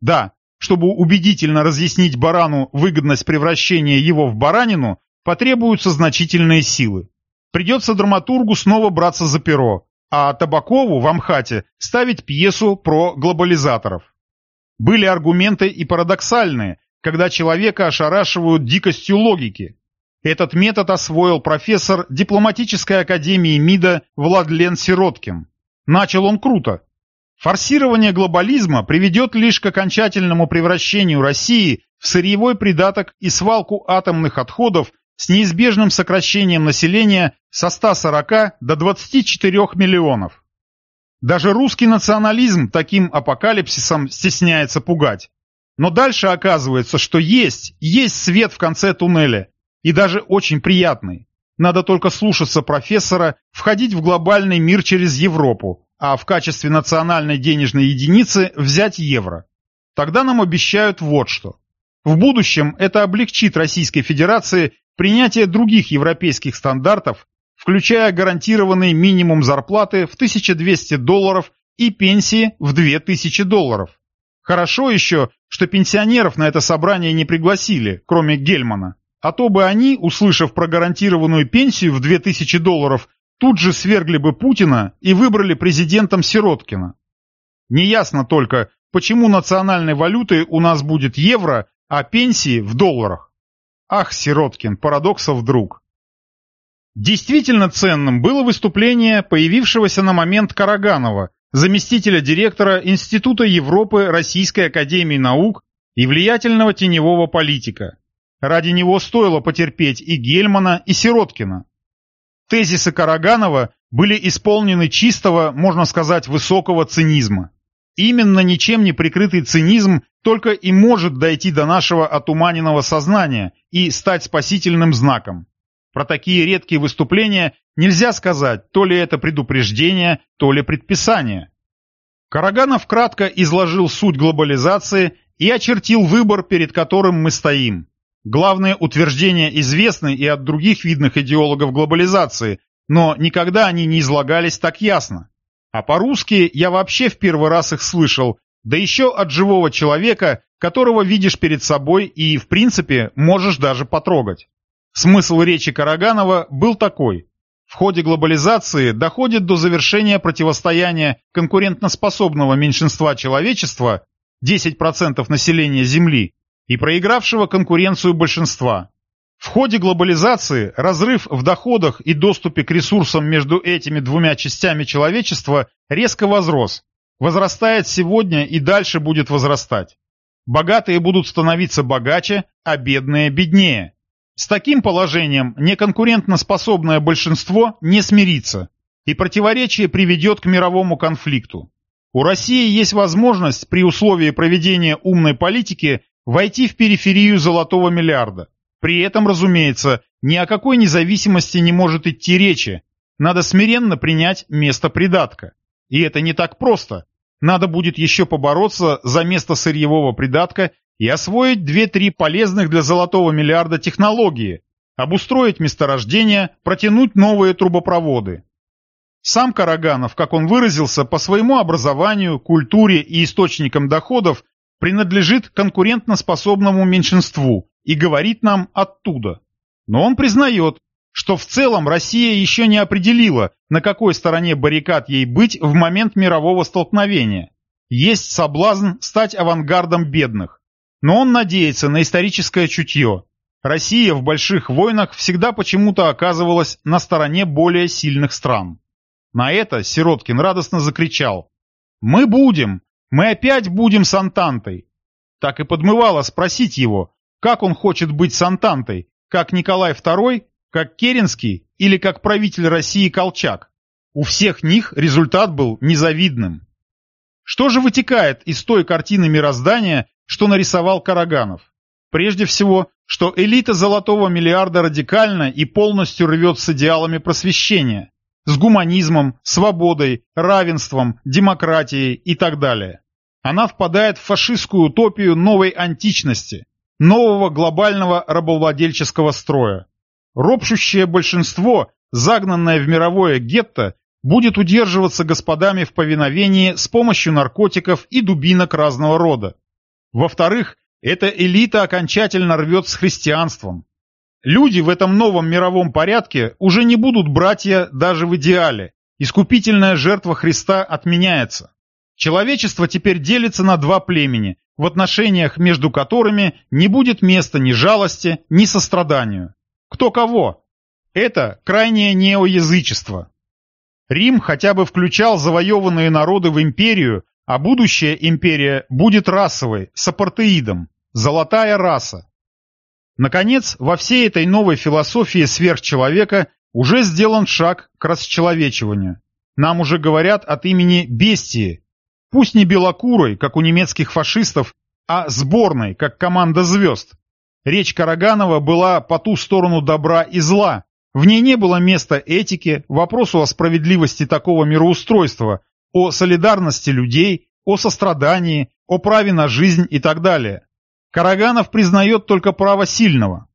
Да, чтобы убедительно разъяснить барану выгодность превращения его в баранину, потребуются значительные силы. Придется драматургу снова браться за перо, а Табакову в Амхате ставить пьесу про глобализаторов. Были аргументы и парадоксальные, когда человека ошарашивают дикостью логики. Этот метод освоил профессор дипломатической академии МИДа Владлен Сироткин. Начал он круто. Форсирование глобализма приведет лишь к окончательному превращению России в сырьевой придаток и свалку атомных отходов с неизбежным сокращением населения со 140 до 24 миллионов. Даже русский национализм таким апокалипсисом стесняется пугать. Но дальше оказывается, что есть, есть свет в конце туннеля, и даже очень приятный. Надо только слушаться профессора, входить в глобальный мир через Европу, а в качестве национальной денежной единицы взять евро. Тогда нам обещают вот что. В будущем это облегчит Российской Федерации принятие других европейских стандартов, включая гарантированный минимум зарплаты в 1200 долларов и пенсии в 2000 долларов. Хорошо еще, что пенсионеров на это собрание не пригласили, кроме Гельмана. А то бы они, услышав про гарантированную пенсию в 2000 долларов, тут же свергли бы Путина и выбрали президентом Сироткина. Неясно только, почему национальной валютой у нас будет евро, а пенсии в долларах. Ах, Сироткин, парадоксов друг. Действительно ценным было выступление появившегося на момент Караганова, заместителя директора Института Европы Российской Академии Наук и влиятельного теневого политика. Ради него стоило потерпеть и Гельмана, и Сироткина. Тезисы Караганова были исполнены чистого, можно сказать, высокого цинизма. Именно ничем не прикрытый цинизм только и может дойти до нашего отуманенного сознания и стать спасительным знаком. Про такие редкие выступления нельзя сказать, то ли это предупреждение, то ли предписание. Караганов кратко изложил суть глобализации и очертил выбор, перед которым мы стоим. Главные утверждения известны и от других видных идеологов глобализации, но никогда они не излагались так ясно. А по-русски я вообще в первый раз их слышал, да еще от живого человека, которого видишь перед собой и, в принципе, можешь даже потрогать. Смысл речи Караганова был такой. В ходе глобализации доходит до завершения противостояния конкурентноспособного меньшинства человечества 10% населения Земли и проигравшего конкуренцию большинства. В ходе глобализации разрыв в доходах и доступе к ресурсам между этими двумя частями человечества резко возрос, возрастает сегодня и дальше будет возрастать. Богатые будут становиться богаче, а бедные беднее. С таким положением неконкурентноспособное большинство не смирится, и противоречие приведет к мировому конфликту. У России есть возможность при условии проведения умной политики войти в периферию золотого миллиарда. При этом, разумеется, ни о какой независимости не может идти речи. Надо смиренно принять место придатка. И это не так просто. Надо будет еще побороться за место сырьевого придатка и освоить две-три полезных для золотого миллиарда технологии, обустроить месторождения, протянуть новые трубопроводы. Сам Караганов, как он выразился, по своему образованию, культуре и источникам доходов принадлежит конкурентноспособному меньшинству и говорит нам оттуда. Но он признает, что в целом Россия еще не определила, на какой стороне баррикад ей быть в момент мирового столкновения. Есть соблазн стать авангардом бедных, но он надеется на историческое чутье. Россия в больших войнах всегда почему-то оказывалась на стороне более сильных стран. На это Сироткин радостно закричал. «Мы будем! Мы опять будем с Антантой!» Так и подмывало спросить его, как он хочет быть с Антантой, как Николай II, как Керенский или как правитель России Колчак. У всех них результат был незавидным. Что же вытекает из той картины мироздания, что нарисовал Караганов. Прежде всего, что элита золотого миллиарда радикально и полностью рвет с идеалами просвещения, с гуманизмом, свободой, равенством, демократией и так далее. Она впадает в фашистскую утопию новой античности, нового глобального рабовладельческого строя. Ропщущее большинство, загнанное в мировое гетто, будет удерживаться господами в повиновении с помощью наркотиков и дубинок разного рода. Во-вторых, эта элита окончательно рвет с христианством. Люди в этом новом мировом порядке уже не будут братья даже в идеале. Искупительная жертва Христа отменяется. Человечество теперь делится на два племени, в отношениях между которыми не будет места ни жалости, ни состраданию. Кто кого? Это крайнее неоязычество. Рим хотя бы включал завоеванные народы в империю, а будущая империя будет расовой, с апартеидом, золотая раса. Наконец, во всей этой новой философии сверхчеловека уже сделан шаг к расчеловечиванию. Нам уже говорят от имени бестии, пусть не белокурой, как у немецких фашистов, а сборной, как команда звезд. Речь Караганова была по ту сторону добра и зла. В ней не было места этике, вопросу о справедливости такого мироустройства, о солидарности людей, о сострадании, о праве на жизнь и так далее. Караганов признает только право сильного.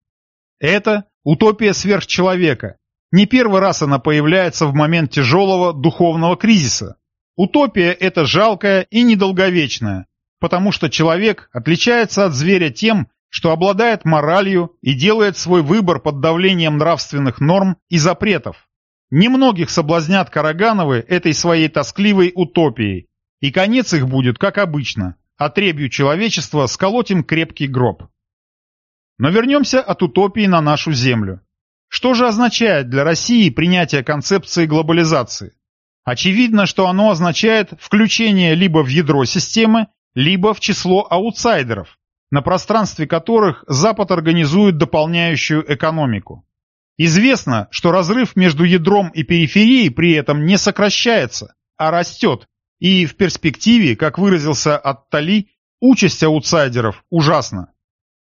Это утопия сверхчеловека. Не первый раз она появляется в момент тяжелого духовного кризиса. Утопия это жалкая и недолговечная, потому что человек отличается от зверя тем, что обладает моралью и делает свой выбор под давлением нравственных норм и запретов. Немногих соблазнят Карагановы этой своей тоскливой утопией, и конец их будет, как обычно, отребью человечества сколотим крепкий гроб. Но вернемся от утопии на нашу землю. Что же означает для России принятие концепции глобализации? Очевидно, что оно означает включение либо в ядро системы, либо в число аутсайдеров, на пространстве которых Запад организует дополняющую экономику. Известно, что разрыв между ядром и периферией при этом не сокращается, а растет, и в перспективе, как выразился Аттали, участь аутсайдеров ужасна.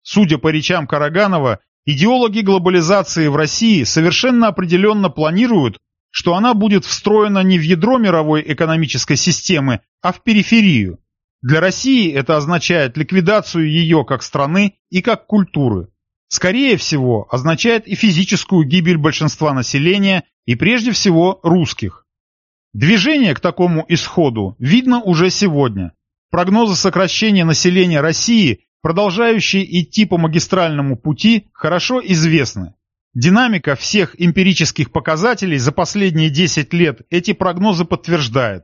Судя по речам Караганова, идеологи глобализации в России совершенно определенно планируют, что она будет встроена не в ядро мировой экономической системы, а в периферию. Для России это означает ликвидацию ее как страны и как культуры. Скорее всего, означает и физическую гибель большинства населения и прежде всего русских. Движение к такому исходу видно уже сегодня. Прогнозы сокращения населения России, продолжающие идти по магистральному пути, хорошо известны. Динамика всех эмпирических показателей за последние 10 лет эти прогнозы подтверждает.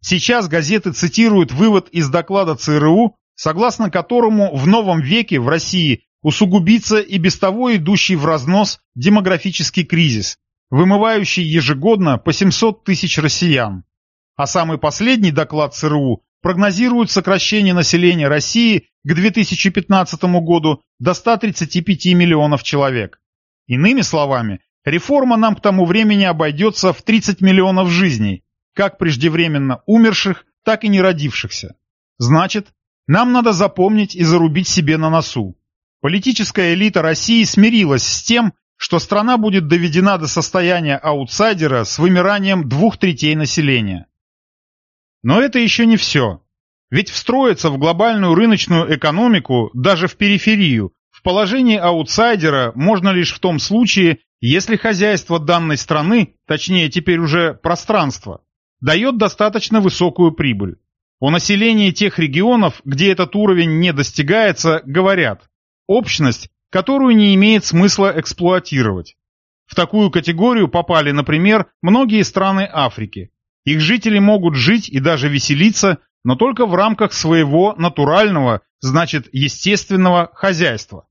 Сейчас газеты цитируют вывод из доклада ЦРУ, согласно которому в новом веке в России усугубится и без того идущий в разнос демографический кризис, вымывающий ежегодно по 700 тысяч россиян. А самый последний доклад ЦРУ прогнозирует сокращение населения России к 2015 году до 135 миллионов человек. Иными словами, реформа нам к тому времени обойдется в 30 миллионов жизней, как преждевременно умерших, так и не родившихся. Значит, нам надо запомнить и зарубить себе на носу. Политическая элита России смирилась с тем, что страна будет доведена до состояния аутсайдера с вымиранием двух третей населения. Но это еще не все. Ведь встроиться в глобальную рыночную экономику, даже в периферию, в положении аутсайдера можно лишь в том случае, если хозяйство данной страны, точнее теперь уже пространство, дает достаточно высокую прибыль. О населении тех регионов, где этот уровень не достигается, говорят общность, которую не имеет смысла эксплуатировать. В такую категорию попали, например, многие страны Африки. Их жители могут жить и даже веселиться, но только в рамках своего натурального, значит, естественного хозяйства.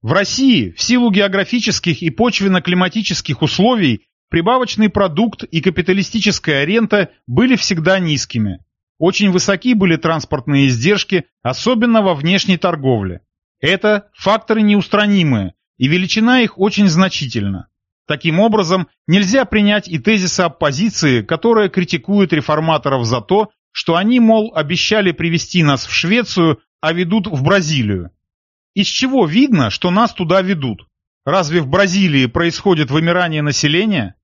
В России в силу географических и почвенно-климатических условий прибавочный продукт и капиталистическая рента были всегда низкими. Очень высоки были транспортные издержки, особенно во внешней торговле. Это факторы неустранимые, и величина их очень значительна. Таким образом, нельзя принять и тезисы оппозиции, которая критикует реформаторов за то, что они, мол, обещали привести нас в Швецию, а ведут в Бразилию. Из чего видно, что нас туда ведут? Разве в Бразилии происходит вымирание населения?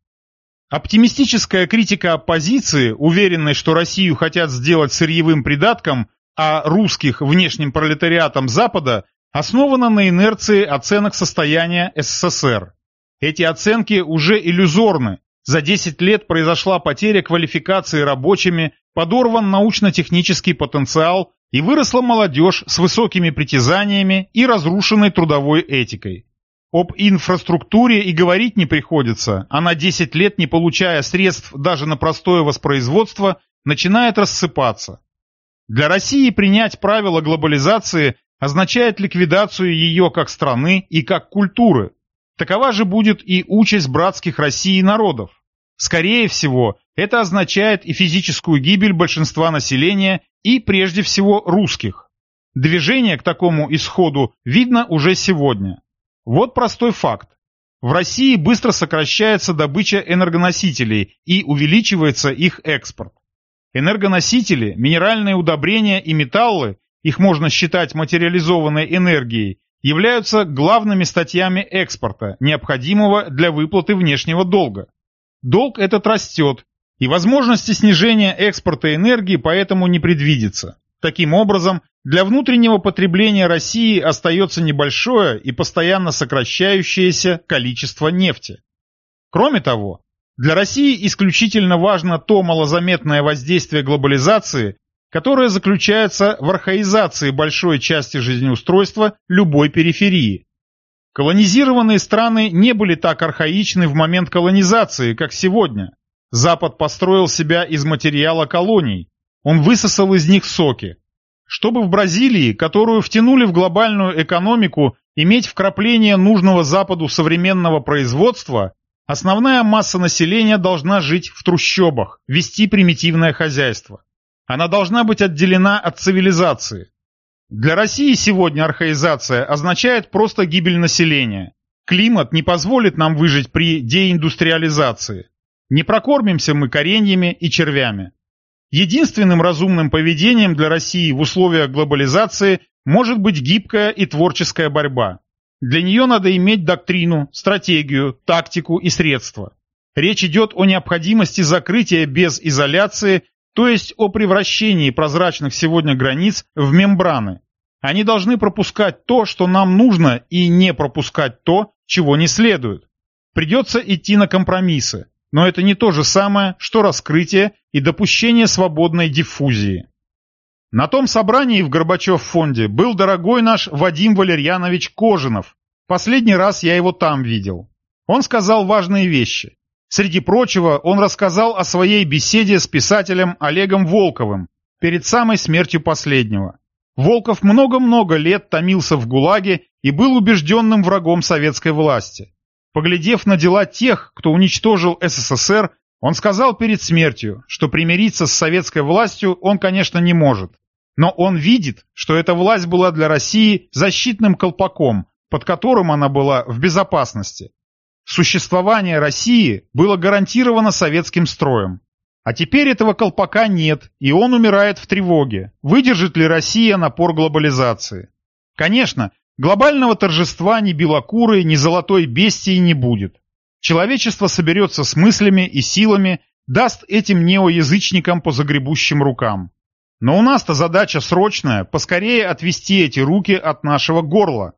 Оптимистическая критика оппозиции, уверенной, что Россию хотят сделать сырьевым придатком, а русских внешним пролетариатом Запада, основана на инерции оценок состояния СССР. Эти оценки уже иллюзорны. За 10 лет произошла потеря квалификации рабочими, подорван научно-технический потенциал и выросла молодежь с высокими притязаниями и разрушенной трудовой этикой. Об инфраструктуре и говорить не приходится, она 10 лет, не получая средств даже на простое воспроизводство, начинает рассыпаться. Для России принять правила глобализации означает ликвидацию ее как страны и как культуры. Такова же будет и участь братских России народов. Скорее всего, это означает и физическую гибель большинства населения и, прежде всего, русских. Движение к такому исходу видно уже сегодня. Вот простой факт. В России быстро сокращается добыча энергоносителей и увеличивается их экспорт. Энергоносители, минеральные удобрения и металлы их можно считать материализованной энергией, являются главными статьями экспорта, необходимого для выплаты внешнего долга. Долг этот растет, и возможности снижения экспорта энергии поэтому не предвидится. Таким образом, для внутреннего потребления России остается небольшое и постоянно сокращающееся количество нефти. Кроме того, для России исключительно важно то малозаметное воздействие глобализации, которая заключается в архаизации большой части жизнеустройства любой периферии. Колонизированные страны не были так архаичны в момент колонизации, как сегодня. Запад построил себя из материала колоний. Он высосал из них соки. Чтобы в Бразилии, которую втянули в глобальную экономику, иметь вкрапление нужного Западу современного производства, основная масса населения должна жить в трущобах, вести примитивное хозяйство. Она должна быть отделена от цивилизации. Для России сегодня архаизация означает просто гибель населения. Климат не позволит нам выжить при деиндустриализации. Не прокормимся мы кореньями и червями. Единственным разумным поведением для России в условиях глобализации может быть гибкая и творческая борьба. Для нее надо иметь доктрину, стратегию, тактику и средства. Речь идет о необходимости закрытия без изоляции, то есть о превращении прозрачных сегодня границ в мембраны. Они должны пропускать то, что нам нужно, и не пропускать то, чего не следует. Придется идти на компромиссы, но это не то же самое, что раскрытие и допущение свободной диффузии. На том собрании в Горбачев-фонде был дорогой наш Вадим Валерьянович Кожинов. Последний раз я его там видел. Он сказал важные вещи. Среди прочего, он рассказал о своей беседе с писателем Олегом Волковым перед самой смертью последнего. Волков много-много лет томился в ГУЛАГе и был убежденным врагом советской власти. Поглядев на дела тех, кто уничтожил СССР, он сказал перед смертью, что примириться с советской властью он, конечно, не может. Но он видит, что эта власть была для России защитным колпаком, под которым она была в безопасности. Существование России было гарантировано советским строем. А теперь этого колпака нет, и он умирает в тревоге. Выдержит ли Россия напор глобализации? Конечно, глобального торжества ни белокурой, ни золотой бестии не будет. Человечество соберется с мыслями и силами, даст этим неоязычникам по загребущим рукам. Но у нас-то задача срочная, поскорее отвести эти руки от нашего горла.